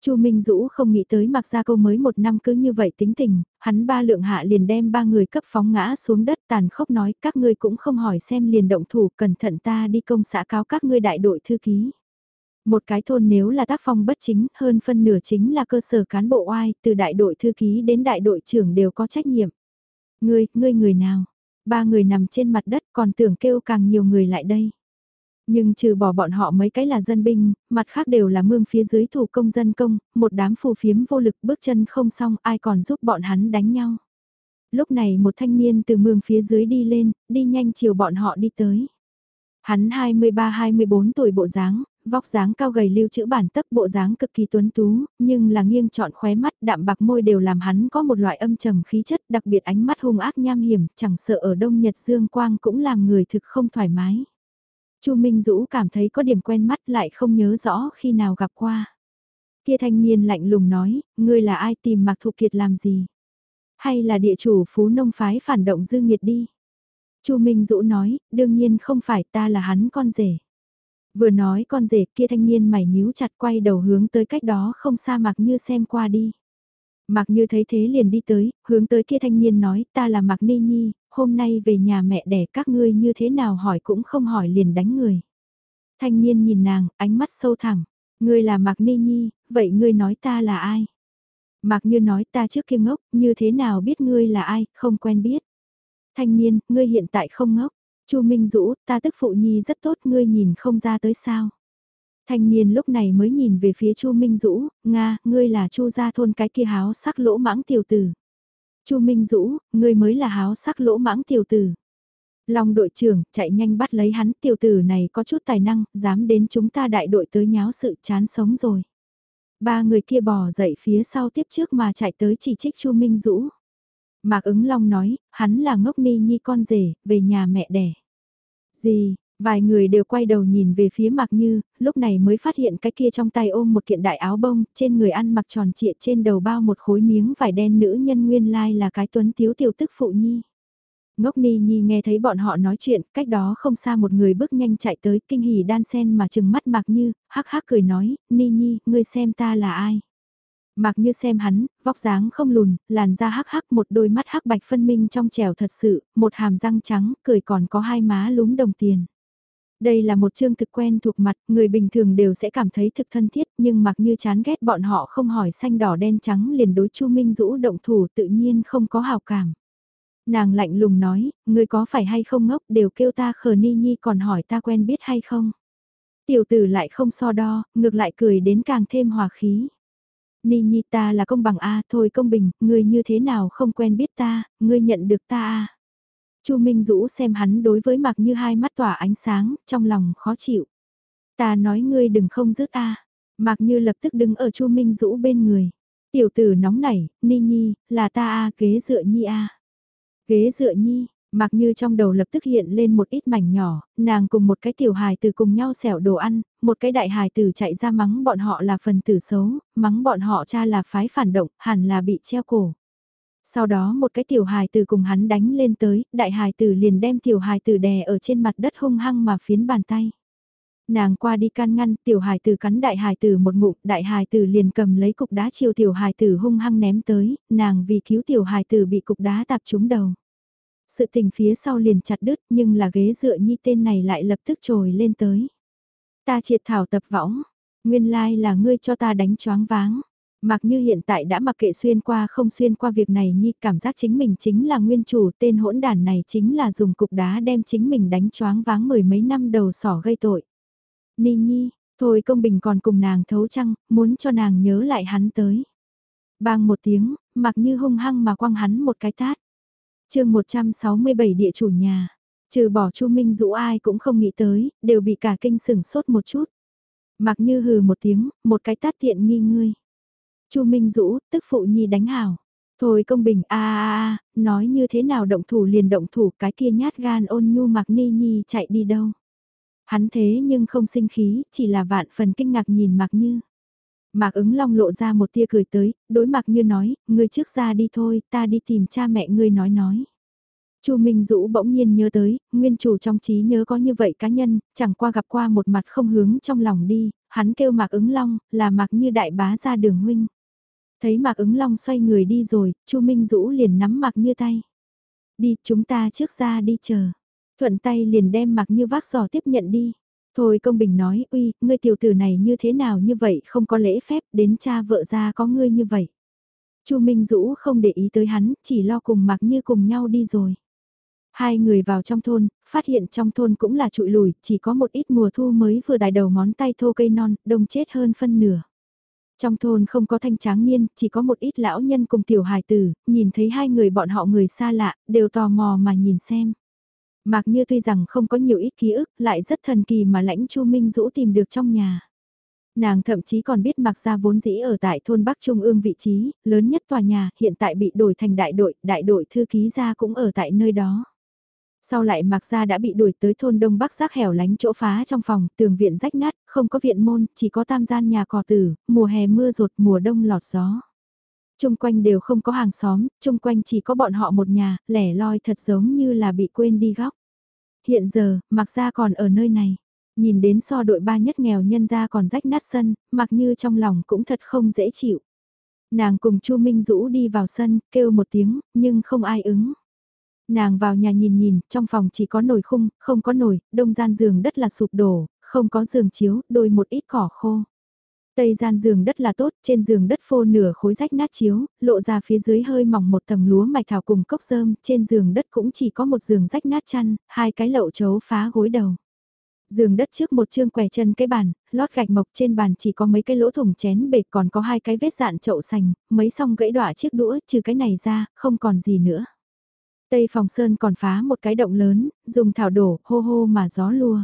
Chu Minh Dũ không nghĩ tới mặc ra câu mới một năm cứ như vậy tính tình, hắn ba lượng hạ liền đem ba người cấp phóng ngã xuống đất tàn khốc nói các ngươi cũng không hỏi xem liền động thủ cẩn thận ta đi công xã cáo các ngươi đại đội thư ký. Một cái thôn nếu là tác phong bất chính hơn phân nửa chính là cơ sở cán bộ oai từ đại đội thư ký đến đại đội trưởng đều có trách nhiệm. Ngươi, ngươi người nào? Ba người nằm trên mặt đất còn tưởng kêu càng nhiều người lại đây. Nhưng trừ bỏ bọn họ mấy cái là dân binh, mặt khác đều là mương phía dưới thủ công dân công, một đám phù phiếm vô lực bước chân không xong ai còn giúp bọn hắn đánh nhau. Lúc này một thanh niên từ mương phía dưới đi lên, đi nhanh chiều bọn họ đi tới. Hắn 23-24 tuổi bộ dáng, vóc dáng cao gầy lưu chữ bản tấp bộ dáng cực kỳ tuấn tú, nhưng là nghiêng trọn khóe mắt đạm bạc môi đều làm hắn có một loại âm trầm khí chất đặc biệt ánh mắt hung ác nham hiểm, chẳng sợ ở đông nhật dương quang cũng làm người thực không thoải mái. Chu Minh Dũ cảm thấy có điểm quen mắt lại không nhớ rõ khi nào gặp qua. Kia thanh niên lạnh lùng nói, ngươi là ai tìm Mạc Thụ Kiệt làm gì? Hay là địa chủ phú nông phái phản động dư nghiệt đi? Chu Minh Dũ nói, đương nhiên không phải ta là hắn con rể. Vừa nói con rể kia thanh niên mày nhíu chặt quay đầu hướng tới cách đó không xa Mạc Như xem qua đi. Mạc Như thấy thế liền đi tới, hướng tới kia thanh niên nói ta là Mạc Ni Nhi, hôm nay về nhà mẹ đẻ các ngươi như thế nào hỏi cũng không hỏi liền đánh người. Thanh niên nhìn nàng, ánh mắt sâu thẳm, ngươi là Mạc Ni Nhi, vậy ngươi nói ta là ai? Mạc Như nói ta trước kia ngốc, như thế nào biết ngươi là ai, không quen biết. Thanh niên, ngươi hiện tại không ngốc. Chu Minh Dũ, ta tức phụ nhi rất tốt, ngươi nhìn không ra tới sao. Thanh niên lúc này mới nhìn về phía Chu Minh Dũ, Nga, ngươi là Chu gia thôn cái kia háo sắc lỗ mãng tiểu tử. Chu Minh Dũ, ngươi mới là háo sắc lỗ mãng tiểu tử. Long đội trưởng, chạy nhanh bắt lấy hắn, tiểu tử này có chút tài năng, dám đến chúng ta đại đội tới nháo sự chán sống rồi. Ba người kia bò dậy phía sau tiếp trước mà chạy tới chỉ trích Chu Minh Dũ. Mạc ứng Long nói, hắn là ngốc ni nhi con rể, về nhà mẹ đẻ. Gì, Vài người đều quay đầu nhìn về phía Mạc Như, lúc này mới phát hiện cái kia trong tay ôm một kiện đại áo bông, trên người ăn mặc tròn trịa trên đầu bao một khối miếng vải đen nữ nhân nguyên lai là cái tuấn tiếu tiểu tức phụ nhi. Ngốc Ni Nhi nghe thấy bọn họ nói chuyện, cách đó không xa một người bước nhanh chạy tới, kinh hỉ đan sen mà chừng mắt Mạc Như, hắc hắc cười nói, Ni Nhi, ngươi xem ta là ai? Mạc Như xem hắn, vóc dáng không lùn, làn da hắc hắc một đôi mắt hắc bạch phân minh trong trẻo thật sự, một hàm răng trắng, cười còn có hai má lúm đồng tiền. Đây là một chương thực quen thuộc mặt, người bình thường đều sẽ cảm thấy thực thân thiết nhưng mặc như chán ghét bọn họ không hỏi xanh đỏ đen trắng liền đối Chu Minh Dũ động thủ tự nhiên không có hào cảm. Nàng lạnh lùng nói, người có phải hay không ngốc đều kêu ta khờ ni nhi còn hỏi ta quen biết hay không. Tiểu tử lại không so đo, ngược lại cười đến càng thêm hòa khí. Ni nhi ta là công bằng A thôi công bình, ngươi như thế nào không quen biết ta, ngươi nhận được ta A. Chu Minh Dũ xem hắn đối với mặc như hai mắt tỏa ánh sáng, trong lòng khó chịu. Ta nói ngươi đừng không dứt A. Mặc như lập tức đứng ở Chu Minh Dũ bên người. Tiểu tử nóng nảy, Ni Nhi, là ta A kế dựa Nhi A. ghế dựa Nhi, mặc như trong đầu lập tức hiện lên một ít mảnh nhỏ, nàng cùng một cái tiểu hài từ cùng nhau xẻo đồ ăn, một cái đại hài tử chạy ra mắng bọn họ là phần tử xấu, mắng bọn họ cha là phái phản động, hẳn là bị treo cổ. Sau đó một cái tiểu hài tử cùng hắn đánh lên tới, đại hài tử liền đem tiểu hài tử đè ở trên mặt đất hung hăng mà phiến bàn tay. Nàng qua đi can ngăn, tiểu hài tử cắn đại hài tử một ngụm, đại hài tử liền cầm lấy cục đá chiều tiểu hài tử hung hăng ném tới, nàng vì cứu tiểu hài tử bị cục đá tạp trúng đầu. Sự tình phía sau liền chặt đứt nhưng là ghế dựa nhi tên này lại lập tức trồi lên tới. Ta triệt thảo tập võng, nguyên lai là ngươi cho ta đánh choáng váng. Mặc như hiện tại đã mặc kệ xuyên qua không xuyên qua việc này nhi cảm giác chính mình chính là nguyên chủ tên hỗn đàn này chính là dùng cục đá đem chính mình đánh choáng váng mười mấy năm đầu sỏ gây tội. Ni nhi, thôi công bình còn cùng nàng thấu trăng, muốn cho nàng nhớ lại hắn tới. Bang một tiếng, mặc như hung hăng mà quăng hắn một cái tát. chương 167 địa chủ nhà, trừ bỏ Chu Minh Dũ ai cũng không nghĩ tới, đều bị cả kinh sửng sốt một chút. Mặc như hừ một tiếng, một cái tát tiện nghi ngươi. Chu Minh Dũ, tức phụ nhi đánh hảo. Thôi công bình a a a, nói như thế nào động thủ liền động thủ cái kia nhát gan ôn nhu mặc ni nhi chạy đi đâu. Hắn thế nhưng không sinh khí, chỉ là vạn phần kinh ngạc nhìn mặc như. Mạc ứng long lộ ra một tia cười tới, đối mặt như nói, ngươi trước ra đi thôi, ta đi tìm cha mẹ ngươi nói nói. Chu Minh Dũ bỗng nhiên nhớ tới, nguyên chủ trong trí nhớ có như vậy cá nhân, chẳng qua gặp qua một mặt không hướng trong lòng đi, hắn kêu Mạc ứng long, là Mạc như đại bá ra đường huynh. Thấy Mạc ứng long xoay người đi rồi, Chu Minh Dũ liền nắm Mạc như tay. Đi, chúng ta trước ra đi chờ. Thuận tay liền đem Mạc như vác giỏ tiếp nhận đi. Thôi công bình nói, uy, ngươi tiểu tử này như thế nào như vậy không có lễ phép, đến cha vợ ra có ngươi như vậy. Chu Minh Dũ không để ý tới hắn, chỉ lo cùng Mạc Như cùng nhau đi rồi. Hai người vào trong thôn, phát hiện trong thôn cũng là trụi lùi, chỉ có một ít mùa thu mới vừa đài đầu ngón tay thô cây non, đông chết hơn phân nửa. Trong thôn không có thanh tráng niên, chỉ có một ít lão nhân cùng tiểu hài tử, nhìn thấy hai người bọn họ người xa lạ, đều tò mò mà nhìn xem. Mạc Như tuy rằng không có nhiều ít ký ức, lại rất thần kỳ mà lãnh Chu Minh Dũ tìm được trong nhà. Nàng thậm chí còn biết Mạc Gia vốn dĩ ở tại thôn Bắc Trung ương vị trí, lớn nhất tòa nhà, hiện tại bị đổi thành đại đội, đại đội thư ký gia cũng ở tại nơi đó. Sau lại Mạc Gia đã bị đuổi tới thôn Đông Bắc rác hẻo lánh chỗ phá trong phòng, tường viện rách nát, không có viện môn, chỉ có tam gian nhà cỏ tử, mùa hè mưa rột, mùa đông lọt gió. Trung quanh đều không có hàng xóm, trung quanh chỉ có bọn họ một nhà, lẻ loi thật giống như là bị quên đi góc. Hiện giờ, Mạc Gia còn ở nơi này. Nhìn đến so đội ba nhất nghèo nhân gia còn rách nát sân, mặc như trong lòng cũng thật không dễ chịu. Nàng cùng Chu Minh Dũ đi vào sân, kêu một tiếng, nhưng không ai ứng. Nàng vào nhà nhìn nhìn, trong phòng chỉ có nồi khung, không có nồi, đông gian giường đất là sụp đổ, không có giường chiếu, đôi một ít cỏ khô. Tây gian giường đất là tốt, trên giường đất phô nửa khối rách nát chiếu, lộ ra phía dưới hơi mỏng một tầng lúa mạch thảo cùng cốc rơm, trên giường đất cũng chỉ có một giường rách nát chăn, hai cái lậu chấu phá gối đầu. Giường đất trước một chương quẻ chân cái bàn, lót gạch mộc trên bàn chỉ có mấy cái lỗ thủng chén bệt còn có hai cái vết dạn chậu sành, mấy song gãy đọa chiếc đũa, trừ cái này ra, không còn gì nữa. Tây phòng sơn còn phá một cái động lớn, dùng thảo đổ, hô hô mà gió lua.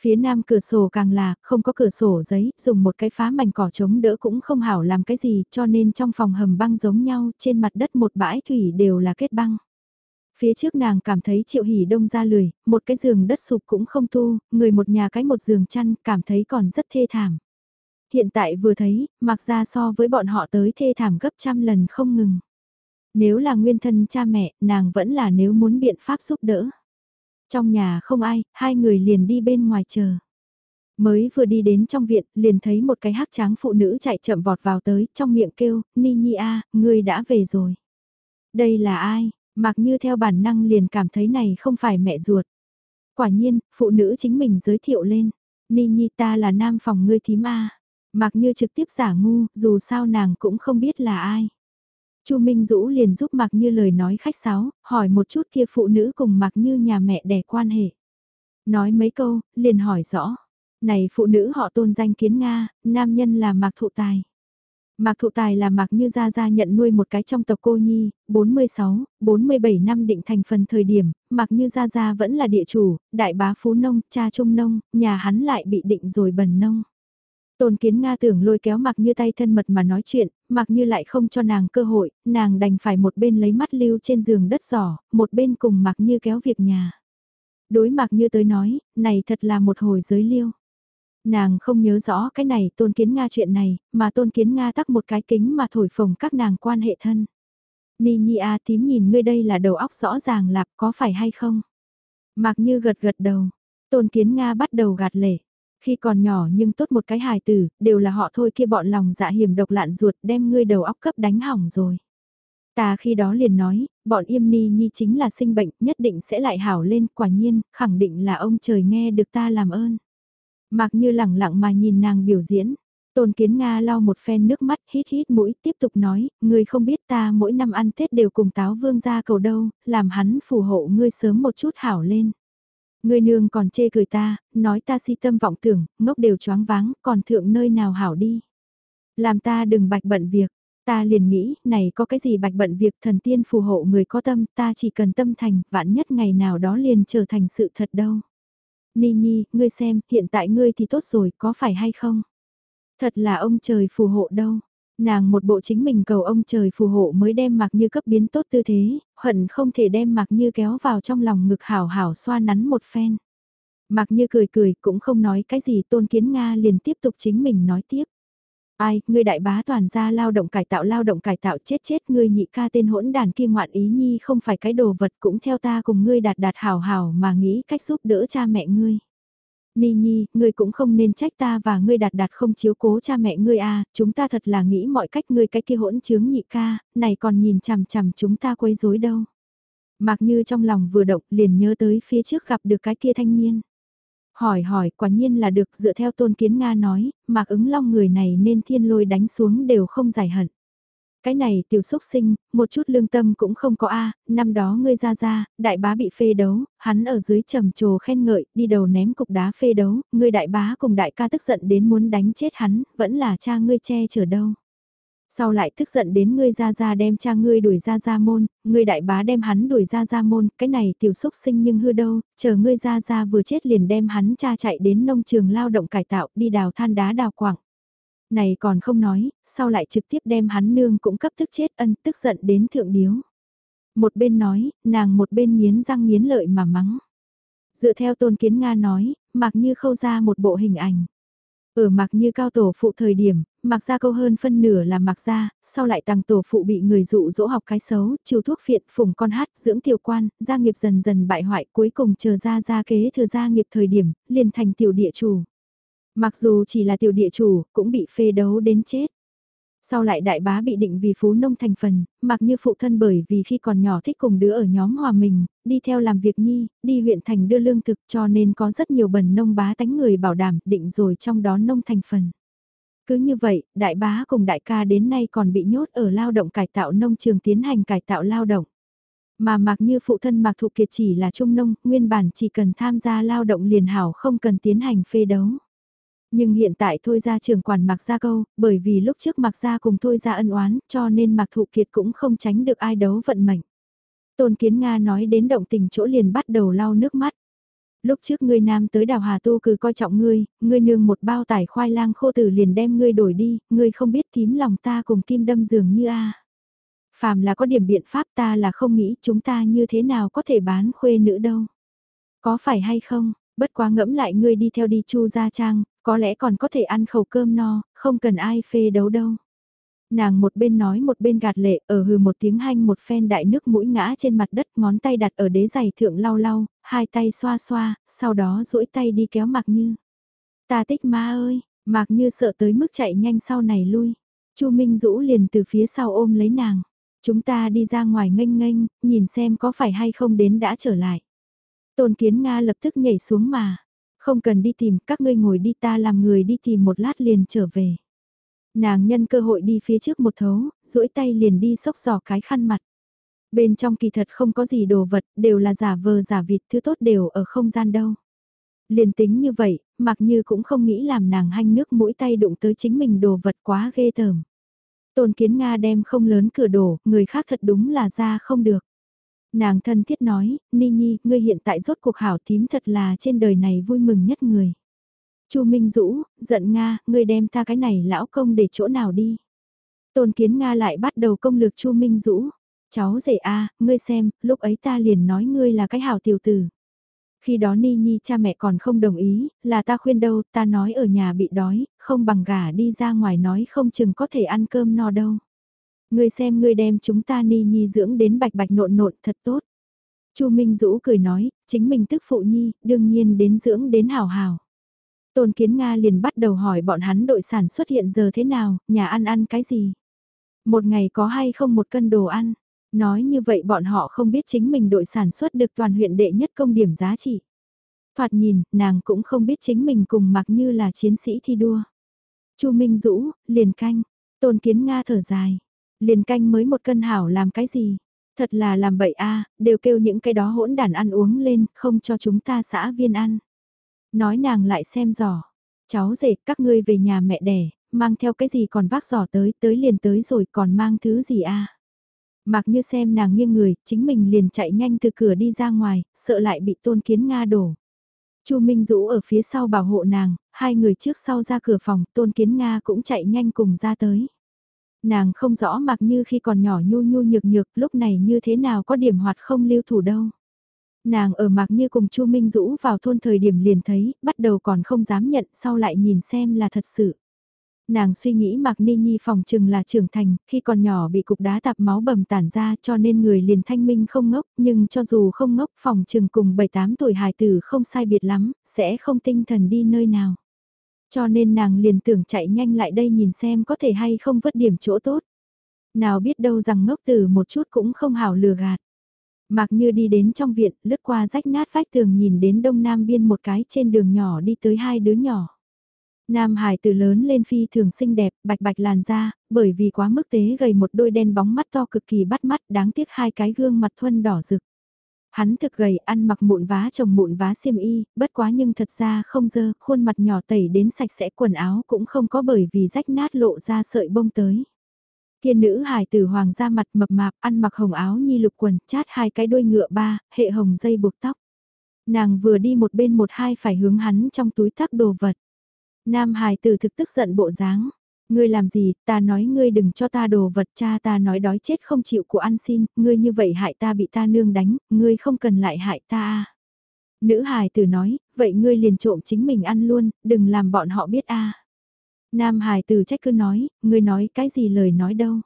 Phía nam cửa sổ càng là, không có cửa sổ giấy, dùng một cái phá mảnh cỏ chống đỡ cũng không hảo làm cái gì, cho nên trong phòng hầm băng giống nhau, trên mặt đất một bãi thủy đều là kết băng. Phía trước nàng cảm thấy triệu hỉ đông ra lười, một cái giường đất sụp cũng không tu, người một nhà cái một giường chăn, cảm thấy còn rất thê thảm. Hiện tại vừa thấy, mặc ra so với bọn họ tới thê thảm gấp trăm lần không ngừng. Nếu là nguyên thân cha mẹ, nàng vẫn là nếu muốn biện pháp giúp đỡ. Trong nhà không ai, hai người liền đi bên ngoài chờ. Mới vừa đi đến trong viện, liền thấy một cái hắc tráng phụ nữ chạy chậm vọt vào tới, trong miệng kêu, Ni Nhi a, ngươi đã về rồi. Đây là ai? Mặc như theo bản năng liền cảm thấy này không phải mẹ ruột. Quả nhiên, phụ nữ chính mình giới thiệu lên. Ni Nhi ta là nam phòng ngươi thím A. Mặc như trực tiếp giả ngu, dù sao nàng cũng không biết là ai. Chu Minh Dũ liền giúp Mặc Như lời nói khách sáo, hỏi một chút kia phụ nữ cùng Mặc Như nhà mẹ đẻ quan hệ. Nói mấy câu, liền hỏi rõ. Này phụ nữ họ tôn danh kiến Nga, nam nhân là Mạc Thụ Tài. Mạc Thụ Tài là Mạc Như Gia Gia nhận nuôi một cái trong tộc cô nhi, 46, 47 năm định thành phần thời điểm, Mạc Như Gia Gia vẫn là địa chủ, đại bá phú nông, cha trung nông, nhà hắn lại bị định rồi bần nông. Tôn kiến Nga tưởng lôi kéo Mạc Như tay thân mật mà nói chuyện, Mạc Như lại không cho nàng cơ hội, nàng đành phải một bên lấy mắt lưu trên giường đất giỏ, một bên cùng Mạc Như kéo việc nhà. Đối Mạc Như tới nói, này thật là một hồi giới liêu. Nàng không nhớ rõ cái này tôn kiến Nga chuyện này, mà tôn kiến Nga tắc một cái kính mà thổi phồng các nàng quan hệ thân. Ni Nhi A tím nhìn ngươi đây là đầu óc rõ ràng lạp có phải hay không? Mạc Như gật gật đầu, tôn kiến Nga bắt đầu gạt lệ. Khi còn nhỏ nhưng tốt một cái hài tử, đều là họ thôi kia bọn lòng dạ hiểm độc lạn ruột đem ngươi đầu óc cấp đánh hỏng rồi. Ta khi đó liền nói, bọn yêm ni nhi chính là sinh bệnh, nhất định sẽ lại hảo lên, quả nhiên, khẳng định là ông trời nghe được ta làm ơn. Mặc như lẳng lặng mà nhìn nàng biểu diễn. Tôn Kiến Nga lau một phen nước mắt hít hít mũi tiếp tục nói, ngươi không biết ta mỗi năm ăn Tết đều cùng táo vương ra cầu đâu, làm hắn phù hộ ngươi sớm một chút hảo lên. Ngươi nương còn chê cười ta, nói ta si tâm vọng tưởng, ngốc đều choáng váng, còn thượng nơi nào hảo đi. Làm ta đừng bạch bận việc, ta liền nghĩ, này có cái gì bạch bận việc thần tiên phù hộ người có tâm, ta chỉ cần tâm thành, vạn nhất ngày nào đó liền trở thành sự thật đâu. Ni Nhi, ngươi xem, hiện tại ngươi thì tốt rồi, có phải hay không? Thật là ông trời phù hộ đâu. Nàng một bộ chính mình cầu ông trời phù hộ mới đem mặc như cấp biến tốt tư thế, hận không thể đem mặc như kéo vào trong lòng ngực hảo hảo xoa nắn một phen. Mặc như cười cười cũng không nói cái gì tôn kiến Nga liền tiếp tục chính mình nói tiếp. Ai, ngươi đại bá toàn ra lao động cải tạo lao động cải tạo chết chết ngươi nhị ca tên hỗn đàn kia ngoạn ý nhi không phải cái đồ vật cũng theo ta cùng ngươi đạt đạt hảo hảo mà nghĩ cách giúp đỡ cha mẹ ngươi. Ni Nhi, ngươi cũng không nên trách ta và ngươi đạt đạt không chiếu cố cha mẹ ngươi à, chúng ta thật là nghĩ mọi cách ngươi cái kia hỗn chướng nhị ca, này còn nhìn chằm chằm chúng ta quấy rối đâu. Mặc như trong lòng vừa động liền nhớ tới phía trước gặp được cái kia thanh niên. Hỏi hỏi, quả nhiên là được dựa theo tôn kiến Nga nói, mạc ứng long người này nên thiên lôi đánh xuống đều không giải hận. Cái này tiểu xúc sinh, một chút lương tâm cũng không có a năm đó ngươi ra ra, đại bá bị phê đấu, hắn ở dưới trầm trồ khen ngợi, đi đầu ném cục đá phê đấu, ngươi đại bá cùng đại ca tức giận đến muốn đánh chết hắn, vẫn là cha ngươi che chở đâu. Sau lại tức giận đến ngươi ra ra đem cha ngươi đuổi ra ra môn, ngươi đại bá đem hắn đuổi ra ra môn, cái này tiểu xúc sinh nhưng hư đâu, chờ ngươi ra ra vừa chết liền đem hắn cha chạy đến nông trường lao động cải tạo đi đào than đá đào quảng. Này còn không nói, sau lại trực tiếp đem hắn nương cũng cấp tức chết ân tức giận đến thượng điếu. Một bên nói, nàng một bên nghiến răng nghiến lợi mà mắng. Dựa theo tôn kiến Nga nói, mặc như khâu ra một bộ hình ảnh. Ở mặc như cao tổ phụ thời điểm, mặc ra câu hơn phân nửa là mặc ra, sau lại tăng tổ phụ bị người dụ dỗ học cái xấu, chiều thuốc phiện, phùng con hát, dưỡng tiểu quan, gia nghiệp dần dần bại hoại cuối cùng chờ ra ra kế thừa gia nghiệp thời điểm, liền thành tiểu địa chủ. Mặc dù chỉ là tiểu địa chủ, cũng bị phê đấu đến chết. Sau lại đại bá bị định vì phú nông thành phần, mặc như phụ thân bởi vì khi còn nhỏ thích cùng đứa ở nhóm hòa mình, đi theo làm việc nhi, đi huyện thành đưa lương thực cho nên có rất nhiều bần nông bá tánh người bảo đảm định rồi trong đó nông thành phần. Cứ như vậy, đại bá cùng đại ca đến nay còn bị nhốt ở lao động cải tạo nông trường tiến hành cải tạo lao động. Mà mặc như phụ thân mặc thụ kiệt chỉ là trung nông, nguyên bản chỉ cần tham gia lao động liền hảo không cần tiến hành phê đấu. Nhưng hiện tại thôi ra trường quản mặc gia câu, bởi vì lúc trước mặc gia cùng thôi ra ân oán, cho nên mặc thụ kiệt cũng không tránh được ai đấu vận mệnh. Tôn Kiến Nga nói đến động tình chỗ liền bắt đầu lau nước mắt. Lúc trước ngươi nam tới đào Hà Tu cứ coi trọng ngươi, ngươi nương một bao tải khoai lang khô tử liền đem ngươi đổi đi, ngươi không biết thím lòng ta cùng kim đâm dường như a. Phàm là có điểm biện pháp ta là không nghĩ chúng ta như thế nào có thể bán khuê nữ đâu. Có phải hay không, bất quá ngẫm lại ngươi đi theo đi chu gia trang, có lẽ còn có thể ăn khẩu cơm no, không cần ai phê đấu đâu. Nàng một bên nói một bên gạt lệ, ở hừ một tiếng hanh một phen đại nước mũi ngã trên mặt đất, ngón tay đặt ở đế giày thượng lau lau, hai tay xoa xoa, sau đó duỗi tay đi kéo Mạc Như. Ta tích ma ơi, Mạc Như sợ tới mức chạy nhanh sau này lui. Chu Minh Dũ liền từ phía sau ôm lấy nàng. Chúng ta đi ra ngoài nghênh nghênh, nhìn xem có phải hay không đến đã trở lại. Tôn Kiến Nga lập tức nhảy xuống mà. Không cần đi tìm, các ngươi ngồi đi ta làm người đi tìm một lát liền trở về. Nàng nhân cơ hội đi phía trước một thấu, duỗi tay liền đi xốc giỏ cái khăn mặt. Bên trong kỳ thật không có gì đồ vật, đều là giả vờ giả vịt, thứ tốt đều ở không gian đâu. Liền tính như vậy, mặc như cũng không nghĩ làm nàng hanh nước mũi tay đụng tới chính mình đồ vật quá ghê tởm. Tôn kiến Nga đem không lớn cửa đổ, người khác thật đúng là ra không được. Nàng thân thiết nói, Ni Nhi, ngươi hiện tại rốt cuộc hảo tím thật là trên đời này vui mừng nhất người. Chu Minh Dũ, giận Nga, ngươi đem ta cái này lão công để chỗ nào đi. Tôn Kiến Nga lại bắt đầu công lược Chu Minh Dũ. Cháu rể a, ngươi xem, lúc ấy ta liền nói ngươi là cái hảo tiểu tử. Khi đó Ni Nhi cha mẹ còn không đồng ý, là ta khuyên đâu, ta nói ở nhà bị đói, không bằng gà đi ra ngoài nói không chừng có thể ăn cơm no đâu. Ngươi xem ngươi đem chúng ta Ni Nhi dưỡng đến bạch bạch nộn nộn thật tốt. Chu Minh Dũ cười nói, chính mình tức phụ Nhi, đương nhiên đến dưỡng đến hào hào. Tôn Kiến Nga liền bắt đầu hỏi bọn hắn đội sản xuất hiện giờ thế nào, nhà ăn ăn cái gì. Một ngày có hay không một cân đồ ăn. Nói như vậy bọn họ không biết chính mình đội sản xuất được toàn huyện đệ nhất công điểm giá trị. Thoạt nhìn, nàng cũng không biết chính mình cùng mặc như là chiến sĩ thi đua. Chu Minh Dũ, liền canh, tôn kiến Nga thở dài. Liền canh mới một cân hảo làm cái gì? Thật là làm bậy a đều kêu những cái đó hỗn đàn ăn uống lên, không cho chúng ta xã viên ăn. Nói nàng lại xem giỏ. Cháu rể, các ngươi về nhà mẹ đẻ, mang theo cái gì còn vác giỏ tới, tới liền tới rồi còn mang thứ gì a Mặc như xem nàng nghiêng người, chính mình liền chạy nhanh từ cửa đi ra ngoài, sợ lại bị tôn kiến Nga đổ. Chu Minh Dũ ở phía sau bảo hộ nàng, hai người trước sau ra cửa phòng, tôn kiến Nga cũng chạy nhanh cùng ra tới. Nàng không rõ mặc như khi còn nhỏ nhu nhu nhược nhược, lúc này như thế nào có điểm hoạt không lưu thủ đâu. Nàng ở mặc như cùng Chu Minh Dũ vào thôn thời điểm liền thấy, bắt đầu còn không dám nhận, sau lại nhìn xem là thật sự. Nàng suy nghĩ Mạc Ni Nhi phòng trừng là trưởng thành, khi còn nhỏ bị cục đá tạp máu bầm tản ra cho nên người liền thanh minh không ngốc, nhưng cho dù không ngốc phòng trừng cùng 7-8 tuổi hài tử không sai biệt lắm, sẽ không tinh thần đi nơi nào. Cho nên nàng liền tưởng chạy nhanh lại đây nhìn xem có thể hay không vứt điểm chỗ tốt. Nào biết đâu rằng ngốc tử một chút cũng không hảo lừa gạt. Mạc như đi đến trong viện, lướt qua rách nát vách tường nhìn đến đông nam biên một cái trên đường nhỏ đi tới hai đứa nhỏ. Nam Hải từ lớn lên phi thường xinh đẹp, bạch bạch làn da, bởi vì quá mức tế gầy một đôi đen bóng mắt to cực kỳ bắt mắt, đáng tiếc hai cái gương mặt thuân đỏ rực. Hắn thực gầy, ăn mặc mụn vá chồng mụn vá xiêm y, bất quá nhưng thật ra không dơ, khuôn mặt nhỏ tẩy đến sạch sẽ quần áo cũng không có bởi vì rách nát lộ ra sợi bông tới. Kiên nữ hải tử hoàng ra mặt mập mạp, ăn mặc hồng áo nhi lục quần, chát hai cái đuôi ngựa ba, hệ hồng dây buộc tóc. Nàng vừa đi một bên một hai phải hướng hắn trong túi thác đồ vật. Nam hài tử thực tức giận bộ dáng. Ngươi làm gì, ta nói ngươi đừng cho ta đồ vật cha ta nói đói chết không chịu của ăn xin, ngươi như vậy hại ta bị ta nương đánh, ngươi không cần lại hại ta. Nữ hài tử nói, vậy ngươi liền trộm chính mình ăn luôn, đừng làm bọn họ biết a. Nam hài tử trách cứ nói, ngươi nói cái gì lời nói đâu.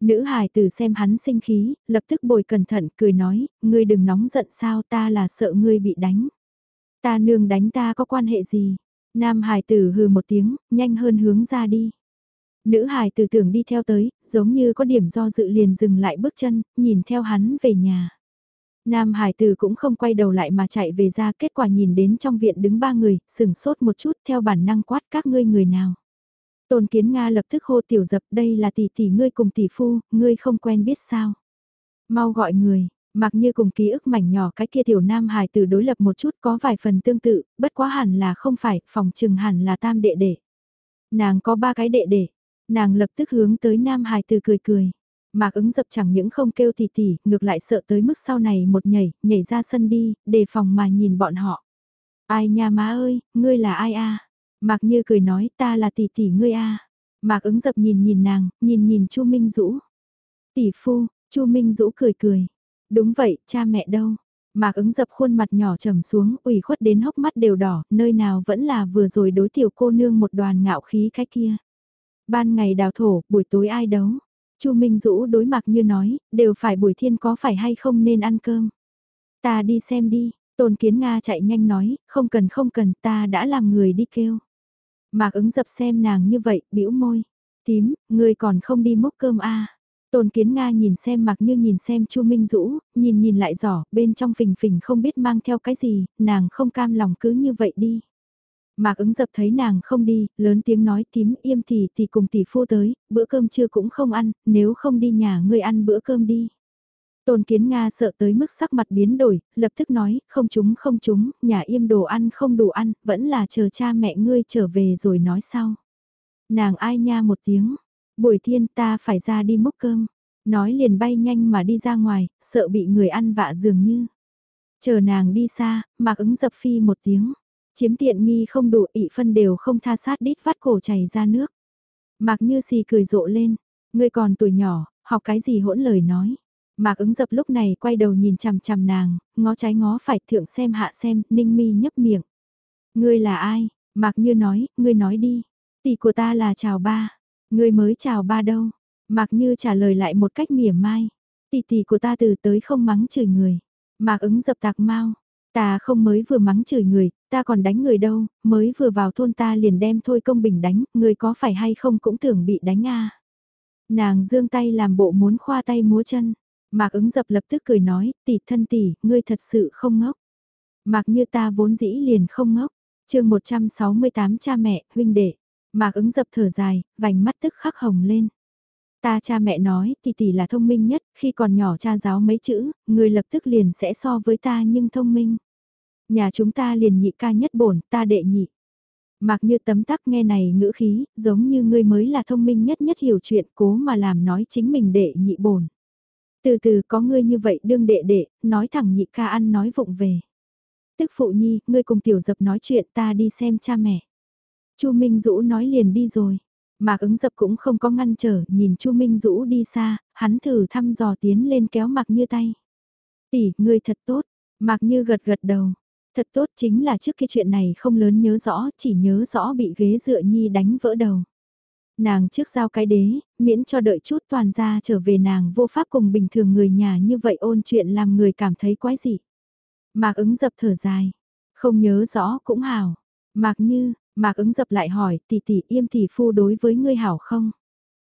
Nữ hài tử xem hắn sinh khí, lập tức bồi cẩn thận cười nói, ngươi đừng nóng giận sao ta là sợ ngươi bị đánh. Ta nương đánh ta có quan hệ gì, Nam hài tử hừ một tiếng, nhanh hơn hướng ra đi. Nữ hài tử tưởng đi theo tới, giống như có điểm do dự liền dừng lại bước chân, nhìn theo hắn về nhà. Nam hải tử cũng không quay đầu lại mà chạy về ra kết quả nhìn đến trong viện đứng ba người, sừng sốt một chút theo bản năng quát các ngươi người nào. Tôn kiến Nga lập tức hô tiểu dập đây là tỷ tỷ ngươi cùng tỷ phu, ngươi không quen biết sao. Mau gọi người, Mặc như cùng ký ức mảnh nhỏ cái kia tiểu nam hải từ đối lập một chút có vài phần tương tự, bất quá hẳn là không phải, phòng trừng hẳn là tam đệ đệ. Nàng có ba cái đệ đệ, nàng lập tức hướng tới nam hài từ cười cười. Mạc ứng dập chẳng những không kêu tỉ tỉ, ngược lại sợ tới mức sau này một nhảy, nhảy ra sân đi, đề phòng mà nhìn bọn họ. Ai nha má ơi, ngươi là ai a? Mạc như cười nói ta là tỷ tỷ ngươi a. Mạc ứng dập nhìn nhìn nàng, nhìn nhìn Chu Minh Dũ. Tỷ phu, Chu Minh Dũ cười cười. Đúng vậy, cha mẹ đâu? Mạc ứng dập khuôn mặt nhỏ trầm xuống, ủy khuất đến hốc mắt đều đỏ, nơi nào vẫn là vừa rồi đối tiểu cô nương một đoàn ngạo khí cái kia. Ban ngày đào thổ, buổi tối ai đấu? Chu Minh Dũ đối mặt như nói, đều phải buổi thiên có phải hay không nên ăn cơm. Ta đi xem đi, Tôn Kiến Nga chạy nhanh nói, không cần không cần, ta đã làm người đi kêu. Mạc ứng dập xem nàng như vậy, bĩu môi. Tím, ngươi còn không đi múc cơm à. Tôn Kiến Nga nhìn xem mặc như nhìn xem Chu Minh Dũ, nhìn nhìn lại giỏ, bên trong phình phình không biết mang theo cái gì, nàng không cam lòng cứ như vậy đi. Mạc ứng dập thấy nàng không đi, lớn tiếng nói tím im thì thì cùng tỷ phu tới, bữa cơm trưa cũng không ăn, nếu không đi nhà ngươi ăn bữa cơm đi. Tôn Kiến Nga sợ tới mức sắc mặt biến đổi, lập tức nói, không chúng không chúng, nhà im đồ ăn không đủ ăn, vẫn là chờ cha mẹ ngươi trở về rồi nói sau. Nàng ai nha một tiếng, buổi thiên ta phải ra đi múc cơm, nói liền bay nhanh mà đi ra ngoài, sợ bị người ăn vạ dường như. Chờ nàng đi xa, mạc ứng dập phi một tiếng, chiếm tiện nghi không đủ ị phân đều không tha sát đít vắt cổ chảy ra nước. Mạc như sì cười rộ lên, ngươi còn tuổi nhỏ, học cái gì hỗn lời nói. Mạc ứng dập lúc này quay đầu nhìn chằm chằm nàng, ngó trái ngó phải thượng xem hạ xem, ninh mi nhấp miệng. Ngươi là ai? Mạc như nói, ngươi nói đi. Tỷ của ta là chào ba. Ngươi mới chào ba đâu. Mạc như trả lời lại một cách mỉa mai. Tỷ tỷ của ta từ tới không mắng chửi người. Mạc ứng dập tạc mau. Ta không mới vừa mắng chửi người, ta còn đánh người đâu, mới vừa vào thôn ta liền đem thôi công bình đánh, người có phải hay không cũng tưởng bị đánh à. Nàng dương tay làm bộ muốn khoa tay múa chân. Mạc ứng dập lập tức cười nói, tỷ thân tỷ, ngươi thật sự không ngốc. Mạc như ta vốn dĩ liền không ngốc. chương 168 cha mẹ, huynh đệ. Mạc ứng dập thở dài, vành mắt tức khắc hồng lên. Ta cha mẹ nói tỷ tỷ là thông minh nhất, khi còn nhỏ cha giáo mấy chữ, người lập tức liền sẽ so với ta nhưng thông minh. Nhà chúng ta liền nhị ca nhất bổn, ta đệ nhị. Mạc như tấm tắc nghe này ngữ khí, giống như ngươi mới là thông minh nhất nhất hiểu chuyện cố mà làm nói chính mình đệ nhị bổn. Từ từ có ngươi như vậy đương đệ đệ, nói thẳng nhị ca ăn nói vụng về. Tức phụ nhi, ngươi cùng tiểu dập nói chuyện ta đi xem cha mẹ. Chu Minh Dũ nói liền đi rồi. Mạc ứng dập cũng không có ngăn trở, nhìn Chu Minh Dũ đi xa, hắn thử thăm dò tiến lên kéo Mạc Như tay. Tỷ, ngươi thật tốt. Mạc Như gật gật đầu. Thật tốt chính là trước cái chuyện này không lớn nhớ rõ, chỉ nhớ rõ bị ghế dựa nhi đánh vỡ đầu. Nàng trước giao cái đế, miễn cho đợi chút toàn ra trở về nàng vô pháp cùng bình thường người nhà như vậy ôn chuyện làm người cảm thấy quái dị. Mạc ứng dập thở dài, không nhớ rõ cũng hảo. Mạc như, Mạc ứng dập lại hỏi tỷ tỷ im tỷ phu đối với ngươi hảo không?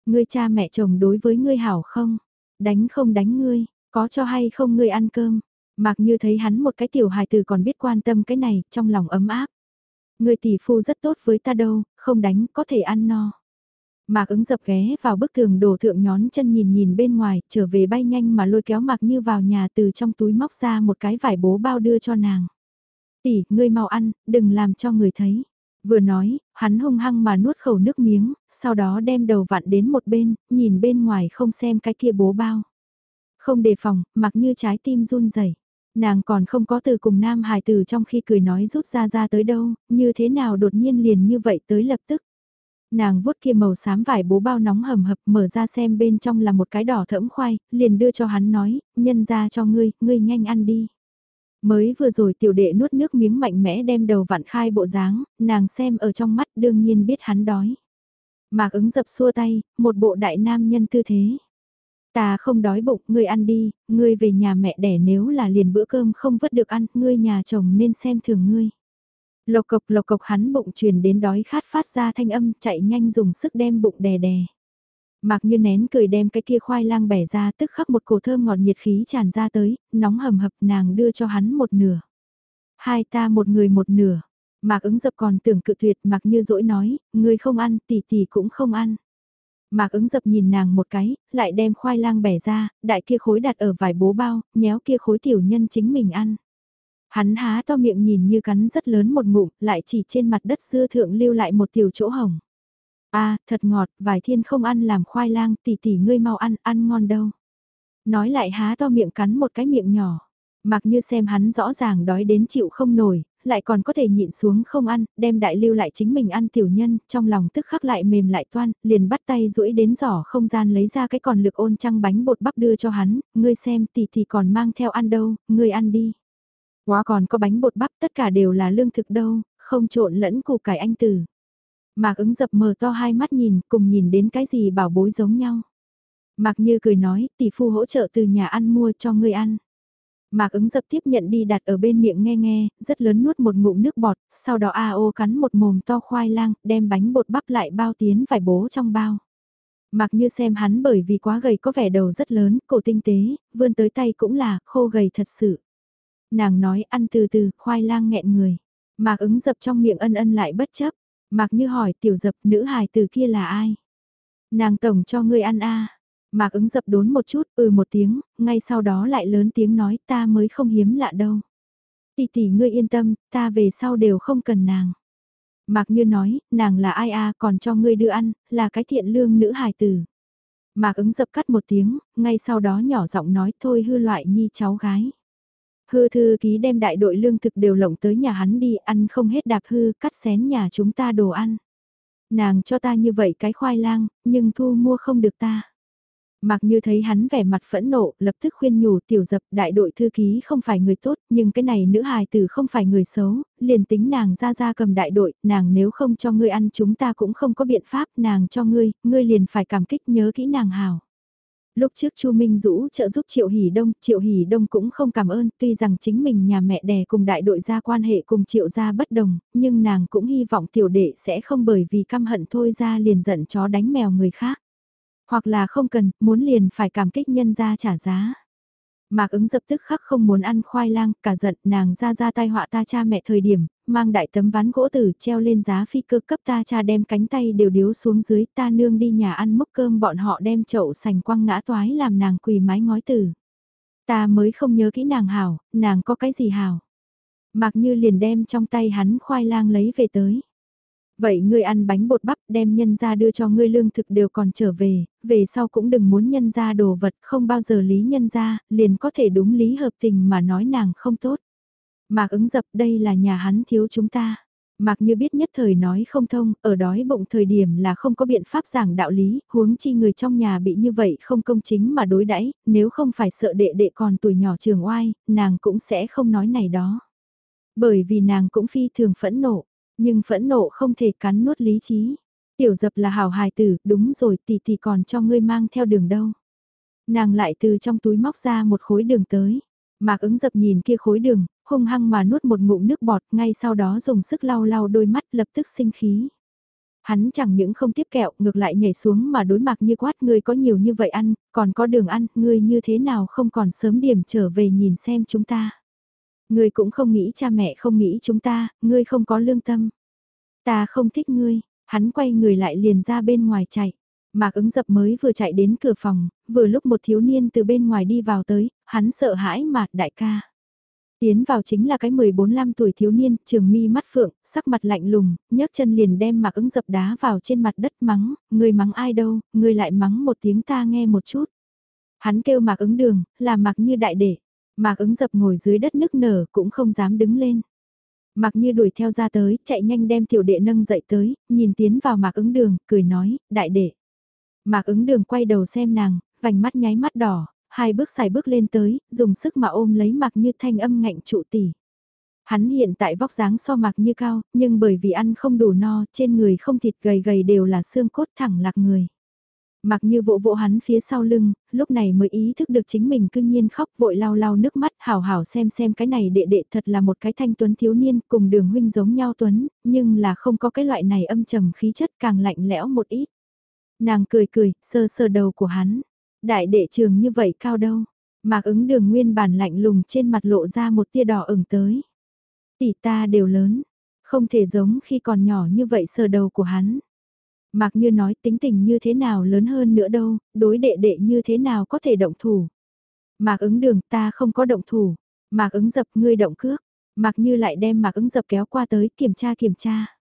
Ngươi cha mẹ chồng đối với ngươi hảo không? Đánh không đánh ngươi, có cho hay không ngươi ăn cơm? Mạc như thấy hắn một cái tiểu hài từ còn biết quan tâm cái này, trong lòng ấm áp. người tỷ phu rất tốt với ta đâu, không đánh, có thể ăn no. Mạc ứng dập ghé vào bức tường đổ thượng nhón chân nhìn nhìn bên ngoài, trở về bay nhanh mà lôi kéo Mạc Như vào nhà từ trong túi móc ra một cái vải bố bao đưa cho nàng. Tỷ, ngươi mau ăn, đừng làm cho người thấy. Vừa nói, hắn hung hăng mà nuốt khẩu nước miếng, sau đó đem đầu vặn đến một bên, nhìn bên ngoài không xem cái kia bố bao. Không đề phòng, mặc như trái tim run rẩy Nàng còn không có từ cùng nam hài từ trong khi cười nói rút ra ra tới đâu, như thế nào đột nhiên liền như vậy tới lập tức. Nàng vuốt kia màu xám vải bố bao nóng hầm hập mở ra xem bên trong là một cái đỏ thẫm khoai, liền đưa cho hắn nói, nhân ra cho ngươi, ngươi nhanh ăn đi. Mới vừa rồi tiểu đệ nuốt nước miếng mạnh mẽ đem đầu vặn khai bộ dáng, nàng xem ở trong mắt đương nhiên biết hắn đói. Mạc ứng dập xua tay, một bộ đại nam nhân tư thế. Ta không đói bụng, ngươi ăn đi, ngươi về nhà mẹ đẻ nếu là liền bữa cơm không vất được ăn, ngươi nhà chồng nên xem thường ngươi. Lộc cộc lộc cộc hắn bụng truyền đến đói khát phát ra thanh âm chạy nhanh dùng sức đem bụng đè đè. mạc như nén cười đem cái kia khoai lang bẻ ra tức khắc một cổ thơm ngọt nhiệt khí tràn ra tới, nóng hầm hập nàng đưa cho hắn một nửa. Hai ta một người một nửa. Mạc ứng dập còn tưởng cự tuyệt mặc như dỗi nói, người không ăn tỷ tỷ cũng không ăn. Mạc ứng dập nhìn nàng một cái, lại đem khoai lang bẻ ra, đại kia khối đặt ở vài bố bao, nhéo kia khối tiểu nhân chính mình ăn. Hắn há to miệng nhìn như cắn rất lớn một ngụm, lại chỉ trên mặt đất xưa thượng lưu lại một tiểu chỗ hồng a thật ngọt, vài thiên không ăn làm khoai lang, tỷ tỷ ngươi mau ăn, ăn ngon đâu. Nói lại há to miệng cắn một cái miệng nhỏ. Mặc như xem hắn rõ ràng đói đến chịu không nổi, lại còn có thể nhịn xuống không ăn, đem đại lưu lại chính mình ăn tiểu nhân, trong lòng tức khắc lại mềm lại toan, liền bắt tay duỗi đến giỏ không gian lấy ra cái còn lực ôn trăng bánh bột bắp đưa cho hắn, ngươi xem tỷ tỷ còn mang theo ăn đâu, ngươi ăn đi. Quá còn có bánh bột bắp tất cả đều là lương thực đâu, không trộn lẫn củ cải anh tử. Mạc ứng dập mờ to hai mắt nhìn, cùng nhìn đến cái gì bảo bối giống nhau. Mạc như cười nói, tỷ phu hỗ trợ từ nhà ăn mua cho ngươi ăn. Mạc ứng dập tiếp nhận đi đặt ở bên miệng nghe nghe, rất lớn nuốt một ngụm nước bọt, sau đó a ô cắn một mồm to khoai lang, đem bánh bột bắp lại bao tiến vải bố trong bao. Mặc như xem hắn bởi vì quá gầy có vẻ đầu rất lớn, cổ tinh tế, vươn tới tay cũng là khô gầy thật sự. Nàng nói ăn từ từ, khoai lang nghẹn người. Mạc ứng dập trong miệng ân ân lại bất chấp. Mạc như hỏi tiểu dập nữ hài từ kia là ai? Nàng tổng cho ngươi ăn a Mạc ứng dập đốn một chút, ừ một tiếng, ngay sau đó lại lớn tiếng nói ta mới không hiếm lạ đâu. Tỷ tỷ ngươi yên tâm, ta về sau đều không cần nàng. Mạc Như nói, nàng là ai a còn cho ngươi đưa ăn, là cái thiện lương nữ hài tử. Mạc ứng dập cắt một tiếng, ngay sau đó nhỏ giọng nói thôi hư loại nhi cháu gái. Hư thư ký đem đại đội lương thực đều lộng tới nhà hắn đi ăn không hết đạp hư cắt xén nhà chúng ta đồ ăn. Nàng cho ta như vậy cái khoai lang, nhưng thu mua không được ta. Mặc như thấy hắn vẻ mặt phẫn nộ, lập tức khuyên nhủ tiểu dập đại đội thư ký không phải người tốt, nhưng cái này nữ hài tử không phải người xấu, liền tính nàng ra ra cầm đại đội, nàng nếu không cho ngươi ăn chúng ta cũng không có biện pháp, nàng cho ngươi, ngươi liền phải cảm kích nhớ kỹ nàng hào. Lúc trước Chu Minh Dũ trợ giúp Triệu Hỷ Đông, Triệu Hỷ Đông cũng không cảm ơn, tuy rằng chính mình nhà mẹ đẻ cùng đại đội gia quan hệ cùng Triệu gia bất đồng, nhưng nàng cũng hy vọng tiểu đệ sẽ không bởi vì căm hận thôi ra liền giận chó đánh mèo người khác. Hoặc là không cần, muốn liền phải cảm kích nhân ra trả giá. Mạc ứng dập tức khắc không muốn ăn khoai lang, cả giận nàng ra ra tai họa ta cha mẹ thời điểm, mang đại tấm ván gỗ tử treo lên giá phi cơ cấp ta cha đem cánh tay đều điếu xuống dưới ta nương đi nhà ăn mốc cơm bọn họ đem chậu sành quăng ngã toái làm nàng quỳ mái ngói tử. Ta mới không nhớ kỹ nàng hảo, nàng có cái gì hảo. Mạc như liền đem trong tay hắn khoai lang lấy về tới. Vậy ngươi ăn bánh bột bắp đem nhân ra đưa cho ngươi lương thực đều còn trở về, về sau cũng đừng muốn nhân ra đồ vật không bao giờ lý nhân ra, liền có thể đúng lý hợp tình mà nói nàng không tốt. Mạc ứng dập đây là nhà hắn thiếu chúng ta. Mạc như biết nhất thời nói không thông, ở đói bụng thời điểm là không có biện pháp giảng đạo lý, huống chi người trong nhà bị như vậy không công chính mà đối đãi nếu không phải sợ đệ đệ còn tuổi nhỏ trường oai, nàng cũng sẽ không nói này đó. Bởi vì nàng cũng phi thường phẫn nộ, nhưng phẫn nộ không thể cắn nuốt lý trí. Tiểu dập là hảo hài tử, đúng rồi tỷ tỷ còn cho ngươi mang theo đường đâu. Nàng lại từ trong túi móc ra một khối đường tới. Mạc ứng dập nhìn kia khối đường, hung hăng mà nuốt một ngụm nước bọt, ngay sau đó dùng sức lau lau đôi mắt lập tức sinh khí. Hắn chẳng những không tiếp kẹo, ngược lại nhảy xuống mà đối mặt như quát ngươi có nhiều như vậy ăn, còn có đường ăn, ngươi như thế nào không còn sớm điểm trở về nhìn xem chúng ta. Ngươi cũng không nghĩ cha mẹ không nghĩ chúng ta, ngươi không có lương tâm. Ta không thích ngươi, hắn quay người lại liền ra bên ngoài chạy. Mạc ứng dập mới vừa chạy đến cửa phòng, vừa lúc một thiếu niên từ bên ngoài đi vào tới, hắn sợ hãi mà đại ca. Tiến vào chính là cái 14-15 tuổi thiếu niên, trường mi mắt phượng, sắc mặt lạnh lùng, nhấc chân liền đem mạc ứng dập đá vào trên mặt đất mắng, người mắng ai đâu, người lại mắng một tiếng ta nghe một chút. Hắn kêu mạc ứng đường, là mạc như đại đệ. Mạc ứng dập ngồi dưới đất nức nở cũng không dám đứng lên. Mạc như đuổi theo ra tới, chạy nhanh đem tiểu đệ nâng dậy tới, nhìn tiến vào mạc ứng đường, cười nói, đại đệ. Mạc ứng đường quay đầu xem nàng, vành mắt nháy mắt đỏ, hai bước xài bước lên tới, dùng sức mà ôm lấy mạc như thanh âm ngạnh trụ tỷ. Hắn hiện tại vóc dáng so mạc như cao, nhưng bởi vì ăn không đủ no, trên người không thịt gầy gầy đều là xương cốt thẳng lạc người. Mặc như vỗ vỗ hắn phía sau lưng, lúc này mới ý thức được chính mình cưng nhiên khóc vội lau lau nước mắt hào hào xem xem cái này đệ đệ thật là một cái thanh tuấn thiếu niên cùng đường huynh giống nhau tuấn, nhưng là không có cái loại này âm trầm khí chất càng lạnh lẽo một ít. Nàng cười cười, sơ sơ đầu của hắn. Đại đệ trường như vậy cao đâu. Mạc ứng đường nguyên bản lạnh lùng trên mặt lộ ra một tia đỏ ửng tới. Tỷ ta đều lớn, không thể giống khi còn nhỏ như vậy sờ đầu của hắn. Mạc Như nói tính tình như thế nào lớn hơn nữa đâu, đối đệ đệ như thế nào có thể động thủ. Mạc ứng đường ta không có động thủ, Mạc ứng dập ngươi động cước, Mạc Như lại đem Mạc ứng dập kéo qua tới kiểm tra kiểm tra.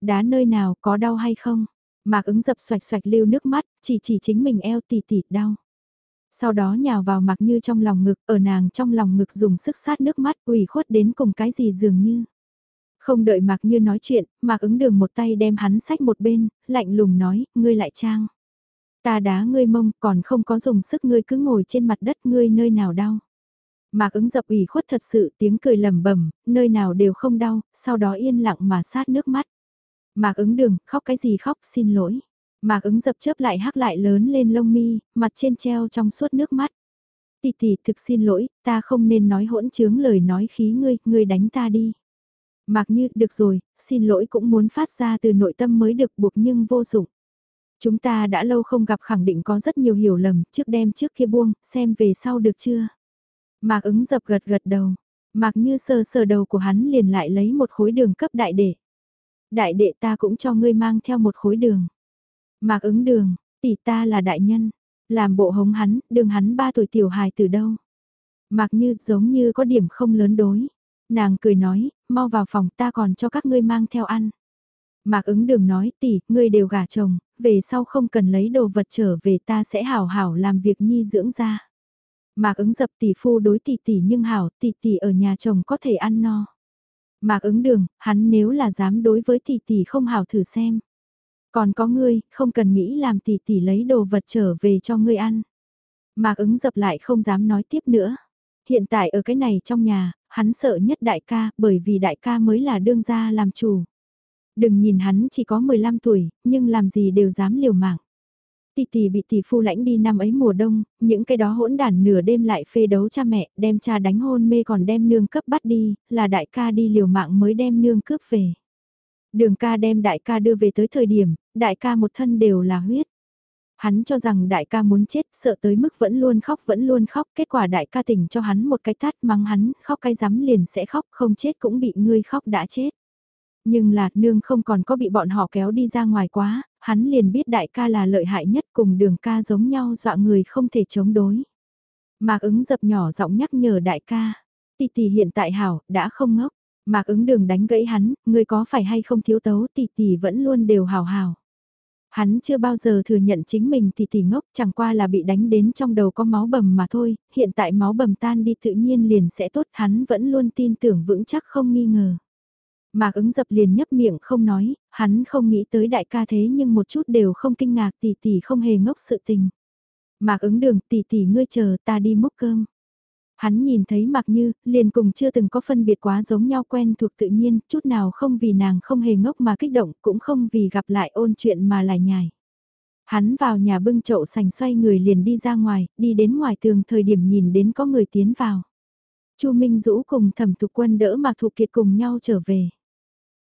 Đá nơi nào có đau hay không? Mạc ứng dập xoạch xoạch lưu nước mắt, chỉ chỉ chính mình eo tỉ tỉ đau. Sau đó nhào vào Mạc Như trong lòng ngực, ở nàng trong lòng ngực dùng sức sát nước mắt ủy khuất đến cùng cái gì dường như. Không đợi Mạc Như nói chuyện, Mạc ứng đường một tay đem hắn sách một bên, lạnh lùng nói, ngươi lại trang. Ta đá ngươi mông, còn không có dùng sức ngươi cứ ngồi trên mặt đất ngươi nơi nào đau. Mạc ứng dập ủy khuất thật sự tiếng cười lầm bẩm nơi nào đều không đau, sau đó yên lặng mà sát nước mắt. Mạc ứng đường, khóc cái gì khóc, xin lỗi. Mạc ứng dập chớp lại hắc lại lớn lên lông mi, mặt trên treo trong suốt nước mắt. tì tì thực xin lỗi, ta không nên nói hỗn trướng lời nói khí ngươi, ngươi đánh ta đi. Mạc Như, được rồi, xin lỗi cũng muốn phát ra từ nội tâm mới được buộc nhưng vô dụng. Chúng ta đã lâu không gặp khẳng định có rất nhiều hiểu lầm, trước đem trước kia buông, xem về sau được chưa. Mạc ứng dập gật gật đầu, Mạc như sờ sờ đầu của hắn liền lại lấy một khối đường cấp đại đệ. Đại đệ ta cũng cho ngươi mang theo một khối đường. Mạc ứng đường, tỷ ta là đại nhân, làm bộ hống hắn, đường hắn ba tuổi tiểu hài từ đâu. Mạc như giống như có điểm không lớn đối. Nàng cười nói, mau vào phòng ta còn cho các ngươi mang theo ăn. Mạc ứng đường nói tỷ, ngươi đều gả chồng, về sau không cần lấy đồ vật trở về ta sẽ hảo hảo làm việc nhi dưỡng ra. Mạc ứng dập tỷ phu đối tỷ tỷ nhưng hảo, tỷ tỷ ở nhà chồng có thể ăn no. Mạc ứng đường, hắn nếu là dám đối với tỷ tỷ không hảo thử xem. Còn có ngươi, không cần nghĩ làm tỷ tỷ lấy đồ vật trở về cho ngươi ăn. Mạc ứng dập lại không dám nói tiếp nữa. Hiện tại ở cái này trong nhà, hắn sợ nhất đại ca, bởi vì đại ca mới là đương gia làm chủ. Đừng nhìn hắn chỉ có 15 tuổi, nhưng làm gì đều dám liều mạng. Tỷ tỷ bị tỷ phu lãnh đi năm ấy mùa đông, những cái đó hỗn đản nửa đêm lại phê đấu cha mẹ, đem cha đánh hôn mê còn đem nương cấp bắt đi, là đại ca đi liều mạng mới đem nương cướp về. Đường ca đem đại ca đưa về tới thời điểm, đại ca một thân đều là huyết. Hắn cho rằng đại ca muốn chết, sợ tới mức vẫn luôn khóc vẫn luôn khóc, kết quả đại ca tỉnh cho hắn một cái tát mắng hắn, khóc cái rắm liền sẽ khóc, không chết cũng bị ngươi khóc đã chết. Nhưng là nương không còn có bị bọn họ kéo đi ra ngoài quá, hắn liền biết đại ca là lợi hại nhất cùng đường ca giống nhau dọa người không thể chống đối. Mạc ứng dập nhỏ giọng nhắc nhở đại ca, tỷ tỷ hiện tại hảo, đã không ngốc. Mạc ứng đường đánh gãy hắn, ngươi có phải hay không thiếu tấu tỷ tỷ vẫn luôn đều hào hào. Hắn chưa bao giờ thừa nhận chính mình thì tỷ ngốc chẳng qua là bị đánh đến trong đầu có máu bầm mà thôi, hiện tại máu bầm tan đi tự nhiên liền sẽ tốt hắn vẫn luôn tin tưởng vững chắc không nghi ngờ. Mạc ứng dập liền nhấp miệng không nói, hắn không nghĩ tới đại ca thế nhưng một chút đều không kinh ngạc tỷ tỷ không hề ngốc sự tình. Mạc ứng đường tỷ tỷ ngươi chờ ta đi múc cơm. Hắn nhìn thấy mặc Như, liền cùng chưa từng có phân biệt quá giống nhau quen thuộc tự nhiên, chút nào không vì nàng không hề ngốc mà kích động, cũng không vì gặp lại ôn chuyện mà lại nhài. Hắn vào nhà bưng chậu sành xoay người liền đi ra ngoài, đi đến ngoài tường thời điểm nhìn đến có người tiến vào. Chu Minh Dũ cùng thẩm thục quân đỡ Mạc Thục Kiệt cùng nhau trở về.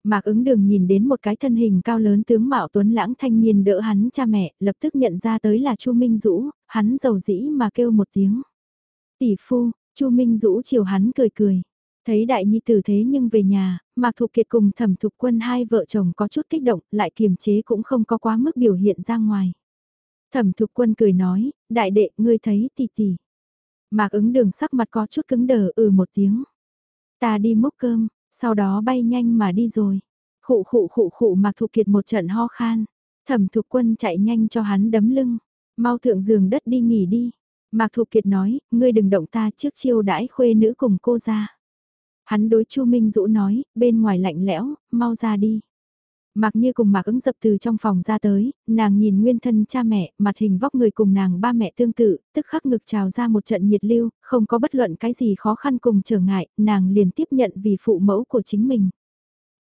Mạc ứng đường nhìn đến một cái thân hình cao lớn tướng mạo tuấn lãng thanh niên đỡ hắn cha mẹ, lập tức nhận ra tới là Chu Minh Dũ, hắn giàu dĩ mà kêu một tiếng. Tỷ phu, Chu Minh Dũ chiều hắn cười cười. Thấy đại nhi tử thế nhưng về nhà, Mạc Thục Kiệt cùng thẩm thục quân hai vợ chồng có chút kích động, lại kiềm chế cũng không có quá mức biểu hiện ra ngoài. Thẩm thục quân cười nói, đại đệ, ngươi thấy tỷ tỷ. Mạc ứng đường sắc mặt có chút cứng đờ ừ một tiếng. Ta đi múc cơm, sau đó bay nhanh mà đi rồi. Khụ khụ khụ khụ Mạc Thục Kiệt một trận ho khan. Thẩm Thục Quân chạy nhanh cho hắn đấm lưng. Mau thượng giường đất đi nghỉ đi. Mạc Thụ Kiệt nói, ngươi đừng động ta trước chiêu đãi khuê nữ cùng cô ra. Hắn đối Chu Minh Dũ nói, bên ngoài lạnh lẽo, mau ra đi. Mạc Như cùng Mạc ứng dập từ trong phòng ra tới, nàng nhìn nguyên thân cha mẹ, mặt hình vóc người cùng nàng ba mẹ tương tự, tức khắc ngực trào ra một trận nhiệt lưu, không có bất luận cái gì khó khăn cùng trở ngại, nàng liền tiếp nhận vì phụ mẫu của chính mình.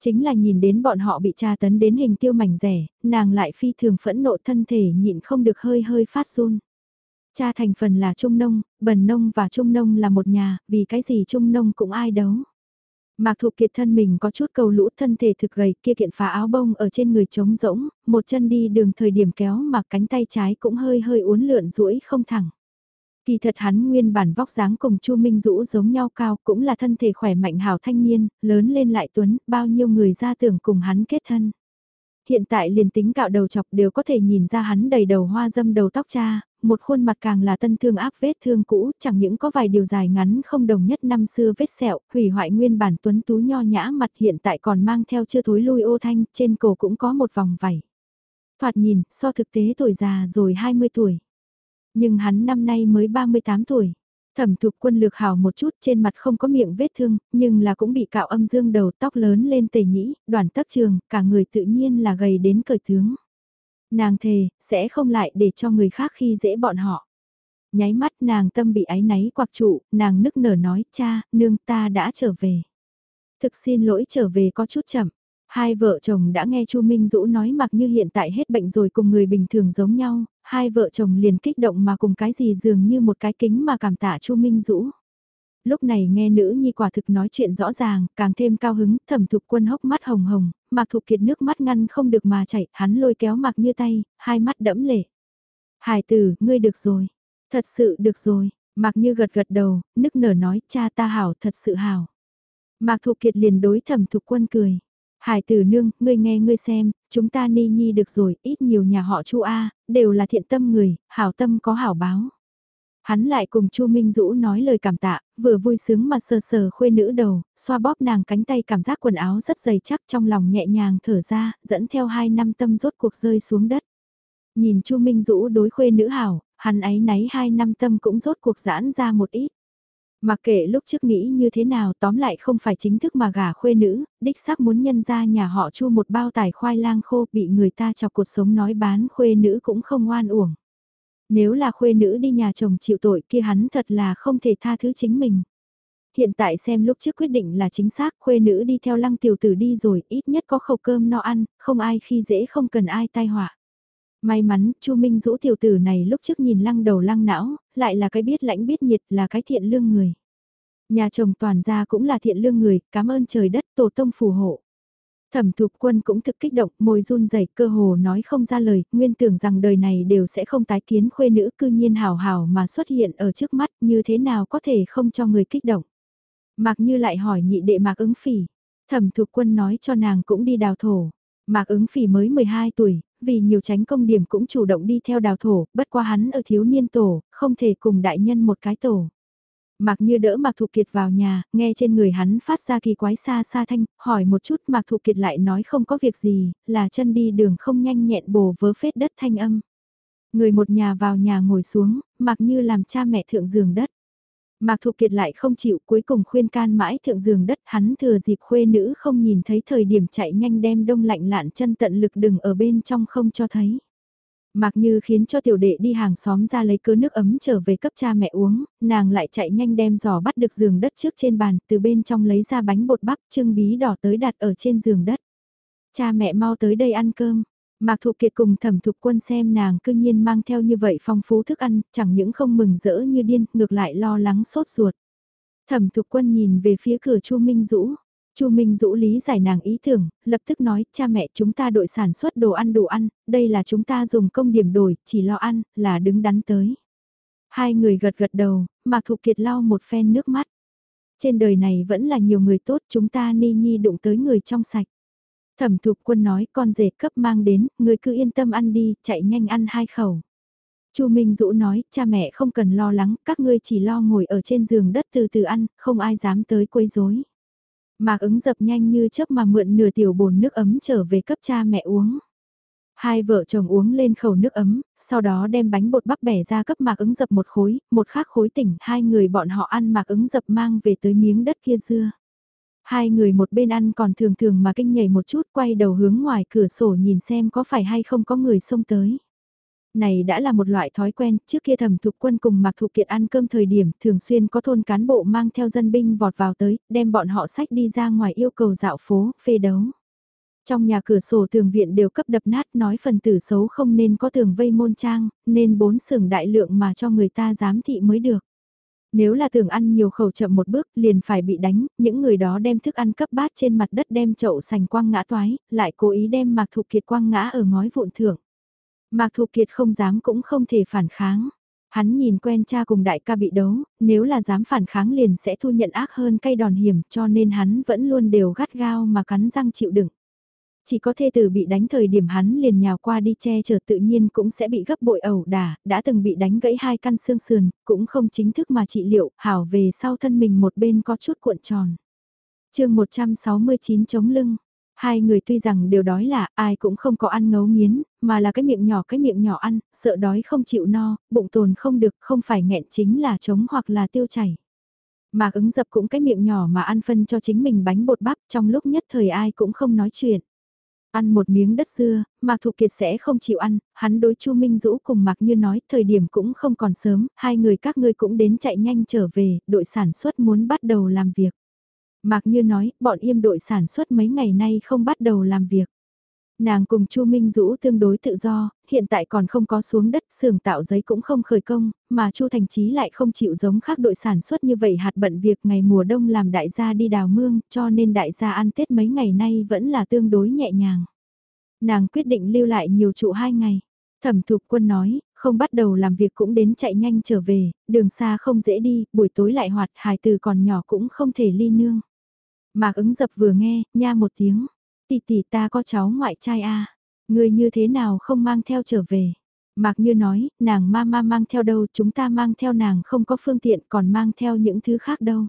Chính là nhìn đến bọn họ bị tra tấn đến hình tiêu mảnh rẻ, nàng lại phi thường phẫn nộ thân thể nhịn không được hơi hơi phát run. Cha thành phần là trung nông, bần nông và trung nông là một nhà, vì cái gì trung nông cũng ai đấu. Mạc Thục Kiệt thân mình có chút cầu lũ thân thể thực gầy kia kiện phá áo bông ở trên người trống rỗng, một chân đi đường thời điểm kéo mà cánh tay trái cũng hơi hơi uốn lượn duỗi không thẳng. Kỳ thật hắn nguyên bản vóc dáng cùng Chu Minh Dũ giống nhau cao cũng là thân thể khỏe mạnh hảo thanh niên, lớn lên lại tuấn, bao nhiêu người ra tưởng cùng hắn kết thân. Hiện tại liền tính cạo đầu chọc đều có thể nhìn ra hắn đầy đầu hoa dâm đầu tóc cha, một khuôn mặt càng là tân thương áp vết thương cũ, chẳng những có vài điều dài ngắn không đồng nhất năm xưa vết sẹo, hủy hoại nguyên bản tuấn tú nho nhã mặt hiện tại còn mang theo chưa thối lui ô thanh, trên cổ cũng có một vòng vảy. Thoạt nhìn, so thực tế tuổi già rồi 20 tuổi. Nhưng hắn năm nay mới 38 tuổi. Thẩm thục quân lược hào một chút trên mặt không có miệng vết thương, nhưng là cũng bị cạo âm dương đầu tóc lớn lên tề nhĩ, đoàn tắc trường, cả người tự nhiên là gầy đến cởi tướng. Nàng thề, sẽ không lại để cho người khác khi dễ bọn họ. Nháy mắt nàng tâm bị áy náy quạc trụ, nàng nức nở nói, cha, nương ta đã trở về. Thực xin lỗi trở về có chút chậm. Hai vợ chồng đã nghe Chu Minh Dũ nói mặc như hiện tại hết bệnh rồi cùng người bình thường giống nhau, hai vợ chồng liền kích động mà cùng cái gì dường như một cái kính mà cảm tạ Chu Minh Dũ. Lúc này nghe nữ nhi quả thực nói chuyện rõ ràng, càng thêm cao hứng, thẩm thục quân hốc mắt hồng hồng, mặc Thục Kiệt nước mắt ngăn không được mà chảy, hắn lôi kéo mặc Như tay, hai mắt đẫm lệ. Hải tử, ngươi được rồi. Thật sự được rồi, mặc Như gật gật đầu, nức nở nói, cha ta hảo, thật sự hảo. Mạc Thục Kiệt liền đối thẩm thục quân cười. Hải tử nương, ngươi nghe ngươi xem, chúng ta ni nhi được rồi, ít nhiều nhà họ chu A, đều là thiện tâm người, hảo tâm có hảo báo. Hắn lại cùng Chu Minh Dũ nói lời cảm tạ, vừa vui sướng mà sờ sờ khuê nữ đầu, xoa bóp nàng cánh tay cảm giác quần áo rất dày chắc trong lòng nhẹ nhàng thở ra, dẫn theo hai năm tâm rốt cuộc rơi xuống đất. Nhìn Chu Minh Dũ đối khuê nữ hảo, hắn ấy náy hai năm tâm cũng rốt cuộc giãn ra một ít. Mặc kệ lúc trước nghĩ như thế nào tóm lại không phải chính thức mà gả khuê nữ, đích xác muốn nhân ra nhà họ chu một bao tải khoai lang khô bị người ta chọc cuộc sống nói bán khuê nữ cũng không oan uổng. Nếu là khuê nữ đi nhà chồng chịu tội kia hắn thật là không thể tha thứ chính mình. Hiện tại xem lúc trước quyết định là chính xác khuê nữ đi theo lăng tiểu tử đi rồi ít nhất có khẩu cơm no ăn, không ai khi dễ không cần ai tai họa. May mắn, Chu Minh Dũ tiểu tử này lúc trước nhìn lăng đầu lăng não, lại là cái biết lãnh biết nhiệt, là cái thiện lương người. Nhà chồng toàn gia cũng là thiện lương người, cảm ơn trời đất tổ tông phù hộ. Thẩm thục quân cũng thực kích động, môi run rẩy cơ hồ nói không ra lời, nguyên tưởng rằng đời này đều sẽ không tái kiến khuê nữ cư nhiên hào hào mà xuất hiện ở trước mắt như thế nào có thể không cho người kích động. Mạc như lại hỏi nhị đệ mạc ứng phỉ, thẩm thục quân nói cho nàng cũng đi đào thổ. Mạc ứng phỉ mới 12 tuổi, vì nhiều tránh công điểm cũng chủ động đi theo đào thổ, bất qua hắn ở thiếu niên tổ, không thể cùng đại nhân một cái tổ. Mạc Như đỡ Mạc Thục Kiệt vào nhà, nghe trên người hắn phát ra kỳ quái xa xa thanh, hỏi một chút Mạc Thục Kiệt lại nói không có việc gì, là chân đi đường không nhanh nhẹn bồ vớ phết đất thanh âm. Người một nhà vào nhà ngồi xuống, Mạc Như làm cha mẹ thượng giường đất. Mạc Thục Kiệt lại không chịu cuối cùng khuyên can mãi thượng giường đất hắn thừa dịp khuê nữ không nhìn thấy thời điểm chạy nhanh đem đông lạnh lạn chân tận lực đừng ở bên trong không cho thấy. Mạc Như khiến cho tiểu đệ đi hàng xóm ra lấy cớ nước ấm trở về cấp cha mẹ uống, nàng lại chạy nhanh đem giò bắt được giường đất trước trên bàn, từ bên trong lấy ra bánh bột bắp trưng bí đỏ tới đặt ở trên giường đất. Cha mẹ mau tới đây ăn cơm. Mạc thụ Kiệt cùng thẩm thục quân xem nàng cư nhiên mang theo như vậy phong phú thức ăn, chẳng những không mừng rỡ như điên, ngược lại lo lắng sốt ruột. Thẩm thục quân nhìn về phía cửa Chu Minh Dũ. Chu Minh Dũ lý giải nàng ý tưởng, lập tức nói, cha mẹ chúng ta đội sản xuất đồ ăn đồ ăn, đây là chúng ta dùng công điểm đổi, chỉ lo ăn, là đứng đắn tới. Hai người gật gật đầu, Mạc Thục Kiệt lau một phen nước mắt. Trên đời này vẫn là nhiều người tốt, chúng ta ni nhi đụng tới người trong sạch. Thẩm Thục Quân nói, con rể cấp mang đến, người cứ yên tâm ăn đi, chạy nhanh ăn hai khẩu. Chu Minh Dũ nói, cha mẹ không cần lo lắng, các ngươi chỉ lo ngồi ở trên giường đất từ từ ăn, không ai dám tới quấy rối. Mạc ứng dập nhanh như chớp mà mượn nửa tiểu bồn nước ấm trở về cấp cha mẹ uống. Hai vợ chồng uống lên khẩu nước ấm, sau đó đem bánh bột bắp bẻ ra cấp mạc ứng dập một khối, một khác khối tỉnh, hai người bọn họ ăn mạc ứng dập mang về tới miếng đất kia dưa. Hai người một bên ăn còn thường thường mà kinh nhảy một chút quay đầu hướng ngoài cửa sổ nhìn xem có phải hay không có người xông tới này đã là một loại thói quen, trước kia thẩm thục quân cùng mặc thục kiệt ăn cơm thời điểm thường xuyên có thôn cán bộ mang theo dân binh vọt vào tới, đem bọn họ sách đi ra ngoài yêu cầu dạo phố, phê đấu. Trong nhà cửa sổ tường viện đều cấp đập nát nói phần tử xấu không nên có tường vây môn trang, nên bốn sưởng đại lượng mà cho người ta giám thị mới được. Nếu là tưởng ăn nhiều khẩu chậm một bước liền phải bị đánh, những người đó đem thức ăn cấp bát trên mặt đất đem chậu sành quang ngã toái, lại cố ý đem mạc thục kiệt quang ngã ở ngói vụn thưởng. Mạc Thục Kiệt không dám cũng không thể phản kháng. Hắn nhìn quen cha cùng đại ca bị đấu, nếu là dám phản kháng liền sẽ thu nhận ác hơn cây đòn hiểm cho nên hắn vẫn luôn đều gắt gao mà cắn răng chịu đựng. Chỉ có thê tử bị đánh thời điểm hắn liền nhào qua đi che chở tự nhiên cũng sẽ bị gấp bội ẩu đả, đã từng bị đánh gãy hai căn xương sườn, cũng không chính thức mà trị liệu, hảo về sau thân mình một bên có chút cuộn tròn. chương 169 chống lưng, Hai người tuy rằng đều đói là ai cũng không có ăn ngấu nghiến, mà là cái miệng nhỏ cái miệng nhỏ ăn, sợ đói không chịu no, bụng tồn không được, không phải nghẹn chính là trống hoặc là tiêu chảy. Mạc ứng dập cũng cái miệng nhỏ mà ăn phân cho chính mình bánh bột bắp trong lúc nhất thời ai cũng không nói chuyện. Ăn một miếng đất dưa, Mạc thụ Kiệt sẽ không chịu ăn, hắn đối Chu Minh Dũ cùng Mạc Như nói thời điểm cũng không còn sớm, hai người các ngươi cũng đến chạy nhanh trở về, đội sản xuất muốn bắt đầu làm việc. Mạc Như nói, bọn im đội sản xuất mấy ngày nay không bắt đầu làm việc. Nàng cùng Chu Minh Dũ tương đối tự do, hiện tại còn không có xuống đất, xưởng tạo giấy cũng không khởi công, mà Chu Thành Chí lại không chịu giống khác đội sản xuất như vậy hạt bận việc ngày mùa đông làm đại gia đi đào mương, cho nên đại gia ăn Tết mấy ngày nay vẫn là tương đối nhẹ nhàng. Nàng quyết định lưu lại nhiều trụ hai ngày. Thẩm Thục Quân nói, không bắt đầu làm việc cũng đến chạy nhanh trở về, đường xa không dễ đi, buổi tối lại hoạt, hài từ còn nhỏ cũng không thể ly nương. Mạc ứng dập vừa nghe, nha một tiếng, tỷ tỷ ta có cháu ngoại trai a à? người như thế nào không mang theo trở về. Mạc như nói, nàng ma ma mang theo đâu, chúng ta mang theo nàng không có phương tiện còn mang theo những thứ khác đâu.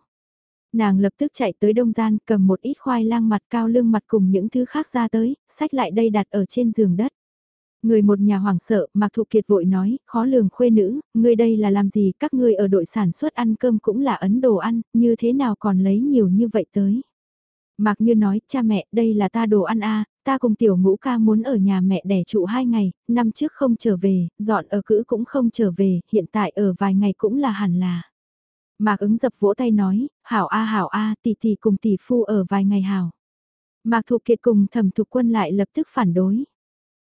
Nàng lập tức chạy tới đông gian, cầm một ít khoai lang mặt cao lương mặt cùng những thứ khác ra tới, sách lại đây đặt ở trên giường đất. Người một nhà hoảng sợ, Mạc Thụ Kiệt vội nói, khó lường khuê nữ, người đây là làm gì, các ngươi ở đội sản xuất ăn cơm cũng là ấn đồ ăn, như thế nào còn lấy nhiều như vậy tới. Mạc Như nói, cha mẹ, đây là ta đồ ăn a ta cùng tiểu ngũ ca muốn ở nhà mẹ đẻ trụ hai ngày, năm trước không trở về, dọn ở cữ cũng không trở về, hiện tại ở vài ngày cũng là hẳn là. Mạc ứng dập vỗ tay nói, hảo a hảo a tỷ tỷ cùng tỷ phu ở vài ngày hảo. Mạc Thụ Kiệt cùng thẩm thục quân lại lập tức phản đối.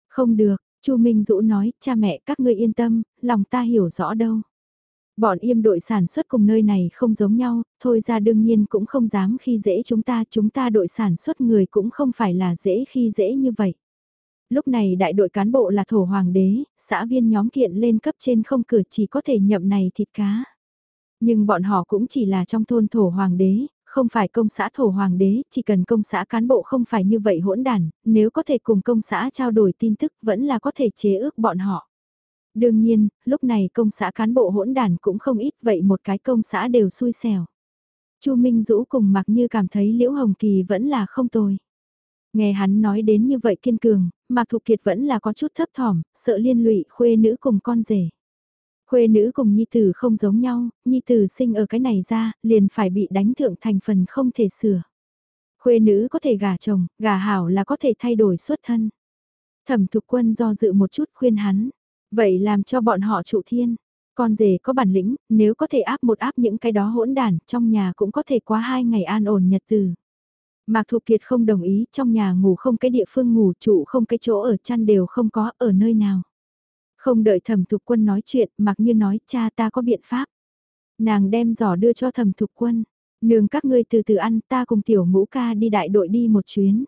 Không được, Chu Minh Dũ nói, cha mẹ các ngươi yên tâm, lòng ta hiểu rõ đâu. Bọn im đội sản xuất cùng nơi này không giống nhau, thôi ra đương nhiên cũng không dám khi dễ chúng ta, chúng ta đội sản xuất người cũng không phải là dễ khi dễ như vậy. Lúc này đại đội cán bộ là thổ hoàng đế, xã viên nhóm kiện lên cấp trên không cửa chỉ có thể nhậm này thịt cá. Nhưng bọn họ cũng chỉ là trong thôn thổ hoàng đế, không phải công xã thổ hoàng đế, chỉ cần công xã cán bộ không phải như vậy hỗn đản, nếu có thể cùng công xã trao đổi tin tức vẫn là có thể chế ước bọn họ. Đương nhiên, lúc này công xã cán bộ hỗn đàn cũng không ít vậy một cái công xã đều xui xẻo. Chu Minh Dũ cùng mặc như cảm thấy Liễu Hồng Kỳ vẫn là không tồi. Nghe hắn nói đến như vậy kiên cường, Mạc Thục Kiệt vẫn là có chút thấp thỏm, sợ liên lụy khuê nữ cùng con rể. Khuê nữ cùng Nhi Tử không giống nhau, Nhi Tử sinh ở cái này ra, liền phải bị đánh thượng thành phần không thể sửa. Khuê nữ có thể gả chồng, gả hảo là có thể thay đổi xuất thân. Thẩm Thục Quân do dự một chút khuyên hắn, Vậy làm cho bọn họ trụ thiên. Con rể có bản lĩnh, nếu có thể áp một áp những cái đó hỗn đản, trong nhà cũng có thể quá hai ngày an ổn nhật từ. Mạc Thục Kiệt không đồng ý, trong nhà ngủ không cái địa phương ngủ trụ không cái chỗ ở chăn đều không có, ở nơi nào. Không đợi thẩm thục quân nói chuyện, mặc như nói cha ta có biện pháp. Nàng đem giỏ đưa cho thẩm thục quân. Nương các ngươi từ từ ăn ta cùng tiểu ngũ ca đi đại đội đi một chuyến.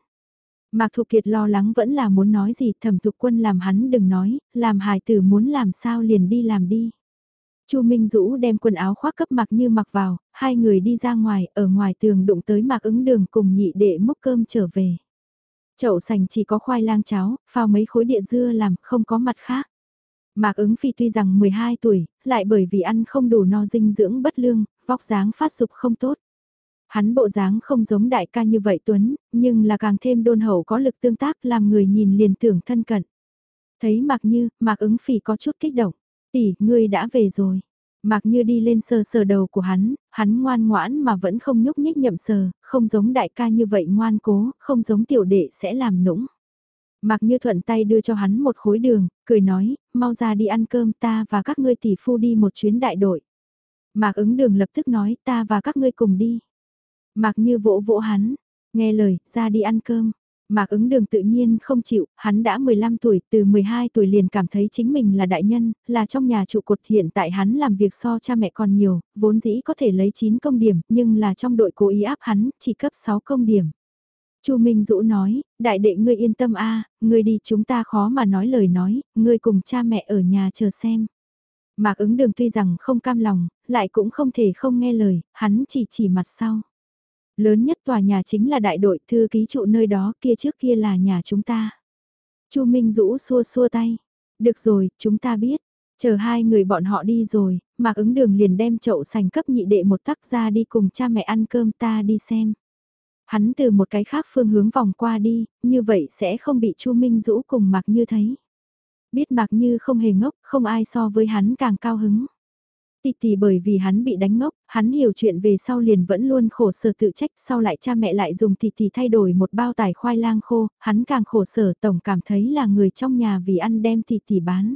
Mạc Thục Kiệt lo lắng vẫn là muốn nói gì thẩm thục quân làm hắn đừng nói, làm hài tử muốn làm sao liền đi làm đi. Chu Minh Dũ đem quần áo khoác cấp mặc như mặc vào, hai người đi ra ngoài, ở ngoài tường đụng tới mạc ứng đường cùng nhị đệ múc cơm trở về. Chậu sành chỉ có khoai lang cháo, phao mấy khối địa dưa làm, không có mặt khác. Mạc ứng phi tuy rằng 12 tuổi, lại bởi vì ăn không đủ no dinh dưỡng bất lương, vóc dáng phát dục không tốt. Hắn bộ dáng không giống đại ca như vậy Tuấn, nhưng là càng thêm đôn hậu có lực tương tác làm người nhìn liền tưởng thân cận. Thấy Mạc Như, Mạc ứng phỉ có chút kích động. Tỷ, ngươi đã về rồi. Mạc Như đi lên sờ sờ đầu của hắn, hắn ngoan ngoãn mà vẫn không nhúc nhích nhậm sờ, không giống đại ca như vậy ngoan cố, không giống tiểu đệ sẽ làm nũng. Mạc Như thuận tay đưa cho hắn một khối đường, cười nói, mau ra đi ăn cơm ta và các ngươi tỷ phu đi một chuyến đại đội. Mạc ứng đường lập tức nói ta và các ngươi cùng đi. Mạc như vỗ vỗ hắn, nghe lời, ra đi ăn cơm. Mạc ứng đường tự nhiên không chịu, hắn đã 15 tuổi, từ 12 tuổi liền cảm thấy chính mình là đại nhân, là trong nhà trụ cột hiện tại hắn làm việc so cha mẹ còn nhiều, vốn dĩ có thể lấy 9 công điểm, nhưng là trong đội cố ý áp hắn, chỉ cấp 6 công điểm. Chu Minh Dũ nói, đại đệ ngươi yên tâm a, ngươi đi chúng ta khó mà nói lời nói, ngươi cùng cha mẹ ở nhà chờ xem. Mạc ứng đường tuy rằng không cam lòng, lại cũng không thể không nghe lời, hắn chỉ chỉ mặt sau. Lớn nhất tòa nhà chính là đại đội thư ký trụ nơi đó kia trước kia là nhà chúng ta. Chu Minh Dũ xua xua tay. Được rồi, chúng ta biết. Chờ hai người bọn họ đi rồi, Mạc ứng đường liền đem chậu sành cấp nhị đệ một tắc ra đi cùng cha mẹ ăn cơm ta đi xem. Hắn từ một cái khác phương hướng vòng qua đi, như vậy sẽ không bị Chu Minh Dũ cùng Mạc Như thấy. Biết Mạc Như không hề ngốc, không ai so với hắn càng cao hứng. Tì tì bởi vì hắn bị đánh ngốc, hắn hiểu chuyện về sau liền vẫn luôn khổ sở tự trách, sau lại cha mẹ lại dùng thịt thì thay đổi một bao tải khoai lang khô, hắn càng khổ sở tổng cảm thấy là người trong nhà vì ăn đem thịt thì bán.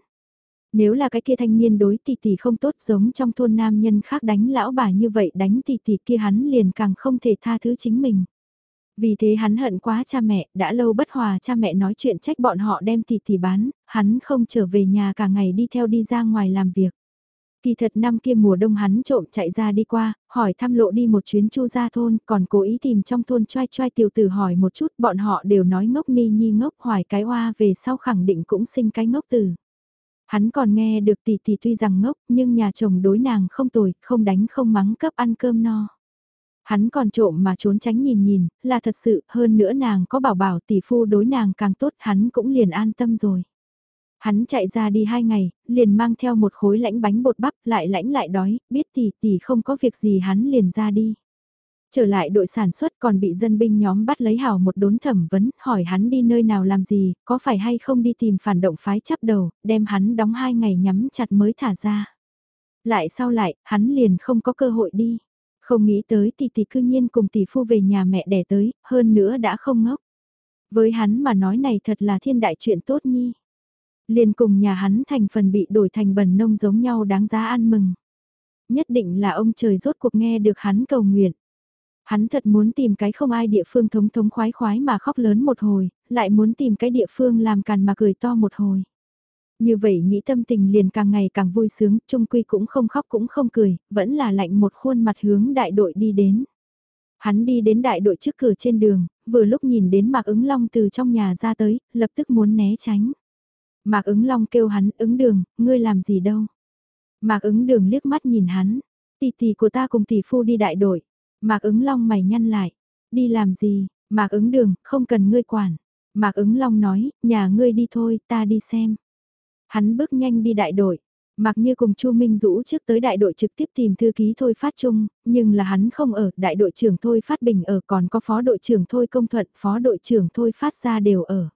Nếu là cái kia thanh niên đối tỷ tỷ không tốt giống trong thôn nam nhân khác đánh lão bà như vậy đánh tỷ tỷ kia hắn liền càng không thể tha thứ chính mình. Vì thế hắn hận quá cha mẹ, đã lâu bất hòa cha mẹ nói chuyện trách bọn họ đem tỷ tỷ bán, hắn không trở về nhà cả ngày đi theo đi ra ngoài làm việc. Kỳ thật năm kia mùa đông hắn trộm chạy ra đi qua, hỏi thăm lộ đi một chuyến chu ra thôn, còn cố ý tìm trong thôn choai choai tiểu tử hỏi một chút, bọn họ đều nói ngốc ni nhi ngốc hoài cái hoa về sau khẳng định cũng sinh cái ngốc tử. Hắn còn nghe được tỷ tỷ tuy rằng ngốc, nhưng nhà chồng đối nàng không tồi, không đánh không mắng cấp ăn cơm no. Hắn còn trộm mà trốn tránh nhìn nhìn, là thật sự, hơn nữa nàng có bảo bảo tỷ phu đối nàng càng tốt, hắn cũng liền an tâm rồi. Hắn chạy ra đi hai ngày, liền mang theo một khối lãnh bánh bột bắp, lại lãnh lại đói, biết tỷ tỷ không có việc gì hắn liền ra đi. Trở lại đội sản xuất còn bị dân binh nhóm bắt lấy hào một đốn thẩm vấn, hỏi hắn đi nơi nào làm gì, có phải hay không đi tìm phản động phái chắp đầu, đem hắn đóng hai ngày nhắm chặt mới thả ra. Lại sau lại, hắn liền không có cơ hội đi. Không nghĩ tới tỷ tỷ cư nhiên cùng tỷ phu về nhà mẹ đẻ tới, hơn nữa đã không ngốc. Với hắn mà nói này thật là thiên đại chuyện tốt nhi. Liền cùng nhà hắn thành phần bị đổi thành bần nông giống nhau đáng giá ăn mừng. Nhất định là ông trời rốt cuộc nghe được hắn cầu nguyện. Hắn thật muốn tìm cái không ai địa phương thống thống khoái khoái mà khóc lớn một hồi, lại muốn tìm cái địa phương làm càn mà cười to một hồi. Như vậy nghĩ tâm tình liền càng ngày càng vui sướng, trung quy cũng không khóc cũng không cười, vẫn là lạnh một khuôn mặt hướng đại đội đi đến. Hắn đi đến đại đội trước cửa trên đường, vừa lúc nhìn đến Mạc ứng long từ trong nhà ra tới, lập tức muốn né tránh. Mạc ứng long kêu hắn ứng đường, ngươi làm gì đâu. Mạc ứng đường liếc mắt nhìn hắn, tỷ tỷ của ta cùng tỷ phu đi đại đội. Mạc ứng long mày nhăn lại, đi làm gì, Mạc ứng đường, không cần ngươi quản. Mạc ứng long nói, nhà ngươi đi thôi, ta đi xem. Hắn bước nhanh đi đại đội. Mặc như cùng Chu Minh Dũ trước tới đại đội trực tiếp tìm thư ký Thôi Phát Trung, nhưng là hắn không ở, đại đội trưởng Thôi Phát Bình ở còn có phó đội trưởng Thôi Công Thuận, phó đội trưởng Thôi Phát ra đều ở.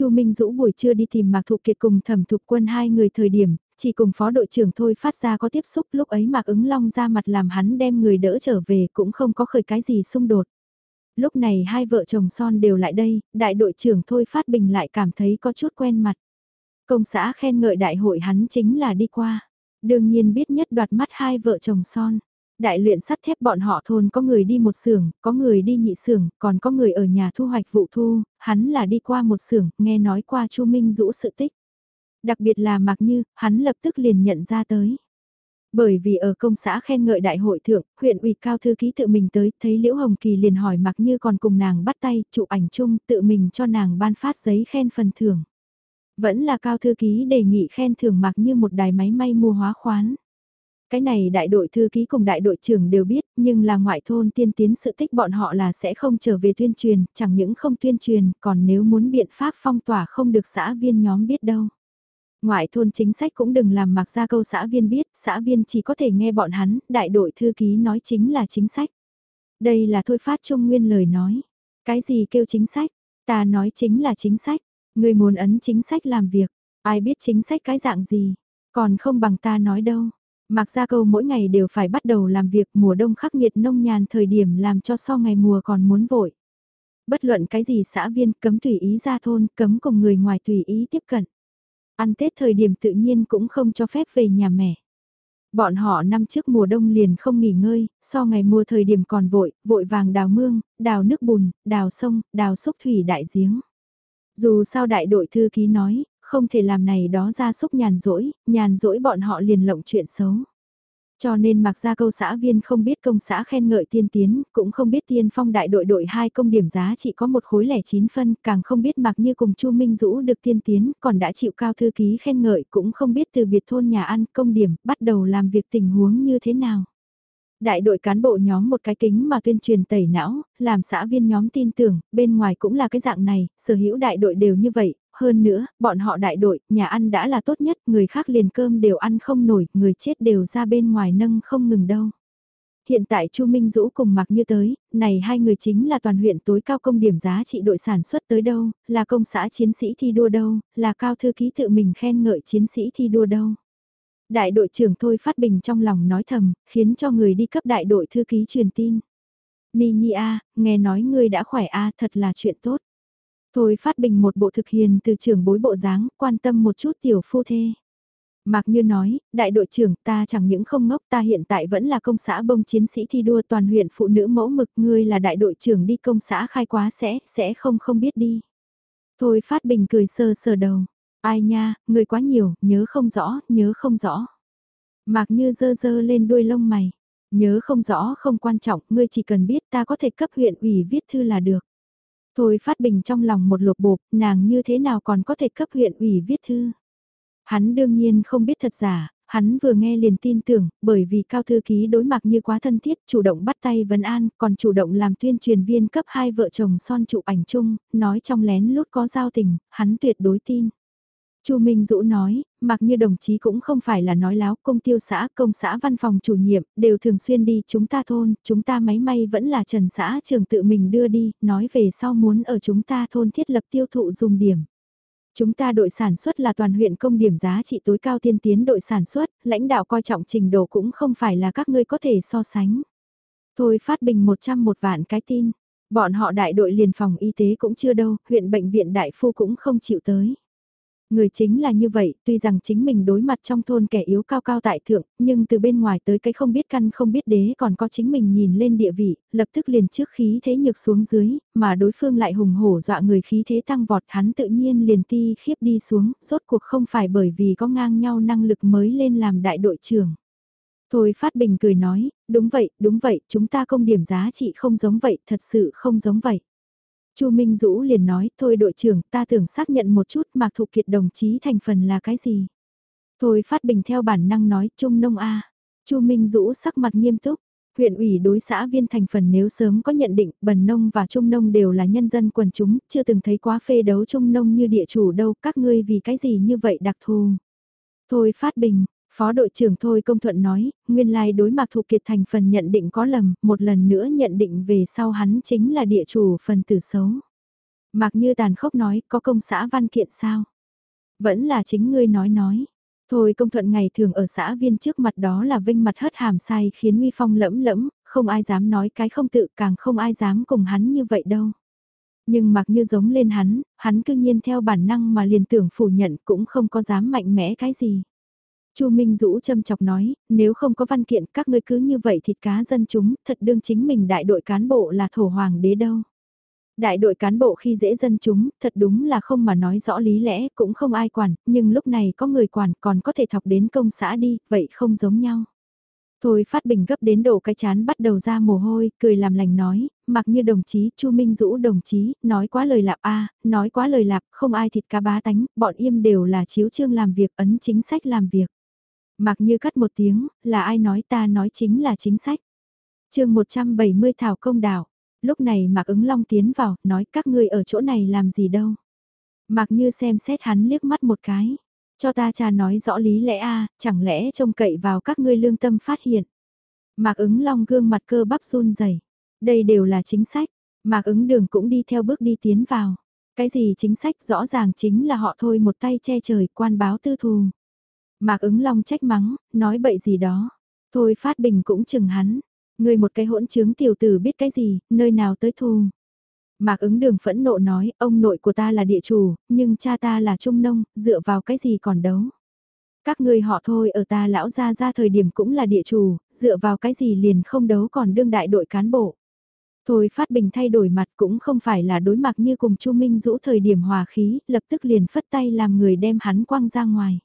Chu Minh Dũ buổi trưa đi tìm Mạc Thụ Kiệt cùng Thẩm Thục Quân hai người thời điểm, chỉ cùng phó đội trưởng Thôi Phát ra có tiếp xúc lúc ấy Mạc ứng long ra mặt làm hắn đem người đỡ trở về cũng không có khởi cái gì xung đột. Lúc này hai vợ chồng son đều lại đây, đại đội trưởng Thôi Phát Bình lại cảm thấy có chút quen mặt. Công xã khen ngợi đại hội hắn chính là đi qua. Đương nhiên biết nhất đoạt mắt hai vợ chồng son. Đại luyện sắt thép bọn họ thôn có người đi một xưởng, có người đi nhị xưởng, còn có người ở nhà thu hoạch vụ thu, hắn là đi qua một xưởng, nghe nói qua Chu Minh Dũ sự tích. Đặc biệt là mặc như, hắn lập tức liền nhận ra tới. Bởi vì ở công xã khen ngợi đại hội thượng, huyện ủy cao thư ký tự mình tới, thấy Liễu Hồng Kỳ liền hỏi mặc như còn cùng nàng bắt tay, chụp ảnh chung, tự mình cho nàng ban phát giấy khen phần thưởng. Vẫn là cao thư ký đề nghị khen thưởng mặc như một đài máy may mua hóa khoán. Cái này đại đội thư ký cùng đại đội trưởng đều biết, nhưng là ngoại thôn tiên tiến sự tích bọn họ là sẽ không trở về tuyên truyền, chẳng những không tuyên truyền, còn nếu muốn biện pháp phong tỏa không được xã viên nhóm biết đâu. Ngoại thôn chính sách cũng đừng làm mặc ra câu xã viên biết, xã viên chỉ có thể nghe bọn hắn, đại đội thư ký nói chính là chính sách. Đây là thôi phát trung nguyên lời nói. Cái gì kêu chính sách? Ta nói chính là chính sách. Người muốn ấn chính sách làm việc, ai biết chính sách cái dạng gì, còn không bằng ta nói đâu. Mặc ra câu mỗi ngày đều phải bắt đầu làm việc mùa đông khắc nghiệt nông nhàn thời điểm làm cho so ngày mùa còn muốn vội. Bất luận cái gì xã viên cấm tùy ý ra thôn, cấm cùng người ngoài tùy ý tiếp cận. Ăn Tết thời điểm tự nhiên cũng không cho phép về nhà mẹ. Bọn họ năm trước mùa đông liền không nghỉ ngơi, so ngày mùa thời điểm còn vội, vội vàng đào mương, đào nước bùn, đào sông, đào xúc thủy đại giếng. Dù sao đại đội thư ký nói, không thể làm này đó ra xúc nhàn rỗi, nhàn rỗi bọn họ liền lộng chuyện xấu. Cho nên mặc ra câu xã viên không biết công xã khen ngợi tiên tiến, cũng không biết tiên phong đại đội đội hai công điểm giá chỉ có một khối lẻ chín phân, càng không biết mặc như cùng chu Minh Dũ được tiên tiến, còn đã chịu cao thư ký khen ngợi cũng không biết từ biệt thôn nhà ăn công điểm, bắt đầu làm việc tình huống như thế nào. Đại đội cán bộ nhóm một cái kính mà tuyên truyền tẩy não, làm xã viên nhóm tin tưởng, bên ngoài cũng là cái dạng này, sở hữu đại đội đều như vậy, hơn nữa, bọn họ đại đội, nhà ăn đã là tốt nhất, người khác liền cơm đều ăn không nổi, người chết đều ra bên ngoài nâng không ngừng đâu. Hiện tại Chu Minh Dũ cùng mặc như tới, này hai người chính là toàn huyện tối cao công điểm giá trị đội sản xuất tới đâu, là công xã chiến sĩ thi đua đâu, là cao thư ký tự mình khen ngợi chiến sĩ thi đua đâu. Đại đội trưởng Thôi Phát Bình trong lòng nói thầm, khiến cho người đi cấp đại đội thư ký truyền tin. Ni Nhi A, nghe nói ngươi đã khỏe A thật là chuyện tốt. Thôi Phát Bình một bộ thực hiền từ trưởng bối bộ dáng, quan tâm một chút tiểu phu thê. Mạc Như nói, đại đội trưởng ta chẳng những không ngốc ta hiện tại vẫn là công xã bông chiến sĩ thi đua toàn huyện phụ nữ mẫu mực ngươi là đại đội trưởng đi công xã khai quá sẽ, sẽ không không biết đi. Thôi Phát Bình cười sơ sờ đầu, ai nha, người quá nhiều, nhớ không rõ, nhớ không rõ. Mạc Như dơ dơ lên đuôi lông mày, nhớ không rõ không quan trọng, ngươi chỉ cần biết ta có thể cấp huyện ủy viết thư là được. Thôi Phát Bình trong lòng một lột bột, nàng như thế nào còn có thể cấp huyện ủy viết thư. Hắn đương nhiên không biết thật giả, hắn vừa nghe liền tin tưởng, bởi vì cao thư ký đối mặt như quá thân thiết, chủ động bắt tay vấn an, còn chủ động làm tuyên truyền viên cấp hai vợ chồng son chụp ảnh chung, nói trong lén lút có giao tình, hắn tuyệt đối tin. Chu Minh Dũ nói, mặc như đồng chí cũng không phải là nói láo, công tiêu xã, công xã văn phòng chủ nhiệm, đều thường xuyên đi chúng ta thôn, chúng ta máy may vẫn là trần xã trường tự mình đưa đi, nói về sau muốn ở chúng ta thôn thiết lập tiêu thụ dùng điểm. Chúng ta đội sản xuất là toàn huyện công điểm giá trị tối cao tiên tiến đội sản xuất, lãnh đạo coi trọng trình độ cũng không phải là các ngươi có thể so sánh. Thôi phát bình 100 một vạn cái tin, bọn họ đại đội liền phòng y tế cũng chưa đâu, huyện bệnh viện đại phu cũng không chịu tới. Người chính là như vậy, tuy rằng chính mình đối mặt trong thôn kẻ yếu cao cao tại thượng, nhưng từ bên ngoài tới cái không biết căn không biết đế còn có chính mình nhìn lên địa vị, lập tức liền trước khí thế nhược xuống dưới, mà đối phương lại hùng hổ dọa người khí thế tăng vọt hắn tự nhiên liền ti khiếp đi xuống, rốt cuộc không phải bởi vì có ngang nhau năng lực mới lên làm đại đội trưởng. Thôi Phát Bình cười nói, đúng vậy, đúng vậy, chúng ta công điểm giá trị không giống vậy, thật sự không giống vậy. Chu Minh Dũ liền nói, thôi đội trưởng, ta tưởng xác nhận một chút Mạc Thục Kiệt đồng chí thành phần là cái gì. Thôi Phát Bình theo bản năng nói, Trung Nông A. Chu Minh Dũ sắc mặt nghiêm túc. Huyện ủy đối xã viên thành phần nếu sớm có nhận định, bần nông và trung nông đều là nhân dân quần chúng, chưa từng thấy quá phê đấu trung nông như địa chủ đâu, các ngươi vì cái gì như vậy đặc thù. Thôi phát bình, Phó đội trưởng Thôi Công Thuận nói, nguyên lai đối mặt Thục Kiệt thành phần nhận định có lầm, một lần nữa nhận định về sau hắn chính là địa chủ phần tử xấu. Mạc Như Tàn khốc nói, có công xã văn kiện sao? Vẫn là chính ngươi nói nói. Thôi công thuận ngày thường ở xã viên trước mặt đó là vinh mặt hất hàm sai khiến uy phong lẫm lẫm, không ai dám nói cái không tự càng không ai dám cùng hắn như vậy đâu. Nhưng mặc như giống lên hắn, hắn cư nhiên theo bản năng mà liền tưởng phủ nhận cũng không có dám mạnh mẽ cái gì. Chu Minh Dũ châm chọc nói, nếu không có văn kiện các ngươi cứ như vậy thịt cá dân chúng, thật đương chính mình đại đội cán bộ là thổ hoàng đế đâu. Đại đội cán bộ khi dễ dân chúng, thật đúng là không mà nói rõ lý lẽ, cũng không ai quản, nhưng lúc này có người quản còn có thể thọc đến công xã đi, vậy không giống nhau. Thôi phát bình gấp đến độ cái chán bắt đầu ra mồ hôi, cười làm lành nói, mặc như đồng chí, Chu Minh Dũ đồng chí, nói quá lời lạp a nói quá lời lạp, không ai thịt cá bá tánh, bọn im đều là chiếu trương làm việc, ấn chính sách làm việc. Mặc như cắt một tiếng, là ai nói ta nói chính là chính sách. chương 170 Thảo Công Đảo, lúc này Mạc ứng long tiến vào, nói các ngươi ở chỗ này làm gì đâu. Mạc như xem xét hắn liếc mắt một cái. Cho ta cha nói rõ lý lẽ a chẳng lẽ trông cậy vào các ngươi lương tâm phát hiện. Mạc ứng long gương mặt cơ bắp run rẩy Đây đều là chính sách. Mạc ứng đường cũng đi theo bước đi tiến vào. Cái gì chính sách rõ ràng chính là họ thôi một tay che trời quan báo tư thù. Mạc ứng long trách mắng, nói bậy gì đó. Thôi phát bình cũng chừng hắn. Người một cái hỗn trướng tiểu tử biết cái gì, nơi nào tới thù. Mạc ứng đường phẫn nộ nói, ông nội của ta là địa chủ, nhưng cha ta là trung nông, dựa vào cái gì còn đấu. Các người họ thôi ở ta lão ra ra thời điểm cũng là địa chủ, dựa vào cái gì liền không đấu còn đương đại đội cán bộ. Thôi phát bình thay đổi mặt cũng không phải là đối mặt như cùng Chu Minh Dũ thời điểm hòa khí, lập tức liền phất tay làm người đem hắn quăng ra ngoài.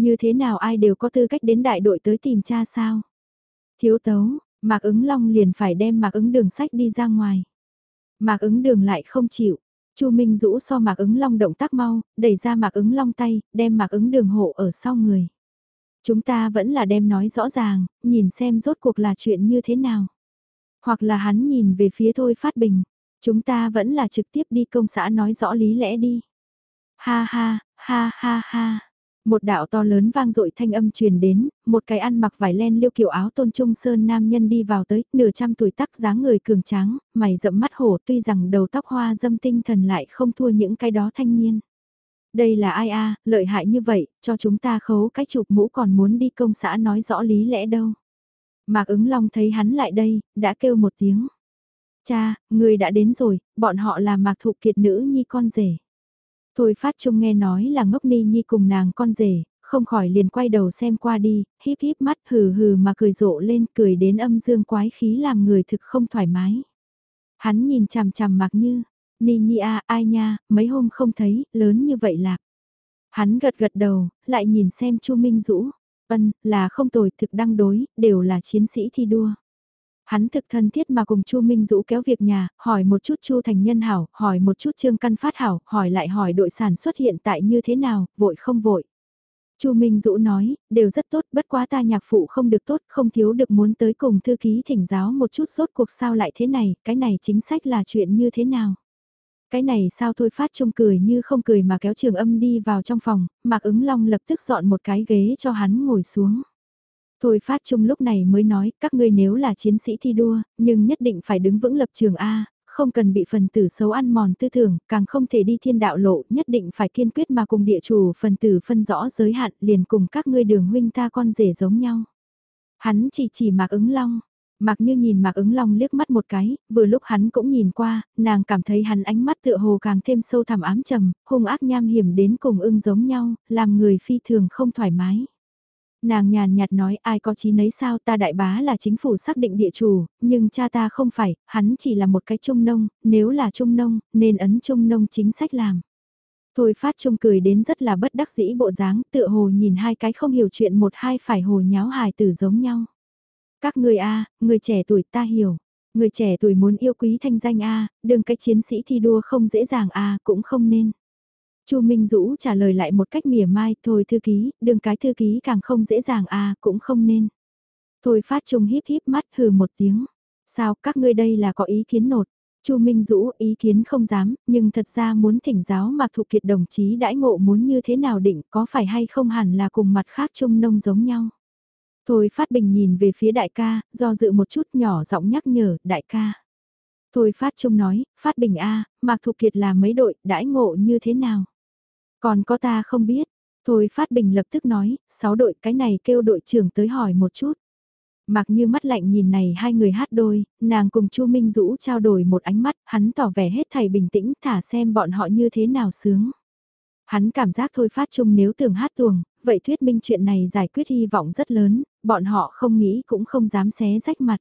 Như thế nào ai đều có tư cách đến đại đội tới tìm cha sao? Thiếu tấu, Mạc ứng long liền phải đem mạc ứng đường sách đi ra ngoài. Mạc ứng đường lại không chịu. Chu Minh rũ so mạc ứng long động tác mau, đẩy ra mạc ứng long tay, đem mạc ứng đường hộ ở sau người. Chúng ta vẫn là đem nói rõ ràng, nhìn xem rốt cuộc là chuyện như thế nào. Hoặc là hắn nhìn về phía thôi phát bình. Chúng ta vẫn là trực tiếp đi công xã nói rõ lý lẽ đi. Ha ha, ha ha ha. Một đạo to lớn vang dội thanh âm truyền đến, một cái ăn mặc vải len liêu kiểu áo tôn trung sơn nam nhân đi vào tới, nửa trăm tuổi tắc dáng người cường tráng, mày rậm mắt hổ tuy rằng đầu tóc hoa dâm tinh thần lại không thua những cái đó thanh niên. Đây là ai a à, lợi hại như vậy, cho chúng ta khấu cái chụp mũ còn muốn đi công xã nói rõ lý lẽ đâu. Mạc ứng long thấy hắn lại đây, đã kêu một tiếng. Cha, người đã đến rồi, bọn họ là mạc thụ kiệt nữ nhi con rể. Thôi phát trung nghe nói là ngốc ni nhi cùng nàng con rể, không khỏi liền quay đầu xem qua đi, híp híp mắt hừ hừ mà cười rộ lên, cười đến âm dương quái khí làm người thực không thoải mái. Hắn nhìn chằm chằm mặc như, Ni Nhi a ai nha, mấy hôm không thấy, lớn như vậy lạc. Hắn gật gật đầu, lại nhìn xem Chu Minh Dũ, ân, là không tồi thực đăng đối, đều là chiến sĩ thi đua. Hắn thực thân thiết mà cùng Chu Minh Dũ kéo việc nhà, hỏi một chút Chu Thành Nhân hảo, hỏi một chút Trương Căn Phát hảo, hỏi lại hỏi đội sản xuất hiện tại như thế nào, vội không vội. Chu Minh Dũ nói, đều rất tốt, bất quá ta nhạc phụ không được tốt, không thiếu được muốn tới cùng thư ký thỉnh giáo một chút sốt cuộc sao lại thế này, cái này chính sách là chuyện như thế nào. Cái này sao thôi phát trông cười như không cười mà kéo trường âm đi vào trong phòng, Mạc ứng long lập tức dọn một cái ghế cho hắn ngồi xuống. Thôi phát trung lúc này mới nói, các ngươi nếu là chiến sĩ thi đua, nhưng nhất định phải đứng vững lập trường A, không cần bị phần tử xấu ăn mòn tư tưởng, càng không thể đi thiên đạo lộ, nhất định phải kiên quyết mà cùng địa chủ phần tử phân rõ giới hạn liền cùng các ngươi đường huynh ta con rể giống nhau. Hắn chỉ chỉ mạc ứng long, Mạc như nhìn Mạc ứng long liếc mắt một cái, vừa lúc hắn cũng nhìn qua, nàng cảm thấy hắn ánh mắt tựa hồ càng thêm sâu thẳm ám trầm, hung ác nham hiểm đến cùng ưng giống nhau, làm người phi thường không thoải mái. Nàng nhàn nhạt nói ai có chí nấy sao ta đại bá là chính phủ xác định địa chủ, nhưng cha ta không phải, hắn chỉ là một cái trung nông, nếu là trung nông, nên ấn trung nông chính sách làm. Thôi phát trung cười đến rất là bất đắc dĩ bộ dáng, tựa hồ nhìn hai cái không hiểu chuyện một hai phải hồ nháo hài tử giống nhau. Các người A, người trẻ tuổi ta hiểu. Người trẻ tuổi muốn yêu quý thanh danh A, đừng cái chiến sĩ thi đua không dễ dàng A cũng không nên. Chu Minh Dũ trả lời lại một cách mỉa mai, thôi thư ký, đừng cái thư ký càng không dễ dàng à cũng không nên. Thôi phát trung híp híp mắt hừ một tiếng. Sao các ngươi đây là có ý kiến nột? Chu Minh Dũ ý kiến không dám, nhưng thật ra muốn thỉnh giáo Mạc Thục Kiệt đồng chí đãi ngộ muốn như thế nào định có phải hay không hẳn là cùng mặt khác trung nông giống nhau. Thôi Phát Bình nhìn về phía đại ca, do dự một chút nhỏ giọng nhắc nhở, đại ca. Thôi Phát Trung nói, Phát Bình A, Mạc Thục Kiệt là mấy đội, đãi ngộ như thế nào? Còn có ta không biết. Thôi Phát Bình lập tức nói, sáu đội cái này kêu đội trưởng tới hỏi một chút. Mặc như mắt lạnh nhìn này hai người hát đôi, nàng cùng Chu Minh Dũ trao đổi một ánh mắt, hắn tỏ vẻ hết thầy bình tĩnh thả xem bọn họ như thế nào sướng. Hắn cảm giác thôi phát chung nếu tưởng hát tuồng, vậy thuyết minh chuyện này giải quyết hy vọng rất lớn, bọn họ không nghĩ cũng không dám xé rách mặt.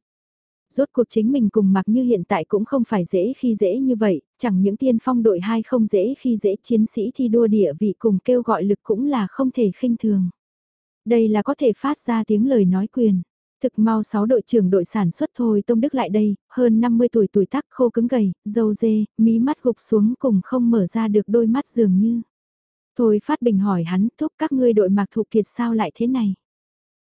Rốt cuộc chính mình cùng mặc như hiện tại cũng không phải dễ khi dễ như vậy, chẳng những tiên phong đội hai không dễ khi dễ chiến sĩ thi đua địa vị cùng kêu gọi lực cũng là không thể khinh thường. Đây là có thể phát ra tiếng lời nói quyền. Thực mau 6 đội trưởng đội sản xuất thôi Tông Đức lại đây, hơn 50 tuổi tuổi tác khô cứng gầy, dâu dê, mí mắt gục xuống cùng không mở ra được đôi mắt dường như. Thôi Phát Bình hỏi hắn, thúc các ngươi đội mạc thụ kiệt sao lại thế này?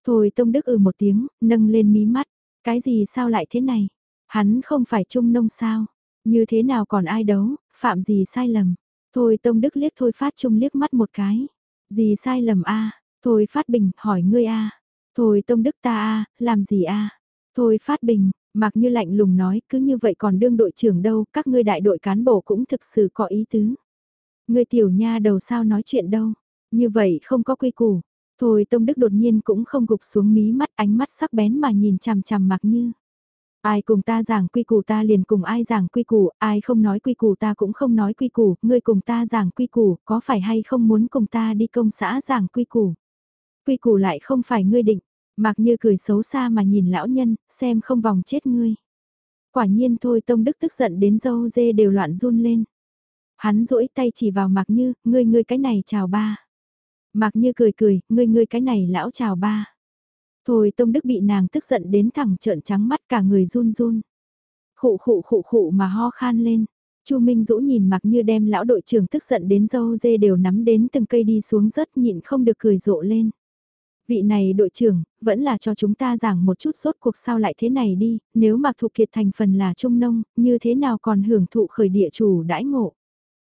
Thôi Tông Đức ừ một tiếng, nâng lên mí mắt, cái gì sao lại thế này? Hắn không phải trung nông sao? Như thế nào còn ai đấu, phạm gì sai lầm? Thôi Tông Đức liếc Thôi Phát Trung liếc mắt một cái. Gì sai lầm a Thôi Phát Bình, hỏi ngươi a Thôi Tông Đức ta a làm gì a Thôi Phát Bình, mặc như lạnh lùng nói, cứ như vậy còn đương đội trưởng đâu, các ngươi đại đội cán bộ cũng thực sự có ý tứ. ngươi tiểu nha đầu sao nói chuyện đâu, như vậy không có quy củ. Thôi Tông Đức đột nhiên cũng không gục xuống mí mắt ánh mắt sắc bén mà nhìn chằm chằm mặc như. Ai cùng ta giảng quy củ ta liền cùng ai giảng quy củ, ai không nói quy củ ta cũng không nói quy củ, ngươi cùng ta giảng quy củ, có phải hay không muốn cùng ta đi công xã giảng quy củ. Quy củ lại không phải ngươi định, mặc như cười xấu xa mà nhìn lão nhân, xem không vòng chết ngươi. Quả nhiên thôi Tông Đức tức giận đến dâu dê đều loạn run lên. Hắn duỗi tay chỉ vào mặc Như, ngươi ngươi cái này chào ba. Mạc Như cười cười, ngươi ngươi cái này lão chào ba. Thôi Tông Đức bị nàng tức giận đến thẳng trợn trắng mắt cả người run run. Khụ khụ khụ khụ mà ho khan lên. Chu Minh Dũ nhìn Mạc Như đem lão đội trưởng tức giận đến dâu dê đều nắm đến từng cây đi xuống rất nhịn không được cười rộ lên. Vị này đội trưởng, vẫn là cho chúng ta giảng một chút sốt cuộc sao lại thế này đi, nếu Mạc Thục Kiệt thành phần là trung nông, như thế nào còn hưởng thụ khởi địa chủ đãi ngộ.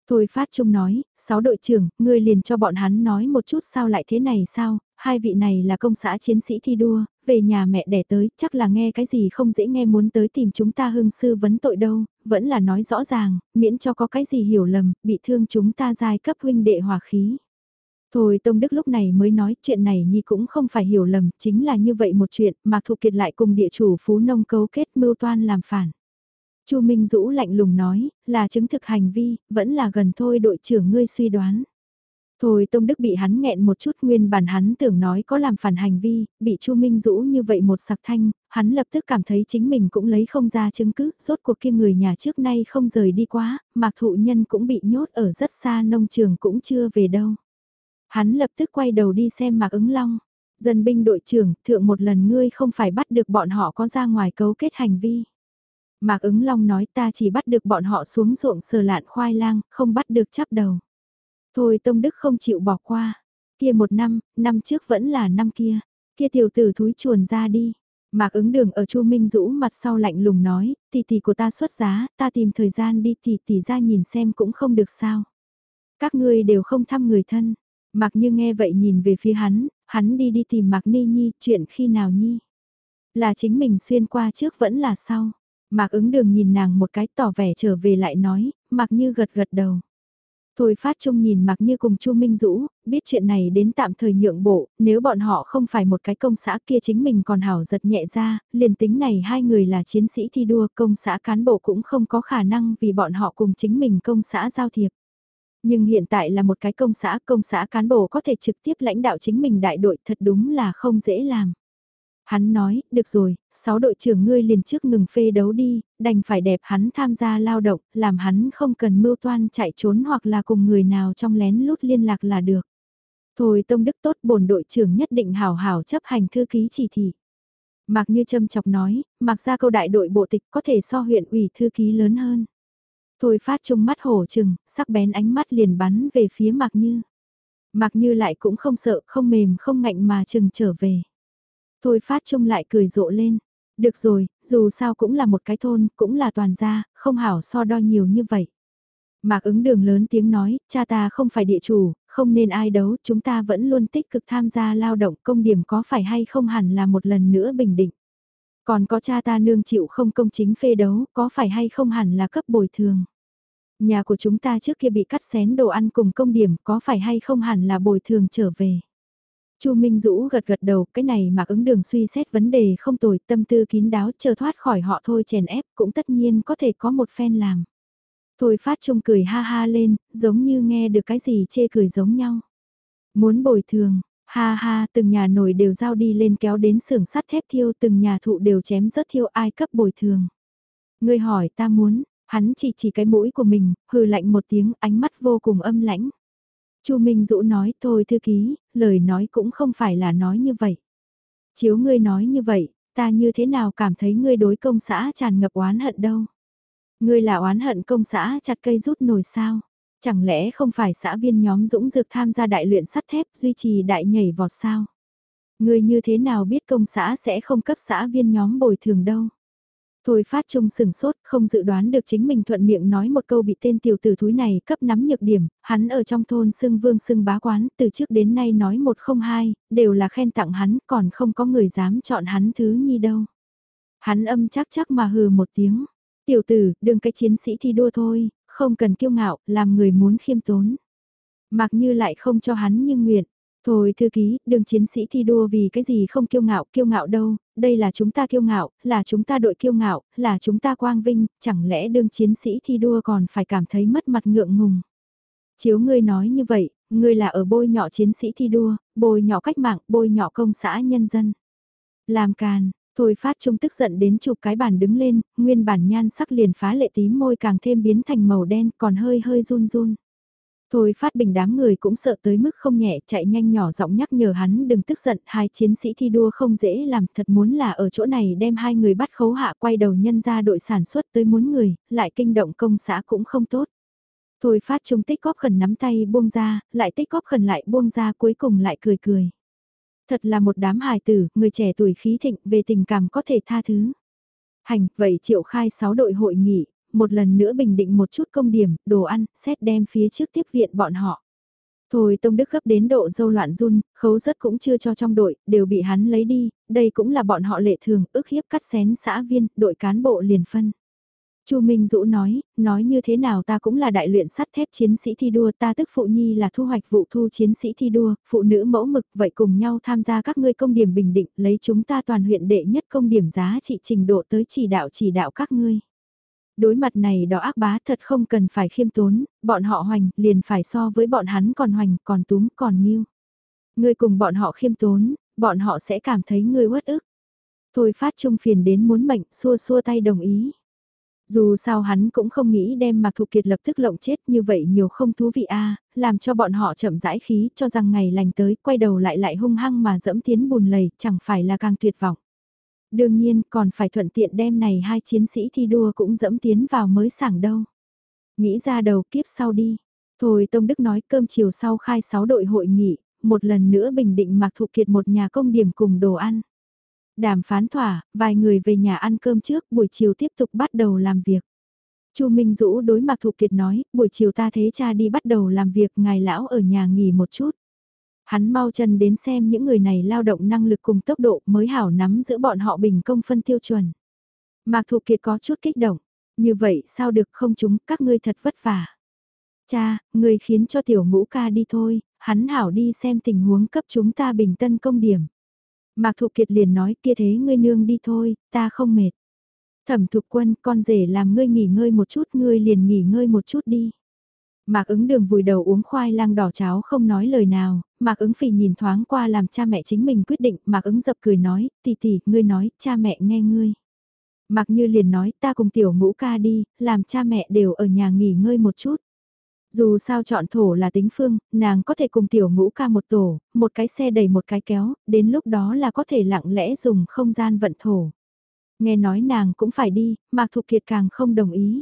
Thôi Phát Trung nói, sáu đội trưởng, ngươi liền cho bọn hắn nói một chút sao lại thế này sao, hai vị này là công xã chiến sĩ thi đua, về nhà mẹ đẻ tới, chắc là nghe cái gì không dễ nghe muốn tới tìm chúng ta hưng sư vấn tội đâu, vẫn là nói rõ ràng, miễn cho có cái gì hiểu lầm, bị thương chúng ta giai cấp huynh đệ hòa khí. Thôi Tông Đức lúc này mới nói chuyện này Nhi cũng không phải hiểu lầm, chính là như vậy một chuyện, mà Thục Kiệt lại cùng địa chủ Phú Nông cấu kết mưu toan làm phản. Chu Minh Dũ lạnh lùng nói, là chứng thực hành vi, vẫn là gần thôi đội trưởng ngươi suy đoán. Thôi Tông Đức bị hắn nghẹn một chút nguyên bản hắn tưởng nói có làm phản hành vi, bị Chu Minh Dũ như vậy một sặc thanh, hắn lập tức cảm thấy chính mình cũng lấy không ra chứng cứ, rốt cuộc kia người nhà trước nay không rời đi quá, mạc thụ nhân cũng bị nhốt ở rất xa nông trường cũng chưa về đâu. Hắn lập tức quay đầu đi xem mạc ứng long, dân binh đội trưởng, thượng một lần ngươi không phải bắt được bọn họ có ra ngoài cấu kết hành vi. Mạc ứng long nói ta chỉ bắt được bọn họ xuống ruộng sờ lạn khoai lang, không bắt được chắp đầu. Thôi Tông Đức không chịu bỏ qua. Kia một năm, năm trước vẫn là năm kia. Kia tiểu tử thúi chuồn ra đi. Mạc ứng đường ở Chu Minh Dũ mặt sau lạnh lùng nói, tỷ tỷ của ta xuất giá, ta tìm thời gian đi tỷ tỷ ra nhìn xem cũng không được sao. Các ngươi đều không thăm người thân. Mạc như nghe vậy nhìn về phía hắn, hắn đi đi tìm Mạc Ni Nhi, chuyện khi nào Nhi. Là chính mình xuyên qua trước vẫn là sau. Mạc ứng đường nhìn nàng một cái tỏ vẻ trở về lại nói, Mạc như gật gật đầu. Thôi phát trung nhìn mặc như cùng Chu Minh Dũ, biết chuyện này đến tạm thời nhượng bộ, nếu bọn họ không phải một cái công xã kia chính mình còn hảo giật nhẹ ra, liền tính này hai người là chiến sĩ thi đua công xã cán bộ cũng không có khả năng vì bọn họ cùng chính mình công xã giao thiệp. Nhưng hiện tại là một cái công xã, công xã cán bộ có thể trực tiếp lãnh đạo chính mình đại đội thật đúng là không dễ làm. Hắn nói, được rồi, sáu đội trưởng ngươi liền trước ngừng phê đấu đi, đành phải đẹp hắn tham gia lao động, làm hắn không cần mưu toan chạy trốn hoặc là cùng người nào trong lén lút liên lạc là được. Thôi Tông Đức tốt bổn đội trưởng nhất định hảo hảo chấp hành thư ký chỉ thị. Mạc Như Trâm chọc nói, mặc ra câu đại đội bộ tịch có thể so huyện ủy thư ký lớn hơn. Thôi phát trung mắt hổ trừng, sắc bén ánh mắt liền bắn về phía Mạc Như. Mạc Như lại cũng không sợ, không mềm không ngạnh mà trừng trở về. Thôi phát trung lại cười rộ lên. Được rồi, dù sao cũng là một cái thôn, cũng là toàn gia, không hảo so đo nhiều như vậy. Mạc ứng đường lớn tiếng nói, cha ta không phải địa chủ, không nên ai đấu, chúng ta vẫn luôn tích cực tham gia lao động công điểm có phải hay không hẳn là một lần nữa bình định. Còn có cha ta nương chịu không công chính phê đấu, có phải hay không hẳn là cấp bồi thường. Nhà của chúng ta trước kia bị cắt xén đồ ăn cùng công điểm, có phải hay không hẳn là bồi thường trở về. Chu Minh Dũ gật gật đầu, cái này mà ứng đường suy xét vấn đề không tồi, tâm tư kín đáo, chờ thoát khỏi họ thôi chèn ép, cũng tất nhiên có thể có một phen làm. Thôi phát trung cười ha ha lên, giống như nghe được cái gì chê cười giống nhau. Muốn bồi thường, ha ha, từng nhà nổi đều giao đi lên kéo đến xưởng sắt thép thiêu, từng nhà thụ đều chém rớt thiêu ai cấp bồi thường. Ngươi hỏi ta muốn, hắn chỉ chỉ cái mũi của mình, hừ lạnh một tiếng, ánh mắt vô cùng âm lãnh. Chu Minh Dũ nói thôi thư ký, lời nói cũng không phải là nói như vậy. Chiếu ngươi nói như vậy, ta như thế nào cảm thấy ngươi đối công xã tràn ngập oán hận đâu. Ngươi là oán hận công xã chặt cây rút nồi sao. Chẳng lẽ không phải xã viên nhóm dũng dược tham gia đại luyện sắt thép duy trì đại nhảy vọt sao? Ngươi như thế nào biết công xã sẽ không cấp xã viên nhóm bồi thường đâu? Thôi phát trung sừng sốt, không dự đoán được chính mình thuận miệng nói một câu bị tên tiểu tử thúi này cấp nắm nhược điểm, hắn ở trong thôn xưng vương xưng bá quán, từ trước đến nay nói một không hai, đều là khen tặng hắn, còn không có người dám chọn hắn thứ nhi đâu. Hắn âm chắc chắc mà hừ một tiếng, tiểu tử, đừng cái chiến sĩ thi đua thôi, không cần kiêu ngạo, làm người muốn khiêm tốn. Mặc như lại không cho hắn như nguyện, Thôi thư ký, đường chiến sĩ thi đua vì cái gì không kiêu ngạo, kiêu ngạo đâu, đây là chúng ta kiêu ngạo, là chúng ta đội kiêu ngạo, là chúng ta quang vinh, chẳng lẽ đương chiến sĩ thi đua còn phải cảm thấy mất mặt ngượng ngùng. Chiếu ngươi nói như vậy, ngươi là ở bôi nhọ chiến sĩ thi đua, bôi nhọ cách mạng, bôi nhọ công xã nhân dân. Làm càn, thôi phát trung tức giận đến chụp cái bàn đứng lên, nguyên bản nhan sắc liền phá lệ tím môi càng thêm biến thành màu đen còn hơi hơi run run. Thôi phát bình đám người cũng sợ tới mức không nhẹ chạy nhanh nhỏ giọng nhắc nhở hắn đừng tức giận hai chiến sĩ thi đua không dễ làm thật muốn là ở chỗ này đem hai người bắt khấu hạ quay đầu nhân ra đội sản xuất tới muốn người, lại kinh động công xã cũng không tốt. Thôi phát trung tích góp khẩn nắm tay buông ra, lại tích góp khẩn lại buông ra cuối cùng lại cười cười. Thật là một đám hài tử, người trẻ tuổi khí thịnh về tình cảm có thể tha thứ. Hành, vậy triệu khai 6 đội hội nghị, một lần nữa bình định một chút công điểm, đồ ăn, xét đem phía trước tiếp viện bọn họ. Thôi Tông Đức gấp đến độ dâu loạn run, khấu rất cũng chưa cho trong đội, đều bị hắn lấy đi, đây cũng là bọn họ lệ thường, ức hiếp cắt xén xã viên, đội cán bộ liền phân. Chu Minh Dũ nói, nói như thế nào ta cũng là đại luyện sắt thép chiến sĩ thi đua, ta tức phụ nhi là thu hoạch vụ thu chiến sĩ thi đua, phụ nữ mẫu mực, vậy cùng nhau tham gia các ngươi công điểm bình định, lấy chúng ta toàn huyện đệ nhất công điểm giá trị trình độ tới chỉ đạo chỉ đạo các ngươi. Đối mặt này đó ác bá thật không cần phải khiêm tốn, bọn họ hoành liền phải so với bọn hắn còn hoành, còn túm, còn nghiêu. Ngươi cùng bọn họ khiêm tốn, bọn họ sẽ cảm thấy ngươi uất ức. Thôi phát trung phiền đến muốn mệnh, xua xua tay đồng ý. Dù sao hắn cũng không nghĩ đem Mạc Thục Kiệt lập tức lộng chết như vậy nhiều không thú vị a làm cho bọn họ chậm rãi khí cho rằng ngày lành tới, quay đầu lại lại hung hăng mà dẫm tiến bùn lầy, chẳng phải là càng tuyệt vọng. Đương nhiên còn phải thuận tiện đem này hai chiến sĩ thi đua cũng dẫm tiến vào mới sảng đâu. Nghĩ ra đầu kiếp sau đi. Thôi Tông Đức nói cơm chiều sau khai 6 đội hội nghị, một lần nữa bình định Mạc thụ Kiệt một nhà công điểm cùng đồ ăn. Đàm phán thỏa, vài người về nhà ăn cơm trước, buổi chiều tiếp tục bắt đầu làm việc. Chu Minh Dũ đối Mạc thụ Kiệt nói, buổi chiều ta thế cha đi bắt đầu làm việc, ngài lão ở nhà nghỉ một chút. Hắn mau chân đến xem những người này lao động năng lực cùng tốc độ mới hảo nắm giữa bọn họ bình công phân tiêu chuẩn. Mạc thụ Kiệt có chút kích động, như vậy sao được không chúng, các ngươi thật vất vả. Cha, người khiến cho tiểu ngũ ca đi thôi, hắn hảo đi xem tình huống cấp chúng ta bình tân công điểm. Mạc Thục Kiệt liền nói kia thế ngươi nương đi thôi, ta không mệt. Thẩm Thục Quân, con rể làm ngươi nghỉ ngơi một chút, ngươi liền nghỉ ngơi một chút đi. Mạc ứng đường vùi đầu uống khoai lang đỏ cháo không nói lời nào, Mạc ứng phì nhìn thoáng qua làm cha mẹ chính mình quyết định, Mạc ứng dập cười nói, tỷ tỷ, ngươi nói, cha mẹ nghe ngươi. Mạc như liền nói, ta cùng tiểu ngũ ca đi, làm cha mẹ đều ở nhà nghỉ ngơi một chút. Dù sao chọn thổ là tính phương, nàng có thể cùng tiểu ngũ ca một tổ, một cái xe đầy một cái kéo, đến lúc đó là có thể lặng lẽ dùng không gian vận thổ. Nghe nói nàng cũng phải đi, Mạc Thục Kiệt càng không đồng ý.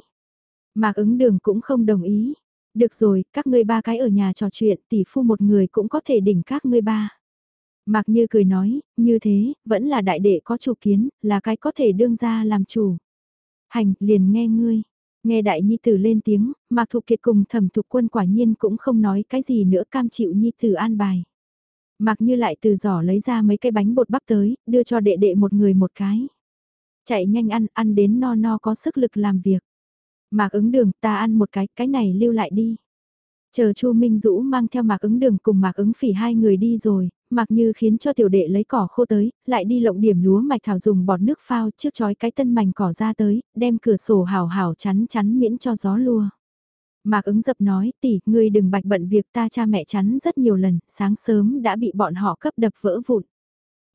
Mạc ứng đường cũng không đồng ý. Được rồi, các ngươi ba cái ở nhà trò chuyện, tỷ phu một người cũng có thể đỉnh các ngươi ba. Mạc Như cười nói, như thế, vẫn là đại đệ có chủ kiến, là cái có thể đương ra làm chủ. Hành, liền nghe ngươi. Nghe đại nhi tử lên tiếng, Mạc Thục Kiệt cùng thẩm thục quân quả nhiên cũng không nói cái gì nữa cam chịu nhi tử an bài. Mạc Như lại từ giỏ lấy ra mấy cái bánh bột bắp tới, đưa cho đệ đệ một người một cái. Chạy nhanh ăn, ăn đến no no có sức lực làm việc. Mạc ứng đường ta ăn một cái, cái này lưu lại đi. Chờ Chu Minh Dũ mang theo Mạc ứng đường cùng Mạc ứng phỉ hai người đi rồi, Mạc Như khiến cho tiểu đệ lấy cỏ khô tới, lại đi lộng điểm lúa mạch thảo dùng bọt nước phao trước chói cái tân mảnh cỏ ra tới, đem cửa sổ hào hào chắn chắn miễn cho gió lùa. Mạc ứng dập nói, tỷ, ngươi đừng bạch bận việc ta cha mẹ chắn rất nhiều lần, sáng sớm đã bị bọn họ cấp đập vỡ vụn.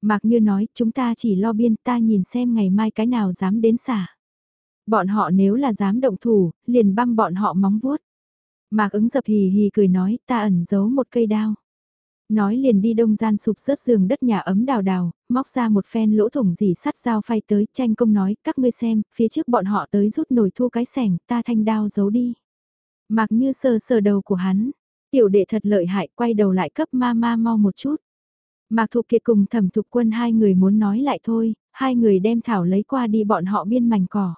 Mạc Như nói, chúng ta chỉ lo biên ta nhìn xem ngày mai cái nào dám đến xả. Bọn họ nếu là dám động thủ, liền băm bọn họ móng vuốt. Mạc ứng dập hì hì cười nói, ta ẩn giấu một cây đao. Nói liền đi đông gian sụp rớt giường đất nhà ấm đào đào, móc ra một phen lỗ thủng dì sắt dao phay tới, tranh công nói, các ngươi xem, phía trước bọn họ tới rút nồi thu cái sẻng, ta thanh đao giấu đi. Mạc như sờ sờ đầu của hắn, tiểu đệ thật lợi hại, quay đầu lại cấp ma ma mau một chút. Mạc Thục Kiệt cùng thẩm thục quân hai người muốn nói lại thôi, hai người đem thảo lấy qua đi bọn họ biên mảnh cỏ.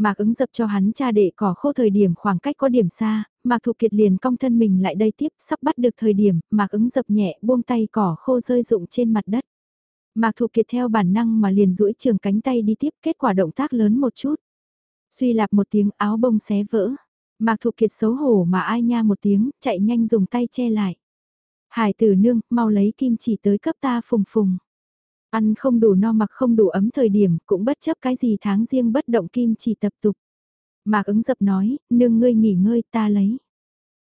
Mạc ứng dập cho hắn cha để cỏ khô thời điểm khoảng cách có điểm xa, Mạc Thục Kiệt liền cong thân mình lại đây tiếp, sắp bắt được thời điểm, Mạc ứng dập nhẹ buông tay cỏ khô rơi rụng trên mặt đất. Mạc Thục Kiệt theo bản năng mà liền duỗi trường cánh tay đi tiếp, kết quả động tác lớn một chút. Suy lạp một tiếng áo bông xé vỡ. Mạc Thục Kiệt xấu hổ mà ai nha một tiếng, chạy nhanh dùng tay che lại. Hải tử nương, mau lấy kim chỉ tới cấp ta phùng phùng. Ăn không đủ no mặc không đủ ấm thời điểm, cũng bất chấp cái gì tháng riêng bất động kim chỉ tập tục. Mạc ứng dập nói, nương ngươi nghỉ ngơi ta lấy.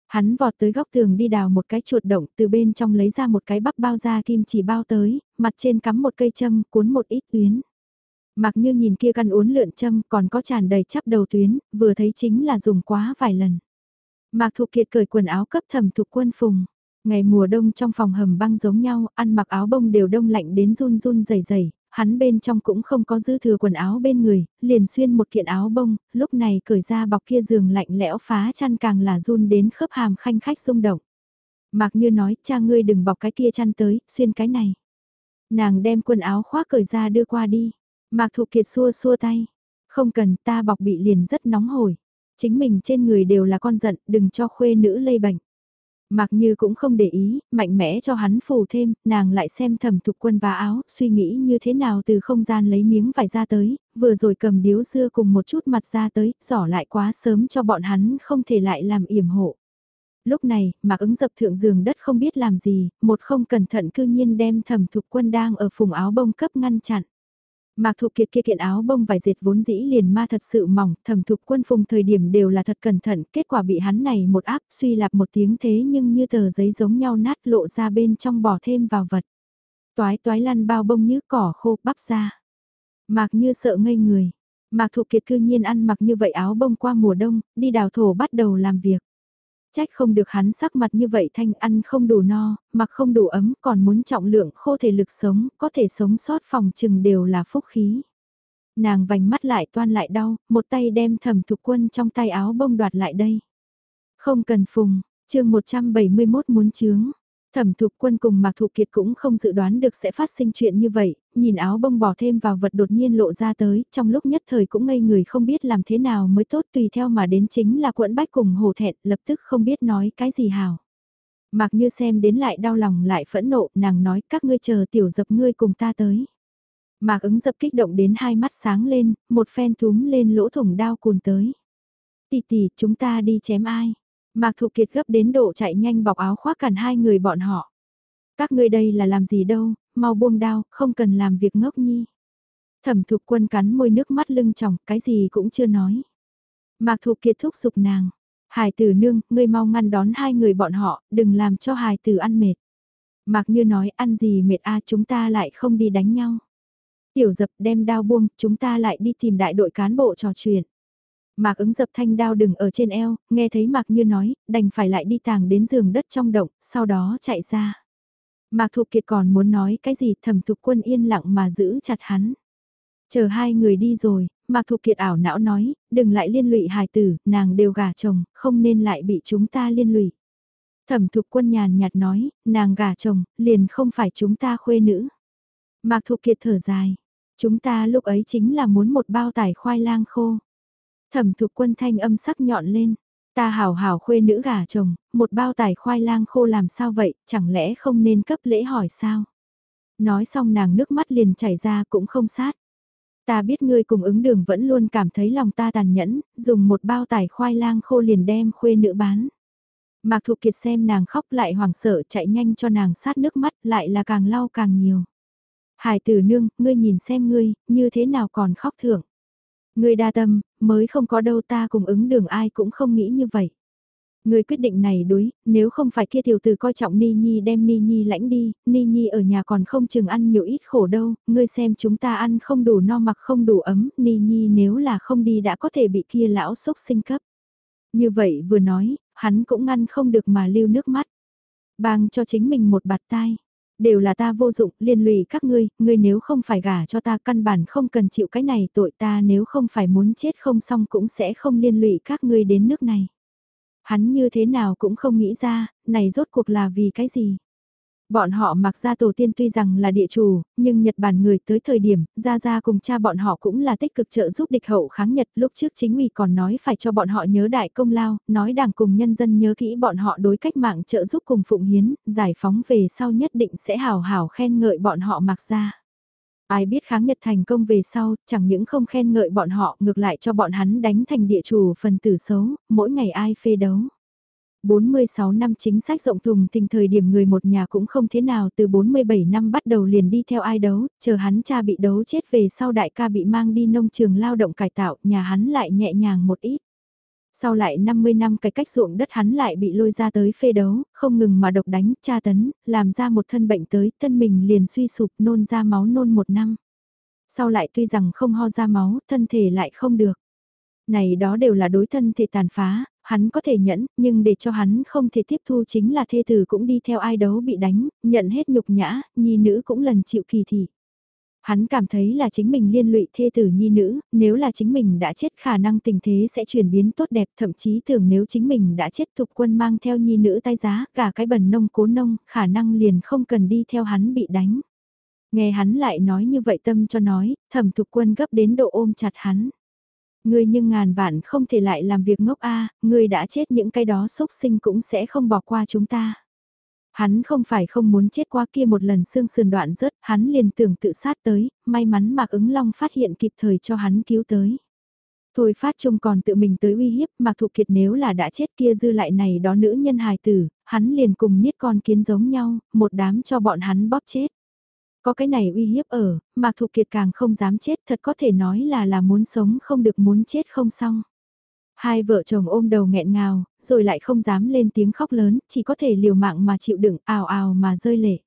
Hắn vọt tới góc tường đi đào một cái chuột động từ bên trong lấy ra một cái bắp bao da kim chỉ bao tới, mặt trên cắm một cây châm cuốn một ít tuyến. Mặc như nhìn kia căn uốn lượn châm còn có tràn đầy chắp đầu tuyến, vừa thấy chính là dùng quá vài lần. Mạc Thục Kiệt cởi quần áo cấp thẩm thục quân phùng. Ngày mùa đông trong phòng hầm băng giống nhau, ăn mặc áo bông đều đông lạnh đến run run dày dày hắn bên trong cũng không có dư thừa quần áo bên người, liền xuyên một kiện áo bông, lúc này cởi ra bọc kia giường lạnh lẽo phá chăn càng là run đến khớp hàm khanh khách rung động. Mạc Như nói, cha ngươi đừng bọc cái kia chăn tới, xuyên cái này. Nàng đem quần áo khoác cởi ra đưa qua đi. Mạc thụ Kiệt xua xua tay. Không cần ta bọc bị liền rất nóng hổi. Chính mình trên người đều là con giận, đừng cho khuê nữ lây bệnh. Mặc như cũng không để ý, mạnh mẽ cho hắn phù thêm, nàng lại xem thẩm thục quân và áo, suy nghĩ như thế nào từ không gian lấy miếng vải ra tới, vừa rồi cầm điếu dưa cùng một chút mặt ra tới, giỏ lại quá sớm cho bọn hắn không thể lại làm yểm hộ. Lúc này, mặc ứng dập thượng giường đất không biết làm gì, một không cẩn thận cư nhiên đem thẩm thục quân đang ở phùng áo bông cấp ngăn chặn. Mạc Thục Kiệt kia kiện áo bông vải dệt vốn dĩ liền ma thật sự mỏng, thẩm thục quân phùng thời điểm đều là thật cẩn thận, kết quả bị hắn này một áp suy lạp một tiếng thế nhưng như tờ giấy giống nhau nát lộ ra bên trong bỏ thêm vào vật. Toái toái lăn bao bông như cỏ khô bắp ra. Mạc như sợ ngây người. Mạc Thục Kiệt cư nhiên ăn mặc như vậy áo bông qua mùa đông, đi đào thổ bắt đầu làm việc. Trách không được hắn sắc mặt như vậy thanh ăn không đủ no, mặc không đủ ấm còn muốn trọng lượng khô thể lực sống, có thể sống sót phòng chừng đều là phúc khí. Nàng vành mắt lại toan lại đau, một tay đem thẩm thục quân trong tay áo bông đoạt lại đây. Không cần phùng, chương 171 muốn chướng. Thẩm thục quân cùng Mạc Thục Kiệt cũng không dự đoán được sẽ phát sinh chuyện như vậy, nhìn áo bông bỏ thêm vào vật đột nhiên lộ ra tới, trong lúc nhất thời cũng ngây người không biết làm thế nào mới tốt tùy theo mà đến chính là quẫn bách cùng hồ thẹn, lập tức không biết nói cái gì hào. Mạc như xem đến lại đau lòng lại phẫn nộ, nàng nói các ngươi chờ tiểu dập ngươi cùng ta tới. Mạc ứng dập kích động đến hai mắt sáng lên, một phen túm lên lỗ thủng đao cuồn tới. tì tì chúng ta đi chém ai? Mạc Thụ Kiệt gấp đến độ chạy nhanh bọc áo khoác cản hai người bọn họ. Các ngươi đây là làm gì đâu, mau buông đao, không cần làm việc ngốc nhi. Thẩm Thục Quân cắn môi nước mắt lưng tròng, cái gì cũng chưa nói. Mạc Thụ Kiệt thúc giục nàng. Hải tử nương, ngươi mau ngăn đón hai người bọn họ, đừng làm cho hải tử ăn mệt. Mạc Như nói ăn gì mệt a chúng ta lại không đi đánh nhau. Tiểu dập đem đao buông, chúng ta lại đi tìm đại đội cán bộ trò chuyện. Mạc ứng dập thanh đao đừng ở trên eo, nghe thấy Mạc Như nói, đành phải lại đi tàng đến giường đất trong động, sau đó chạy ra. Mạc Thục Kiệt còn muốn nói cái gì thẩm thục quân yên lặng mà giữ chặt hắn. Chờ hai người đi rồi, Mạc Thục Kiệt ảo não nói, đừng lại liên lụy hài tử, nàng đều gả chồng, không nên lại bị chúng ta liên lụy. Thẩm thục quân nhàn nhạt nói, nàng gả chồng, liền không phải chúng ta khuê nữ. Mạc Thục Kiệt thở dài, chúng ta lúc ấy chính là muốn một bao tải khoai lang khô. Thẩm thục quân thanh âm sắc nhọn lên. Ta hảo hảo khuê nữ gà chồng, một bao tải khoai lang khô làm sao vậy, chẳng lẽ không nên cấp lễ hỏi sao? Nói xong nàng nước mắt liền chảy ra cũng không sát. Ta biết ngươi cùng ứng đường vẫn luôn cảm thấy lòng ta tàn nhẫn, dùng một bao tải khoai lang khô liền đem khuê nữ bán. Mạc Thục Kiệt xem nàng khóc lại hoảng sợ chạy nhanh cho nàng sát nước mắt lại là càng lau càng nhiều. Hải tử nương, ngươi nhìn xem ngươi, như thế nào còn khóc thưởng. Người đa tâm, mới không có đâu ta cùng ứng đường ai cũng không nghĩ như vậy. Người quyết định này đối, nếu không phải kia tiểu tử coi trọng Ni Nhi đem Ni Nhi lãnh đi, Ni Nhi ở nhà còn không chừng ăn nhiều ít khổ đâu, ngươi xem chúng ta ăn không đủ no mặc không đủ ấm, Ni Nhi nếu là không đi đã có thể bị kia lão sốc sinh cấp. Như vậy vừa nói, hắn cũng ngăn không được mà lưu nước mắt. Bang cho chính mình một bạt tai đều là ta vô dụng, liên lụy các ngươi, ngươi nếu không phải gả cho ta căn bản không cần chịu cái này tội ta nếu không phải muốn chết không xong cũng sẽ không liên lụy các ngươi đến nước này. Hắn như thế nào cũng không nghĩ ra, này rốt cuộc là vì cái gì. Bọn họ mặc ra tổ tiên tuy rằng là địa chủ, nhưng Nhật Bản người tới thời điểm, ra ra cùng cha bọn họ cũng là tích cực trợ giúp địch hậu kháng Nhật. Lúc trước chính ủy còn nói phải cho bọn họ nhớ đại công lao, nói đảng cùng nhân dân nhớ kỹ bọn họ đối cách mạng trợ giúp cùng phụng hiến, giải phóng về sau nhất định sẽ hào hào khen ngợi bọn họ mặc ra. Ai biết kháng Nhật thành công về sau, chẳng những không khen ngợi bọn họ ngược lại cho bọn hắn đánh thành địa chủ phần tử xấu, mỗi ngày ai phê đấu. 46 năm chính sách rộng thùng tình thời điểm người một nhà cũng không thế nào từ 47 năm bắt đầu liền đi theo ai đấu, chờ hắn cha bị đấu chết về sau đại ca bị mang đi nông trường lao động cải tạo, nhà hắn lại nhẹ nhàng một ít. Sau lại 50 năm cái cách ruộng đất hắn lại bị lôi ra tới phê đấu, không ngừng mà độc đánh, tra tấn, làm ra một thân bệnh tới, thân mình liền suy sụp nôn ra máu nôn một năm. Sau lại tuy rằng không ho ra máu, thân thể lại không được. Này đó đều là đối thân thể tàn phá, hắn có thể nhẫn, nhưng để cho hắn không thể tiếp thu chính là thê tử cũng đi theo ai đấu bị đánh, nhận hết nhục nhã, nhi nữ cũng lần chịu kỳ thị. Hắn cảm thấy là chính mình liên lụy thê tử nhi nữ, nếu là chính mình đã chết khả năng tình thế sẽ chuyển biến tốt đẹp, thậm chí tưởng nếu chính mình đã chết thục quân mang theo nhi nữ tay giá, cả cái bần nông cố nông, khả năng liền không cần đi theo hắn bị đánh. Nghe hắn lại nói như vậy tâm cho nói, thẩm thục quân gấp đến độ ôm chặt hắn. Ngươi nhưng ngàn vạn không thể lại làm việc ngốc a, ngươi đã chết những cái đó xúc sinh cũng sẽ không bỏ qua chúng ta. Hắn không phải không muốn chết qua kia một lần xương sườn đoạn rớt, hắn liền tưởng tự sát tới, may mắn Mạc ứng long phát hiện kịp thời cho hắn cứu tới. Thôi phát trung còn tự mình tới uy hiếp Mạc Thụ Kiệt nếu là đã chết kia dư lại này đó nữ nhân hài tử, hắn liền cùng niết con kiến giống nhau, một đám cho bọn hắn bóp chết. Có cái này uy hiếp ở, Mạc Thục Kiệt càng không dám chết thật có thể nói là là muốn sống không được muốn chết không xong. Hai vợ chồng ôm đầu nghẹn ngào, rồi lại không dám lên tiếng khóc lớn, chỉ có thể liều mạng mà chịu đựng ào ào mà rơi lệ.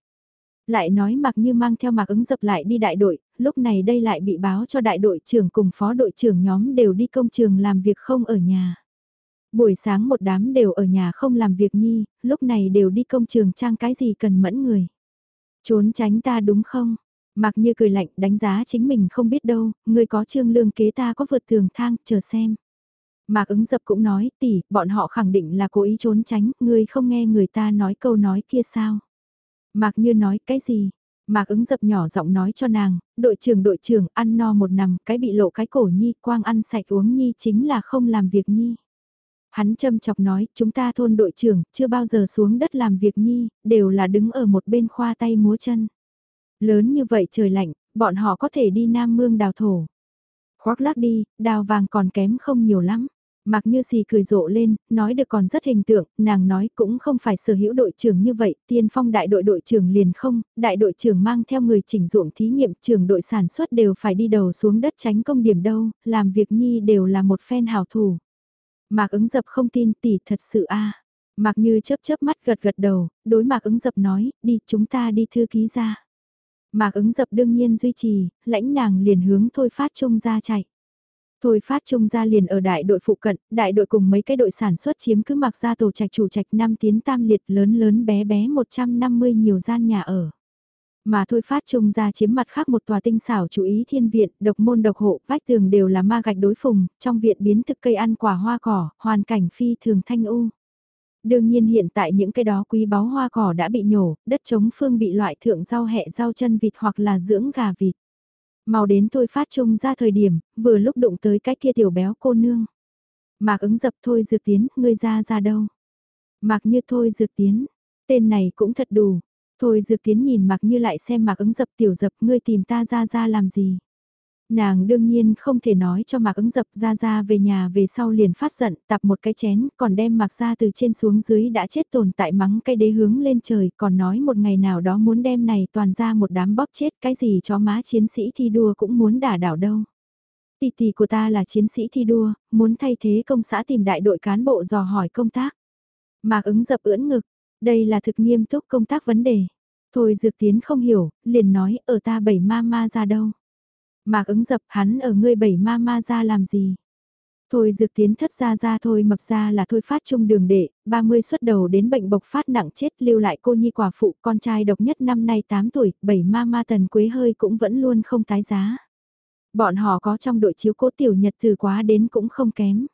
Lại nói mặc như mang theo mặc ứng dập lại đi đại đội, lúc này đây lại bị báo cho đại đội trưởng cùng phó đội trưởng nhóm đều đi công trường làm việc không ở nhà. Buổi sáng một đám đều ở nhà không làm việc nhi, lúc này đều đi công trường trang cái gì cần mẫn người. Trốn tránh ta đúng không? Mặc như cười lạnh đánh giá chính mình không biết đâu, người có trương lương kế ta có vượt tường thang, chờ xem. Mạc ứng dập cũng nói, tỷ, bọn họ khẳng định là cố ý trốn tránh, ngươi không nghe người ta nói câu nói kia sao. Mạc như nói, cái gì? Mạc ứng dập nhỏ giọng nói cho nàng, đội trưởng đội trưởng ăn no một nằm, cái bị lộ cái cổ nhi, quang ăn sạch uống nhi chính là không làm việc nhi. Hắn châm chọc nói, chúng ta thôn đội trưởng, chưa bao giờ xuống đất làm việc nhi, đều là đứng ở một bên khoa tay múa chân. Lớn như vậy trời lạnh, bọn họ có thể đi Nam Mương đào thổ. Khoác lác đi, đào vàng còn kém không nhiều lắm. Mặc như xì cười rộ lên, nói được còn rất hình tượng, nàng nói cũng không phải sở hữu đội trưởng như vậy, tiên phong đại đội đội trưởng liền không, đại đội trưởng mang theo người chỉnh ruộng thí nghiệm, trưởng đội sản xuất đều phải đi đầu xuống đất tránh công điểm đâu, làm việc nhi đều là một phen hảo thủ. Mạc ứng dập không tin tỷ thật sự a à. Mạc như chớp chớp mắt gật gật đầu, đối mạc ứng dập nói, đi chúng ta đi thư ký ra. Mạc ứng dập đương nhiên duy trì, lãnh nàng liền hướng thôi phát trung ra chạy. Thôi phát trung ra liền ở đại đội phụ cận, đại đội cùng mấy cái đội sản xuất chiếm cứ mặc ra tổ trạch chủ trạch năm tiến tam liệt lớn lớn bé bé 150 nhiều gian nhà ở. Mà thôi phát trung ra chiếm mặt khác một tòa tinh xảo chú ý thiên viện, độc môn độc hộ, vách tường đều là ma gạch đối phùng, trong viện biến thực cây ăn quả hoa cỏ, hoàn cảnh phi thường thanh u. Đương nhiên hiện tại những cái đó quý báu hoa cỏ đã bị nhổ, đất trống phương bị loại thượng rau hẹ rau chân vịt hoặc là dưỡng gà vịt. Mau đến thôi phát trung ra thời điểm, vừa lúc đụng tới cái kia tiểu béo cô nương. Mạc ứng dập thôi dược tiến, ngươi ra ra đâu? Mạc như thôi dược tiến, tên này cũng thật đủ. Thôi dược tiến nhìn mặc như lại xem Mạc ứng dập tiểu dập ngươi tìm ta ra ra làm gì? Nàng đương nhiên không thể nói cho Mạc ứng dập ra ra về nhà về sau liền phát giận, tập một cái chén, còn đem Mạc ra từ trên xuống dưới đã chết tồn tại mắng cái đế hướng lên trời, còn nói một ngày nào đó muốn đem này toàn ra một đám bóp chết, cái gì cho má chiến sĩ thi đua cũng muốn đả đảo đâu. Tỷ tỷ của ta là chiến sĩ thi đua, muốn thay thế công xã tìm đại đội cán bộ dò hỏi công tác. Mạc ứng dập ưỡn ngực, đây là thực nghiêm túc công tác vấn đề. Thôi dược tiến không hiểu, liền nói ở ta bảy ma ma ra đâu. Mạc ứng dập hắn ở ngươi bảy ma ma ra làm gì? Thôi dược tiến thất ra ra thôi mập ra là thôi phát trung đường đệ, 30 xuất đầu đến bệnh bộc phát nặng chết lưu lại cô nhi quả phụ con trai độc nhất năm nay 8 tuổi, bảy ma ma tần quế hơi cũng vẫn luôn không tái giá. Bọn họ có trong đội chiếu cố tiểu nhật từ quá đến cũng không kém.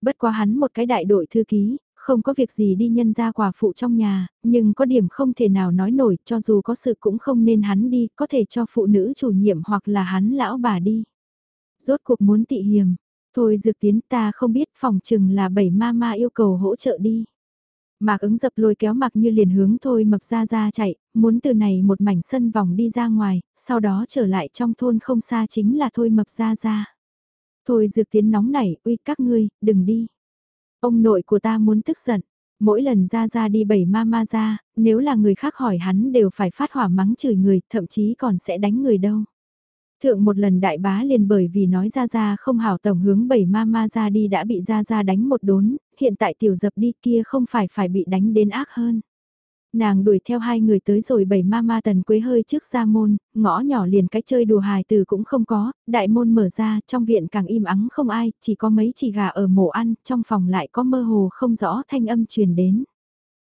Bất quá hắn một cái đại đội thư ký, không có việc gì đi nhân ra quả phụ trong nhà, nhưng có điểm không thể nào nói nổi, cho dù có sự cũng không nên hắn đi, có thể cho phụ nữ chủ nhiệm hoặc là hắn lão bà đi. Rốt cuộc muốn tị hiềm, thôi dược tiến ta không biết phòng chừng là bảy ma ma yêu cầu hỗ trợ đi. Mạc ứng dập lôi kéo mặc như liền hướng thôi mập ra ra chạy, muốn từ này một mảnh sân vòng đi ra ngoài, sau đó trở lại trong thôn không xa chính là thôi mập ra ra. Thôi dược tiến nóng nảy, uy các ngươi, đừng đi. Ông nội của ta muốn tức giận. Mỗi lần ra ra đi bảy ma ma ra, nếu là người khác hỏi hắn đều phải phát hỏa mắng chửi người, thậm chí còn sẽ đánh người đâu. Thượng một lần đại bá liền bởi vì nói ra ra không hảo tổng hướng bảy ma ma ra đi đã bị ra ra đánh một đốn, hiện tại tiểu dập đi kia không phải phải bị đánh đến ác hơn. Nàng đuổi theo hai người tới rồi bảy ma ma tần quế hơi trước ra môn, ngõ nhỏ liền cái chơi đùa hài từ cũng không có, đại môn mở ra, trong viện càng im ắng không ai, chỉ có mấy chỉ gà ở mổ ăn, trong phòng lại có mơ hồ không rõ thanh âm truyền đến.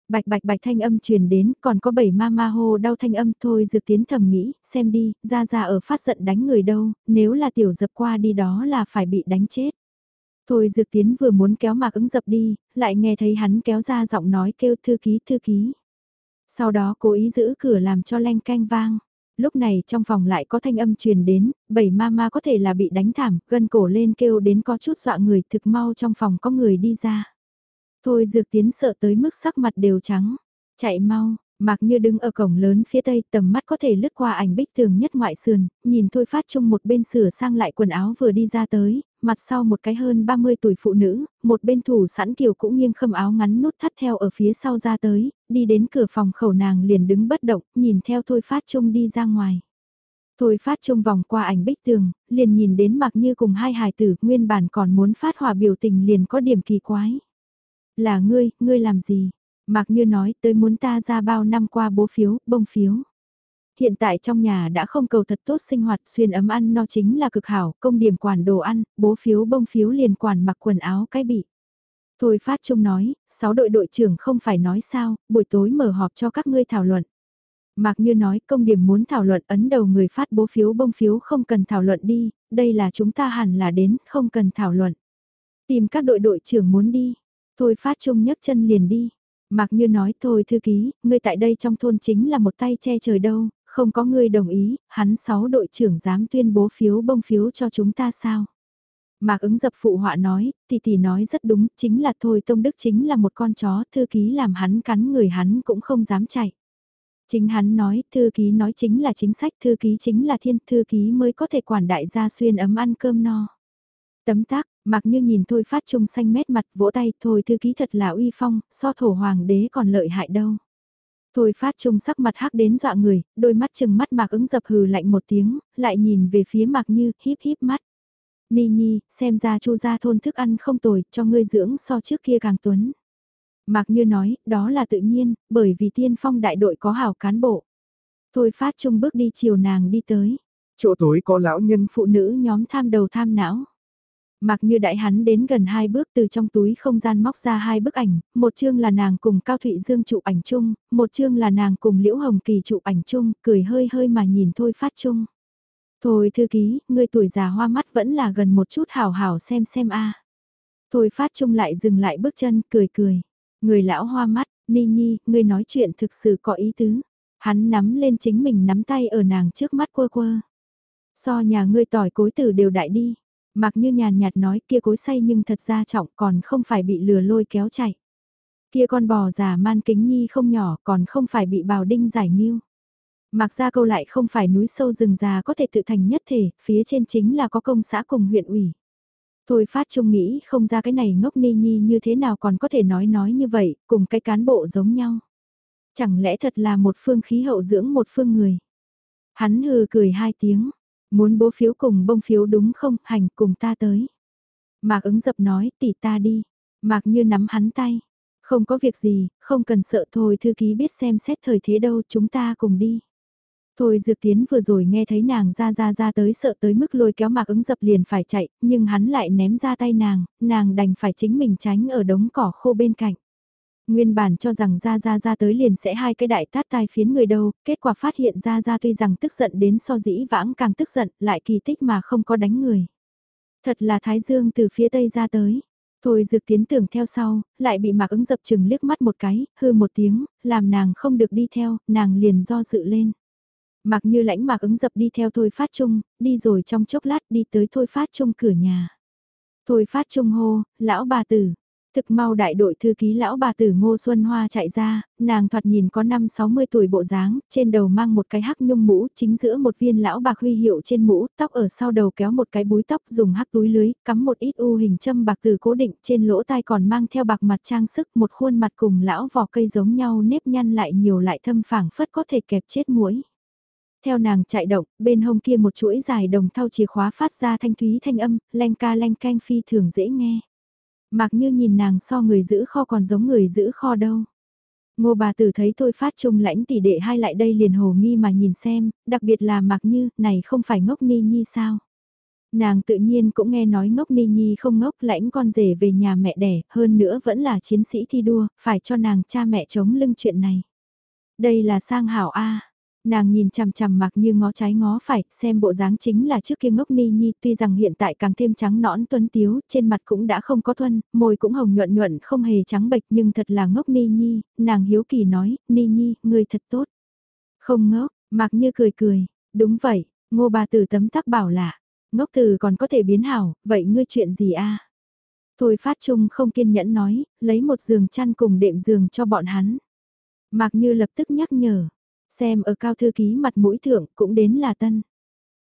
Bạch bạch bạch thanh âm truyền đến, còn có bảy ma ma hô đau thanh âm thôi dược tiến thầm nghĩ, xem đi, ra ra ở phát giận đánh người đâu, nếu là tiểu dập qua đi đó là phải bị đánh chết. Thôi dược tiến vừa muốn kéo mạc ứng dập đi, lại nghe thấy hắn kéo ra giọng nói kêu thư ký thư ký. Sau đó cố ý giữ cửa làm cho leng canh vang. Lúc này trong phòng lại có thanh âm truyền đến, bảy ma ma có thể là bị đánh thảm, gân cổ lên kêu đến có chút dọa người thực mau trong phòng có người đi ra. Thôi dược tiến sợ tới mức sắc mặt đều trắng. Chạy mau, Mạc Như đứng ở cổng lớn phía tây tầm mắt có thể lướt qua ảnh bích tường nhất ngoại sườn, nhìn Thôi Phát Trung một bên sửa sang lại quần áo vừa đi ra tới, mặt sau một cái hơn 30 tuổi phụ nữ, một bên thủ sẵn kiều cũng nghiêng khâm áo ngắn nút thắt theo ở phía sau ra tới, đi đến cửa phòng khẩu nàng liền đứng bất động, nhìn theo Thôi Phát Trung đi ra ngoài. Thôi Phát Trung vòng qua ảnh bích tường, liền nhìn đến mặc như cùng hai hài tử, nguyên bản còn muốn phát hòa biểu tình liền có điểm kỳ quái. Là ngươi, ngươi làm gì? Mạc Như nói tới muốn ta ra bao năm qua bố phiếu, bông phiếu. Hiện tại trong nhà đã không cầu thật tốt sinh hoạt xuyên ấm ăn no chính là cực hảo, công điểm quản đồ ăn, bố phiếu bông phiếu liền quản mặc quần áo cái bị. Thôi Phát Trung nói, sáu đội đội trưởng không phải nói sao, buổi tối mở họp cho các ngươi thảo luận. Mạc Như nói công điểm muốn thảo luận ấn đầu người phát bố phiếu bông phiếu không cần thảo luận đi, đây là chúng ta hẳn là đến, không cần thảo luận. Tìm các đội đội trưởng muốn đi, thôi phát trung nhấc chân liền đi. Mạc Như nói thôi thư ký, ngươi tại đây trong thôn chính là một tay che trời đâu, không có người đồng ý, hắn sáu đội trưởng dám tuyên bố phiếu bông phiếu cho chúng ta sao? Mạc ứng dập phụ họa nói, tỷ tỷ nói rất đúng, chính là thôi Tông Đức chính là một con chó, thư ký làm hắn cắn người hắn cũng không dám chạy. Chính hắn nói, thư ký nói chính là chính sách, thư ký chính là thiên, thư ký mới có thể quản đại gia xuyên ấm ăn cơm no. Tấm tác, mặc như nhìn thôi phát trung xanh mét mặt vỗ tay, thôi thư ký thật là uy phong, so thổ hoàng đế còn lợi hại đâu. Thôi phát trung sắc mặt hắc đến dọa người, đôi mắt chừng mắt mạc ứng dập hừ lạnh một tiếng, lại nhìn về phía mạc như, híp híp mắt. Ni nhi, xem ra chu gia thôn thức ăn không tồi, cho ngươi dưỡng so trước kia càng tuấn. Mạc Như nói, đó là tự nhiên, bởi vì tiên phong đại đội có hảo cán bộ. Thôi phát trung bước đi chiều nàng đi tới. Chỗ tối có lão nhân phụ nữ nhóm tham đầu tham não mặc Như đại hắn đến gần hai bước từ trong túi không gian móc ra hai bức ảnh, một chương là nàng cùng Cao Thụy Dương chụp ảnh chung, một chương là nàng cùng Liễu Hồng Kỳ chụp ảnh chung, cười hơi hơi mà nhìn thôi phát chung. Thôi thư ký, người tuổi già hoa mắt vẫn là gần một chút hảo hảo xem xem a. Thôi phát chung lại dừng lại bước chân, cười cười. Người lão hoa mắt, Ni Nhi, ngươi nói chuyện thực sự có ý tứ. Hắn nắm lên chính mình nắm tay ở nàng trước mắt quơ quơ. So nhà ngươi tỏi cối tử đều đại đi. Mặc như nhàn nhạt nói kia cối say nhưng thật ra trọng còn không phải bị lừa lôi kéo chạy. Kia con bò già man kính nhi không nhỏ còn không phải bị bào đinh giải nghiêu. Mặc ra câu lại không phải núi sâu rừng già có thể tự thành nhất thể, phía trên chính là có công xã cùng huyện ủy. Thôi phát trung nghĩ không ra cái này ngốc ni nhi như thế nào còn có thể nói nói như vậy, cùng cái cán bộ giống nhau. Chẳng lẽ thật là một phương khí hậu dưỡng một phương người. Hắn hừ cười hai tiếng, muốn bố phiếu cùng bông phiếu đúng không, hành cùng ta tới. Mạc ứng dập nói, tỷ ta đi. Mạc như nắm hắn tay. Không có việc gì, không cần sợ thôi thư ký biết xem xét thời thế đâu chúng ta cùng đi. Thôi Dược Tiến vừa rồi nghe thấy nàng ra ra ra tới sợ tới mức lôi kéo mạc ứng dập liền phải chạy, nhưng hắn lại ném ra tay nàng, nàng đành phải chính mình tránh ở đống cỏ khô bên cạnh. Nguyên bản cho rằng ra ra ra tới liền sẽ hai cái đại tát tai phiến người đâu, kết quả phát hiện ra ra tuy rằng tức giận đến so dĩ vãng càng tức giận, lại kỳ tích mà không có đánh người. Thật là Thái Dương từ phía tây ra tới. Thôi dược tiến tưởng theo sau, lại bị mạc ứng dập chừng liếc mắt một cái, hư một tiếng, làm nàng không được đi theo, nàng liền do dự lên. Mặc như lãnh mạc ứng dập đi theo Thôi Phát Trung, đi rồi trong chốc lát đi tới Thôi Phát Trung cửa nhà. Thôi Phát Trung hô, lão bà tử. Thực mau đại đội thư ký lão bà tử Ngô Xuân Hoa chạy ra, nàng thoạt nhìn có năm 60 tuổi bộ dáng, trên đầu mang một cái hắc nhung mũ, chính giữa một viên lão bạc huy hiệu trên mũ, tóc ở sau đầu kéo một cái búi tóc dùng hắc túi lưới, cắm một ít u hình châm bạc từ cố định, trên lỗ tai còn mang theo bạc mặt trang sức, một khuôn mặt cùng lão vỏ cây giống nhau nếp nhăn lại nhiều lại thâm phảng phất có thể kẹp chết mũi. Theo nàng chạy động, bên hông kia một chuỗi dài đồng thau chìa khóa phát ra thanh thúy thanh âm, len ca len canh phi thường dễ nghe. Mặc như nhìn nàng so người giữ kho còn giống người giữ kho đâu. Ngô bà tử thấy thôi phát trung lãnh tỷ đệ hai lại đây liền hồ nghi mà nhìn xem, đặc biệt là mặc như, này không phải ngốc ni nhi sao. Nàng tự nhiên cũng nghe nói ngốc ni nhi không ngốc lãnh con rể về nhà mẹ đẻ, hơn nữa vẫn là chiến sĩ thi đua, phải cho nàng cha mẹ chống lưng chuyện này. Đây là sang hảo A. Nàng nhìn chằm chằm mặc như ngó trái ngó phải, xem bộ dáng chính là trước kia ngốc ni nhi, tuy rằng hiện tại càng thêm trắng nõn tuấn tiếu, trên mặt cũng đã không có thuân, môi cũng hồng nhuận nhuận không hề trắng bệch nhưng thật là ngốc ni nhi, nàng hiếu kỳ nói, ni nhi, người thật tốt. Không ngốc, mặc như cười cười, đúng vậy, ngô bà tử tấm tắc bảo lạ, ngốc từ còn có thể biến hảo, vậy ngươi chuyện gì a? Thôi phát trung không kiên nhẫn nói, lấy một giường chăn cùng đệm giường cho bọn hắn. Mạc Như lập tức nhắc nhở, Xem ở cao thư ký mặt mũi thượng cũng đến là tân.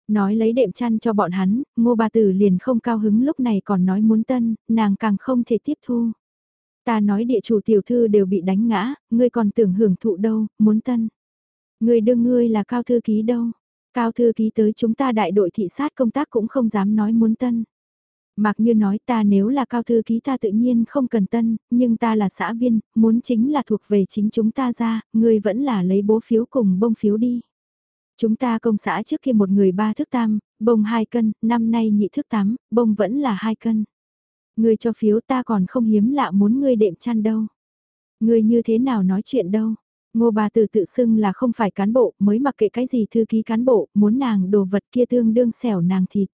Nói lấy đệm chăn cho bọn hắn, ngô bà tử liền không cao hứng lúc này còn nói muốn tân, nàng càng không thể tiếp thu. Ta nói địa chủ tiểu thư đều bị đánh ngã, ngươi còn tưởng hưởng thụ đâu, muốn tân. Ngươi đương ngươi là cao thư ký đâu. Cao thư ký tới chúng ta đại đội thị sát công tác cũng không dám nói muốn tân. Mặc như nói ta nếu là cao thư ký ta tự nhiên không cần tân, nhưng ta là xã viên, muốn chính là thuộc về chính chúng ta ra, ngươi vẫn là lấy bố phiếu cùng bông phiếu đi. Chúng ta công xã trước kia một người ba thước tam, bông hai cân, năm nay nhị thước tám, bông vẫn là hai cân. Ngươi cho phiếu ta còn không hiếm lạ muốn ngươi đệm chăn đâu. Ngươi như thế nào nói chuyện đâu. Ngô bà tử tự xưng là không phải cán bộ, mới mặc kệ cái gì thư ký cán bộ, muốn nàng đồ vật kia tương đương xẻo nàng thịt.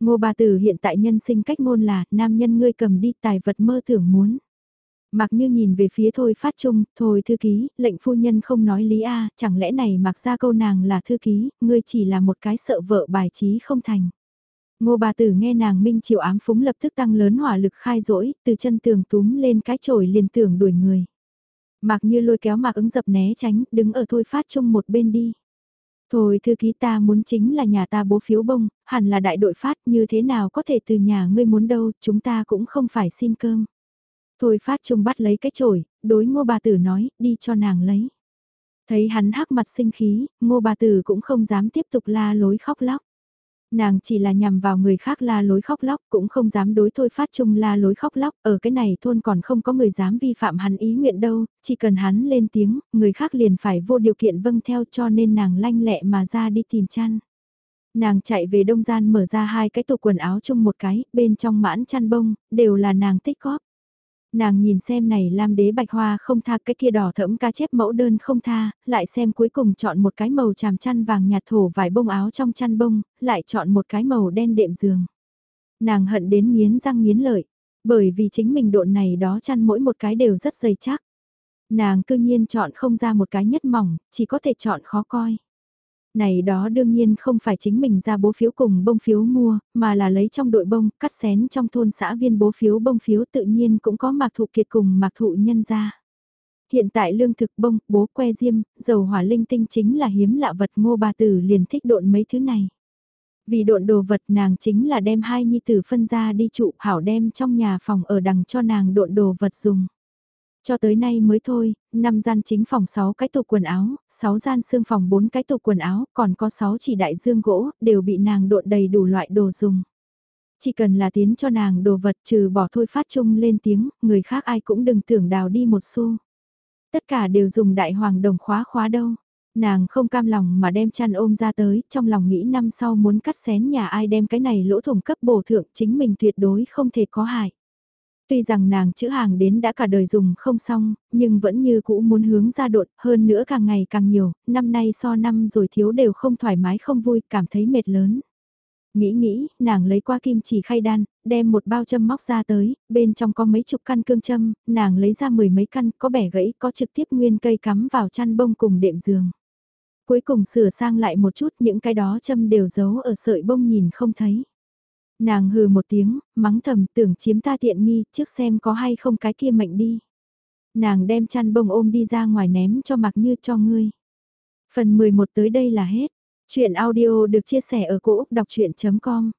Ngô bà tử hiện tại nhân sinh cách ngôn là, nam nhân ngươi cầm đi tài vật mơ tưởng muốn. Mặc như nhìn về phía thôi phát trung, thôi thư ký, lệnh phu nhân không nói lý a chẳng lẽ này mặc ra câu nàng là thư ký, ngươi chỉ là một cái sợ vợ bài trí không thành. Ngô bà tử nghe nàng minh chiều ám phúng lập tức tăng lớn hỏa lực khai rỗi, từ chân tường túm lên cái chổi liền tưởng đuổi người. Mặc như lôi kéo mạc ứng dập né tránh, đứng ở thôi phát trung một bên đi. Thôi thư ký ta muốn chính là nhà ta bố phiếu bông, hẳn là đại đội phát như thế nào có thể từ nhà ngươi muốn đâu, chúng ta cũng không phải xin cơm. Thôi phát trung bắt lấy cái chổi, đối ngô bà tử nói, đi cho nàng lấy. Thấy hắn hắc mặt sinh khí, ngô bà tử cũng không dám tiếp tục la lối khóc lóc. Nàng chỉ là nhằm vào người khác la lối khóc lóc, cũng không dám đối thôi phát chung la lối khóc lóc, ở cái này thôn còn không có người dám vi phạm hắn ý nguyện đâu, chỉ cần hắn lên tiếng, người khác liền phải vô điều kiện vâng theo cho nên nàng lanh lẹ mà ra đi tìm chăn. Nàng chạy về đông gian mở ra hai cái tủ quần áo chung một cái, bên trong mãn chăn bông, đều là nàng tích góp. Nàng nhìn xem này lam đế bạch hoa không tha cái kia đỏ thẫm cá chép mẫu đơn không tha, lại xem cuối cùng chọn một cái màu tràm chăn vàng nhạt thổ vải bông áo trong chăn bông, lại chọn một cái màu đen đệm giường. Nàng hận đến miến răng miến lợi, bởi vì chính mình độn này đó chăn mỗi một cái đều rất dày chắc. Nàng cư nhiên chọn không ra một cái nhất mỏng, chỉ có thể chọn khó coi. Này đó đương nhiên không phải chính mình ra bố phiếu cùng bông phiếu mua, mà là lấy trong đội bông, cắt xén trong thôn xã viên bố phiếu bông phiếu tự nhiên cũng có mạc thụ kiệt cùng mạc thụ nhân ra. Hiện tại lương thực bông, bố que diêm, dầu hỏa linh tinh chính là hiếm lạ vật ngô bà tử liền thích độn mấy thứ này. Vì độn đồ vật nàng chính là đem hai nhi tử phân ra đi trụ hảo đem trong nhà phòng ở đằng cho nàng độn đồ vật dùng. Cho tới nay mới thôi, 5 gian chính phòng 6 cái tủ quần áo, 6 gian xương phòng 4 cái tủ quần áo, còn có 6 chỉ đại dương gỗ, đều bị nàng độn đầy đủ loại đồ dùng. Chỉ cần là tiến cho nàng đồ vật trừ bỏ thôi phát chung lên tiếng, người khác ai cũng đừng tưởng đào đi một xu. Tất cả đều dùng đại hoàng đồng khóa khóa đâu. Nàng không cam lòng mà đem chăn ôm ra tới, trong lòng nghĩ năm sau muốn cắt xén nhà ai đem cái này lỗ thủng cấp bổ thượng chính mình tuyệt đối không thể có hại. Tuy rằng nàng chữ hàng đến đã cả đời dùng không xong, nhưng vẫn như cũ muốn hướng ra đột, hơn nữa càng ngày càng nhiều, năm nay so năm rồi thiếu đều không thoải mái không vui, cảm thấy mệt lớn. Nghĩ nghĩ, nàng lấy qua kim chỉ khay đan, đem một bao châm móc ra tới, bên trong có mấy chục căn cương châm, nàng lấy ra mười mấy căn, có bẻ gãy, có trực tiếp nguyên cây cắm vào chăn bông cùng đệm giường. Cuối cùng sửa sang lại một chút những cái đó châm đều giấu ở sợi bông nhìn không thấy. Nàng hừ một tiếng, mắng thầm tưởng chiếm ta tiện nghi, trước xem có hay không cái kia mệnh đi. Nàng đem chăn bông ôm đi ra ngoài ném cho mặc như cho ngươi. Phần 11 tới đây là hết. Chuyện audio được chia sẻ ở cỗ đọc chuyện.com